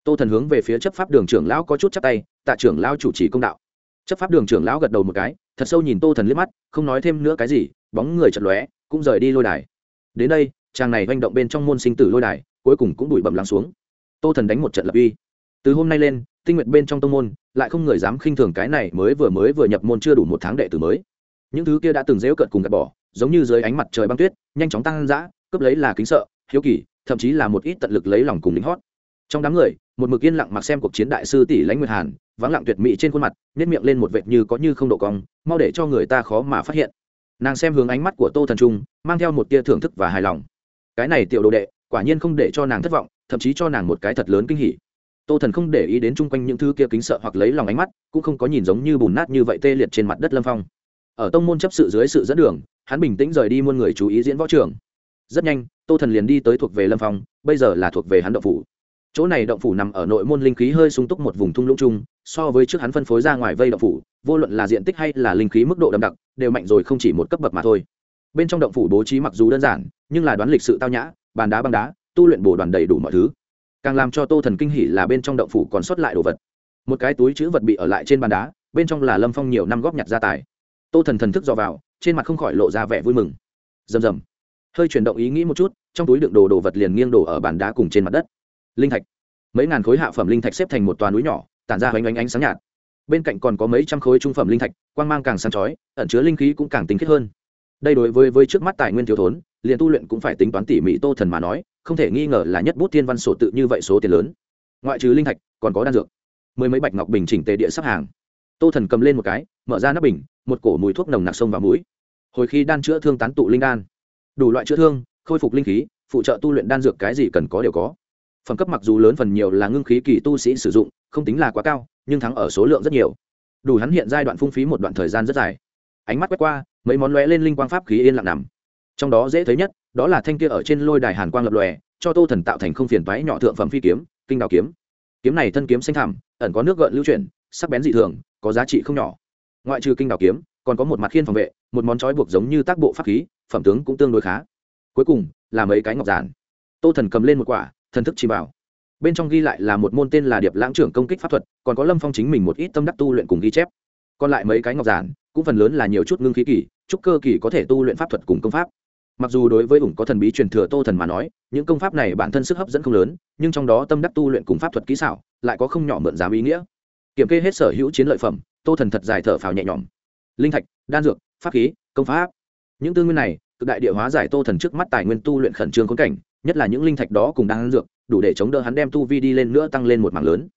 tô thần hướng về phía chấp pháp đường trưởng lão có chút chắc tay, tạ trưởng lão chủ trì công đạo. Chấp pháp đường trưởng lão gật đầu một cái thật sâu nhìn tô thần liếc mắt, không nói thêm nữa cái gì, bóng người chật lóe, cũng rời đi lôi đài. Đến đây, chàng này manh động bên trong môn sinh tử lôi đài, cuối cùng cũng đuổi bầm lắng xuống. Tô thần đánh một trận lập uy. Từ hôm nay lên, tinh nguyện bên trong tông môn, lại không người dám khinh thường cái này mới vừa mới vừa nhập môn chưa đủ một tháng đệ tử mới. Những thứ kia đã từng dễu cận cùng gạt bỏ, giống như dưới ánh mặt trời băng tuyết, nhanh chóng tăng dã, cướp lấy là kính sợ, hiếu kỳ, thậm chí là một ít tận lực lấy lòng cùng lính hót trong đám người, một mực yên lặng mặc xem cuộc chiến đại sư tỷ lãnh nguyệt hàn, vắng lặng tuyệt mỹ trên khuôn mặt nếp miệng lên một vệt như có như không độ cong, mau để cho người ta khó mà phát hiện. Nàng xem hướng ánh mắt của tô thần trung, mang theo một tia thưởng thức và hài lòng. Cái này tiểu đồ đệ, quả nhiên không để cho nàng thất vọng, thậm chí cho nàng một cái thật lớn kinh hỉ. Tô thần không để ý đến chung quanh những thứ kia kính sợ hoặc lấy lòng ánh mắt, cũng không có nhìn giống như bùn nát như vậy tê liệt trên mặt đất lâm phong. Ở tông môn chấp sự dưới sự dẫn đường, hắn bình tĩnh rời đi muôn người chú ý diễn võ trường. Rất nhanh, tô thần liền đi tới thuộc về lâm phong, bây giờ là thuộc về hắn đậu phủ chỗ này động phủ nằm ở nội môn linh khí hơi sung túc một vùng thung lũng chung, so với trước hắn phân phối ra ngoài vây động phủ, vô luận là diện tích hay là linh khí mức độ đậm đặc, đều mạnh rồi không chỉ một cấp bậc mà thôi. Bên trong động phủ bố trí mặc dù đơn giản, nhưng là đoán lịch sự tao nhã, bàn đá băng đá, tu luyện bổ đoàn đầy đủ mọi thứ. Càng làm cho tô thần kinh hỉ là bên trong động phủ còn sót lại đồ vật. Một cái túi chữ vật bị ở lại trên bàn đá, bên trong là lâm phong nhiều năm góp nhặt gia tài. Tô thần thần thức dò vào, trên mặt không khỏi lộ ra vẻ vui mừng. Rầm rầm. Hơi chuyển động ý nghĩ một chút, trong túi đựng đồ đồ vật liền nghiêng đổ ở bàn đá cùng trên mặt đất linh thạch. Mấy ngàn khối hạ phẩm linh thạch xếp thành một toàn núi nhỏ, tản ra hoành ánh ánh sáng nhạt. Bên cạnh còn có mấy trăm khối trung phẩm linh thạch, quang mang càng sáng chói, ẩn chứa linh khí cũng càng tinh khiết hơn. Đây đối với với trước mắt tài nguyên thiếu thốn, liền tu luyện cũng phải tính toán tỉ mỉ tô thần mà nói, không thể nghi ngờ là nhất bút tiên văn sổ tự như vậy số tiền lớn. Ngoại trừ linh thạch, còn có đan dược. Mười mấy bạch ngọc bình chỉnh tề địa sắp hàng. Tô thần cầm lên một cái, mở ra nắp bình, một cổ mùi thuốc nồng nặc sông vào mũi. Hồi khi đan chữa thương tán tụ linh đan, đủ loại chữa thương, khôi phục linh khí, phụ trợ tu luyện đan dược cái gì cần có đều có phẩm cấp mặc dù lớn phần nhiều là ngưng khí kỳ tu sĩ sử dụng, không tính là quá cao, nhưng thắng ở số lượng rất nhiều. Đủ hắn hiện giai đoạn phung phí một đoạn thời gian rất dài. Ánh mắt quét qua, mấy món lóe lên linh quang pháp khí yên lặng nằm. Trong đó dễ thấy nhất, đó là thanh kia ở trên lôi đài hàn quang lập lòe, cho tô thần tạo thành không phiền toái nhỏ thượng phẩm phi kiếm, kinh đào kiếm. Kiếm này thân kiếm xanh thảm ẩn có nước gợn lưu chuyển, sắc bén dị thường, có giá trị không nhỏ. Ngoại trừ kinh đào kiếm, còn có một mặt khiên phòng vệ, một món trói buộc giống như tác bộ pháp khí, phẩm tướng cũng tương đối khá. Cuối cùng, là mấy cái ngọc giản. Tô thần cầm lên một quả thần thức chỉ bảo. Bên trong ghi lại là một môn tên là điệp lãng trưởng công kích pháp thuật, còn có lâm phong chính mình một ít tâm đắc tu luyện cùng ghi chép. Còn lại mấy cái ngọc giản, cũng phần lớn là nhiều chút ngưng khí kỳ trúc cơ kỳ có thể tu luyện pháp thuật cùng công pháp. Mặc dù đối với ủng có thần bí truyền thừa tô thần mà nói, những công pháp này bản thân sức hấp dẫn không lớn, nhưng trong đó tâm đắc tu luyện cùng pháp thuật kỹ xảo, lại có không nhỏ mượn giá ý nghĩa. Kiểm kê hết sở hữu chiến lợi phẩm, tô thần thật dài thở phào nhẹ nhõm. Linh thạch, đan dược, pháp khí, công pháp. Những tư nguyên này, cực đại địa hóa giải tô thần trước mắt tài nguyên tu luyện khẩn trương khốn cảnh nhất là những linh thạch đó cùng đan dược, đủ để chống đỡ hắn đem tu vi đi lên nữa tăng lên một mảng lớn.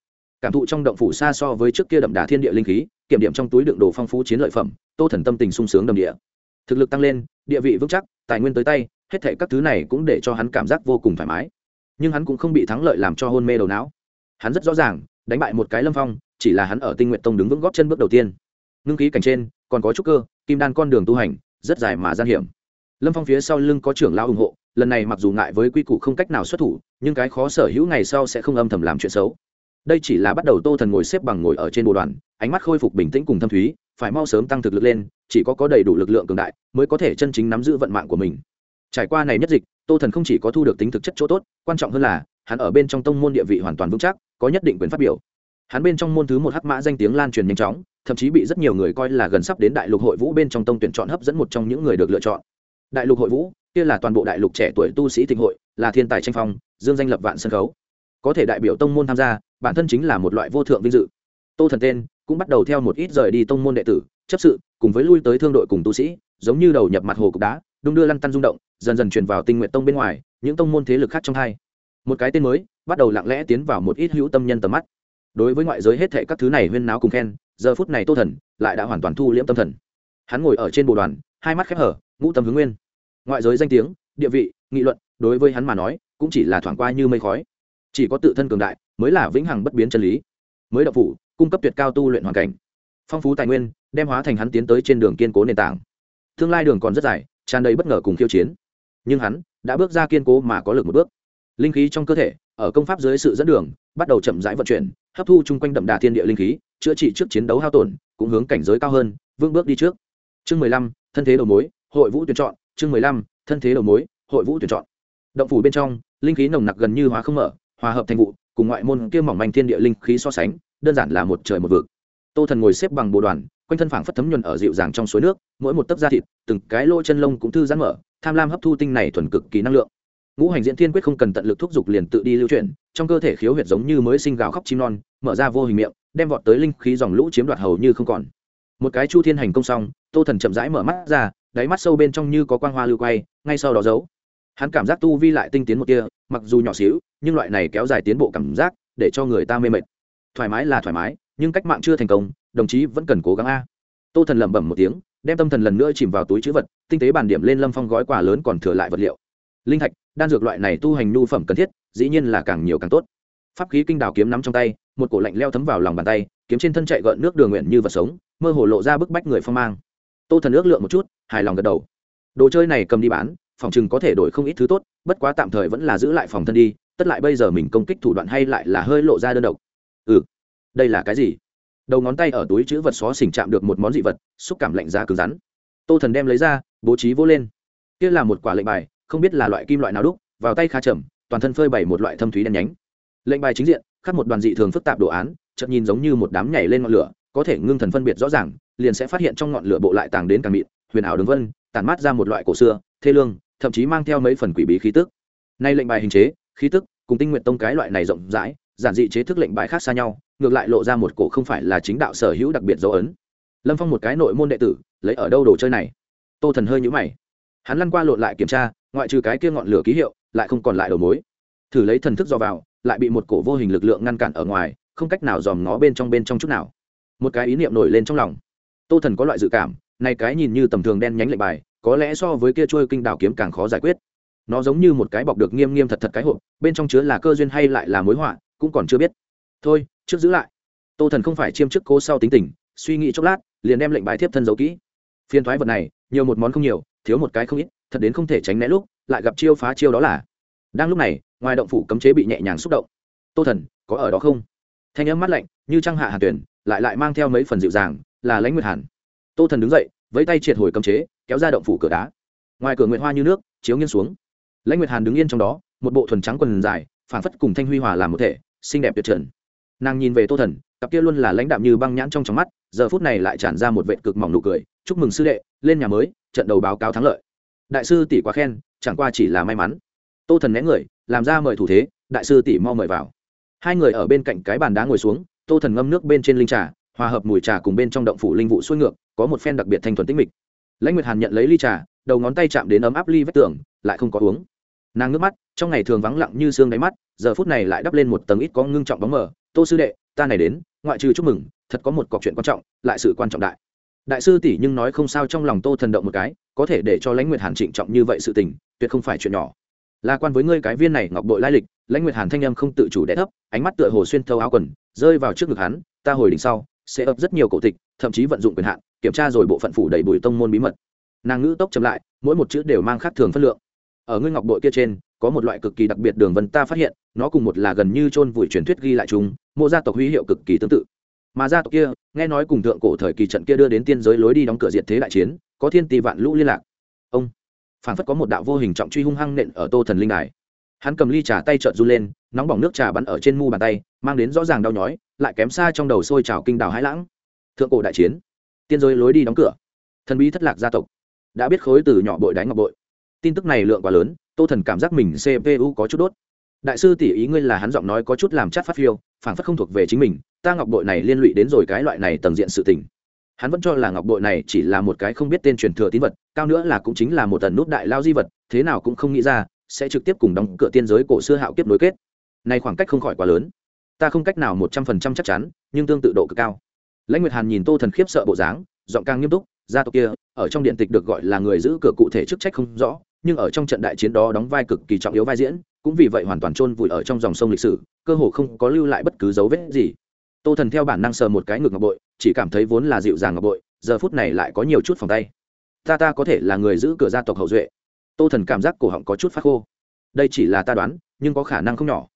Cảm thụ trong động phủ xa so với trước kia đậm đà thiên địa linh khí, kiểm điểm trong túi đựng đồ phong phú chiến lợi phẩm, tô thần tâm tình sung sướng đầm địa. Thực lực tăng lên, địa vị vững chắc, tài nguyên tới tay, hết thệ các thứ này cũng để cho hắn cảm giác vô cùng thoải mái. Nhưng hắn cũng không bị thắng lợi làm cho hôn mê đầu não. Hắn rất rõ ràng, đánh bại một cái lâm phong, chỉ là hắn ở tinh nguyện tông đứng vững góp chân bước đầu tiên. Ngưng khí cảnh trên, còn có trúc cơ, kim đan con đường tu hành, rất dài mà gian hiểm. Lâm phong phía sau lưng có trưởng lao ủng hộ lần này mặc dù ngại với quy củ không cách nào xuất thủ, nhưng cái khó sở hữu ngày sau sẽ không âm thầm làm chuyện xấu. Đây chỉ là bắt đầu tô thần ngồi xếp bằng ngồi ở trên bộ đoàn, ánh mắt khôi phục bình tĩnh cùng thâm thúy, phải mau sớm tăng thực lực lên, chỉ có có đầy đủ lực lượng cường đại mới có thể chân chính nắm giữ vận mạng của mình. Trải qua này nhất dịch, tô thần không chỉ có thu được tính thực chất chỗ tốt, quan trọng hơn là, hắn ở bên trong tông môn địa vị hoàn toàn vững chắc, có nhất định quyền phát biểu. Hắn bên trong môn thứ một hắc mã danh tiếng lan truyền nhanh chóng, thậm chí bị rất nhiều người coi là gần sắp đến đại lục hội vũ bên trong tông tuyển chọn hấp dẫn một trong những người được lựa chọn. Đại lục hội vũ kia là toàn bộ đại lục trẻ tuổi tu sĩ thịnh hội, là thiên tài tranh phong, dương danh lập vạn sân khấu. Có thể đại biểu tông môn tham gia, bản thân chính là một loại vô thượng vinh dự. Tô thần tên cũng bắt đầu theo một ít rời đi tông môn đệ tử, chấp sự, cùng với lui tới thương đội cùng tu sĩ, giống như đầu nhập mặt hồ cục đá, đung đưa lăn tăn rung động, dần dần truyền vào tinh nguyện tông bên ngoài, những tông môn thế lực khác trong hai. Một cái tên mới, bắt đầu lặng lẽ tiến vào một ít hữu tâm nhân tầm mắt. Đối với ngoại giới hết thệ các thứ này huyên náo cùng khen, giờ phút này tô thần lại đã hoàn toàn thu liễm tâm thần. Hắn ngồi ở trên bồ đoàn, hai mắt khép hở, ngũ tâm hướng nguyên ngoại giới danh tiếng, địa vị, nghị luận, đối với hắn mà nói, cũng chỉ là thoảng qua như mây khói. Chỉ có tự thân cường đại mới là vĩnh hằng bất biến chân lý. Mới đậu phủ, cung cấp tuyệt cao tu luyện hoàn cảnh. Phong phú tài nguyên đem hóa thành hắn tiến tới trên đường kiên cố nền tảng. Tương lai đường còn rất dài, tràn đầy bất ngờ cùng khiêu chiến. Nhưng hắn đã bước ra kiên cố mà có lực một bước. Linh khí trong cơ thể, ở công pháp dưới sự dẫn đường, bắt đầu chậm rãi vận chuyển, hấp thu chung quanh đậm đà thiên địa linh khí, chữa trị trước chiến đấu hao tổn, cũng hướng cảnh giới cao hơn vương bước đi trước. Chương mười lăm, thân thế đầu mối, hội vũ tuyển chọn chương mười lăm, thân thế đầu mối, hội vũ tuyển chọn. Động phủ bên trong, linh khí nồng nặc gần như hóa không mở, hòa hợp thành vụ, cùng ngoại môn kia mỏng manh thiên địa linh khí so sánh, đơn giản là một trời một vực. Tô thần ngồi xếp bằng bồ đoàn, quanh thân phảng phất thấm nhuần ở dịu dàng trong suối nước, mỗi một tấc da thịt, từng cái lỗ chân lông cũng thư giãn mở, tham lam hấp thu tinh này thuần cực kỳ năng lượng. Ngũ hành diễn thiên quyết không cần tận lực thúc giục liền tự đi lưu chuyển, trong cơ thể khiếu huyệt giống như mới sinh gào khóc chim non, mở ra vô hình miệng, đem vọt tới linh khí dòng lũ chiếm đoạt hầu như không còn. Một cái chu thiên hành công xong, tô thần chậm rãi mở mắt ra đáy mắt sâu bên trong như có quang hoa lưu quay, ngay sau đó giấu. Hắn cảm giác tu vi lại tinh tiến một kia mặc dù nhỏ xíu, nhưng loại này kéo dài tiến bộ cảm giác, để cho người ta mê mệt. Thoải mái là thoải mái, nhưng cách mạng chưa thành công, đồng chí vẫn cần cố gắng a. Tô thần lẩm bẩm một tiếng, đem tâm thần lần nữa chìm vào túi chữ vật, tinh tế bàn điểm lên lâm phong gói quà lớn còn thừa lại vật liệu. Linh thạch, đan dược loại này tu hành nhu phẩm cần thiết, dĩ nhiên là càng nhiều càng tốt. Pháp khí kinh đào kiếm nắm trong tay, một cổ lạnh leo thấm vào lòng bàn tay, kiếm trên thân chạy gợn nước đường nguyện như vật sống, mơ hồ lộ ra bức bách người phong mang tô thần ước lượng một chút, hài lòng gật đầu. Đồ chơi này cầm đi bán, phòng chừng có thể đổi không ít thứ tốt, bất quá tạm thời vẫn là giữ lại phòng thân đi, tất lại bây giờ mình công kích thủ đoạn hay lại là hơi lộ ra đơn độc. Ừ đây là cái gì? Đầu ngón tay ở túi chữ vật xó xỉnh chạm được một món dị vật, xúc cảm lạnh giá cứng rắn. Tô thần đem lấy ra, bố trí vô lên. Kia là một quả lệnh bài, không biết là loại kim loại nào đúc, vào tay khá chậm, toàn thân phơi bày một loại thâm thúy đen nhánh. Lệnh bài chính diện, khắc một đoàn dị thường phức tạp đồ án, chợt nhìn giống như một đám nhảy lên ngọn lửa có thể ngưng thần phân biệt rõ ràng, liền sẽ phát hiện trong ngọn lửa bộ lại tàng đến càng mịn, huyền ảo đường vân, tản mát ra một loại cổ xưa, thê lương, thậm chí mang theo mấy phần quỷ bí khí tức. Nay lệnh bài hình chế, khí tức, cùng tinh nguyện tông cái loại này rộng rãi, giản dị chế thức lệnh bài khác xa nhau, ngược lại lộ ra một cổ không phải là chính đạo sở hữu đặc biệt dấu ấn. Lâm phong một cái nội môn đệ tử, lấy ở đâu đồ chơi này? Tô thần hơi nhũ mày. Hắn lăn qua lộn lại kiểm tra, ngoại trừ cái kia ngọn lửa ký hiệu, lại không còn lại đầu mối. Thử lấy thần thức do vào, lại bị một cổ vô hình lực lượng ngăn cản ở ngoài, không cách nào dòm ngó bên trong bên trong chút nào một cái ý niệm nổi lên trong lòng. Tô thần có loại dự cảm, này cái nhìn như tầm thường đen nhánh lệnh bài, có lẽ so với kia trôi kinh đào kiếm càng khó giải quyết. Nó giống như một cái bọc được nghiêm nghiêm thật thật cái hộp, bên trong chứa là cơ duyên hay lại là mối họa, cũng còn chưa biết. Thôi, trước giữ lại. Tô thần không phải chiêm chức cố sau tính tình, suy nghĩ chốc lát, liền đem lệnh bài thiếp thân giấu kỹ. Phiên thoái vật này, nhiều một món không nhiều, thiếu một cái không ít, thật đến không thể tránh né lúc, lại gặp chiêu phá chiêu đó là. Đang lúc này, ngoài động phủ cấm chế bị nhẹ nhàng xúc động. Tô thần, có ở đó không? Thanh âm mắt lạnh, như trăng hạ hàn tuyển lại lại mang theo mấy phần dịu dàng, là lãnh nguyệt hàn. Tô thần đứng dậy với tay triệt hồi cấm chế, kéo ra động phủ cửa đá. Ngoài cửa Nguyệt hoa như nước, chiếu nghiêng xuống. Lãnh nguyệt hàn đứng yên trong đó, một bộ thuần trắng quần dài phản phất cùng thanh huy hòa làm một thể, xinh đẹp tuyệt trần. Nàng nhìn về tô thần, cặp kia luôn là lãnh đạm như băng nhãn trong trong mắt, giờ phút này lại tràn ra một vệ cực mỏng nụ cười, chúc mừng sư đệ, lên nhà mới, trận đầu báo cáo thắng lợi. Đại sư tỷ quá khen, chẳng qua chỉ là may mắn. Tô thần né người, làm ra mời thủ thế, đại sư tỷ mau mời vào. Hai người ở bên cạnh cái bàn đá ngồi xuống tô thần ngâm nước bên trên linh trà, hòa hợp mùi trà cùng bên trong động phủ linh vụ xuôi ngược, có một phen đặc biệt thanh thuần tĩnh mịch. Lãnh nguyệt hàn nhận lấy ly trà, đầu ngón tay chạm đến ấm áp ly vách tường, lại không có uống. Nàng nước mắt, trong ngày thường vắng lặng như xương đáy mắt, giờ phút này lại đắp lên một tầng ít có ngưng trọng bóng mờ. Tô sư đệ, ta này đến, ngoại trừ chúc mừng, thật có một cọc chuyện quan trọng, lại sự quan trọng đại. Đại sư tỷ nhưng nói không sao trong lòng tô thần động một cái, có thể để cho lãnh nguyệt hàn trịnh trọng như vậy sự tình, tuyệt không phải chuyện nhỏ là quan với ngươi cái viên này ngọc bội lai lịch, lãnh nguyệt hàn thanh em không tự chủ đẻ thấp, ánh mắt tựa hồ xuyên thâu áo quần, rơi vào trước ngực hắn, ta hồi đỉnh sau, sẽ ấp rất nhiều cổ tịch, thậm chí vận dụng quyền hạn, kiểm tra rồi bộ phận phủ đầy bùi tông môn bí mật. Nàng ngữ tốc chậm lại, mỗi một chữ đều mang khác thường phân lượng. Ở ngươi ngọc bội kia trên, có một loại cực kỳ đặc biệt đường vân ta phát hiện, nó cùng một là gần như chôn vùi truyền thuyết ghi lại chúng, mô gia tộc huy hiệu cực kỳ tương tự. Mà gia tộc kia, nghe nói cùng thượng cổ thời kỳ trận kia đưa đến tiên giới lối đi đóng cửa diệt thế đại chiến, có thiên tỷ vạn lũ liên lạc phản phất có một đạo vô hình trọng truy hung hăng nện ở tô thần linh đài. Hắn cầm ly trà tay trợn run lên, nóng bỏng nước trà bắn ở trên mu bàn tay, mang đến rõ ràng đau nhói, lại kém xa trong đầu sôi trào kinh đào hãi lãng. Thượng cổ đại chiến, tiên giới lối đi đóng cửa. Thần bí thất lạc gia tộc, đã biết khối từ nhỏ bội đánh ngọc bội. Tin tức này lượng quá lớn, tô thần cảm giác mình cpu có chút đốt. Đại sư tỷ ý ngươi là hắn giọng nói có chút làm chát phát phiêu phản phất không thuộc về chính mình, ta ngọc bội này liên lụy đến rồi cái loại này tầng diện sự tình hắn vẫn cho là ngọc bội này chỉ là một cái không biết tên truyền thừa tín vật, cao nữa là cũng chính là một tần nút đại lao di vật, thế nào cũng không nghĩ ra, sẽ trực tiếp cùng đóng cửa tiên giới cổ xưa hạo kiếp nối kết. Này khoảng cách không khỏi quá lớn. Ta không cách nào một trăm phần trăm chắc chắn, nhưng tương tự độ cực cao. Lãnh nguyệt hàn nhìn tô thần khiếp sợ bộ dáng, giọng càng nghiêm túc, gia tộc kia, ở trong điện tịch được gọi là người giữ cửa cụ thể chức trách không rõ, nhưng ở trong trận đại chiến đó đóng vai cực kỳ trọng yếu vai diễn, cũng vì vậy hoàn toàn chôn vùi ở trong dòng sông lịch sử, cơ hồ không có lưu lại bất cứ dấu vết gì tô thần theo bản năng sờ một cái ngực ngọc bội, chỉ cảm thấy vốn là dịu dàng ngọc bội, giờ phút này lại có nhiều chút phòng tay. Ta ta có thể là người giữ cửa gia tộc hậu duệ. Tô thần cảm giác cổ họng có chút phát khô. Đây chỉ là ta đoán, nhưng có khả năng không nhỏ.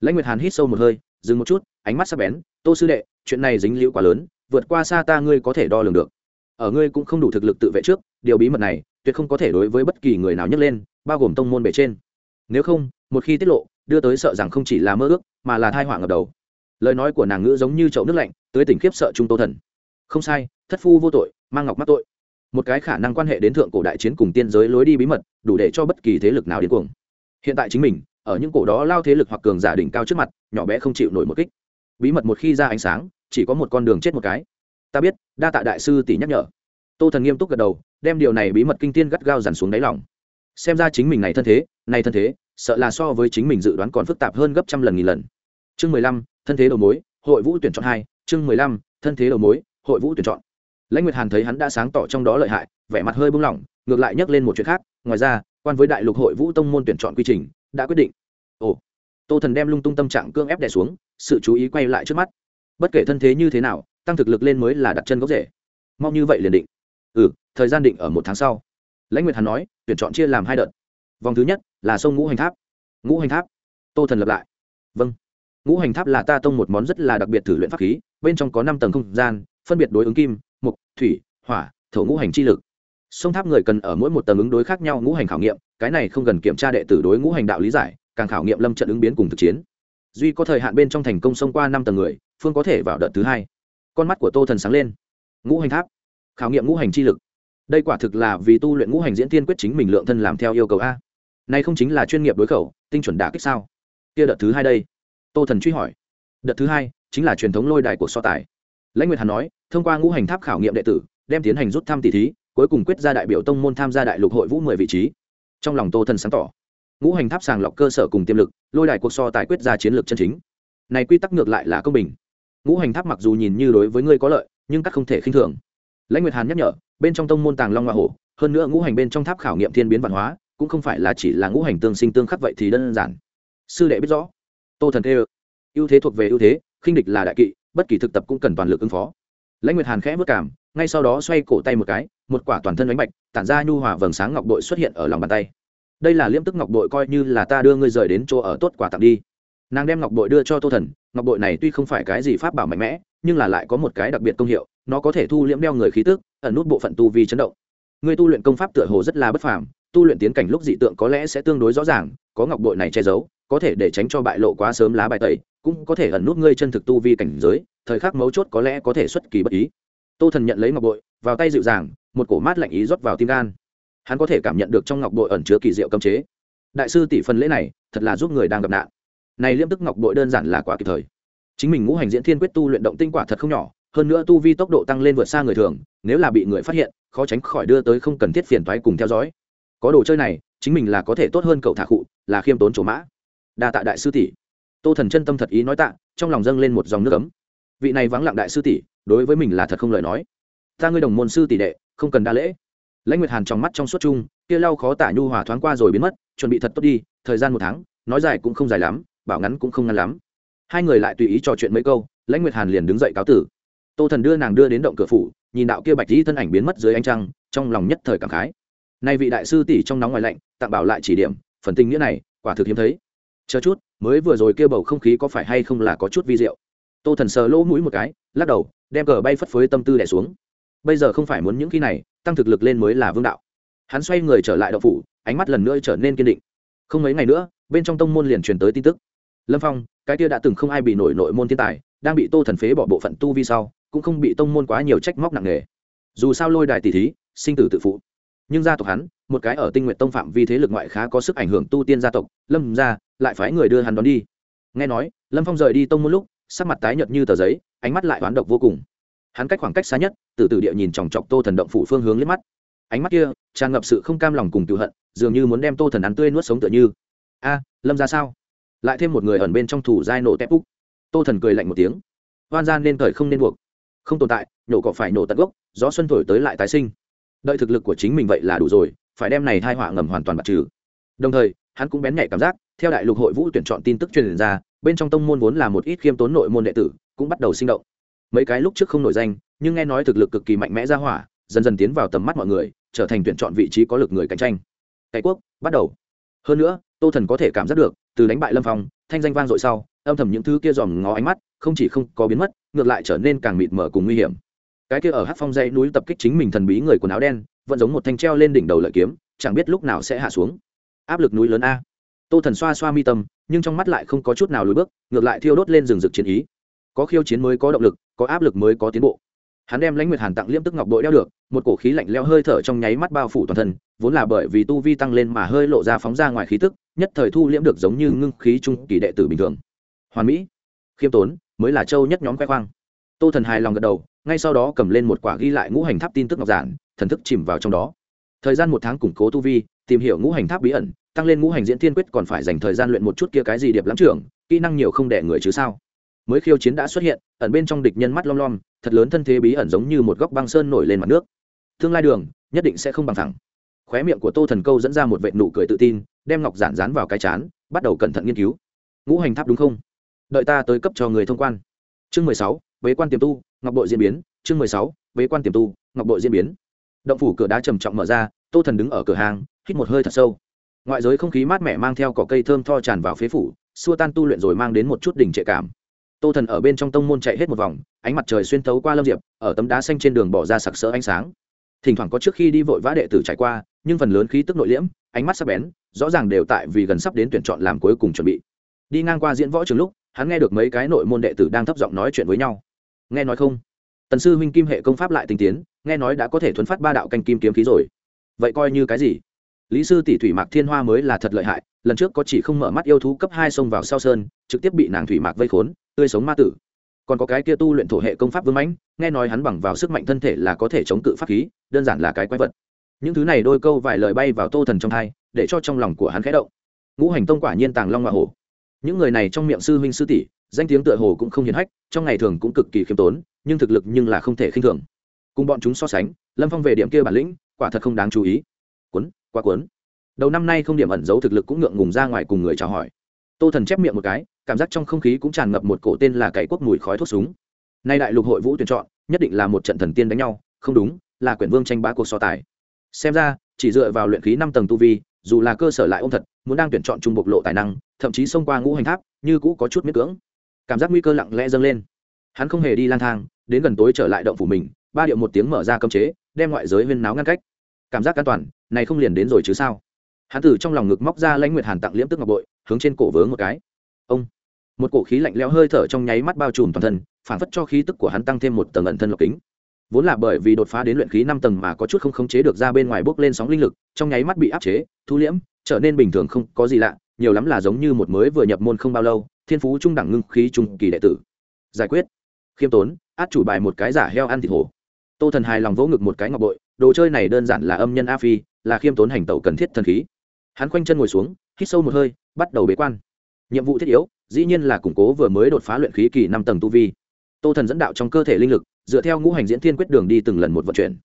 Lãnh nguyệt hàn hít sâu một hơi, dừng một chút, ánh mắt sắp bén, tô sư đệ, chuyện này dính liễu quá lớn, vượt qua xa ta ngươi có thể đo lường được. Ở ngươi cũng không đủ thực lực tự vệ trước, điều bí mật này tuyệt không có thể đối với bất kỳ người nào nhấc lên, bao gồm tông môn bề trên. Nếu không, một khi tiết lộ, đưa tới sợ rằng không chỉ là mơ ước, mà là thai họa ngập đầu lời nói của nàng ngữ giống như chậu nước lạnh tới tỉnh khiếp sợ trung tô thần. Không sai, thất phu vô tội, mang ngọc mắc tội. Một cái khả năng quan hệ đến thượng cổ đại chiến cùng tiên giới lối đi bí mật, đủ để cho bất kỳ thế lực nào đến cuồng. Hiện tại chính mình, ở những cổ đó lao thế lực hoặc cường giả đỉnh cao trước mặt, nhỏ bé không chịu nổi một kích. Bí mật một khi ra ánh sáng, chỉ có một con đường chết một cái. Ta biết, đa tạ đại sư tỷ nhắc nhở. Tô thần nghiêm túc gật đầu, đem điều này bí mật kinh tiên gắt gao dằn xuống đáy lòng. Xem ra chính mình này thân thế, này thân thế, sợ là so với chính mình dự đoán còn phức tạp hơn gấp trăm lần nghìn lần chương mười lăm, thân thế đầu mối, hội vũ tuyển chọn hai, chương mười lăm, thân thế đầu mối, hội vũ tuyển chọn. Lãnh nguyệt hàn thấy hắn đã sáng tỏ trong đó lợi hại, vẻ mặt hơi buông lỏng, ngược lại nhắc lên một chuyện khác, ngoài ra, quan với đại lục hội vũ tông môn tuyển chọn quy trình, đã quyết định. Ồ, tô thần đem lung tung tâm trạng cương ép đè xuống, sự chú ý quay lại trước mắt. Bất kể thân thế như thế nào, tăng thực lực lên mới là đặt chân gốc rễ. Mau như vậy liền định. Ừ thời gian định ở một tháng sau. Lãnh nguyệt hàn nói, tuyển chọn chia làm hai đợt. Vòng thứ nhất là sông ngũ hành tháp. Ngũ hành tháp. Tô thần lập lại. Vâng ngũ hành tháp là ta tông một món rất là đặc biệt thử luyện pháp khí, bên trong có năm tầng không gian, phân biệt đối ứng kim mục thủy, hỏa, thổ ngũ hành chi lực. Sông tháp người cần ở mỗi một tầng ứng đối khác nhau ngũ hành khảo nghiệm, cái này không cần kiểm tra đệ tử đối ngũ hành đạo lý giải, càng khảo nghiệm lâm trận ứng biến cùng thực chiến. Duy có thời hạn bên trong thành công xông qua năm tầng người, phương có thể vào đợt thứ hai. Con mắt của tô thần sáng lên. Ngũ hành tháp. Khảo nghiệm ngũ hành chi lực. Đây quả thực là vì tu luyện ngũ hành diễn tiên quyết chính mình lượng thân làm theo yêu cầu a. Nay không chính là chuyên nghiệp đối khẩu, tinh chuẩn đả kích sao? Kia đợt thứ hai đây tô thần truy hỏi. Đợt thứ hai, chính là truyền thống lôi đài của so tài. Lãnh nguyệt hàn nói, thông qua ngũ hành tháp khảo nghiệm đệ tử, đem tiến hành rút thăm tỷ thí, cuối cùng quyết ra đại biểu tông môn tham gia đại lục hội vũ mười vị trí. Trong lòng tô thần sáng tỏ, ngũ hành tháp sàng lọc cơ sở cùng tiềm lực, lôi đài cuộc so tài quyết ra chiến lược chân chính. Này quy tắc ngược lại là công bình. Ngũ hành tháp mặc dù nhìn như đối với ngươi có lợi, nhưng các không thể khinh thường. Lãnh nguyệt hàn nhắc nhở, bên trong tông môn tàng long hoa hổ, hơn nữa ngũ hành bên trong tháp khảo nghiệm thiên biến văn hóa, cũng không phải là chỉ là ngũ hành tương sinh tương khắc vậy thì đơn giản. Sư đệ biết rõ tô thần tê ưu thế thuộc về ưu thế, khinh địch là đại kỵ, bất kỳ thực tập cũng cần toàn lực ứng phó. Lãnh nguyệt hàn khẽ vất cảm, ngay sau đó xoay cổ tay một cái, một quả toàn thân đánh bạch, tản ra nhu hòa vầng sáng ngọc bội xuất hiện ở lòng bàn tay. Đây là liêm tức ngọc bội coi như là ta đưa ngươi rời đến chỗ ở tốt quả tặng đi. Nàng đem ngọc bội đưa cho tô thần, ngọc bội này tuy không phải cái gì pháp bảo mạnh mẽ, nhưng là lại có một cái đặc biệt công hiệu, nó có thể thu liễm đeo người khí tức, ẩn nút bộ phận tu vi chấn động. Người tu luyện công pháp tựa hồ rất là bất phàm, tu luyện tiến cảnh lúc dị tượng có lẽ sẽ tương đối rõ ràng, có ngọc bội này che giấu có thể để tránh cho bại lộ quá sớm lá bài tẩy, cũng có thể ẩn nút ngươi chân thực tu vi cảnh giới, thời khắc mấu chốt có lẽ có thể xuất kỳ bất ý. Tô thần nhận lấy ngọc bội, vào tay dịu dàng, một cổ mát lạnh ý rót vào tim gan. Hắn có thể cảm nhận được trong ngọc bội ẩn chứa kỳ diệu cấm chế. Đại sư tỷ phần lễ này, thật là giúp người đang gặp nạn. Này liêm tức ngọc bội đơn giản là quá kịp thời. Chính mình ngũ hành diễn thiên quyết tu luyện động tinh quả thật không nhỏ, hơn nữa tu vi tốc độ tăng lên vượt xa người thường, nếu là bị người phát hiện, khó tránh khỏi đưa tới không cần thiết phiền toái cùng theo dõi. Có đồ chơi này, chính mình là có thể tốt hơn cậu thả khụ, là khiêm tốn chỗ mã đa tạ đại sư tỷ. Tô thần chân tâm thật ý nói tạ, trong lòng dâng lên một dòng nước ấm. Vị này vắng lặng đại sư tỷ, đối với mình là thật không lời nói. Ta ngươi đồng môn sư tỷ đệ, không cần đa lễ. Lãnh nguyệt hàn trong mắt trong suốt chung, kia lau khó tả nhu hòa thoáng qua rồi biến mất, chuẩn bị thật tốt đi, thời gian một tháng, nói dài cũng không dài lắm, bảo ngắn cũng không ngắn lắm. Hai người lại tùy ý trò chuyện mấy câu, lãnh nguyệt hàn liền đứng dậy cáo tử. Tô thần đưa nàng đưa đến động cửa phủ, nhìn đạo kia bạch dĩ thân ảnh biến mất dưới ánh trăng, trong lòng nhất thời cảm khái. Nay vị đại sư tỷ trong nóng ngoài lạnh, tặng bảo lại chỉ điểm, phần tình nghĩa này, quả thực hiếm thấy chờ chút, mới vừa rồi kêu bầu không khí có phải hay không là có chút vi diệu? Tô thần sờ lỗ mũi một cái, lắc đầu, đem cờ bay phất phới tâm tư đẻ xuống. Bây giờ không phải muốn những khi này, tăng thực lực lên mới là vương đạo. Hắn xoay người trở lại đậu phủ, ánh mắt lần nữa trở nên kiên định. Không mấy ngày nữa, bên trong tông môn liền truyền tới tin tức. Lâm phong, cái kia đã từng không ai bị nổi nội môn thiên tài, đang bị tô thần phế bỏ bộ phận tu vi sau, cũng không bị tông môn quá nhiều trách móc nặng nề. Dù sao lôi đài tỷ thí, sinh tử tự phụ. Nhưng gia tộc hắn, một cái ở tinh nguyện tông phạm vi thế lực ngoại khá có sức ảnh hưởng tu tiên gia tộc, lâm ra lại phái người đưa hắn đón đi. Nghe nói, lâm phong rời đi tông môn lúc, sắc mặt tái nhợt như tờ giấy, ánh mắt lại oán độc vô cùng. Hắn cách khoảng cách xa nhất, từ từ địa nhìn chòng chọc tô thần động phủ phương hướng liếc mắt. Ánh mắt kia, tràn ngập sự không cam lòng cùng cựu hận, dường như muốn đem tô thần ăn tươi nuốt sống tựa như. A, lâm ra sao? Lại thêm một người ẩn bên trong thủ giai nổ tép úc. Tô thần cười lạnh một tiếng. Hoan gian nên thời không nên buộc. Không tồn tại nổ cỏ phải nổ tận gốc, gió xuân thổi tới lại tái sinh. Đợi thực lực của chính mình vậy là đủ rồi, phải đem này thai họa ngầm hoàn toàn bạc trừ đồng thời, hắn cũng bén nhạy cảm giác, theo đại lục hội vũ tuyển chọn tin tức truyền ra, bên trong tông môn vốn là một ít khiêm tốn nội môn đệ tử, cũng bắt đầu sinh động. Mấy cái lúc trước không nổi danh, nhưng nghe nói thực lực cực kỳ mạnh mẽ ra hỏa, dần dần tiến vào tầm mắt mọi người, trở thành tuyển chọn vị trí có lực người cạnh tranh. Cải quốc, bắt đầu. Hơn nữa, tô thần có thể cảm giác được, từ đánh bại lâm phong, thanh danh vang dội sau, âm thầm những thứ kia dòm ngó ánh mắt, không chỉ không có biến mất, ngược lại trở nên càng mịt mờ cùng nguy hiểm. Cái kia ở hát phong dãy núi tập kích chính mình thần bí người quần áo đen, vẫn giống một thanh treo lên đỉnh đầu lợi kiếm, chẳng biết lúc nào sẽ hạ xuống áp lực núi lớn a. Tô thần xoa xoa mi tâm, nhưng trong mắt lại không có chút nào lùi bước, ngược lại thiêu đốt lên rừng rực chiến ý. Có khiêu chiến mới có động lực, có áp lực mới có tiến bộ. Hắn đem lãnh nguyệt hàn tặng liêm tức ngọc đội đeo được, một cổ khí lạnh leo hơi thở trong nháy mắt bao phủ toàn thân, vốn là bởi vì tu vi tăng lên mà hơi lộ ra phóng ra ngoài khí tức, nhất thời thu liễm được giống như ngưng khí trung kỳ đệ tử bình thường. Hoàn mỹ, khiêm tốn, mới là châu nhất nhóm khoe khoang. Tô thần hài lòng gật đầu, ngay sau đó cầm lên một quả ghi lại ngũ hành tháp tin tức ngọc giản, thần thức chìm vào trong đó. Thời gian một tháng củng cố tu vi tìm hiểu ngũ hành tháp bí ẩn, tăng lên ngũ hành diễn thiên quyết còn phải dành thời gian luyện một chút kia cái gì điệp lắm trưởng, kỹ năng nhiều không đẻ người chứ sao? Mới khiêu chiến đã xuất hiện, ẩn bên trong địch nhân mắt lom lom, thật lớn thân thế bí ẩn giống như một góc băng sơn nổi lên mặt nước. Tương lai đường, nhất định sẽ không bằng thẳng. Khóe miệng của tô thần câu dẫn ra một vệ nụ cười tự tin, đem ngọc giản dán vào cái chán, bắt đầu cẩn thận nghiên cứu. Ngũ hành tháp đúng không? Đợi ta tới cấp cho người thông quan. Chương mười sáu, bế quan tiềm tu, ngọc bội diễn biến. Chương mười sáu, bế quan tiềm tu, ngọc bội diễn biến. Động phủ cửa đá trầm trọng mở ra, tô thần đứng ở cửa hàng hít một hơi thật sâu. Ngoại giới không khí mát mẻ mang theo cỏ cây thơm tho tràn vào phế phủ, xua tan tu luyện rồi mang đến một chút đỉnh trệ cảm. Tô thần ở bên trong tông môn chạy hết một vòng, ánh mặt trời xuyên thấu qua lâm diệp, ở tấm đá xanh trên đường bỏ ra sặc sỡ ánh sáng. Thỉnh thoảng có trước khi đi vội vã đệ tử trải qua, nhưng phần lớn khí tức nội liễm, ánh mắt sắc bén, rõ ràng đều tại vì gần sắp đến tuyển chọn làm cuối cùng chuẩn bị. Đi ngang qua diễn võ trường lúc, hắn nghe được mấy cái nội môn đệ tử đang thấp giọng nói chuyện với nhau. Nghe nói không? Tần sư huynh kim hệ công pháp lại tinh tiến, nghe nói đã có thể thuấn phát ba đạo canh kim kiếm khí rồi. Vậy coi như cái gì? Lý sư tỷ thủy mạc thiên hoa mới là thật lợi hại, lần trước có chỉ không mở mắt yêu thú cấp hai xông vào sau sơn, trực tiếp bị nàng thủy mạc vây khốn, tươi sống ma tử. Còn có cái kia tu luyện thổ hệ công pháp vương mãnh, nghe nói hắn bằng vào sức mạnh thân thể là có thể chống cự pháp khí, đơn giản là cái quái vật. Những thứ này đôi câu vài lời bay vào tô thần trong thai, để cho trong lòng của hắn khẽ động. Ngũ hành tông quả nhiên tàng long hoa hổ. Những người này trong miệng sư huynh sư tỷ, danh tiếng tựa hồ cũng không hiền hách, trong ngày thường cũng cực kỳ khiêm tốn, nhưng thực lực nhưng là không thể khinh thường. Cùng bọn chúng so sánh, lâm phong về điểm kia bản lĩnh, quả thật không đáng chú ý quá cuốn. Đầu năm nay không điểm ẩn giấu thực lực cũng ngượng ngùng ra ngoài cùng người chào hỏi. Tô thần chép miệng một cái, cảm giác trong không khí cũng tràn ngập một cổ tên là cày quốc mùi khói thuốc súng. Nay đại lục hội vũ tuyển chọn, nhất định là một trận thần tiên đánh nhau, không đúng, là quyển vương tranh bá cuộc so tài. Xem ra, chỉ dựa vào luyện khí năm tầng tu vi, dù là cơ sở lại ôm thật, muốn đang tuyển chọn trung bộc lộ tài năng, thậm chí xông qua ngũ hành tháp, như cũ có chút miết cưỡng. Cảm giác nguy cơ lặng lẽ dâng lên. Hắn không hề đi lang thang, đến gần tối trở lại động phủ mình, ba điệu một tiếng mở ra cấm chế, đem ngoại giới huyên náo ngăn cách. Cảm giác an toàn này không liền đến rồi chứ sao? Hắn từ trong lòng ngực móc ra lãnh nguyệt hàn tặng liễm tức ngọc bội, hướng trên cổ vướng một cái. Ông! Một cổ khí lạnh lẽo hơi thở trong nháy mắt bao trùm toàn thân, phản phất cho khí tức của hắn tăng thêm một tầng ẩn thân lọc kính. Vốn là bởi vì đột phá đến luyện khí năm tầng mà có chút không khống chế được ra bên ngoài bốc lên sóng linh lực, trong nháy mắt bị áp chế, thu liễm, trở nên bình thường không có gì lạ, nhiều lắm là giống như một mới vừa nhập môn không bao lâu, thiên phú trung đẳng ngưng khí trung kỳ đệ tử. Giải quyết. Khiêm tốn, át chủ bài một cái giả heo ăn thịt hổ. Tô thần hài lòng vỗ ngực một cái ngọc bội, đồ chơi này đơn giản là âm nhân a phi là khiêm tốn hành tẩu cần thiết thần khí. Hắn khoanh chân ngồi xuống, hít sâu một hơi, bắt đầu bế quan. Nhiệm vụ thiết yếu, dĩ nhiên là củng cố vừa mới đột phá luyện khí kỳ năm tầng tu vi. Tô thần dẫn đạo trong cơ thể linh lực, dựa theo ngũ hành diễn thiên quyết đường đi từng lần một vận chuyển.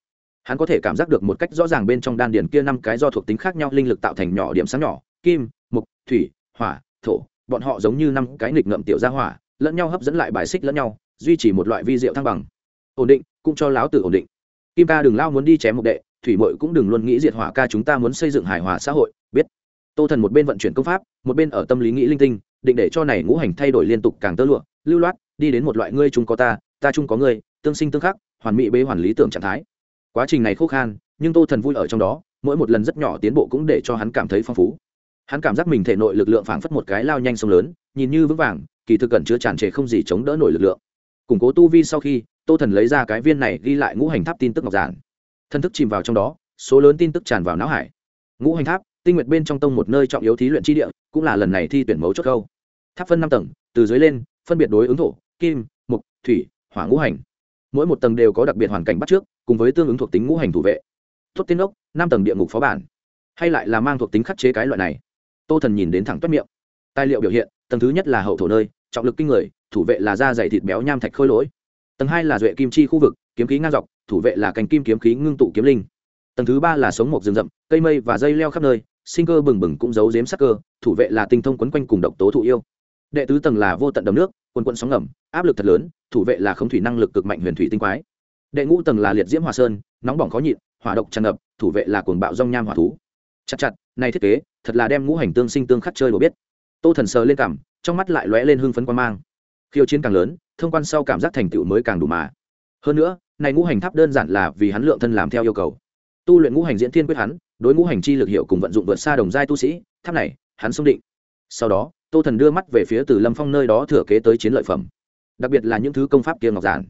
Hắn có thể cảm giác được một cách rõ ràng bên trong đan điền kia năm cái do thuộc tính khác nhau linh lực tạo thành nhỏ điểm sáng nhỏ, kim, mục, thủy, hỏa, thổ, bọn họ giống như năm cái nghịch ngợm tiểu gia hỏa, lẫn nhau hấp dẫn lại bài xích lẫn nhau, duy trì một loại vi diệu thăng bằng. Ổn định, cũng cho láo tử ổn định. Kim ca đừng lao muốn đi chém mục đệ thủy mội cũng đừng luôn nghĩ diệt hỏa ca chúng ta muốn xây dựng hài hòa xã hội, biết? Tô thần một bên vận chuyển công pháp, một bên ở tâm lý nghĩ linh tinh, định để cho này ngũ hành thay đổi liên tục càng tơ lụa, lưu loát, đi đến một loại ngươi chung có ta ta chung có ngươi, tương sinh tương khắc, hoàn mỹ bế hoàn lý tưởng trạng thái. Quá trình này khô khan, nhưng tô thần vui ở trong đó, mỗi một lần rất nhỏ tiến bộ cũng để cho hắn cảm thấy phong phú. Hắn cảm giác mình thể nội lực lượng phảng phất một cái lao nhanh sông lớn, nhìn như vững vàng, kỳ thực cẩn chứa tràn trề không gì chống đỡ nổi lực lượng. Củng cố tu vi sau khi, tô thần lấy ra cái viên này ghi lại ngũ hành tháp tin tức ngọc giản thân thức chìm vào trong đó, số lớn tin tức tràn vào não hải. Ngũ hành tháp, tinh nguyệt bên trong tông một nơi trọng yếu thí luyện tri địa, cũng là lần này thi tuyển mấu chốt câu. Tháp phân năm tầng, từ dưới lên, phân biệt đối ứng thổ, kim mục thủy, hỏa ngũ hành. Mỗi một tầng đều có đặc biệt hoàn cảnh bắt trước, cùng với tương ứng thuộc tính ngũ hành thủ vệ. Tốt tiên ốc năm tầng địa ngục phó bản. Hay lại là mang thuộc tính khắc chế cái loại này. Tô thần nhìn đến thẳng toát miệng. Tài liệu biểu hiện, tầng thứ nhất là hậu thổ nơi, trọng lực kinh người, thủ vệ là da dày thịt béo nham thạch khôi lỗi. Tầng hai là duệ kim chi khu vực kiếm khí ngang dọc, thủ vệ là cành kim kiếm khí ngưng tụ kiếm linh. Tầng thứ ba là sống một rừng rậm, cây mây và dây leo khắp nơi, sinh cơ bừng bừng cũng giấu giếm sắc cơ, thủ vệ là tinh thông quấn quanh cùng độc tố thụ yêu. Đệ tứ tầng là vô tận đầm nước, quần quận sóng ngầm, áp lực thật lớn, thủ vệ là không thủy năng lực cực mạnh huyền thủy tinh quái. Đệ ngũ tầng là liệt diễm hòa sơn, nóng bỏng khó nhịn, hỏa độc tràn ngập, thủ vệ là cuồng bạo rong nham hỏa thú. Chặt chặt, này thiết kế, thật là đem ngũ hành tương sinh tương khắc chơi đồ biết. Tô thần sờ lên cảm, trong mắt lại lóe lên hưng phấn quan mang. Khiêu chiến càng lớn, thông quan sau cảm giác thành tựu mới càng đủ mà. Hơn nữa này ngũ hành tháp đơn giản là vì hắn lượng thân làm theo yêu cầu. Tu luyện ngũ hành diễn thiên quyết hắn, đối ngũ hành chi lực hiệu cùng vận dụng vượt xa đồng giai tu sĩ, tháp này, hắn xông định. Sau đó, tô thần đưa mắt về phía từ lâm phong nơi đó thừa kế tới chiến lợi phẩm. Đặc biệt là những thứ công pháp kia ngọc giản.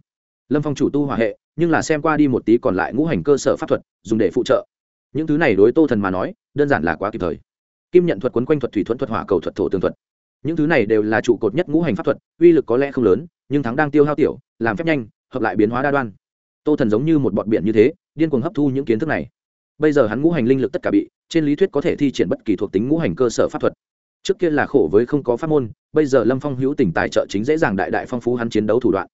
Lâm phong chủ tu hỏa hệ, nhưng là xem qua đi một tí còn lại ngũ hành cơ sở pháp thuật, dùng để phụ trợ. Những thứ này đối tô thần mà nói, đơn giản là quá kịp thời. Kim nhận thuật quấn quanh thuật thủy thuẫn thuật hỏa cầu thuật thổ tường thuật. Những thứ này đều là trụ cột nhất ngũ hành pháp thuật, uy lực có lẽ không lớn, nhưng thắng đang tiêu hao tiểu, làm phép nhanh, hợp lại biến hóa đa đoan tô thần giống như một bọn biển như thế, điên cuồng hấp thu những kiến thức này. Bây giờ hắn ngũ hành linh lực tất cả bị, trên lý thuyết có thể thi triển bất kỳ thuộc tính ngũ hành cơ sở pháp thuật. Trước kia là khổ với không có pháp môn, bây giờ lâm phong hữu tỉnh tài trợ chính dễ dàng đại đại phong phú hắn chiến đấu thủ đoạn.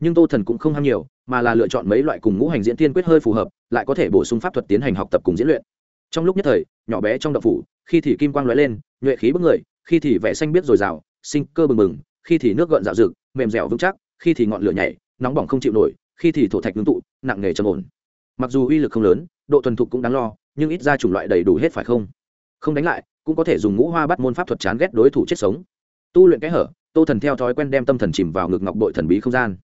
Nhưng tô thần cũng không ham nhiều, mà là lựa chọn mấy loại cùng ngũ hành diễn tiên quyết hơi phù hợp, lại có thể bổ sung pháp thuật tiến hành học tập cùng diễn luyện. Trong lúc nhất thời, nhỏ bé trong đậu phủ, khi thì kim quang lóe lên, nhuệ khí bức người, khi thì vẻ xanh biết dồi dào, sinh cơ bừng bừng, khi thì nước gợn dạo rực mềm dẻo vững chắc, khi thì ngọn lửa nhảy, nóng bỏng không chịu nổi khi thì thổ thạch ngưng tụ, nặng nề trầm ổn. Mặc dù uy lực không lớn, độ thuần thục cũng đáng lo, nhưng ít ra chủng loại đầy đủ hết phải không? Không đánh lại, cũng có thể dùng ngũ hoa bắt môn pháp thuật chán ghét đối thủ chết sống. Tu luyện cái hở, tô thần theo thói quen đem tâm thần chìm vào ngực ngọc bội thần bí không gian.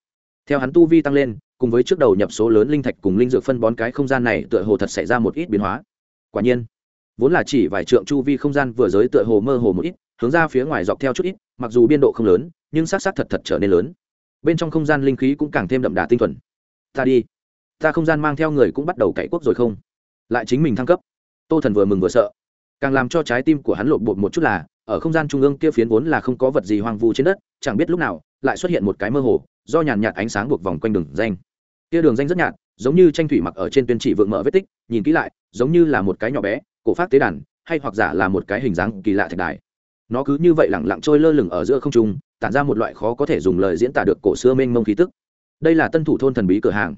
Theo hắn tu vi tăng lên, cùng với trước đầu nhập số lớn linh thạch cùng linh dược phân bón cái không gian này tựa hồ thật xảy ra một ít biến hóa. Quả nhiên, vốn là chỉ vài trượng chu vi không gian vừa giới tựa hồ mơ hồ một ít, hướng ra phía ngoài dọc theo chút ít, mặc dù biên độ không lớn, nhưng xác xác thật thật trở nên lớn. Bên trong không gian linh khí cũng càng thêm đậm đà tinh thuần ta đi. Ta không gian mang theo người cũng bắt đầu cậy quốc rồi không? Lại chính mình thăng cấp. Tô thần vừa mừng vừa sợ. Càng làm cho trái tim của hắn lộn bột một chút là, ở không gian trung ương kia phiến vốn là không có vật gì hoang vu trên đất, chẳng biết lúc nào, lại xuất hiện một cái mơ hồ, do nhàn nhạt ánh sáng buộc vòng quanh đường danh. Kia đường danh rất nhạt, giống như tranh thủy mặc ở trên tuyên chỉ vượng mở vết tích, nhìn kỹ lại, giống như là một cái nhỏ bé, cổ phát tế đàn, hay hoặc giả là một cái hình dáng kỳ lạ thạch đài. Nó cứ như vậy lẳng lặng trôi lơ lửng ở giữa không trung, tản ra một loại khó có thể dùng lời diễn tả được cổ xưa mênh mông khí tức đây là tân thủ thôn thần bí cửa hàng.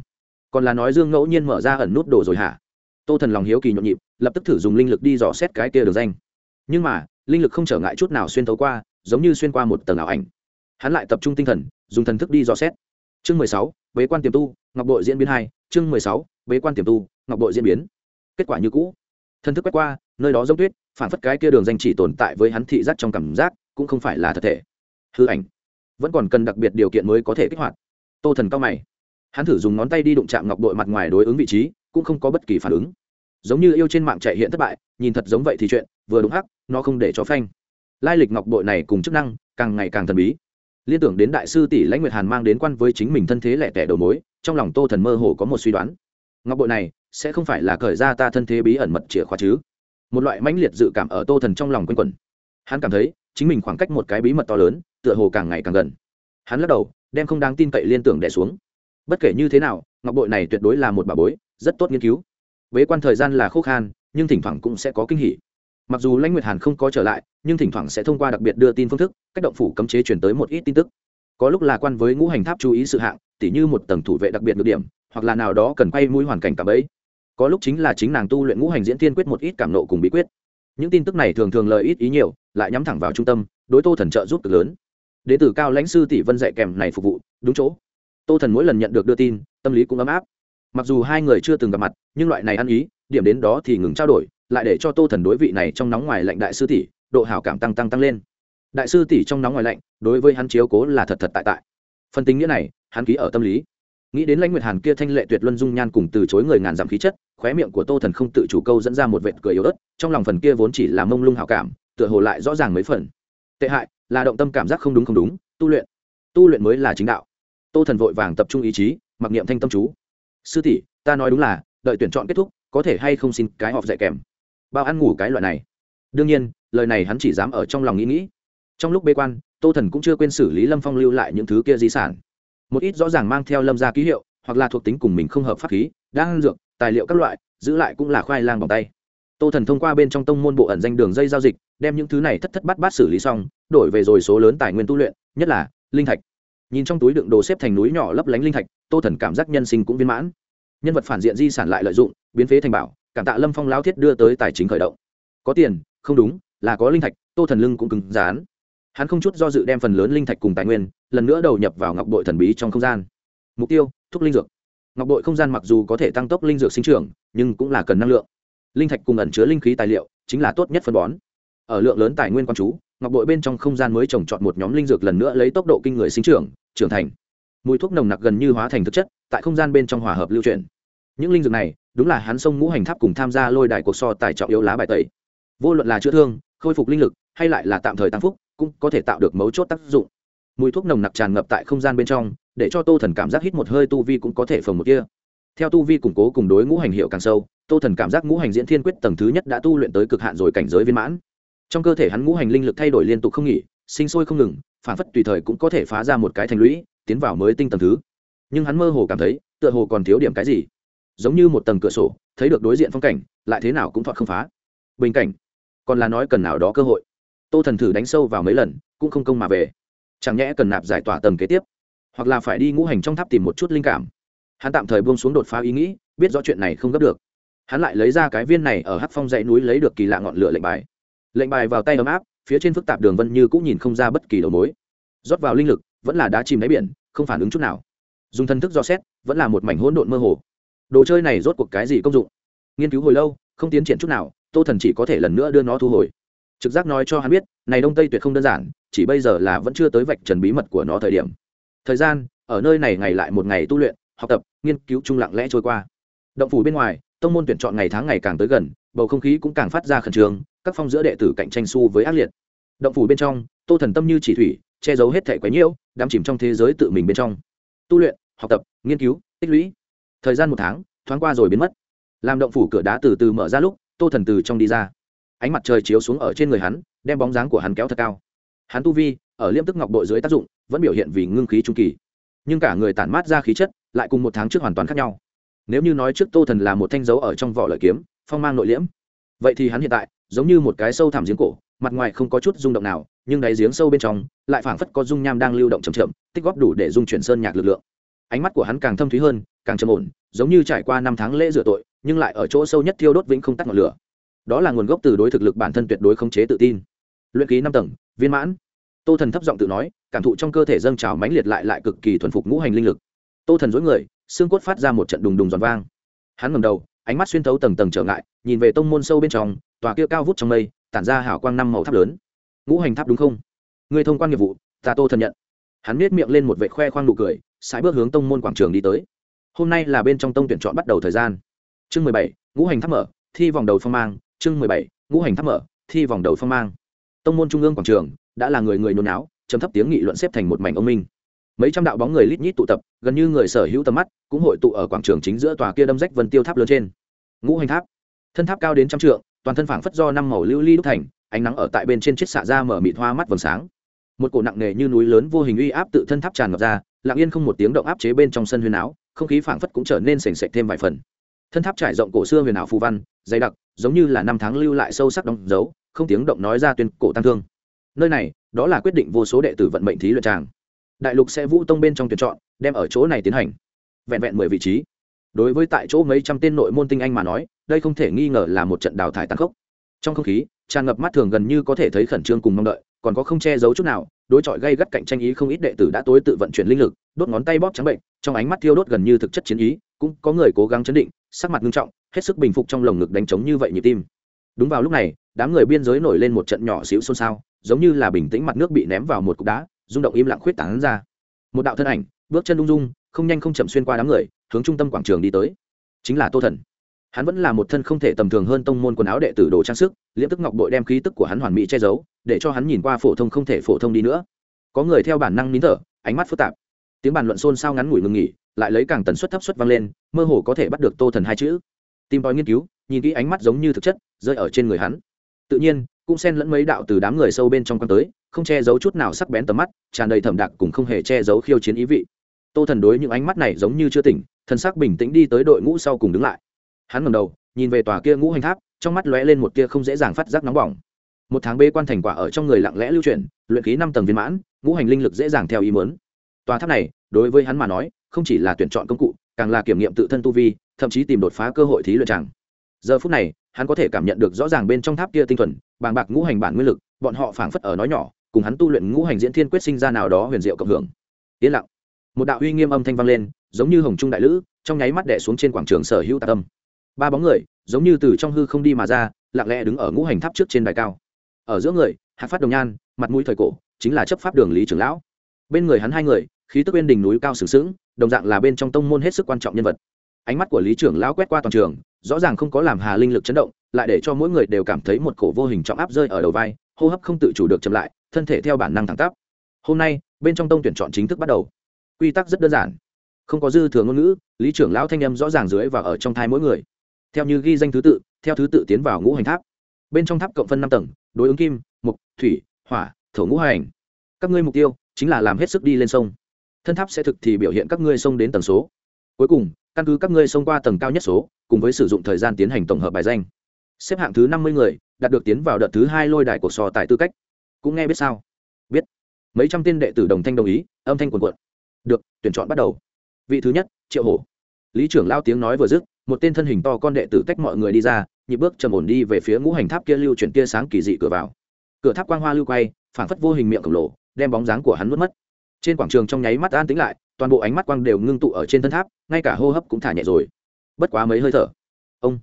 Còn là nói dương ngẫu nhiên mở ra ẩn nút đồ rồi hả? Tô thần lòng hiếu kỳ nhộn nhịp, lập tức thử dùng linh lực đi dò xét cái kia đường danh. Nhưng mà, linh lực không trở ngại chút nào xuyên thấu qua, giống như xuyên qua một tầng ảo ảnh. Hắn lại tập trung tinh thần, dùng thần thức đi dò xét. Chương mười sáu, bế quan tiềm tu, ngọc bội diễn biến hai. Chương mười sáu, bế quan tiềm tu, ngọc bội diễn biến. Kết quả như cũ. Thần thức quét qua, nơi đó giống tuyết phản phất cái kia đường danh chỉ tồn tại với hắn thị giác trong cảm giác, cũng không phải là thật thể. Hư ảnh. Vẫn còn cần đặc biệt điều kiện mới có thể kích hoạt tô thần cao mày. Hắn thử dùng ngón tay đi đụng chạm ngọc bội mặt ngoài đối ứng vị trí, cũng không có bất kỳ phản ứng. Giống như yêu trên mạng chạy hiện thất bại, nhìn thật giống vậy thì chuyện, vừa đúng hắc, nó không để cho phanh. Lai lịch ngọc bội này cùng chức năng, càng ngày càng thần bí. Liên tưởng đến đại sư tỷ lãnh nguyệt hàn mang đến quan với chính mình thân thế lẻ tẻ đầu mối, trong lòng tô thần mơ hồ có một suy đoán. Ngọc bội này, sẽ không phải là cởi ra ta thân thế bí ẩn mật chìa khóa chứ? Một loại mãnh liệt dự cảm ở tô thần trong lòng quanh quẩn. Hắn cảm thấy, chính mình khoảng cách một cái bí mật to lớn, tựa hồ càng ngày càng gần. Hắn lắc đầu đem không đáng tin cậy liên tưởng đẻ xuống. Bất kể như thế nào, ngọc bội này tuyệt đối là một bà bối, rất tốt nghiên cứu. Bế quan thời gian là khô khan, nhưng thỉnh thoảng cũng sẽ có kinh hỉ. Mặc dù lãnh nguyệt hàn không có trở lại, nhưng thỉnh thoảng sẽ thông qua đặc biệt đưa tin phương thức, cách động phủ cấm chế chuyển tới một ít tin tức. Có lúc là quan với ngũ hành tháp chú ý sự hạng, tỉ như một tầng thủ vệ đặc biệt được điểm, hoặc là nào đó cần quay mũi hoàn cảnh cả bấy. Có lúc chính là chính nàng tu luyện ngũ hành diễn thiên quyết một ít cảm nộ cùng bí quyết. Những tin tức này thường thường lời ít ý nhiều, lại nhắm thẳng vào trung tâm, đối tô thần trợ giúp cực lớn đ ế t ử cao lãnh sư tỷ vân dạy kèm này phục vụ, đúng chỗ. Tô thần mỗi lần nhận được đưa tin, tâm lý cũng ấm áp. Mặc dù hai người chưa từng gặp mặt, nhưng loại này ăn ý, điểm đến đó thì ngừng trao đổi, lại để cho tô thần đối vị này trong nóng ngoài lạnh đại sư tỷ, độ hảo cảm tăng tăng tăng lên. Đại sư tỷ trong nóng ngoài lạnh, đối với hắn chiếu cố là thật thật tại tại. Phần tính nghĩa này, hắn ký ở tâm lý. Nghĩ đến lãnh nguyệt hàn kia thanh lệ tuyệt luân dung nhan cùng từ chối người ngàn giảm khí chất, khóe miệng của tô thần không tự chủ câu dẫn ra một vệt cười yếu ớt, trong lòng phần kia vốn chỉ là mông lung hảo cảm, tựa hồ lại rõ ràng mấy phần. Tệ hại là động tâm cảm giác không đúng không đúng, tu luyện. Tu luyện mới là chính đạo. Tô thần vội vàng tập trung ý chí, mặc niệm thanh tâm chú. Sư tỷ, ta nói đúng là, đợi tuyển chọn kết thúc, có thể hay không xin cái họp dạy kèm. Bao ăn ngủ cái loại này. Đương nhiên, lời này hắn chỉ dám ở trong lòng nghĩ nghĩ. Trong lúc bế quan, tô thần cũng chưa quên xử lý lâm phong lưu lại những thứ kia di sản. Một ít rõ ràng mang theo lâm ra ký hiệu, hoặc là thuộc tính cùng mình không hợp pháp khí đang dược, tài liệu các loại, giữ lại cũng là khoai lang bằng tay tô thần thông qua bên trong tông môn bộ ẩn danh đường dây giao dịch, đem những thứ này thất thất bát bát xử lý xong, đổi về rồi số lớn tài nguyên tu luyện, nhất là linh thạch. Nhìn trong túi đựng đồ xếp thành núi nhỏ lấp lánh linh thạch, tô thần cảm giác nhân sinh cũng viên mãn. Nhân vật phản diện di sản lại lợi dụng, biến phế thành bảo, cảm tạ lâm phong lao thiết đưa tới tài chính khởi động. Có tiền, không đúng, là có linh thạch, tô thần lưng cũng cứng rán hắn không chút do dự đem phần lớn linh thạch cùng tài nguyên, lần nữa đầu nhập vào ngọc bội thần bí trong không gian. Mục tiêu, thúc linh dược. Ngọc bội không gian mặc dù có thể tăng tốc linh dược sinh trưởng, nhưng cũng là cần năng lượng linh thạch cùng ẩn chứa linh khí tài liệu chính là tốt nhất phân bón. Ở lượng lớn tài nguyên quan chú, ngọc bội bên trong không gian mới trồng trọt một nhóm linh dược lần nữa lấy tốc độ kinh người sinh trưởng trưởng thành. Mùi thuốc nồng nặc gần như hóa thành thực chất, tại không gian bên trong hòa hợp lưu truyền những linh dược này, đúng là hắn sông ngũ hành tháp cùng tham gia lôi đài cuộc so tài trọng yếu lá bài tẩy. Vô luận là chữa thương, khôi phục linh lực, hay lại là tạm thời tăng phúc, cũng có thể tạo được mấu chốt tác dụng. Mùi thuốc nồng nặc tràn ngập tại không gian bên trong, để cho tô thần cảm giác hít một hơi tu vi cũng có thể phồng một kia theo tu vi củng cố cùng đối ngũ hành hiệu càng sâu tô thần cảm giác ngũ hành diễn thiên quyết tầng thứ nhất đã tu luyện tới cực hạn rồi, cảnh giới viên mãn. Trong cơ thể hắn ngũ hành linh lực thay đổi liên tục không nghỉ, sinh sôi không ngừng, phản phất tùy thời cũng có thể phá ra một cái thành lũy, tiến vào mới tinh tầng thứ. Nhưng hắn mơ hồ cảm thấy, tựa hồ còn thiếu điểm cái gì. Giống như một tầng cửa sổ, thấy được đối diện phong cảnh, lại thế nào cũng thoát không phá. Bình cảnh, còn là nói cần nào đó cơ hội. Tô thần thử đánh sâu vào mấy lần, cũng không công mà về. Chẳng nhẽ cần nạp giải tỏa tầng kế tiếp, hoặc là phải đi ngũ hành trong tháp tìm một chút linh cảm. Hắn tạm thời buông xuống đột phá ý nghĩ, biết rõ chuyện này không gấp được hắn lại lấy ra cái viên này ở hắc phong dãy núi lấy được kỳ lạ ngọn lửa lệnh bài. Lệnh bài vào tay ấm áp, phía trên phức tạp đường vân như cũng nhìn không ra bất kỳ đầu mối. Rót vào linh lực, vẫn là đá chìm đáy biển, không phản ứng chút nào. Dùng thân thức do xét, vẫn là một mảnh hỗn độn mơ hồ. Đồ chơi này rốt cuộc cái gì công dụng? Nghiên cứu hồi lâu, không tiến triển chút nào, tô thần chỉ có thể lần nữa đưa nó thu hồi. Trực giác nói cho hắn biết, này đông tây tuyệt không đơn giản, chỉ bây giờ là vẫn chưa tới vạch trần bí mật của nó thời điểm. Thời gian, ở nơi này ngày lại một ngày tu luyện, học tập, nghiên cứu chung lặng lẽ trôi qua. Động phủ bên ngoài tông môn tuyển chọn ngày tháng ngày càng tới gần, bầu không khí cũng càng phát ra khẩn trương, các phong giữa đệ tử cạnh tranh su với ác liệt. Động phủ bên trong, tô thần tâm như chỉ thủy, che giấu hết thể quấy nhiễu, đắm chìm trong thế giới tự mình bên trong. Tu luyện, học tập, nghiên cứu, tích lũy. Thời gian một tháng, thoáng qua rồi biến mất. Làm động phủ cửa đá từ từ mở ra lúc, tô thần từ trong đi ra. Ánh mặt trời chiếu xuống ở trên người hắn, đem bóng dáng của hắn kéo thật cao. Hắn tu vi, ở liêm tức ngọc bội dưới tác dụng, vẫn biểu hiện vì ngưng khí trung kỳ. Nhưng cả người tản mát ra khí chất, lại cùng một tháng trước hoàn toàn khác nhau nếu như nói trước tô thần là một thanh dấu ở trong vỏ lợi kiếm, phong mang nội liễm, vậy thì hắn hiện tại giống như một cái sâu thảm giếng cổ, mặt ngoài không có chút rung động nào, nhưng đáy giếng sâu bên trong lại phảng phất có dung nham đang lưu động chầm chậm, tích góp đủ để dung chuyển sơn nhạc lực lượng. Ánh mắt của hắn càng thâm thúy hơn, càng trầm ổn, giống như trải qua năm tháng lễ rửa tội, nhưng lại ở chỗ sâu nhất thiêu đốt vĩnh không tắt ngọn lửa. Đó là nguồn gốc từ đối thực lực bản thân tuyệt đối khống chế tự tin. Luyện ký năm tầng, viên mãn. Tô thần thấp giọng tự nói, cảm thụ trong cơ thể dâng trào mãnh liệt lại lại cực kỳ thuần phục ngũ hành linh lực. Tô thần dối người xương cốt phát ra một trận đùng đùng giòn vang. Hắn ngầm đầu, ánh mắt xuyên thấu tầng tầng trở ngại, nhìn về tông môn sâu bên trong, tòa kia cao vút trong mây, tản ra hảo quang năm màu tháp lớn. Ngũ hành tháp đúng không? Người thông quan nghiệp vụ, ta tô thần nhận. Hắn nết miệng lên một vệ khoe khoang nụ cười, sải bước hướng tông môn quảng trường đi tới. Hôm nay là bên trong tông tuyển chọn bắt đầu thời gian. Chương mười bảy, ngũ hành tháp mở, thi vòng đầu phong mang. Chương mười bảy, ngũ hành tháp mở, thi vòng đầu phong mang. Tông môn trung ương quảng trường, đã là người người nôn áo chấm thấp tiếng nghị luận xếp thành một mảnh ông minh mấy trăm đạo bóng người lít nhít tụ tập, gần như người sở hữu tầm mắt cũng hội tụ ở quảng trường chính giữa tòa kia đâm rách vân tiêu tháp lớn trên. Ngũ hành tháp. Thân tháp cao đến trăm trượng, toàn thân phảng phất do năm màu lưu ly đúc thành, ánh nắng ở tại bên trên chiếc xạ ra mở mịt hoa mắt vầng sáng. Một cổ nặng nề như núi lớn vô hình uy áp tự thân tháp tràn ngập ra, lặng yên không một tiếng động áp chế bên trong sân huyền áo, không khí phảng phất cũng trở nên sềnh sệch thêm vài phần. Thân tháp trải rộng cổ xưa huyền ảo phù văn, dày đặc, giống như là năm tháng lưu lại sâu sắc đóng dấu, không tiếng động nói ra tuyên cổ tăng thương. Nơi này, đó là quyết định vô số đệ tử vận mệnh thí luyện tràng đại lục sẽ vũ tông bên trong tuyển chọn, đem ở chỗ này tiến hành. Vẹn vẹn mười vị trí. Đối với tại chỗ mấy trăm tên nội môn tinh anh mà nói, đây không thể nghi ngờ là một trận đào thải tăng khốc. Trong không khí, tràn ngập mắt thường gần như có thể thấy khẩn trương cùng mong đợi, còn có không che giấu chút nào, đối chọi gây gắt cạnh tranh ý không ít đệ tử đã tối tự vận chuyển linh lực, đốt ngón tay bóp trắng bệnh, trong ánh mắt thiêu đốt gần như thực chất chiến ý, cũng có người cố gắng chấn định, sắc mặt nghiêm trọng, hết sức bình phục trong lồng ngực đánh trống như vậy nhịp tim. Đúng vào lúc này, đám người biên giới nổi lên một trận nhỏ xíu xôn xao, giống như là bình tĩnh mặt nước bị ném vào một cục đá rung động im lặng khuyết tán ra. Một đạo thân ảnh, bước chân lung dung, không nhanh không chậm xuyên qua đám người, hướng trung tâm quảng trường đi tới. Chính là tô thần. Hắn vẫn là một thân không thể tầm thường hơn tông môn quần áo đệ tử đồ trang sức, liễm tức ngọc bội đem khí tức của hắn hoàn mỹ che giấu, để cho hắn nhìn qua phổ thông không thể phổ thông đi nữa. Có người theo bản năng nín thở, ánh mắt phức tạp. Tiếng bàn luận xôn xao ngắn ngủi ngừng nghỉ, lại lấy càng tần suất thấp suất vang lên, mơ hồ có thể bắt được tô thần hai chữ. Tìm tòi nghiên cứu, nhìn kỹ ánh mắt giống như thực chất, rơi ở trên người hắn. Tự nhiên, cũng xen lẫn mấy đạo từ đám người sâu bên trong quan tới không che giấu chút nào sắc bén tầm mắt, tràn đầy thẩm đặc cùng không hề che giấu khiêu chiến ý vị. Tô thần đối những ánh mắt này giống như chưa tỉnh, thần sắc bình tĩnh đi tới đội ngũ sau cùng đứng lại. Hắn ngầm đầu, nhìn về tòa kia ngũ hành tháp, trong mắt lóe lên một tia không dễ dàng phát giác nóng bỏng. Một tháng bê quan thành quả ở trong người lặng lẽ lưu chuyển, luyện khí năm tầng viên mãn, ngũ hành linh lực dễ dàng theo ý mớn tòa tháp này, đối với hắn mà nói, không chỉ là tuyển chọn công cụ, càng là kiểm nghiệm tự thân tu vi, thậm chí tìm đột phá cơ hội thí luyện chẳng. Giờ phút này, hắn có thể cảm nhận được rõ ràng bên trong tháp kia tinh thuần, bàng bạc ngũ hành bản nguyên lực, bọn họ phảng phất ở nói nhỏ cùng hắn tu luyện ngũ hành diễn thiên quyết sinh ra nào đó huyền diệu cộng hưởng. Yên lặng. Một đạo uy nghiêm âm thanh vang lên, giống như hồng trung đại lữ, trong nháy mắt đẻ xuống trên quảng trường sở hữu tạ tâm. Ba bóng người, giống như từ trong hư không đi mà ra, lặng lẽ đứng ở ngũ hành tháp trước trên đài cao. Ở giữa người hạt phát đồng nhan, mặt mũi thời cổ, chính là chấp pháp đường lý trưởng lão. Bên người hắn hai người, khí tức bên đỉnh núi cao sừng sững, đồng dạng là bên trong tông môn hết sức quan trọng nhân vật. Ánh mắt của lý trưởng lão quét qua toàn trường, rõ ràng không có làm hà linh lực chấn động, lại để cho mỗi người đều cảm thấy một cổ vô hình trọng áp rơi ở đầu vai hô hấp không tự chủ được chậm lại, thân thể theo bản năng thẳng tắp. Hôm nay, bên trong tông tuyển chọn chính thức bắt đầu. Quy tắc rất đơn giản. Không có dư thừa ngôn ngữ, lý trưởng lão thanh âm rõ ràng dưới và ở trong thai mỗi người. Theo như ghi danh thứ tự, theo thứ tự tiến vào ngũ hành tháp. Bên trong tháp cộng phân năm tầng, đối ứng kim mục thủy, hỏa, thổ ngũ hành. Các ngươi mục tiêu chính là làm hết sức đi lên sông. Thân tháp sẽ thực thì biểu hiện các ngươi sông đến tầng số. Cuối cùng, căn cứ các ngươi sông qua tầng cao nhất số, cùng với sử dụng thời gian tiến hành tổng hợp bài danh xếp hạng thứ năm mươi người, đạt được tiến vào đợt thứ hai lôi đài cuộc sò tại tư cách. Cũng nghe biết sao? Biết. Mấy trăm tên đệ tử đồng thanh đồng ý, âm thanh quần quận được, tuyển chọn bắt đầu. Vị thứ nhất, triệu hổ. Lý trưởng lao tiếng nói vừa dứt, một tên thân hình to con đệ tử tách mọi người đi ra, nhịp bước trầm ổn đi về phía ngũ hành tháp kia lưu chuyển tia sáng kỳ dị cửa vào. Cửa tháp quang hoa lưu quay, phảng phất vô hình miệng khổng lồ, đem bóng dáng của hắn mất mất. Trên quảng trường trong nháy mắt an tĩnh lại, toàn bộ ánh mắt quang đều ngưng tụ ở trên thân tháp, ngay cả hô hấp cũng thả nhẹ rồi. Bất quá mấy hơi thở. Ông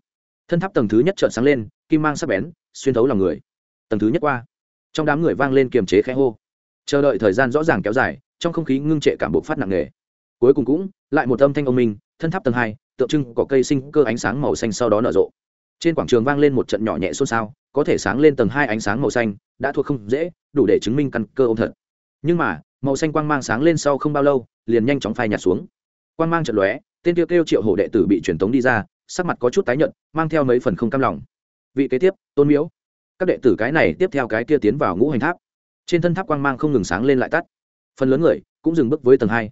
thân tháp tầng thứ nhất trợn sáng lên, kim mang sắc bén, xuyên thấu lòng người. Tầng thứ nhất qua, trong đám người vang lên kiềm chế khẽ hô. Chờ đợi thời gian rõ ràng kéo dài, trong không khí ngưng trệ cảm bộ phát nặng nề. Cuối cùng cũng, lại một âm thanh ông minh, thân tháp tầng hai, tượng trưng có cây sinh cơ ánh sáng màu xanh sau đó nở rộ. Trên quảng trường vang lên một trận nhỏ nhẹ xôn xao, có thể sáng lên tầng hai ánh sáng màu xanh, đã thuộc không dễ, đủ để chứng minh căn cơ ông thật. Nhưng mà, màu xanh quang mang sáng lên sau không bao lâu, liền nhanh chóng phai nhạt xuống. Quang mang trận lóe, tên tiêu kêu triệu hổ đệ tử bị truyền tống đi ra sắc mặt có chút tái nhợt, mang theo mấy phần không cam lòng. Vị kế tiếp, tôn miếu. Các đệ tử cái này tiếp theo cái kia tiến vào ngũ hành tháp. Trên thân tháp quang mang không ngừng sáng lên lại tắt. Phần lớn người cũng dừng bước với tầng hai.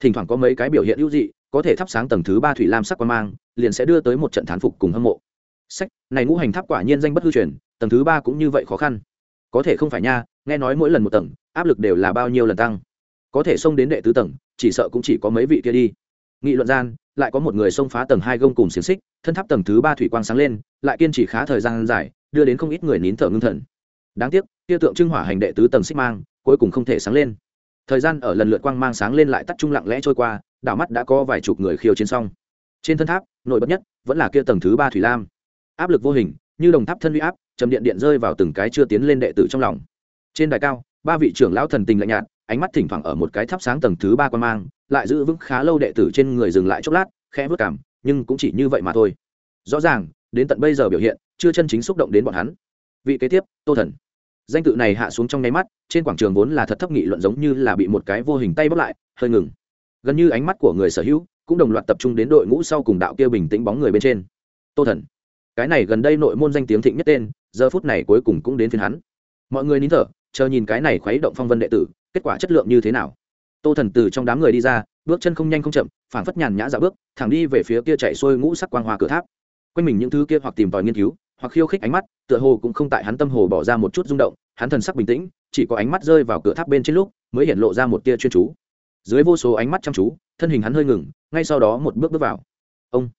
Thỉnh thoảng có mấy cái biểu hiện hữu dị, có thể thắp sáng tầng thứ ba thủy lam sắc quang mang, liền sẽ đưa tới một trận thán phục cùng hâm mộ. Sách, này ngũ hành tháp quả nhiên danh bất hư truyền, tầng thứ ba cũng như vậy khó khăn. Có thể không phải nha, nghe nói mỗi lần một tầng, áp lực đều là bao nhiêu lần tăng. Có thể xông đến đệ tứ tầng, chỉ sợ cũng chỉ có mấy vị kia đi. Nghị luận gian lại có một người xông phá tầng hai gông cùng xiềng xích, thân tháp tầng thứ ba thủy quang sáng lên, lại kiên trì khá thời gian dài, đưa đến không ít người nín thở ngưng thần. Đáng tiếc tiêu tượng trưng hỏa hành đệ tứ tầng xích mang, cuối cùng không thể sáng lên. Thời gian ở lần lượt quang mang sáng lên lại tắt trung lặng lẽ trôi qua, đảo mắt đã có vài chục người khiêu chiến xong. Trên thân tháp, nổi bật nhất vẫn là kia tầng thứ ba thủy lam. Áp lực vô hình, như đồng tháp thân huy áp chầm điện điện rơi vào từng cái chưa tiến lên đệ tử trong lòng. Trên đài cao, ba vị trưởng lão thần tình lạnh nhạt ánh mắt thỉnh thoảng ở một cái thắp sáng tầng thứ ba quan mang, lại giữ vững khá lâu đệ tử trên người dừng lại chốc lát, khẽ vớt cảm, nhưng cũng chỉ như vậy mà thôi. Rõ ràng, đến tận bây giờ biểu hiện, chưa chân chính xúc động đến bọn hắn. Vị kế tiếp, tô thần. Danh tự này hạ xuống trong nháy mắt, trên quảng trường vốn là thật thấp nghị luận giống như là bị một cái vô hình tay bóc lại, hơi ngừng. Gần như ánh mắt của người sở hữu cũng đồng loạt tập trung đến đội ngũ sau cùng đạo kia bình tĩnh bóng người bên trên. Tô thần. Cái này gần đây nội môn danh tiếng thịnh nhất tên, giờ phút này cuối cùng cũng đến phiên hắn. Mọi người nín thở chờ nhìn cái này khuấy động phong vân đệ tử, kết quả chất lượng như thế nào? Tô thần từ trong đám người đi ra, bước chân không nhanh không chậm, phảng phất nhàn nhã dạo bước, thẳng đi về phía kia chạy xuôi ngũ sắc quang hoa cửa tháp. Quanh mình những thứ kia hoặc tìm tòi nghiên cứu, hoặc khiêu khích ánh mắt, tựa hồ cũng không tại hắn tâm hồ bỏ ra một chút rung động, hắn thần sắc bình tĩnh, chỉ có ánh mắt rơi vào cửa tháp bên trên lúc, mới hiện lộ ra một tia chuyên chú. Dưới vô số ánh mắt chăm chú, thân hình hắn hơi ngừng, ngay sau đó một bước bước vào. Ông!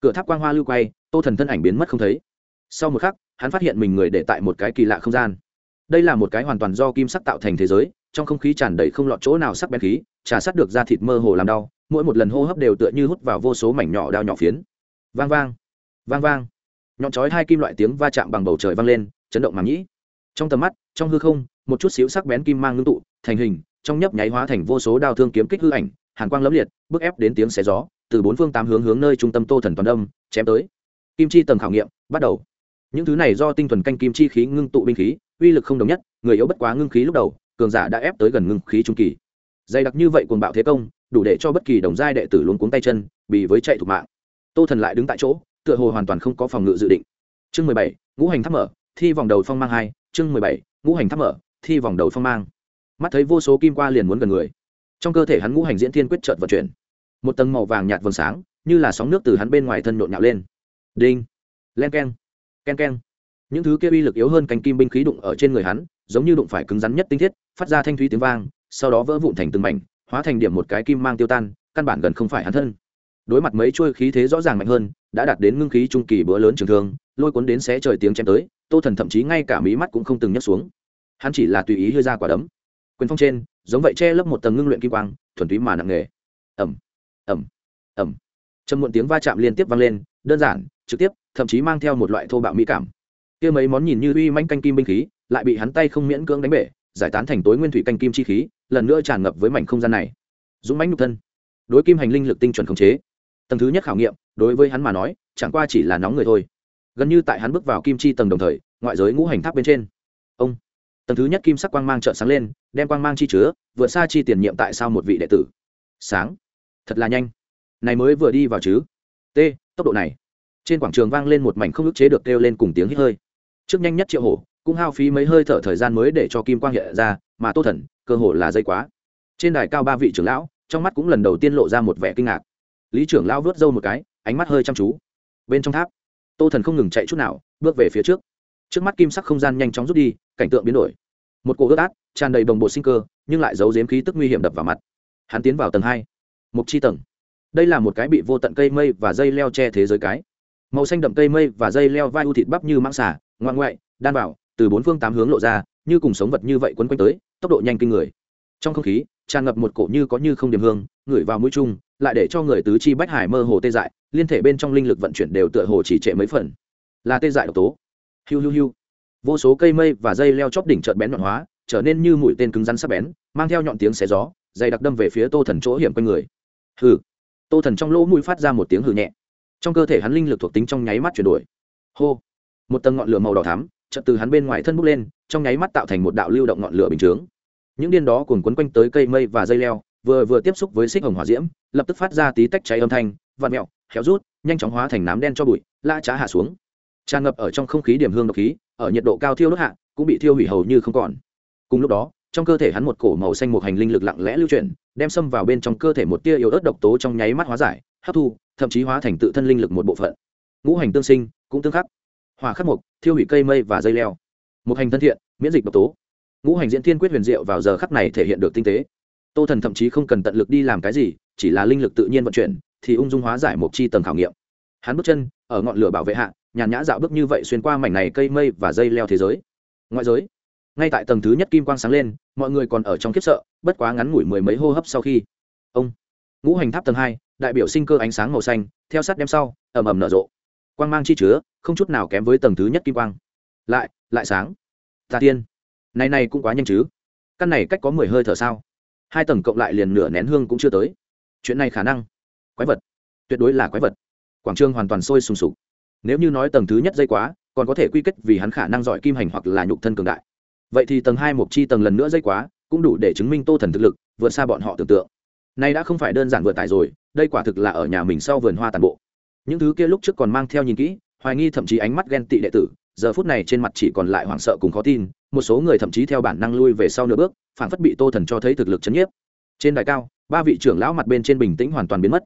Cửa tháp quang hoa lưu quay, tô thần thân ảnh biến mất không thấy. Sau một khắc, hắn phát hiện mình người để tại một cái kỳ lạ không gian đây là một cái hoàn toàn do kim sắc tạo thành thế giới, trong không khí tràn đầy không lọt chỗ nào sắc bén khí, trà sắt được ra thịt mơ hồ làm đau, mỗi một lần hô hấp đều tựa như hút vào vô số mảnh nhỏ đao nhỏ phiến. Vang vang vang vang. Nhọn chói hai kim loại tiếng va chạm bằng bầu trời vang lên, chấn động màng nhĩ. Trong tầm mắt, trong hư không, một chút xíu sắc bén kim mang ngưng tụ, thành hình, trong nhấp nháy hóa thành vô số đao thương kiếm kích hư ảnh, hàn quang lẫm liệt, bức ép đến tiếng xé gió, từ bốn phương tám hướng hướng nơi trung tâm tô thần toàn đông chém tới. Kim chi tầng khảo nghiệm bắt đầu những thứ này do tinh thuần canh kim chi khí ngưng tụ binh khí, uy lực không đồng nhất, người yếu bất quá ngưng khí lúc đầu, cường giả đã ép tới gần ngưng khí trung kỳ. Dày đặc như vậy cuồng bạo thế công, đủ để cho bất kỳ đồng giai đệ tử luôn cuống tay chân, bị với chạy thục mạng. Tô thần lại đứng tại chỗ, tựa hồ hoàn toàn không có phòng ngự dự định. Chương mười bảy, ngũ hành tháp mở, thi vòng đầu phong mang hai, chương mười bảy, ngũ hành tháp mở, thi vòng đầu phong mang. Mắt thấy vô số kim qua liền muốn gần người. Trong cơ thể hắn ngũ hành diễn thiên quyết trợt vận chuyển. Một tầng màu vàng nhạt vầng sáng, như là sóng nước từ hắn bên ngoài thân nhộn nhạo lên. Đinh, len keng keng keng những thứ kia uy lực yếu hơn cánh kim binh khí đụng ở trên người hắn, giống như đụng phải cứng rắn nhất tinh thiết, phát ra thanh thúy tiếng vang, sau đó vỡ vụn thành từng mảnh, hóa thành điểm một cái kim mang tiêu tan, căn bản gần không phải hắn thân. Đối mặt mấy chuôi khí thế rõ ràng mạnh hơn, đã đạt đến ngưng khí trung kỳ bữa lớn trường thương, lôi cuốn đến xé trời tiếng chém tới, tô thần thậm chí ngay cả mí mắt cũng không từng nhấc xuống. Hắn chỉ là tùy ý hơi ra quả đấm. Quyền phong trên, giống vậy che lấp một tầng ngưng luyện kim quang, thuần túy mà nặng nghề ẩm ẩm ẩm trầm muộn tiếng va chạm liên tiếp vang lên, đơn giản, trực tiếp thậm chí mang theo một loại thô bạo mỹ cảm. Kia mấy món nhìn như uy manh canh kim binh khí, lại bị hắn tay không miễn cưỡng đánh bể, giải tán thành tối nguyên thủy canh kim chi khí, lần nữa tràn ngập với mảnh không gian này. Dũng mãnh nhục thân. Đối kim hành linh lực tinh chuẩn khống chế. Tầng thứ nhất khảo nghiệm, đối với hắn mà nói, chẳng qua chỉ là nóng người thôi. Gần như tại hắn bước vào kim chi tầng đồng thời, ngoại giới ngũ hành tháp bên trên. Ông. Tầng thứ nhất kim sắc quang mang trợ sáng lên, đem quang mang chi chứa, vượt xa chi tiền nhiệm tại sao một vị đệ tử. Sáng. Thật là nhanh. Này mới vừa đi vào chứ. T, tốc độ này trên quảng trường vang lên một mảnh không ức chế được kêu lên cùng tiếng hít hơi. Trước nhanh nhất triệu hổ, cũng hao phí mấy hơi thở thời gian mới để cho kim quang hiện ra, mà tô thần, cơ hồ là dây quá. Trên đài cao ba vị trưởng lão, trong mắt cũng lần đầu tiên lộ ra một vẻ kinh ngạc. Lý trưởng lão vớt râu một cái, ánh mắt hơi chăm chú. Bên trong tháp, tô thần không ngừng chạy chút nào, bước về phía trước. Trước mắt kim sắc không gian nhanh chóng rút đi, cảnh tượng biến đổi. Một cổ ướt át, tràn đầy đồng bộ sinh cơ, nhưng lại giấu giếm khí tức nguy hiểm đập vào mặt. Hắn tiến vào tầng hai, mục chi tầng. Đây là một cái bị vô tận cây mây và dây leo che thế giới cái màu xanh đậm cây mây và dây leo vai u thịt bắp như mang xả ngoan ngoại, đan vào, từ bốn phương tám hướng lộ ra, như cùng sống vật như vậy quấn quanh tới, tốc độ nhanh kinh người. Trong không khí, tràn ngập một cổ như có như không điểm hương, ngửi vào mũi chung, lại để cho người tứ chi bách hải mơ hồ tê dại, liên thể bên trong linh lực vận chuyển đều tựa hồ chỉ trệ mấy phần. Là tê dại độc tố. Hiu hiu hiu. Vô số cây mây và dây leo chóp đỉnh trợn bén nhọn hóa, trở nên như mũi tên cứng rắn sắc bén, mang theo nhọn tiếng xé gió, dày đặc đâm về phía tô thần chỗ hiểm quanh người. Hừ. Tô thần trong lỗ mũi phát ra một tiếng hừ nhẹ trong cơ thể hắn linh lực thuộc tính trong nháy mắt chuyển đổi. Hô! Một tầng ngọn lửa màu đỏ thắm, chợt từ hắn bên ngoài thân bốc lên, trong nháy mắt tạo thành một đạo lưu động ngọn lửa bình chướng. Những điên đó cuồn quấn quanh tới cây mây và dây leo, vừa vừa tiếp xúc với xích hồng hỏa diễm, lập tức phát ra tí tách cháy âm thanh vạt mẹo, khéo rút, nhanh chóng hóa thành nám đen cho bụi, la trá hạ xuống. Tràn ngập ở trong không khí điểm hương độc khí, ở nhiệt độ cao thiêu đốt hạ, cũng bị thiêu hủy hầu như không còn. Cùng lúc đó trong cơ thể hắn một cổ màu xanh một hành linh lực lặng lẽ lưu chuyển, đem xâm vào bên trong cơ thể một tia yếu ớt độc tố trong nháy mắt hóa giải, hấp thu, thậm chí hóa thành tự thân linh lực một bộ phận. Ngũ hành tương sinh, cũng tương khắc. Hỏa khắc mục, thiêu hủy cây mây và dây leo. Một hành thân thiện, miễn dịch độc tố. Ngũ hành diễn thiên quyết huyền diệu vào giờ khắc này thể hiện được tinh tế. Tô thần thậm chí không cần tận lực đi làm cái gì, chỉ là linh lực tự nhiên vận chuyển, thì ung dung hóa giải một chi tầng khảo nghiệm. Hắn bước chân, ở ngọn lửa bảo vệ hạ, nhàn nhã dạo bước như vậy xuyên qua mảnh này cây mây và dây leo thế giới. Ngoại giới ngay tại tầng thứ nhất kim quang sáng lên, mọi người còn ở trong kiếp sợ, bất quá ngắn ngủi mười mấy hô hấp sau khi, ông ngũ hành tháp tầng hai, đại biểu sinh cơ ánh sáng màu xanh, theo sát đem sau, ầm ầm nở rộ. Quang mang chi chứa, không chút nào kém với tầng thứ nhất kim quang. Lại lại sáng. Tà tiên, này này cũng quá nhanh chứ? Căn này cách có mười hơi thở sao? Hai tầng cộng lại liền nửa nén hương cũng chưa tới. Chuyện này khả năng. Quái vật. Tuyệt đối là quái vật. Quảng trường hoàn toàn sôi sùng sục. Nếu như nói tầng thứ nhất dây quá, còn có thể quy kết vì hắn khả năng giỏi kim hành hoặc là nhục thân cường đại vậy thì tầng hai mục chi tầng lần nữa dây quá, cũng đủ để chứng minh tô thần thực lực, vượt xa bọn họ tưởng tượng. Nay đã không phải đơn giản vượt tải rồi, đây quả thực là ở nhà mình sau vườn hoa tàn bộ. Những thứ kia lúc trước còn mang theo nhìn kỹ, hoài nghi thậm chí ánh mắt ghen tị đệ tử, giờ phút này trên mặt chỉ còn lại hoảng sợ cùng khó tin, một số người thậm chí theo bản năng lui về sau nửa bước, phản phất bị tô thần cho thấy thực lực chấn nhiếp. Trên đài cao, ba vị trưởng lão mặt bên trên bình tĩnh hoàn toàn biến mất.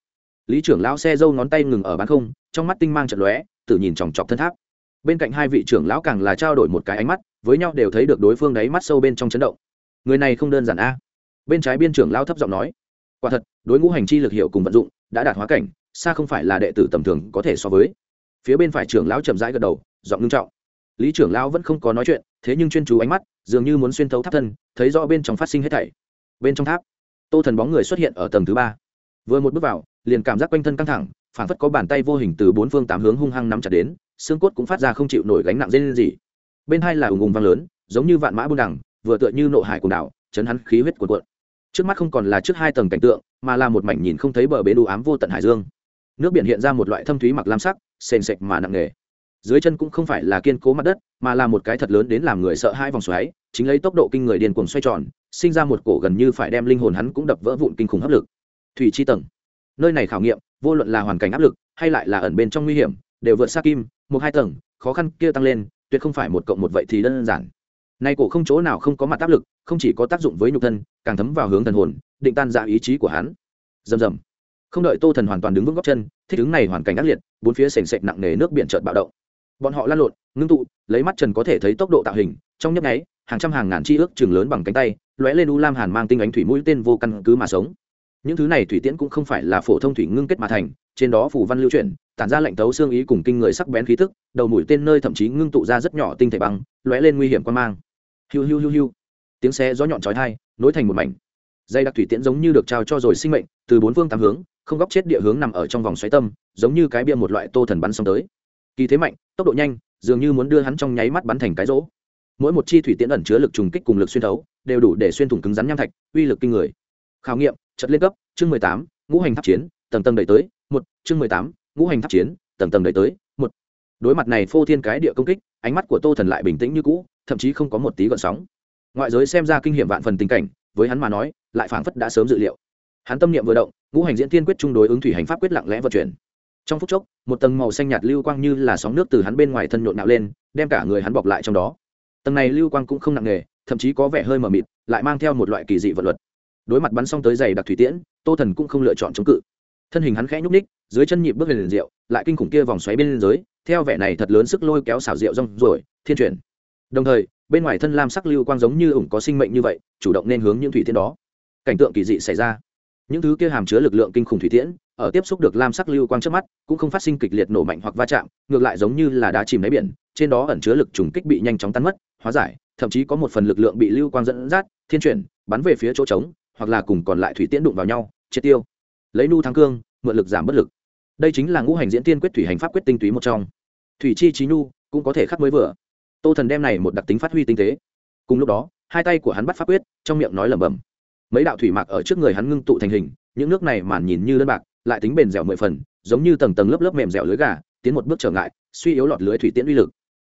Lý trưởng lão xe dâu ngón tay ngừng ở bán không, trong mắt tinh mang trận lóe tự nhìn chòng chọc thân tháp. Bên cạnh hai vị trưởng lão càng là trao đổi một cái ánh mắt với nhau đều thấy được đối phương đáy mắt sâu bên trong chấn động. Người này không đơn giản a. Bên trái biên trưởng lão thấp giọng nói, quả thật, đối ngũ hành chi lực hiệu cùng vận dụng, đã đạt hóa cảnh, xa không phải là đệ tử tầm thường có thể so với. Phía bên phải trưởng lão chậm rãi gật đầu, giọng ngưng trọng. Lý trưởng lão vẫn không có nói chuyện, thế nhưng chuyên chú ánh mắt, dường như muốn xuyên thấu tháp thân, thấy rõ bên trong phát sinh hết thảy. Bên trong tháp, tô thần bóng người xuất hiện ở tầng thứ ba. Vừa một bước vào, liền cảm giác quanh thân căng thẳng phản phất có bàn tay vô hình từ bốn phương tám hướng hung hăng nắm chặt đến, xương cốt cũng phát ra không chịu nổi gánh nặng dây lên gì bên hai là ùng ùng vang lớn, giống như vạn mã buôn đằng, vừa tựa như nộ hải cuồng đảo, chấn hắn khí huyết cuồn cuộn. Trước mắt không còn là trước hai tầng cảnh tượng, mà là một mảnh nhìn không thấy bờ bến đủ ám vô tận hải dương. Nước biển hiện ra một loại thâm thúy mặc lam sắc, sền sệt mà nặng nề. Dưới chân cũng không phải là kiên cố mặt đất, mà là một cái thật lớn đến làm người sợ hai vòng xoáy, chính lấy tốc độ kinh người điên cuồng xoay tròn, sinh ra một cổ gần như phải đem linh hồn hắn cũng đập vỡ vụn kinh khủng áp lực. Thủy chi tầng. Nơi này khảo nghiệm, vô luận là hoàn cảnh áp lực, hay lại là ẩn bên trong nguy hiểm, đều vượt xa kim, một hai tầng, khó khăn kia tăng lên tuyệt không phải một cộng một vậy thì đơn giản. Nay cổ không chỗ nào không có mặt áp lực, không chỉ có tác dụng với nhục thân, càng thấm vào hướng thần hồn, định tan ra ý chí của hắn. Dầm dầm. không đợi tô thần hoàn toàn đứng vững góc chân, thích ứng này hoàn cảnh ác liệt, bốn phía sền sệt nặng nề nước biển trợt bạo động. Bọn họ lan lộn, ngưng tụ, lấy mắt trần có thể thấy tốc độ tạo hình, trong nhấp nháy, hàng trăm hàng ngàn chi ước chừng lớn bằng cánh tay, lóe lên u lam hàn mang tinh ánh thủy mũi tên vô căn cứ mà sống những thứ này thủy tiễn cũng không phải là phổ thông thủy ngưng kết mà thành, trên đó phủ văn lưu chuyển, tản ra lệnh tấu xương ý cùng kinh người sắc bén khí tức, đầu mũi tên nơi thậm chí ngưng tụ ra rất nhỏ tinh thể băng, lóe lên nguy hiểm quan mang. Hiu hiu hiu hiu. Tiếng xe gió nhọn chói tai, nối thành một mảnh. Dây đặc thủy tiễn giống như được trao cho rồi sinh mệnh, từ bốn phương tám hướng, không góc chết địa hướng nằm ở trong vòng xoáy tâm, giống như cái bia một loại tô thần bắn xong tới. Kỳ thế mạnh, tốc độ nhanh, dường như muốn đưa hắn trong nháy mắt bắn thành cái rỗ. Mỗi một chi thủy tiễn ẩn chứa lực trùng kích cùng lực xuyên thấu, đều đủ để xuyên thủng cứng rắn nham thạch, uy lực kinh người khảo nghiệm, trận lên cấp, chương mười tám, ngũ hành tháp chiến, tầng tầng đẩy tới, một, chương mười tám, ngũ hành tháp chiến, tầng tầng đẩy tới, một. Đối mặt này phô thiên cái địa công kích, ánh mắt của tô thần lại bình tĩnh như cũ, thậm chí không có một tí gợn sóng. Ngoại giới xem ra kinh nghiệm vạn phần tình cảnh, với hắn mà nói, lại phảng phất đã sớm dự liệu. Hắn tâm niệm vừa động, ngũ hành diễn tiên quyết chung đối ứng thủy hành pháp quyết lặng lẽ vận chuyển. Trong phút chốc, một tầng màu xanh nhạt lưu quang như là sóng nước từ hắn bên ngoài thân nhộn nạo lên, đem cả người hắn bọc lại trong đó. Tầng này lưu quang cũng không nặng nề, thậm chí có vẻ hơi mờ mịt, lại mang theo một loại kỳ dị vật luật đối mặt bắn xong tới giày đặc thủy tiễn, tô thần cũng không lựa chọn chống cự. Thân hình hắn khẽ nhúc ních dưới chân nhịp bước về liền rượu, lại kinh khủng kia vòng xoáy bên dưới theo vẻ này thật lớn sức lôi kéo xảo rượu rong rồi thiên chuyển. Đồng thời, bên ngoài thân lam sắc lưu quang giống như ủng có sinh mệnh như vậy, chủ động nên hướng những thủy tiễn đó. Cảnh tượng kỳ dị xảy ra. Những thứ kia hàm chứa lực lượng kinh khủng thủy tiễn, ở tiếp xúc được lam sắc lưu quang trước mắt, cũng không phát sinh kịch liệt nổ mạnh hoặc va chạm, ngược lại giống như là đá chìm đáy biển, trên đó ẩn chứa lực trùng kích bị nhanh chóng tan mất, hóa giải, thậm chí có một phần lực lượng bị lưu quang dẫn dắt, thiên chuyển, bắn về phía chỗ trống hoặc là cùng còn lại thủy tiễn đụng vào nhau, triệt tiêu. Lấy nu thắng cương, mượn lực giảm bất lực. Đây chính là ngũ hành diễn tiên quyết thủy hành pháp quyết tinh túy một trong. Thủy chi trí nhu cũng có thể khắc mới vừa. Tô thần đem này một đặc tính phát huy tinh tế. Cùng lúc đó, hai tay của hắn bắt pháp quyết, trong miệng nói lẩm bẩm. Mấy đạo thủy mạc ở trước người hắn ngưng tụ thành hình, những nước này màn nhìn như đơn bạc, lại tính bền dẻo mười phần, giống như tầng tầng lớp lớp mềm dẻo lưới gà, tiến một bước trở ngại, suy yếu lọt lưới thủy tiễn uy lực.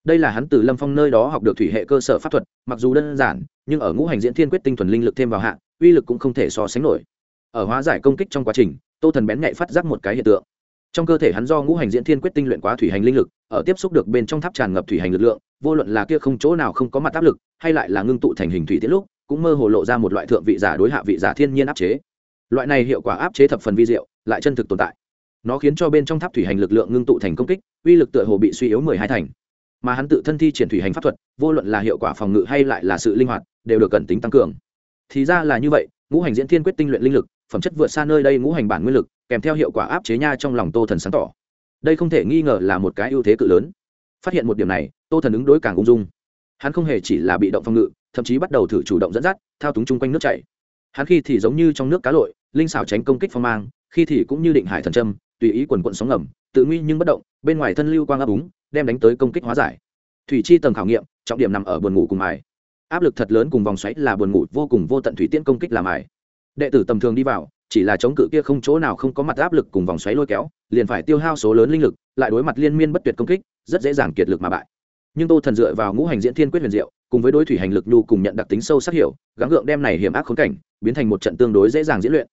Đây là hắn từ lâm phong nơi đó học được thủy hệ cơ sở pháp thuật, mặc dù đơn giản, nhưng ở ngũ hành diễn thiên quyết tinh thuần linh lực thêm vào hạ uy lực cũng không thể so sánh nổi. Ở hóa giải công kích trong quá trình, tô thần bén nhạy phát giác một cái hiện tượng. Trong cơ thể hắn do ngũ hành diễn thiên quyết tinh luyện quá thủy hành linh lực, ở tiếp xúc được bên trong tháp tràn ngập thủy hành lực lượng, vô luận là kia không chỗ nào không có mặt áp lực, hay lại là ngưng tụ thành hình thủy tiết lúc, cũng mơ hồ lộ ra một loại thượng vị giả đối hạ vị giả thiên nhiên áp chế. Loại này hiệu quả áp chế thập phần vi diệu, lại chân thực tồn tại. Nó khiến cho bên trong tháp thủy hành lực lượng ngưng tụ thành công kích, uy lực tựa hồ bị suy yếu mười hai thành. Mà hắn tự thân thi triển thủy hành pháp thuật, vô luận là hiệu quả phòng ngự hay lại là sự linh hoạt, đều được cần tính tăng cường thì ra là như vậy, ngũ hành diễn thiên quyết tinh luyện linh lực, phẩm chất vượt xa nơi đây ngũ hành bản nguyên lực, kèm theo hiệu quả áp chế nha trong lòng tô thần sáng tỏ. Đây không thể nghi ngờ là một cái ưu thế cự lớn. Phát hiện một điểm này, tô thần ứng đối càng ung dung. Hắn không hề chỉ là bị động phòng ngự, thậm chí bắt đầu thử chủ động dẫn dắt, thao túng chung quanh nước chảy. Hắn khi thì giống như trong nước cá lội, linh xảo tránh công kích phong mang, khi thì cũng như định hải thần trâm tùy ý quần quận sóng ngầm, tự nguy nhưng bất động, bên ngoài thân lưu quang ấp úng, đem đánh tới công kích hóa giải. Thủy chi tầng khảo nghiệm, trọng điểm nằm ở buồn ngủ cùng mài áp lực thật lớn cùng vòng xoáy là buồn ngủ, vô cùng vô tận thủy tiễn công kích làm ải. Đệ tử tầm thường đi vào, chỉ là chống cự kia không chỗ nào không có mặt áp lực cùng vòng xoáy lôi kéo, liền phải tiêu hao số lớn linh lực, lại đối mặt liên miên bất tuyệt công kích, rất dễ dàng kiệt lực mà bại. Nhưng tô thần dựa vào ngũ hành diễn thiên quyết huyền diệu, cùng với đối thủy hành lực nhu cùng nhận đặc tính sâu sắc hiểu, gắng gượng đem này hiểm ác khốn cảnh, biến thành một trận tương đối dễ dàng diễn luyện.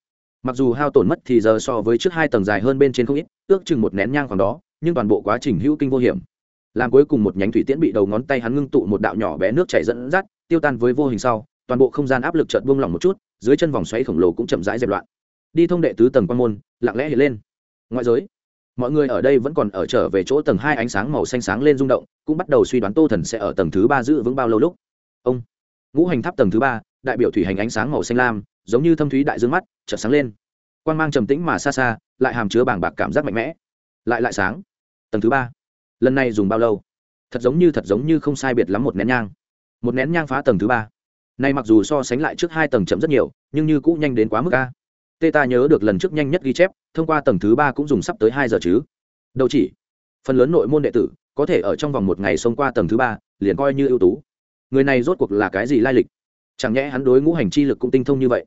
Mặc dù hao tổn mất thì giờ so với trước hai tầng dài hơn bên trên không ít, ước chừng một nén nhang khoảng đó, nhưng toàn bộ quá trình hữu kinh vô hiểm. Làm cuối cùng một nhánh thủy tiễn bị đầu ngón tay hắn ngưng tụ một đạo nhỏ bé nước chảy dẫn dắt tiêu tan với vô hình sau, toàn bộ không gian áp lực chợt buông lỏng một chút, dưới chân vòng xoáy khổng lồ cũng chậm rãi dẹp loạn. Đi thông đệ tứ tầng quan môn, lặng lẽ hiện lên. Ngoại giới, mọi người ở đây vẫn còn ở trở về chỗ tầng hai ánh sáng màu xanh sáng lên rung động, cũng bắt đầu suy đoán tô thần sẽ ở tầng thứ ba giữ vững bao lâu lúc. Ông, ngũ hành tháp tầng thứ ba, đại biểu thủy hành ánh sáng màu xanh lam, giống như thâm thúy đại dương mắt, chợt sáng lên. Quan mang trầm tĩnh mà xa xa, lại hàm chứa bảng bạc cảm giác mạnh mẽ. Lại lại sáng. Tầng thứ ba. Lần này dùng bao lâu? Thật giống như thật giống như không sai biệt lắm một nén nhang một nén nhang phá tầng thứ ba. Nay mặc dù so sánh lại trước hai tầng chậm rất nhiều, nhưng như cũng nhanh đến quá mức a. Tê ta nhớ được lần trước nhanh nhất ghi chép, thông qua tầng thứ ba cũng dùng sắp tới hai giờ chứ. Đâu chỉ. Phần lớn nội môn đệ tử, có thể ở trong vòng một ngày xông qua tầng thứ ba, liền coi như ưu tú. Người này rốt cuộc là cái gì lai lịch? Chẳng nhẽ hắn đối ngũ hành chi lực cũng tinh thông như vậy?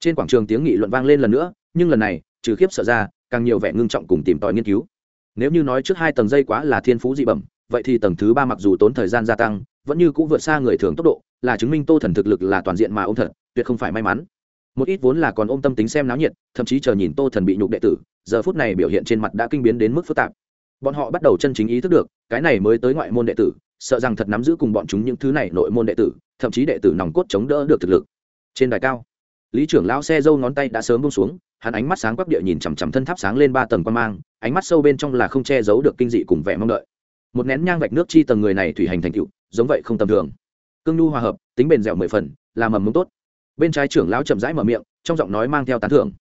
Trên quảng trường tiếng nghị luận vang lên lần nữa, nhưng lần này, trừ khiếp sợ ra, càng nhiều vẻ ngưng trọng cùng tìm tòi nghiên cứu. Nếu như nói trước hai tầng dây quá là thiên phú dị bẩm, vậy thì tầng thứ ba mặc dù tốn thời gian gia tăng vẫn như cũng vượt xa người thường tốc độ, là chứng minh tô thần thực lực là toàn diện mà ôm thật, tuyệt không phải may mắn. Một ít vốn là còn ôm tâm tính xem náo nhiệt, thậm chí chờ nhìn tô thần bị nhục đệ tử, giờ phút này biểu hiện trên mặt đã kinh biến đến mức phức tạp. Bọn họ bắt đầu chân chính ý thức được, cái này mới tới ngoại môn đệ tử, sợ rằng thật nắm giữ cùng bọn chúng những thứ này nội môn đệ tử, thậm chí đệ tử nòng cốt chống đỡ được thực lực. Trên đài cao, lý trưởng lão xe dâu ngón tay đã sớm bông xuống, hắn ánh mắt sáng quắc địa nhìn chằm chằm thân tháp sáng lên ba tầng quan mang, ánh mắt sâu bên trong là không che giấu được kinh dị cùng vẻ mong đợi. Một nén nhang vạch nước chi tầng người này thủy hành thành cựu giống vậy không tầm thường. Cương nhu hòa hợp, tính bền dẻo mười phần, là mầm mông tốt. Bên trái trưởng lão chậm rãi mở miệng, trong giọng nói mang theo tán thưởng.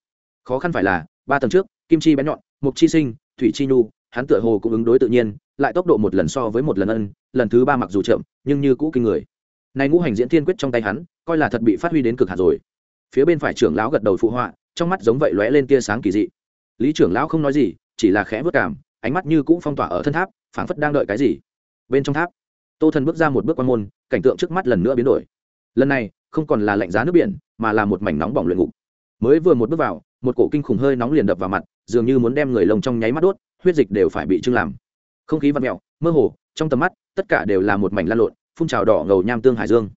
Khó khăn phải là, ba tầng trước, kim chi bén nhọn, mục chi sinh, thủy chi nhu, hắn tựa hồ cũng ứng đối tự nhiên, lại tốc độ một lần so với một lần ân, lần thứ ba mặc dù chậm, nhưng như cũ kinh người. Này ngũ hành diễn thiên quyết trong tay hắn, coi là thật bị phát huy đến cực hạt rồi. Phía bên phải trưởng lão gật đầu phụ họa, trong mắt giống vậy lóe lên tia sáng kỳ dị. Lý trưởng lão không nói gì, chỉ là khẽ vất cảm ánh mắt như cũ phong tỏa ở thân tháp, phảng phất đang đợi cái gì. Bên trong tháp tô thần bước ra một bước quan môn, cảnh tượng trước mắt lần nữa biến đổi. Lần này, không còn là lạnh giá nước biển, mà là một mảnh nóng bỏng luyện ngục. Mới vừa một bước vào, một cổ kinh khủng hơi nóng liền đập vào mặt, dường như muốn đem người lồng trong nháy mắt đốt, huyết dịch đều phải bị trưng làm. Không khí vặn mẹo mơ hồ, trong tầm mắt, tất cả đều là một mảnh lan lộn, phun trào đỏ ngầu nham tương hải dương.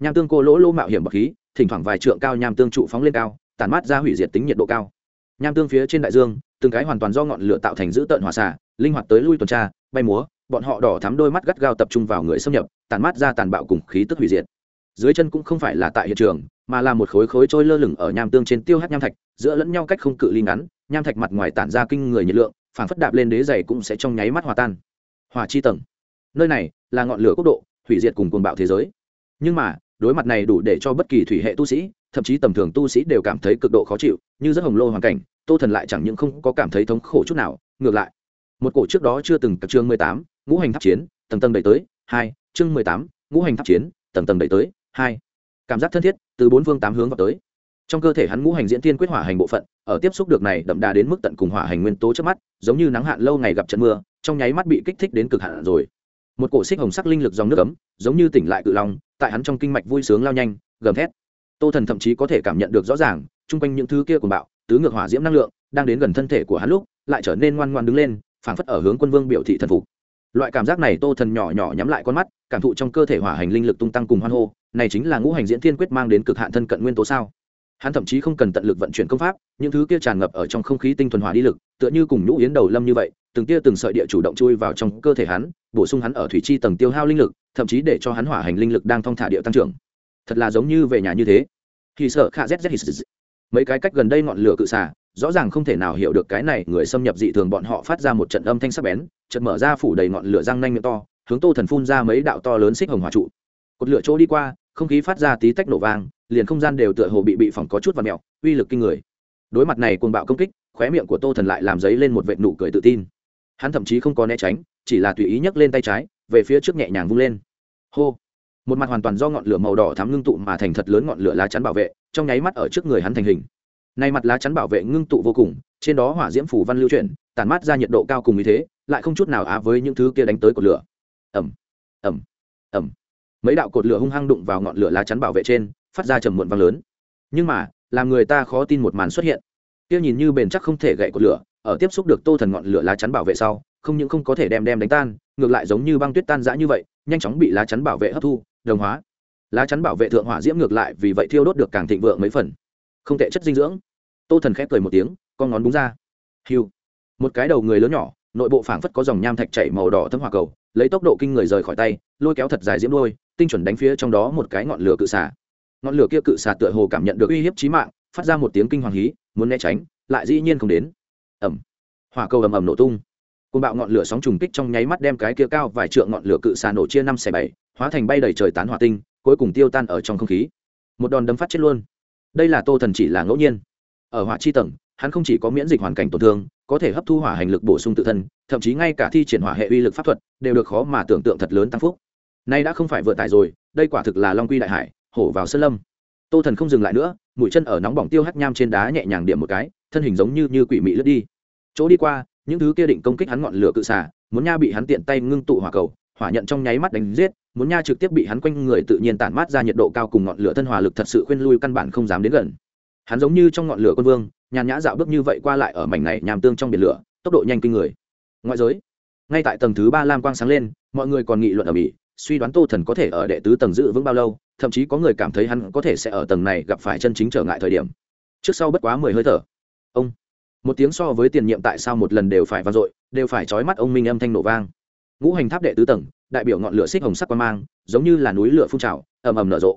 Nham tương cô lỗ lỗ mạo hiểm bậc khí, thỉnh thoảng vài trượng cao nham tương trụ phóng lên cao tàn mát ra hủy diệt tính nhiệt độ cao. Nham tương phía trên đại dương, từng cái hoàn toàn do ngọn lửa tạo thành giữ tợn hỏa xả linh hoạt tới lui tuần tra bay múa, bọn họ đỏ thắm đôi mắt gắt gao tập trung vào người xâm nhập, tàn mắt ra tàn bạo cùng khí tức hủy diệt. Dưới chân cũng không phải là tại hiện trường, mà là một khối khối trôi lơ lửng ở nham tương trên tiêu hát nham thạch, giữa lẫn nhau cách không cự ly ngắn, nham thạch mặt ngoài tản ra kinh người nhiệt lượng phản phất đạp lên đế dày cũng sẽ trong nháy mắt hòa tan. Hòa chi tầng. Nơi này là ngọn lửa quốc độ, hủy diệt cùng cuồng bạo thế giới. Nhưng mà, đối mặt này đủ để cho bất kỳ thủy hệ tu sĩ, thậm chí tầm thường tu sĩ đều cảm thấy cực độ khó chịu, như rất hồng lô hoàn cảnh, tô thần lại chẳng những không có cảm thấy thống khổ chút nào, ngược lại một cổ trước đó chưa từng cặp chương mười tám, ngũ hành tháp chiến, tầng tầng đẩy tới, hai, chương mười tám, ngũ hành tháp chiến, tầng tầng đẩy tới, hai. Cảm giác thân thiết từ bốn phương tám hướng vào tới. Trong cơ thể hắn ngũ hành diễn tiên quyết hỏa hành bộ phận, ở tiếp xúc được này đậm đà đến mức tận cùng hỏa hành nguyên tố trước mắt, giống như nắng hạn lâu ngày gặp trận mưa, trong nháy mắt bị kích thích đến cực hạn rồi. Một cổ xích hồng sắc linh lực dòng nước ấm, giống như tỉnh lại cự long, tại hắn trong kinh mạch vui sướng lao nhanh, gầm thét. Tô thần thậm chí có thể cảm nhận được rõ ràng, chung quanh những thứ kia của bạo, tứ ngược hỏa diễm năng lượng, đang đến gần thân thể của hắn lúc, lại trở nên ngoan ngoan đứng lên phảng phất ở hướng quân vương biểu thị thần phục. Loại cảm giác này tô thần nhỏ nhỏ nhắm lại con mắt, cảm thụ trong cơ thể hỏa hành linh lực tung tăng cùng hoan hô, này chính là ngũ hành diễn thiên quyết mang đến cực hạn thân cận nguyên tố sao? Hắn thậm chí không cần tận lực vận chuyển công pháp, những thứ kia tràn ngập ở trong không khí tinh thuần hỏa đi lực, tựa như cùng nhũ yến đầu lâm như vậy, từng tia từng sợi địa chủ động chui vào trong cơ thể hắn, bổ sung hắn ở thủy chi tầng tiêu hao linh lực, thậm chí để cho hắn hỏa hành linh lực đang thong thả địa tăng trưởng. Thật là giống như về nhà như thế. Thì sợ khạ z mấy cái cách gần đây ngọn lửa cự xả rõ ràng không thể nào hiểu được cái này người xâm nhập dị thường bọn họ phát ra một trận âm thanh sắc bén trận mở ra phủ đầy ngọn lửa răng nanh miệng to, hướng tô thần phun ra mấy đạo to lớn xích hồng hòa trụ. Cột lửa chỗ đi qua, không khí phát ra tí tách nổ vang, liền không gian đều tựa hồ bị bị phỏng có chút và mẹo, uy lực kinh người. Đối mặt này cuồng bạo công kích, khóe miệng của tô thần lại làm giấy lên một vệt nụ cười tự tin. Hắn thậm chí không có né tránh, chỉ là tùy ý nhấc lên tay trái, về phía trước nhẹ nhàng vung lên. Hô! Một mặt hoàn toàn do ngọn lửa màu đỏ thắm ngưng tụ mà thành thật lớn ngọn lửa lá chắn bảo vệ, trong nháy mắt ở trước người hắn thành hình này mặt lá chắn bảo vệ ngưng tụ vô cùng trên đó hỏa diễm phủ văn lưu chuyển tản mát ra nhiệt độ cao cùng như thế lại không chút nào á với những thứ kia đánh tới cột lửa. Ầm, ầm, ầm, mấy đạo cột lửa hung hăng đụng vào ngọn lửa lá chắn bảo vệ trên phát ra trầm muộn vang lớn. Nhưng mà làm người ta khó tin một màn xuất hiện. Kia nhìn như bền chắc không thể gãy cột lửa ở tiếp xúc được tô thần ngọn lửa lá chắn bảo vệ sau không những không có thể đem đem đánh tan ngược lại giống như băng tuyết tan rã như vậy nhanh chóng bị lá chắn bảo vệ hấp thu đồng hóa. Lá chắn bảo vệ thượng hỏa diễm ngược lại vì vậy thiêu đốt được càng thịnh vượng mấy phần không tệ chất dinh dưỡng. Tô thần khép cười một tiếng, con ngón búng ra. Hiu. Một cái đầu người lớn nhỏ, nội bộ phảng phất có dòng nham thạch chảy màu đỏ thấm hỏa cầu, lấy tốc độ kinh người rời khỏi tay, lôi kéo thật dài diễm đôi, tinh chuẩn đánh phía trong đó một cái ngọn lửa cự xả ngọn lửa kia cự xả tựa hồ cảm nhận được uy hiếp chí mạng, phát ra một tiếng kinh hoàng hí, muốn né tránh, lại dĩ nhiên không đến. Ẩm hỏa cầu ầm ầm nổ tung. Côn bạo ngọn lửa sóng trùng kích trong nháy mắt đem cái kia cao vài trượng ngọn lửa cự xà nổ chia năm xẻ bảy, hóa thành bay đầy trời tán hỏa tinh, cuối cùng tiêu tan ở trong không khí. Một đòn đấm phát chết luôn đây là tô thần chỉ là ngẫu nhiên. Ở hỏa chi tầng, hắn không chỉ có miễn dịch hoàn cảnh tổn thương, có thể hấp thu hỏa hành lực bổ sung tự thân, thậm chí ngay cả thi triển hỏa hệ uy lực pháp thuật đều được khó mà tưởng tượng thật lớn tăng phúc. Nay đã không phải vừa tải rồi, đây quả thực là long quy đại hải, hổ vào sơn lâm. Tô thần không dừng lại nữa, mũi chân ở nóng bỏng tiêu hắt nham trên đá nhẹ nhàng điểm một cái, thân hình giống như như quỷ mị lướt đi. Chỗ đi qua, những thứ kia định công kích hắn ngọn lửa cự xả muốn nha bị hắn tiện tay ngưng tụ hỏa cầu hỏa nhận trong nháy mắt đánh giết, muốn nha trực tiếp bị hắn quanh người tự nhiên tản mát ra nhiệt độ cao cùng ngọn lửa thân hỏa lực thật sự khuyên lui căn bản không dám đến gần. Hắn giống như trong ngọn lửa quân vương, nhàn nhã dạo bước như vậy qua lại ở mảnh này nhàm tương trong biển lửa, tốc độ nhanh kinh người. Ngoại giới, ngay tại tầng thứ ba lam quang sáng lên, mọi người còn nghị luận ở mỹ, suy đoán tô thần có thể ở đệ tứ tầng giữ vững bao lâu, thậm chí có người cảm thấy hắn có thể sẽ ở tầng này gặp phải chân chính trở ngại thời điểm. Trước sau bất quá mười hơi thở. Ông, một tiếng so với tiền nhiệm tại sao một lần đều phải vang dội, đều phải trói mắt ông minh âm thanh nổ vang ngũ hành tháp đệ tứ tầng, đại biểu ngọn lửa xích hồng sắc quang mang, giống như là núi lửa phun trào, ầm ầm nở rộ.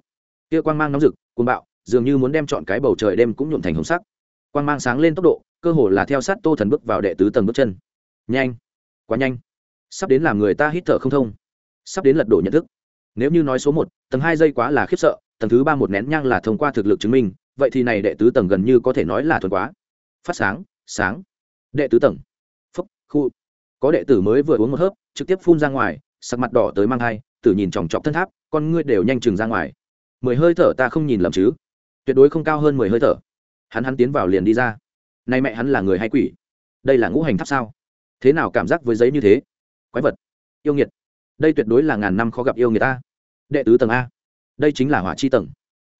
Kia quang mang nóng rực, cuồng bạo, dường như muốn đem chọn cái bầu trời đêm cũng nhuộm thành hồng sắc. Quang mang sáng lên tốc độ, cơ hồ là theo sát tô thần bước vào đệ tứ tầng bước chân. Nhanh! Quá nhanh! Sắp đến làm người ta hít thở không thông. Sắp đến lật đổ nhận thức. Nếu như nói số một, tầng hai giây quá là khiếp sợ, tầng thứ ba một nén nhang là thông qua thực lực chứng minh, vậy thì này đệ tứ tầng gần như có thể nói là thuần quá. Phát sáng sáng. Đệ tứ tầng. Phúc, khu có đệ tử mới vừa uống một hớp, trực tiếp phun ra ngoài, sắc mặt đỏ tới mang hai tử nhìn chòng chọc thân tháp, con ngươi đều nhanh chừng ra ngoài. Mười hơi thở ta không nhìn lầm chứ? Tuyệt đối không cao hơn mười hơi thở. Hắn hắn tiến vào liền đi ra. Nay mẹ hắn là người hay quỷ? Đây là ngũ hành tháp sao? Thế nào cảm giác với giấy như thế? Quái vật. Yêu nghiệt. Đây tuyệt đối là ngàn năm khó gặp yêu người ta. Đệ tứ tầng a. Đây chính là hỏa chi tầng.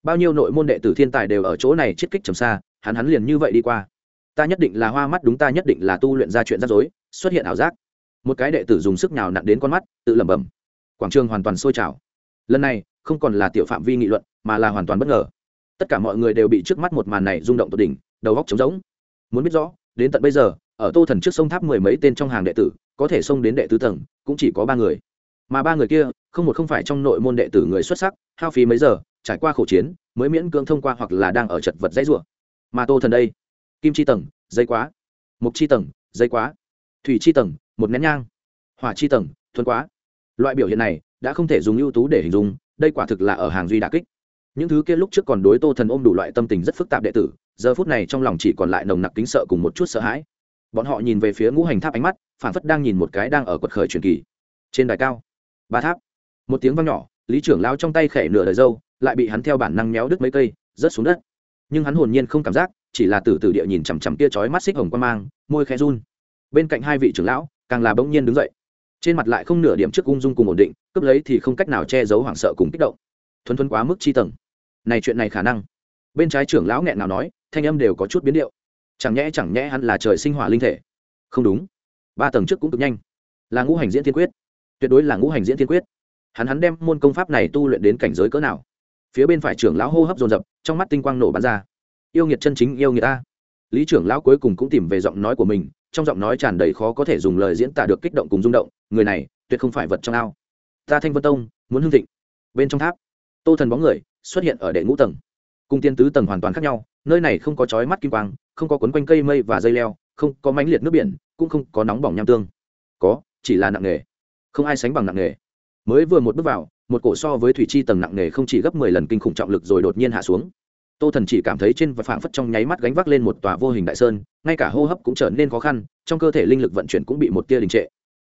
Bao nhiêu nội môn đệ tử thiên tài đều ở chỗ này chiết kích trầm xa, hắn hắn liền như vậy đi qua ta nhất định là hoa mắt đúng ta nhất định là tu luyện ra chuyện rắc rối, xuất hiện ảo giác. Một cái đệ tử dùng sức nhào nặn đến con mắt, tự lẩm bẩm. Quảng trường hoàn toàn sôi trào. Lần này, không còn là tiểu phạm vi nghị luận, mà là hoàn toàn bất ngờ. Tất cả mọi người đều bị trước mắt một màn này rung động tột đỉnh, đầu góc trống rỗng. Muốn biết rõ, đến tận bây giờ, ở tô thần trước sông tháp mười mấy tên trong hàng đệ tử, có thể xông đến đệ tứ tầng, cũng chỉ có ba người. Mà ba người kia, không một không phải trong nội môn đệ tử người xuất sắc, hao phí mấy giờ, trải qua khổ chiến, mới miễn cưỡng thông qua hoặc là đang ở chật vật dãy rủa. Mà tô thần đây kim chi tầng dây quá. Mục chi tầng dây quá. Thủy chi tầng, một nén nhang. Hỏa chi tầng, thuần quá. Loại biểu hiện này đã không thể dùng ưu tú để hình dung, đây quả thực là ở hàng duy đà kích. Những thứ kia lúc trước còn đối tô thần ôm đủ loại tâm tình rất phức tạp đệ tử, giờ phút này trong lòng chỉ còn lại nồng nặc kính sợ cùng một chút sợ hãi. Bọn họ nhìn về phía ngũ hành tháp ánh mắt phản phất đang nhìn một cái đang ở quật khởi truyền kỳ. Trên đài cao, ba tháp. Một tiếng vang nhỏ, lý trưởng lao trong tay khẽ nửa đời dâu, lại bị hắn theo bản năng méo đứt mấy cây, rớt xuống đất. Nhưng hắn hồn nhiên không cảm giác chỉ là từ từ địa nhìn chằm chằm kia chói mắt xích hồng quan mang, môi khẽ run. Bên cạnh hai vị trưởng lão, càng là bỗng nhiên đứng dậy. Trên mặt lại không nửa điểm trước ung dung cùng ổn định, cướp lấy thì không cách nào che giấu hoảng sợ cùng kích động. Thuần thuần quá mức chi tầng. Này chuyện này khả năng. Bên trái trưởng lão nghẹn nào nói, thanh âm đều có chút biến điệu. Chẳng nhẽ chẳng nhẽ hắn là trời sinh hỏa linh thể? Không đúng. Ba tầng trước cũng cực nhanh. Là ngũ hành diễn thiên quyết. Tuyệt đối là ngũ hành diễn thiên quyết. Hắn hắn đem môn công pháp này tu luyện đến cảnh giới cỡ nào? Phía bên phải trưởng lão hô hấp dồn dập, trong mắt tinh quang nổ bắn ra yêu nghiệt chân chính yêu người ta. Lý trưởng lão cuối cùng cũng tìm về giọng nói của mình, trong giọng nói tràn đầy khó có thể dùng lời diễn tả được kích động cùng rung động, người này tuyệt không phải vật trong ao. Ta thanh vân tông, muốn hưng thịnh. Bên trong tháp, tô thần bóng người xuất hiện ở đệ ngũ tầng. Cung tiên tứ tầng hoàn toàn khác nhau, nơi này không có chói mắt kim quang, không có quấn quanh cây mây và dây leo, không có mãnh liệt nước biển, cũng không có nóng bỏng nham tương. Có, chỉ là nặng nghề không ai sánh bằng nặng nghề mới vừa một bước vào, một cổ so với thủy chi tầng nặng nghề không chỉ gấp mười lần kinh khủng trọng lực rồi đột nhiên hạ xuống tô thần chỉ cảm thấy trên và phảng phất trong nháy mắt gánh vác lên một tòa vô hình đại sơn ngay cả hô hấp cũng trở nên khó khăn trong cơ thể linh lực vận chuyển cũng bị một tia đình trệ.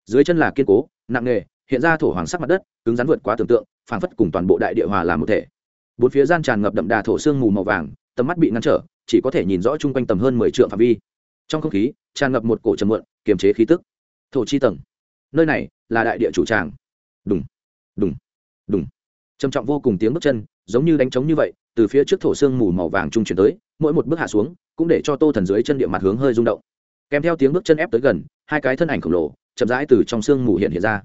Dưới chân là kiên cố nặng nề, hiện ra thổ hoàng sắc mặt đất cứng rắn vượt quá tưởng tượng phảng phất cùng toàn bộ đại địa hòa làm một thể. Bốn phía gian tràn ngập đậm đà thổ sương mù màu vàng tầm mắt bị ngăn trở chỉ có thể nhìn rõ chung quanh tầm hơn mười triệu phạm vi. Trong không khí tràn ngập một cổ trầm muộn kiềm chế khí tức. Thổ chi tầng. Nơi này là đại địa chủ tràng. Đùng đùng đùng. Trầm trọng vô cùng tiếng bước chân giống như đánh trống như vậy, từ phía trước thổ xương mù màu vàng trung chuyển tới, mỗi một bước hạ xuống, cũng để cho tô thần dưới chân địa mặt hướng hơi rung động. Kèm theo tiếng bước chân ép tới gần, hai cái thân ảnh khổng lồ, chậm rãi từ trong xương mù hiện hiện ra.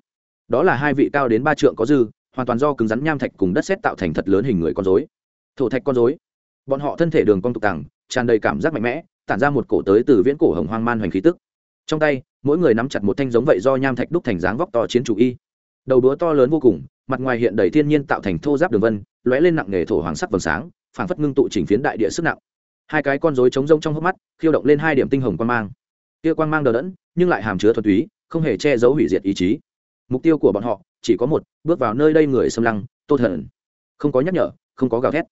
Đó là hai vị cao đến ba trượng có dư, hoàn toàn do cứng rắn nham thạch cùng đất xét tạo thành thật lớn hình người con dối thổ thạch con dối bọn họ thân thể đường cong tục tàng tràn đầy cảm giác mạnh mẽ, tản ra một cổ tới từ viễn cổ hồng hoang man hoành khí tức. Trong tay, mỗi người nắm chặt một thanh giống vậy do nham thạch đúc thành dáng vóc to chiến chủ y. Đầu đũa to lớn vô cùng mặt ngoài hiện đầy thiên nhiên tạo thành thô giáp đường vân, lóe lên nặng nghề thổ hoàng sắc vầng sáng, phảng phất ngưng tụ chỉnh phiến đại địa sức nặng. Hai cái con rối trống rông trong hốc mắt, khiêu động lên hai điểm tinh hồng quan mang. Kia quan mang đờ đẫn, nhưng lại hàm chứa thuần túy, không hề che giấu hủy diệt ý chí. Mục tiêu của bọn họ, chỉ có một, bước vào nơi đây người xâm lăng, tô thần. Không có nhắc nhở, không có gào thét.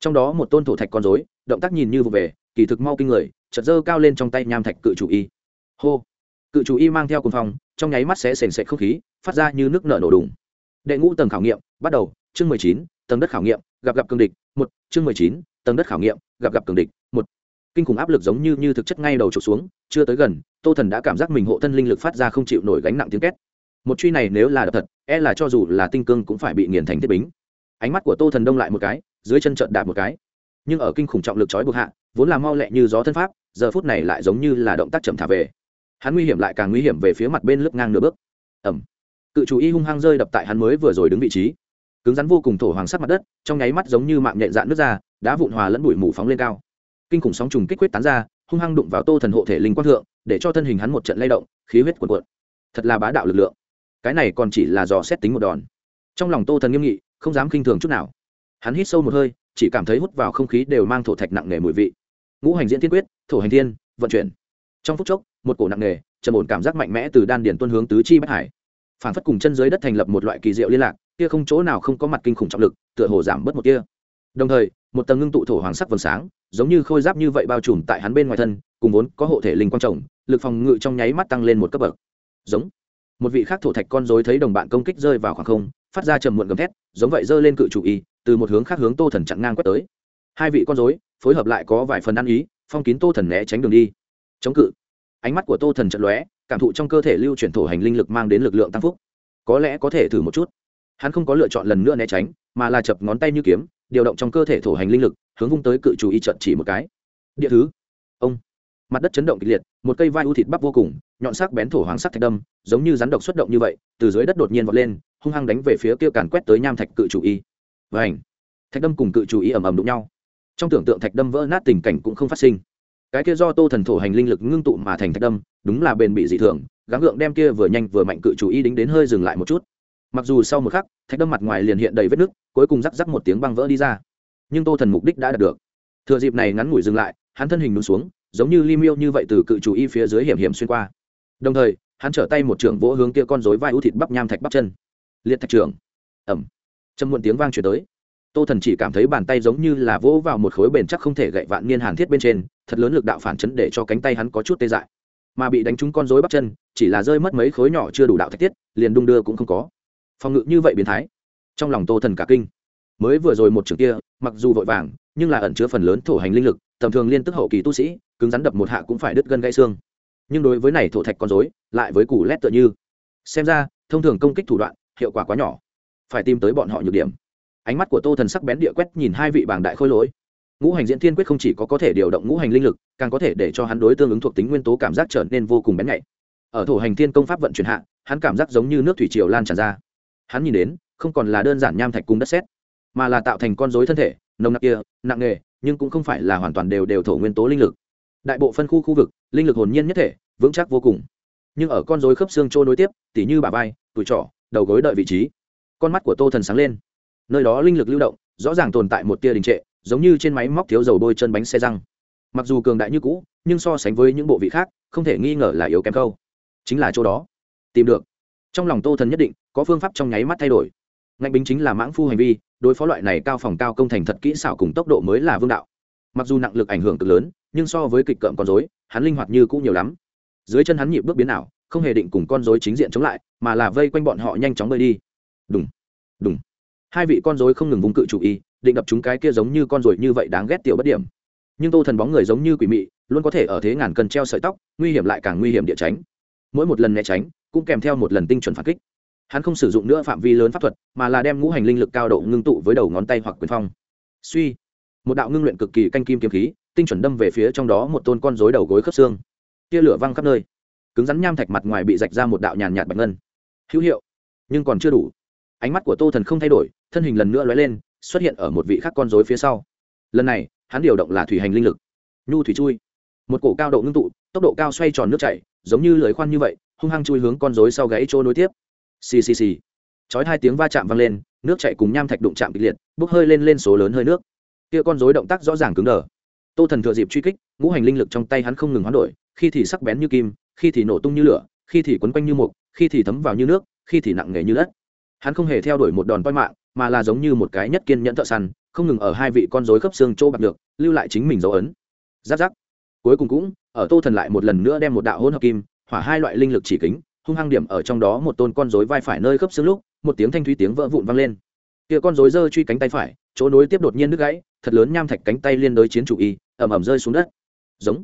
Trong đó một tôn thổ thạch con rối, động tác nhìn như vụ về, kỳ thực mau kinh người, chợt dơ cao lên trong tay nham thạch cự chủ y. Hô! Cự chủ y mang theo cùng phòng trong nháy mắt sẽ sền sệt không khí, phát ra như nước nở nổ đùng đệ ngũ tầng khảo nghiệm, bắt đầu, chương mười chín, tầng đất khảo nghiệm, gặp gặp cường địch, một, chương mười chín, tầng đất khảo nghiệm, gặp gặp cường địch, một. Kinh khủng áp lực giống như như thực chất ngay đầu trục xuống, chưa tới gần, tô thần đã cảm giác mình hộ thân linh lực phát ra không chịu nổi gánh nặng tiếng két. Một truy này nếu là đập thật e là cho dù là tinh cương cũng phải bị nghiền thành thiết bính. Ánh mắt của tô thần đông lại một cái, dưới chân trợn đạp một cái. Nhưng ở kinh khủng trọng lực trói buộc hạ, vốn là mau lẹ như gió thân pháp, giờ phút này lại giống như là động tác chậm thả về. Hắn nguy hiểm lại càng nguy hiểm về phía mặt bên lướt ngang nửa bước. Ẩm cự chủ y hung hăng rơi đập tại hắn mới vừa rồi đứng vị trí. Cứng rắn vô cùng thổ hoàng sắt mặt đất, trong nháy mắt giống như mạng nhện dạn nước ra đã vụn hòa lẫn bụi mù phóng lên cao. Kinh khủng sóng trùng kích quyết tán ra, hung hăng đụng vào tô thần hộ thể linh quang thượng, để cho thân hình hắn một trận lay động, khí huyết cuộn cuộn. Thật là bá đạo lực lượng. Cái này còn chỉ là dò xét tính một đòn. Trong lòng tô thần nghiêm nghị, không dám khinh thường chút nào. Hắn hít sâu một hơi, chỉ cảm thấy hút vào không khí đều mang thổ thạch nặng nề mùi vị. Ngũ hành diễn thiên quyết, thổ hành thiên, vận chuyển. Trong phút chốc, một cổ nặng nề, trầm ổn cảm giác mạnh mẽ từ đan điền tuân hướng tứ chi bất hải phản phất cùng chân dưới đất thành lập một loại kỳ diệu liên lạc, kia không chỗ nào không có mặt kinh khủng trọng lực, tựa hồ giảm bớt một kia. Đồng thời, một tầng ngưng tụ thổ hoàng sắc vầng sáng, giống như khôi giáp như vậy bao trùm tại hắn bên ngoài thân, cùng vốn có hộ thể linh quang trồng lực phòng ngự trong nháy mắt tăng lên một cấp bậc. Giống. Một vị khác thổ thạch con rối thấy đồng bạn công kích rơi vào khoảng không, phát ra trầm muộn gầm thét, giống vậy giơ lên cự chủ y, từ một hướng khác hướng tô thần chặn ngang quét tới. Hai vị con rối phối hợp lại có vài phần ăn ý, phong kín tô thần né tránh đường đi. Chống cự. Ánh mắt của tô thần chật lóe cảm thụ trong cơ thể lưu chuyển thổ hành linh lực mang đến lực lượng tăng phúc. Có lẽ có thể thử một chút. Hắn không có lựa chọn lần nữa né tránh, mà là chập ngón tay như kiếm, điều động trong cơ thể thổ hành linh lực, hướng vung tới cự chủ y trận chỉ một cái. Địa thứ. Ông. Mặt đất chấn động kịch liệt, một cây vai u thịt bắp vô cùng, nhọn sắc bén thổ hoàng sắc thạch đâm, giống như rắn độc xuất động như vậy, từ dưới đất đột nhiên vọt lên, hung hăng đánh về phía kia càn quét tới nham thạch cự chủ y. Và ảnh thạch đâm cùng cự chủ y ầm ầm đụng nhau. Trong tưởng tượng thạch đâm vỡ nát tình cảnh cũng không phát sinh cái kia do tô thần thổ hành linh lực ngưng tụ mà thành thạch đâm, đúng là bền bị dị thường, gắng gượng đem kia vừa nhanh vừa mạnh cự chủ y đính đến hơi dừng lại một chút. Mặc dù sau một khắc, thạch đâm mặt ngoài liền hiện đầy vết nứt, cuối cùng rắc rắc một tiếng băng vỡ đi ra. Nhưng tô thần mục đích đã đạt được. Thừa dịp này ngắn ngủi dừng lại, hắn thân hình nút xuống, giống như li miêu như vậy từ cự chủ y phía dưới hiểm hiểm xuyên qua. Đồng thời, hắn trở tay một trưởng vỗ hướng kia con rối vai ưu thịt bắp nham thạch bắp chân. Liệt thạch trưởng. Ẩm châm muộn tiếng vang chuyển tới tô thần chỉ cảm thấy bàn tay giống như là vỗ vào một khối bền chắc không thể gậy vạn niên hàn thiết bên trên thật lớn lực đạo phản chấn để cho cánh tay hắn có chút tê dại. Mà bị đánh trúng con rối bắp chân chỉ là rơi mất mấy khối nhỏ chưa đủ đạo thạch tiết liền đung đưa cũng không có. Phòng ngự như vậy biến thái. Trong lòng tô thần cả kinh. Mới vừa rồi một trường kia mặc dù vội vàng nhưng là ẩn chứa phần lớn thổ hành linh lực tầm thường liên tức hậu kỳ tu sĩ cứng rắn đập một hạ cũng phải đứt gân gãy xương. Nhưng đối với này thổ thạch con rối, lại với củ lét tựa như. Xem ra thông thường công kích thủ đoạn hiệu quả quá nhỏ. Phải tìm tới bọn họ nhược điểm ánh mắt của tô thần sắc bén địa quét nhìn hai vị bảng đại khôi lỗi. Ngũ hành diễn thiên quyết không chỉ có có thể điều động ngũ hành linh lực càng có thể để cho hắn đối tương ứng thuộc tính nguyên tố cảm giác trở nên vô cùng bén nhạy. Ở thổ hành thiên công pháp vận chuyển hạ hắn cảm giác giống như nước thủy triều lan tràn ra. Hắn nhìn đến không còn là đơn giản nham thạch cung đất xét, mà là tạo thành con dối thân thể nồng nặc kia nặng nghề nhưng cũng không phải là hoàn toàn đều đều thổ nguyên tố linh lực. Đại bộ phân khu khu vực linh lực hồn nhiên nhất thể vững chắc vô cùng. Nhưng ở con dối khớp xương trôi nối tiếp tỉ như bà vai tuổi trỏ đầu gối đợi vị trí con mắt của tô thần sáng lên nơi đó linh lực lưu động, rõ ràng tồn tại một tia đình trệ, giống như trên máy móc thiếu dầu bôi chân bánh xe răng. Mặc dù cường đại như cũ, nhưng so sánh với những bộ vị khác, không thể nghi ngờ là yếu kém câu. Chính là chỗ đó. Tìm được. Trong lòng tô thần nhất định, có phương pháp trong nháy mắt thay đổi. Ngạnh bính chính là mãng phu hành vi, đối phó loại này cao phòng cao công thành thật kỹ xảo cùng tốc độ mới là vương đạo. Mặc dù nặng lực ảnh hưởng cực lớn, nhưng so với kịch cợm con dối hắn linh hoạt như cũng nhiều lắm. Dưới chân hắn nhịp bước biến ảo, không hề định cùng con dối chính diện chống lại, mà là vây quanh bọn họ nhanh chóng bơi đi. Đúng đúng hai vị con dối không ngừng vùng cự chủ y, định đập chúng cái kia giống như con ruồi như vậy đáng ghét tiểu bất điểm. Nhưng tô thần bóng người giống như quỷ mị, luôn có thể ở thế ngàn cần treo sợi tóc, nguy hiểm lại càng nguy hiểm địa tránh. Mỗi một lần né tránh, cũng kèm theo một lần tinh chuẩn phản kích. Hắn không sử dụng nữa phạm vi lớn pháp thuật, mà là đem ngũ hành linh lực cao độ ngưng tụ với đầu ngón tay hoặc quyền phong. Suy. Một đạo ngưng luyện cực kỳ canh kim kiếm khí, tinh chuẩn đâm về phía trong đó một tôn con rối đầu gối khớp xương. Tia lửa văng khắp nơi. Cứng rắn nham thạch mặt ngoài bị rạch ra một đạo nhàn nhạt bạch ngân. Hữu hiệu. Nhưng còn chưa đủ ánh mắt của tô thần không thay đổi, thân hình lần nữa lóe lên, xuất hiện ở một vị khắc con rối phía sau. Lần này, hắn điều động là thủy hành linh lực. Nhu thủy chui. Một cổ cao độ ngưng tụ, tốc độ cao xoay tròn nước chảy, giống như lưới khoan như vậy, hung hăng chui hướng con rối sau gãy chỗ nối tiếp. Xì xì xì. Chói hai tiếng va chạm vang lên, nước chảy cùng nham thạch đụng chạm kịch liệt, bốc hơi lên lên số lớn hơi nước. Kia con rối động tác rõ ràng cứng đờ. Tô thần thừa dịp truy kích, ngũ hành linh lực trong tay hắn không ngừng hoán đổi, khi thì sắc bén như kim, khi thì nổ tung như lửa, khi thì quấn quanh như mục, khi thì thấm vào như nước, khi thì nặng nề như đất hắn không hề theo đuổi một đòn toi mạng, mà là giống như một cái nhất kiên nhẫn thợ săn, không ngừng ở hai vị con rối khớp xương chỗ bạc được, lưu lại chính mình dấu ấn. Giáp giáp. Cuối cùng cũng, ở tô thần lại một lần nữa đem một đạo hỗn hợp kim, hỏa hai loại linh lực chỉ kính, hung hăng điểm ở trong đó một tôn con rối vai phải nơi khớp xương lúc, một tiếng thanh thúy tiếng vỡ vụn vang lên. Kia con rối giơ truy cánh tay phải, chỗ nối tiếp đột nhiên đứt gãy, thật lớn nham thạch cánh tay liên đối chiến chủ y ẩm ẩm rơi xuống đất. Giống.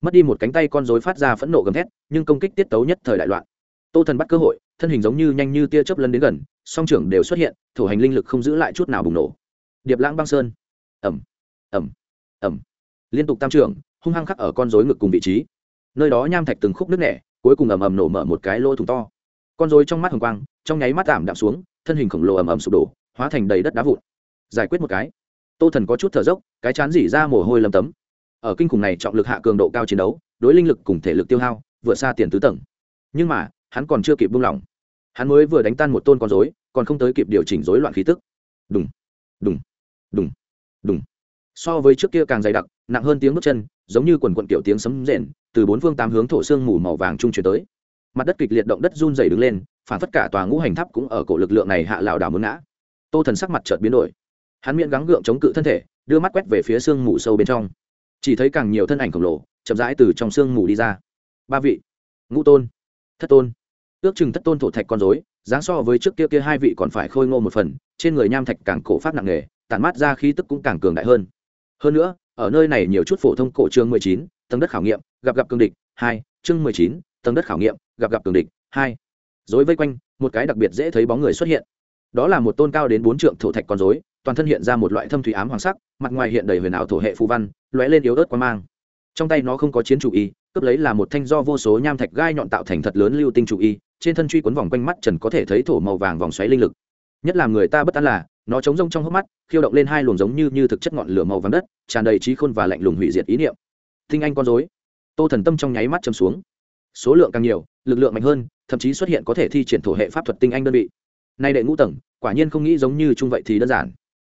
Mất đi một cánh tay con rối phát ra phẫn nộ gầm thét, nhưng công kích tiết tấu nhất thời đại loạn tô thần bắt cơ hội, thân hình giống như nhanh như tia chớp lân đến gần, song trưởng đều xuất hiện, thủ hành linh lực không giữ lại chút nào bùng nổ. Điệp lãng băng sơn. Ẩm ẩm ẩm liên tục tam trưởng, hung hăng khắc ở con rối ngực cùng vị trí. Nơi đó nham thạch từng khúc nước nẻ, cuối cùng ầm ầm nổ mở một cái lỗ thủng to. Con rối trong mắt hồng quang, trong nháy mắt tạm đạm xuống, thân hình khổng lồ ầm ầm sụp đổ, hóa thành đầy đất đá vụn. Giải quyết một cái. Tô thần có chút thở dốc, cái chán dỉ ra mồ hôi lấm tấm. Ở kinh khủng này trọng lực hạ cường độ cao chiến đấu, đối linh lực cùng thể lực tiêu hao, vượt xa tiền tứ tầng. Nhưng mà hắn còn chưa kịp buông lỏng. Hắn mới vừa đánh tan một tôn con rối, còn không tới kịp điều chỉnh rối loạn khí tức. Đùng đùng đùng đùng. So với trước kia càng dày đặc, nặng hơn tiếng bước chân, giống như quần quận kiểu tiếng sấm rền, từ bốn phương tám hướng thổ xương mù màu vàng trung chuyển tới. Mặt đất kịch liệt động đất run dày đứng lên, phản tất cả tòa ngũ hành tháp cũng ở cổ lực lượng này hạ lảo đảo muốn ngã. Tô thần sắc mặt chợt biến đổi. Hắn miệng gắng gượng chống cự thân thể, đưa mắt quét về phía xương mù sâu bên trong. Chỉ thấy càng nhiều thân ảnh khổng lồ, chậm rãi từ trong xương mù đi ra. Ba vị, ngũ tôn, thất tôn ước chừng thất tôn thổ thạch con dối dáng so với trước kia kia hai vị còn phải khôi ngô một phần, trên người nham thạch càng cổ phát nặng nề, tản mát ra khí tức cũng càng cường đại hơn. Hơn nữa, ở nơi này nhiều chút phổ thông cổ chương mười chín, tầng đất khảo nghiệm, gặp gặp cường địch, hai, chương mười chín, tầng đất khảo nghiệm, gặp gặp cường địch, hai. Dối vây quanh, một cái đặc biệt dễ thấy bóng người xuất hiện. Đó là một tôn cao đến bốn trượng thổ thạch con dối toàn thân hiện ra một loại thâm thủy ám hoàng sắc, mặt ngoài hiện đầy huyền ảo thổ hệ phù văn, lóe lên yếu ớt quan mang trong tay nó không có chiến chủ y, cướp lấy là một thanh do vô số nham thạch gai nhọn tạo thành thật lớn lưu tinh chủ y, trên thân truy quấn vòng quanh mắt trần có thể thấy thổ màu vàng vòng xoáy linh lực. Nhất là người ta bất an là, nó chống rông trong hốc mắt, khiêu động lên hai luồng giống như như thực chất ngọn lửa màu vàng đất, tràn đầy trí khôn và lạnh lùng hủy diệt ý niệm. Tinh anh con dối tô thần tâm trong nháy mắt châm xuống. Số lượng càng nhiều, lực lượng mạnh hơn, thậm chí xuất hiện có thể thi triển thổ hệ pháp thuật tinh anh đơn vị. Nay đệ ngũ tầng, quả nhiên không nghĩ giống như chung vậy thì đơn giản.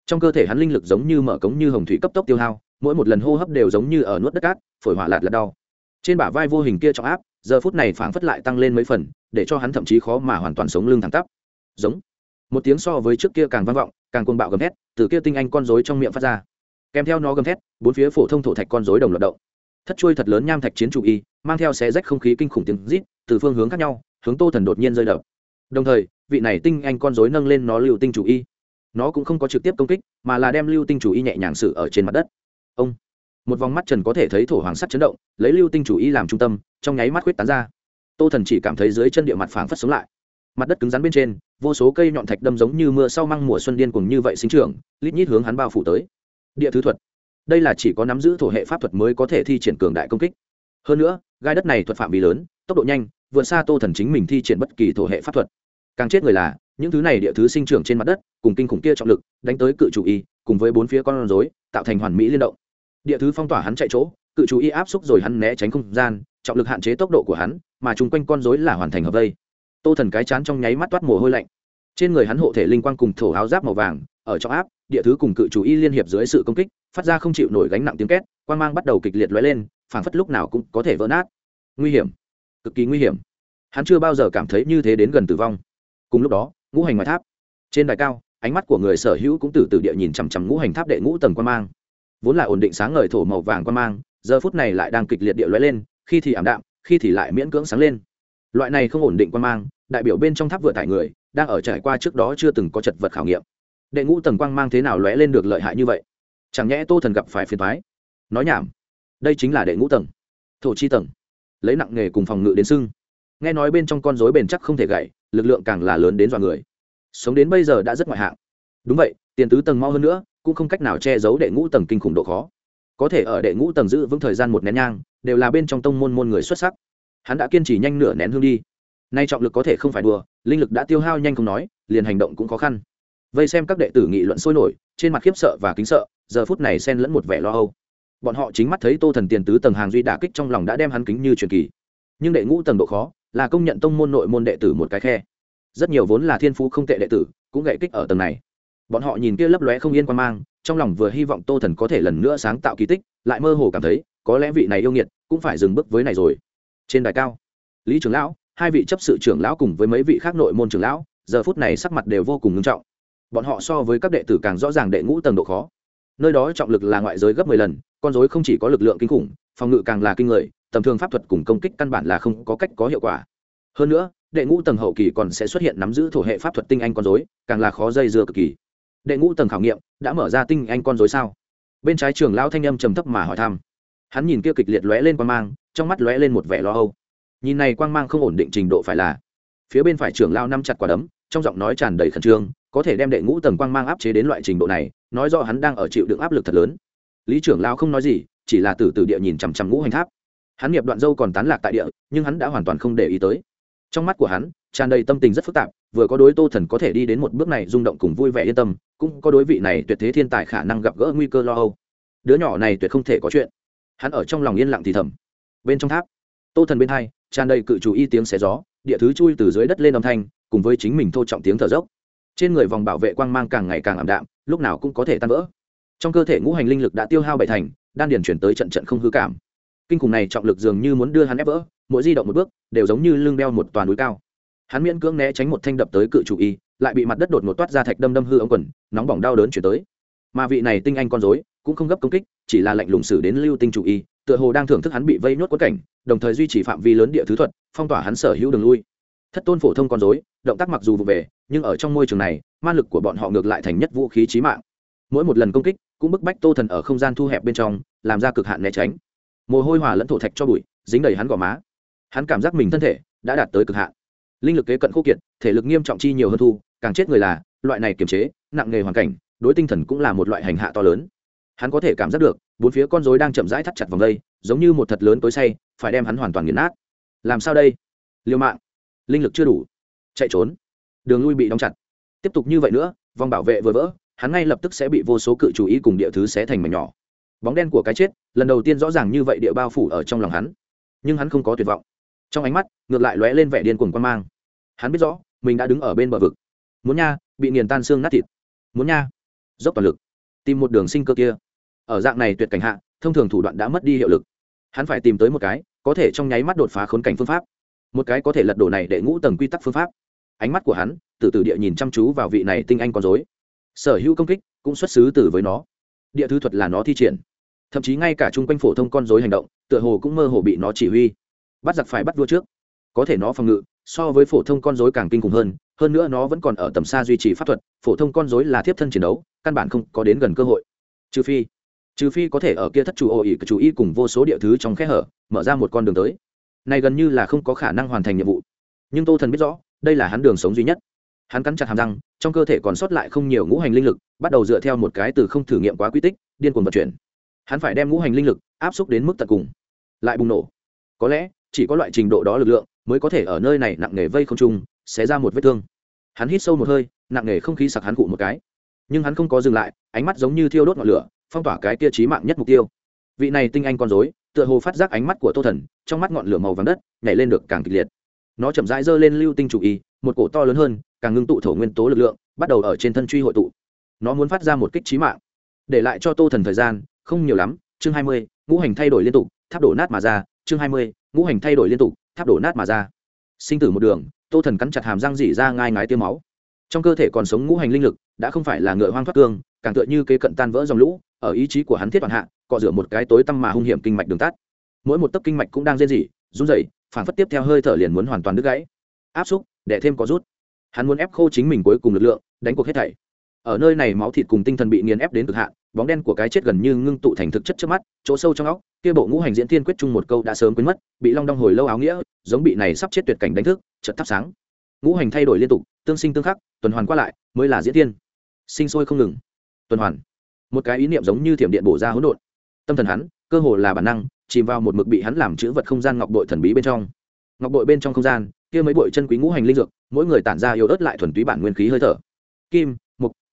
Trong cơ thể hắn linh lực giống như mở cống như hồng thủy cấp tốc tiêu hao mỗi một lần hô hấp đều giống như ở nuốt đất cát, phổi hỏa lạt lật đau. Trên bả vai vô hình kia trọng áp, giờ phút này phảng phất lại tăng lên mấy phần, để cho hắn thậm chí khó mà hoàn toàn sống lưng thẳng tắp. Giống. Một tiếng so với trước kia càng vang vọng, càng côn bạo gầm thét, từ kia tinh anh con rối trong miệng phát ra. Kèm theo nó gầm thét, bốn phía phổ thông thổ thạch con rối đồng loạt động. Thất chuôi thật lớn nham thạch chiến chủ y, mang theo xé rách không khí kinh khủng tiếng rít, từ phương hướng khác nhau, hướng tô thần đột nhiên rơi đập. Đồng thời, vị này tinh anh con rối nâng lên nó lưu tinh chủ y. Nó cũng không có trực tiếp công kích, mà là đem lưu tinh chủ y nhẹ nhàng xử ở trên mặt đất ông. Một vòng mắt trần có thể thấy thổ hoàng sắt chấn động, lấy lưu tinh chủ y làm trung tâm, trong nháy mắt huyết tán ra. Tô thần chỉ cảm thấy dưới chân địa mặt phảng phất sống lại. Mặt đất cứng rắn bên trên, vô số cây nhọn thạch đâm giống như mưa sau măng mùa xuân điên cùng như vậy sinh trưởng, lít nhít hướng hắn bao phủ tới. Địa thứ thuật. Đây là chỉ có nắm giữ thổ hệ pháp thuật mới có thể thi triển cường đại công kích. Hơn nữa, gai đất này thuật phạm vi lớn, tốc độ nhanh, vượt xa tô thần chính mình thi triển bất kỳ thổ hệ pháp thuật. Càng chết người là, những thứ này địa thứ sinh trưởng trên mặt đất, cùng kinh khủng kia trọng lực, đánh tới cự chủ y, cùng với bốn phía con rối, tạo thành hoàn mỹ liên động địa thứ phong tỏa hắn chạy chỗ, cự chủ y áp xúc rồi hắn né tránh không gian, trọng lực hạn chế tốc độ của hắn, mà chung quanh con rối là hoàn thành hợp vây. Tô thần cái chán trong nháy mắt toát mồ hôi lạnh. Trên người hắn hộ thể linh quang cùng thổ áo giáp màu vàng, ở trong áp, địa thứ cùng cự chủ y liên hiệp dưới sự công kích, phát ra không chịu nổi gánh nặng tiếng két, quang mang bắt đầu kịch liệt lóe lên, phảng phất lúc nào cũng có thể vỡ nát. Nguy hiểm. Cực kỳ nguy hiểm. Hắn chưa bao giờ cảm thấy như thế đến gần tử vong. Cùng lúc đó, ngũ hành ngoài tháp. Trên đài cao, ánh mắt của người sở hữu cũng từ từ địa nhìn chằm chằm ngũ hành tháp đệ ngũ tầng quan mang vốn là ổn định sáng ngời thổ màu vàng quan mang, giờ phút này lại đang kịch liệt địa lóe lên, khi thì ảm đạm, khi thì lại miễn cưỡng sáng lên. Loại này không ổn định quan mang, đại biểu bên trong tháp vừa tải người, đang ở trải qua trước đó chưa từng có chật vật khảo nghiệm. Đệ ngũ tầng quang mang thế nào lóe lên được lợi hại như vậy? Chẳng nhẽ tô thần gặp phải phiền thoái nói nhảm. Đây chính là đệ ngũ tầng. Thổ chi tầng. Lấy nặng nghề cùng phòng ngự đến sưng nghe nói bên trong con dối bền chắc không thể gãy, lực lượng càng là lớn đến dọa người. Sống đến bây giờ đã rất ngoại hạng. Đúng vậy, tiền tứ tầng mau hơn nữa cũng không cách nào che giấu đệ ngũ tầng kinh khủng độ khó. Có thể ở đệ ngũ tầng giữ vững thời gian một nén nhang, đều là bên trong tông môn môn người xuất sắc. Hắn đã kiên trì nhanh nửa nén hương đi. Nay trọng lực có thể không phải đùa, linh lực đã tiêu hao nhanh không nói, liền hành động cũng khó khăn. Vây xem các đệ tử nghị luận sôi nổi, trên mặt khiếp sợ và kính sợ, giờ phút này xen lẫn một vẻ lo âu. Bọn họ chính mắt thấy tô thần tiền tứ tầng hàng duy đả kích trong lòng đã đem hắn kính như truyền kỳ. Nhưng đệ ngũ tầng độ khó là công nhận tông môn nội môn đệ tử một cái khe. Rất nhiều vốn là thiên phú không tệ đệ tử, cũng gậy kích ở tầng này bọn họ nhìn kia lấp lóe không yên quan mang, trong lòng vừa hy vọng tô thần có thể lần nữa sáng tạo kỳ tích, lại mơ hồ cảm thấy, có lẽ vị này yêu nghiệt cũng phải dừng bước với này rồi. Trên đài cao, lý trưởng lão, hai vị chấp sự trưởng lão cùng với mấy vị khác nội môn trưởng lão, giờ phút này sắc mặt đều vô cùng nghiêm trọng. Bọn họ so với các đệ tử càng rõ ràng đệ ngũ tầng độ khó. Nơi đó trọng lực là ngoại giới gấp mười lần, con dối không chỉ có lực lượng kinh khủng, phòng ngự càng là kinh người, tầm thường pháp thuật cùng công kích căn bản là không có cách có hiệu quả. Hơn nữa, đệ ngũ tầng hậu kỳ còn sẽ xuất hiện nắm giữ thổ hệ pháp thuật tinh anh con dối càng là khó dây dưa cực kỳ đệ ngũ tầng khảo nghiệm đã mở ra tinh anh con dối sao? Bên trái trường lao thanh âm trầm thấp mà hỏi thăm. Hắn nhìn kia kịch liệt lóe lên quang mang, trong mắt lóe lên một vẻ lo âu. Nhìn này quang mang không ổn định trình độ phải là, phía bên phải trưởng lao năm chặt quả đấm, trong giọng nói tràn đầy khẩn trương, có thể đem đệ ngũ tầng quang mang áp chế đến loại trình độ này, nói do hắn đang ở chịu đựng áp lực thật lớn. Lý trưởng lao không nói gì, chỉ là từ từ địa nhìn chằm chằm ngũ hành tháp. Hắn nghiệp đoạn dâu còn tán lạc tại địa, nhưng hắn đã hoàn toàn không để ý tới. Trong mắt của hắn tràn đầy tâm tình rất phức tạp, vừa có đối tô thần có thể đi đến một bước này rung động cùng vui vẻ yên tâm, cũng có đối vị này tuyệt thế thiên tài khả năng gặp gỡ nguy cơ lo âu. Đứa nhỏ này tuyệt không thể có chuyện. Hắn ở trong lòng yên lặng thì thầm. Bên trong tháp, tô thần bên hai, tràn đầy cự chủ y tiếng xé gió, địa thứ chui từ dưới đất lên âm thanh, cùng với chính mình thô trọng tiếng thở dốc. Trên người vòng bảo vệ quang mang càng ngày càng ảm đạm, lúc nào cũng có thể tan vỡ. Trong cơ thể ngũ hành linh lực đã tiêu hao bảy thành, đan điền chuyển tới trận trận không hư cảm. Kinh khủng này trọng lực dường như muốn đưa hắn ép vỡ, mỗi di động một bước, đều giống như lưng đeo một toàn núi cao hắn miễn cưỡng né tránh một thanh đập tới cự chủ y, lại bị mặt đất đột ngột toát ra thạch đâm đâm hư ống quần, nóng bỏng đau đớn chuyển tới. Mà vị này tinh anh con dối cũng không gấp công kích, chỉ là lạnh lùng xử đến lưu tinh chủ y, tựa hồ đang thưởng thức hắn bị vây nhốt quất cảnh, đồng thời duy trì phạm vi lớn địa thứ thuật, phong tỏa hắn sở hữu đường lui. Thất tôn phổ thông con dối động tác mặc dù vụ về, nhưng ở trong môi trường này, ma lực của bọn họ ngược lại thành nhất vũ khí trí mạng. Mỗi một lần công kích, cũng bức bách tô thần ở không gian thu hẹp bên trong, làm ra cực hạn né tránh. Mồ hôi hòa lẫn thổ thạch cho bụi, dính đầy hắn gò má. Hắn cảm giác mình thân thể đã đạt tới cực hạn linh lực kế cận khô kiệt, thể lực nghiêm trọng chi nhiều hơn thu, càng chết người là, loại này kiềm chế, nặng nghề hoàn cảnh, đối tinh thần cũng là một loại hành hạ to lớn. Hắn có thể cảm giác được, bốn phía con rối đang chậm rãi thắt chặt vòng đây, giống như một thật lớn tối say, phải đem hắn hoàn toàn nghiền nát. Làm sao đây? Liêu mạng. Linh lực chưa đủ. Chạy trốn. Đường lui bị đóng chặt. Tiếp tục như vậy nữa, vòng bảo vệ vừa vỡ, hắn ngay lập tức sẽ bị vô số cự chủ ý cùng địa thứ xé thành mảnh nhỏ. Bóng đen của cái chết, lần đầu tiên rõ ràng như vậy địa bao phủ ở trong lòng hắn. Nhưng hắn không có tuyệt vọng. Trong ánh mắt, ngược lại lóe lên vẻ điên cuồng quan mang hắn biết rõ, mình đã đứng ở bên bờ vực. Muốn nha, bị nghiền tan xương nát thịt. Muốn nha. Dốc toàn lực. Tìm một đường sinh cơ kia. Ở dạng này tuyệt cảnh hạ, thông thường thủ đoạn đã mất đi hiệu lực. Hắn phải tìm tới một cái, có thể trong nháy mắt đột phá khốn cảnh phương pháp. Một cái có thể lật đổ này để ngũ tầng quy tắc phương pháp. Ánh mắt của hắn, từ từ địa nhìn chăm chú vào vị này tinh anh con dối sở hữu công kích cũng xuất xứ từ với nó. Địa thứ thuật là nó thi triển. Thậm chí ngay cả chung quanh phổ thông con dối hành động, tựa hồ cũng mơ hồ bị nó chỉ huy. Bắt giặc phải bắt vua trước. Có thể nó phòng ngự so với phổ thông con dối càng kinh khủng hơn hơn nữa nó vẫn còn ở tầm xa duy trì pháp thuật, phổ thông con dối là thiếp thân chiến đấu, căn bản không có đến gần cơ hội. Trừ phi trừ phi có thể ở kia thất chủ ô ỉ chủ y cùng vô số địa thứ trong khe hở, mở ra một con đường tới. Này gần như là không có khả năng hoàn thành nhiệm vụ. Nhưng tô thần biết rõ, đây là hắn đường sống duy nhất. Hắn cắn chặt hàm răng, trong cơ thể còn sót lại không nhiều ngũ hành linh lực, bắt đầu dựa theo một cái từ không thử nghiệm quá quy tích, điên cuồng vận chuyển. Hắn phải đem ngũ hành linh lực áp xúc đến mức tận cùng. Lại bùng nổ. Có lẽ, chỉ có loại trình độ đó lực lượng mới có thể ở nơi này nặng nề vây không trung, xé ra một vết thương. Hắn hít sâu một hơi, nặng nề không khí sặc hắn cụ một cái. Nhưng hắn không có dừng lại, ánh mắt giống như thiêu đốt ngọn lửa, phong tỏa cái kia trí mạng nhất mục tiêu. Vị này tinh anh con dối tựa hồ phát giác ánh mắt của tô thần, trong mắt ngọn lửa màu vàng đất, nhảy lên được càng kịch liệt. Nó chậm rãi giơ lên lưu tinh chủ y, một cổ to lớn hơn, càng ngưng tụ thổ nguyên tố lực lượng, bắt đầu ở trên thân truy hội tụ. Nó muốn phát ra một kích trí mạng. Để lại cho tô thần thời gian, không nhiều lắm, chương hai mươi, ngũ hành thay đổi liên tục, tháp đổ nát mà ra, chương hai mươi, ngũ hành thay đổi liên tục tháp đổ nát mà ra. Sinh tử một đường, tô thần cắn chặt hàm răng dỉ ra ngai ngái tiêu máu. Trong cơ thể còn sống ngũ hành linh lực, đã không phải là ngựa hoang thoát cương, càng tựa như kế cận tan vỡ dòng lũ, ở ý chí của hắn thiết toàn hạ, cọ rửa một cái tối tăm mà hung hiểm kinh mạch đường tắt. Mỗi một tấc kinh mạch cũng đang rên rỉ, run rẩy phản phất tiếp theo hơi thở liền muốn hoàn toàn đứt gãy. Áp xúc, để thêm có rút. Hắn muốn ép khô chính mình cuối cùng lực lượng, đánh cuộc hết thảy ở nơi này máu thịt cùng tinh thần bị nghiền ép đến cực hạn, bóng đen của cái chết gần như ngưng tụ thành thực chất trước mắt, chỗ sâu trong óc, kia bộ ngũ hành diễn thiên quyết chung một câu đã sớm quên mất, bị long đong hồi lâu áo nghĩa, giống bị này sắp chết tuyệt cảnh đánh thức, chợt thắp sáng. Ngũ hành thay đổi liên tục, tương sinh tương khắc, tuần hoàn qua lại, mới là diễn thiên. Sinh sôi không ngừng. Tuần hoàn. Một cái ý niệm giống như thiểm điện bổ ra hỗn độn. Tâm thần hắn, cơ hồ là bản năng, chìm vào một mực bị hắn làm chữ vật không gian ngọc bội thần bí bên trong. Ngọc bội bên trong không gian, kia mấy bội chân quý ngũ hành linh dược, mỗi người tản ra yếu ớt lại thuần túy bản nguyên khí hơi thở. Kim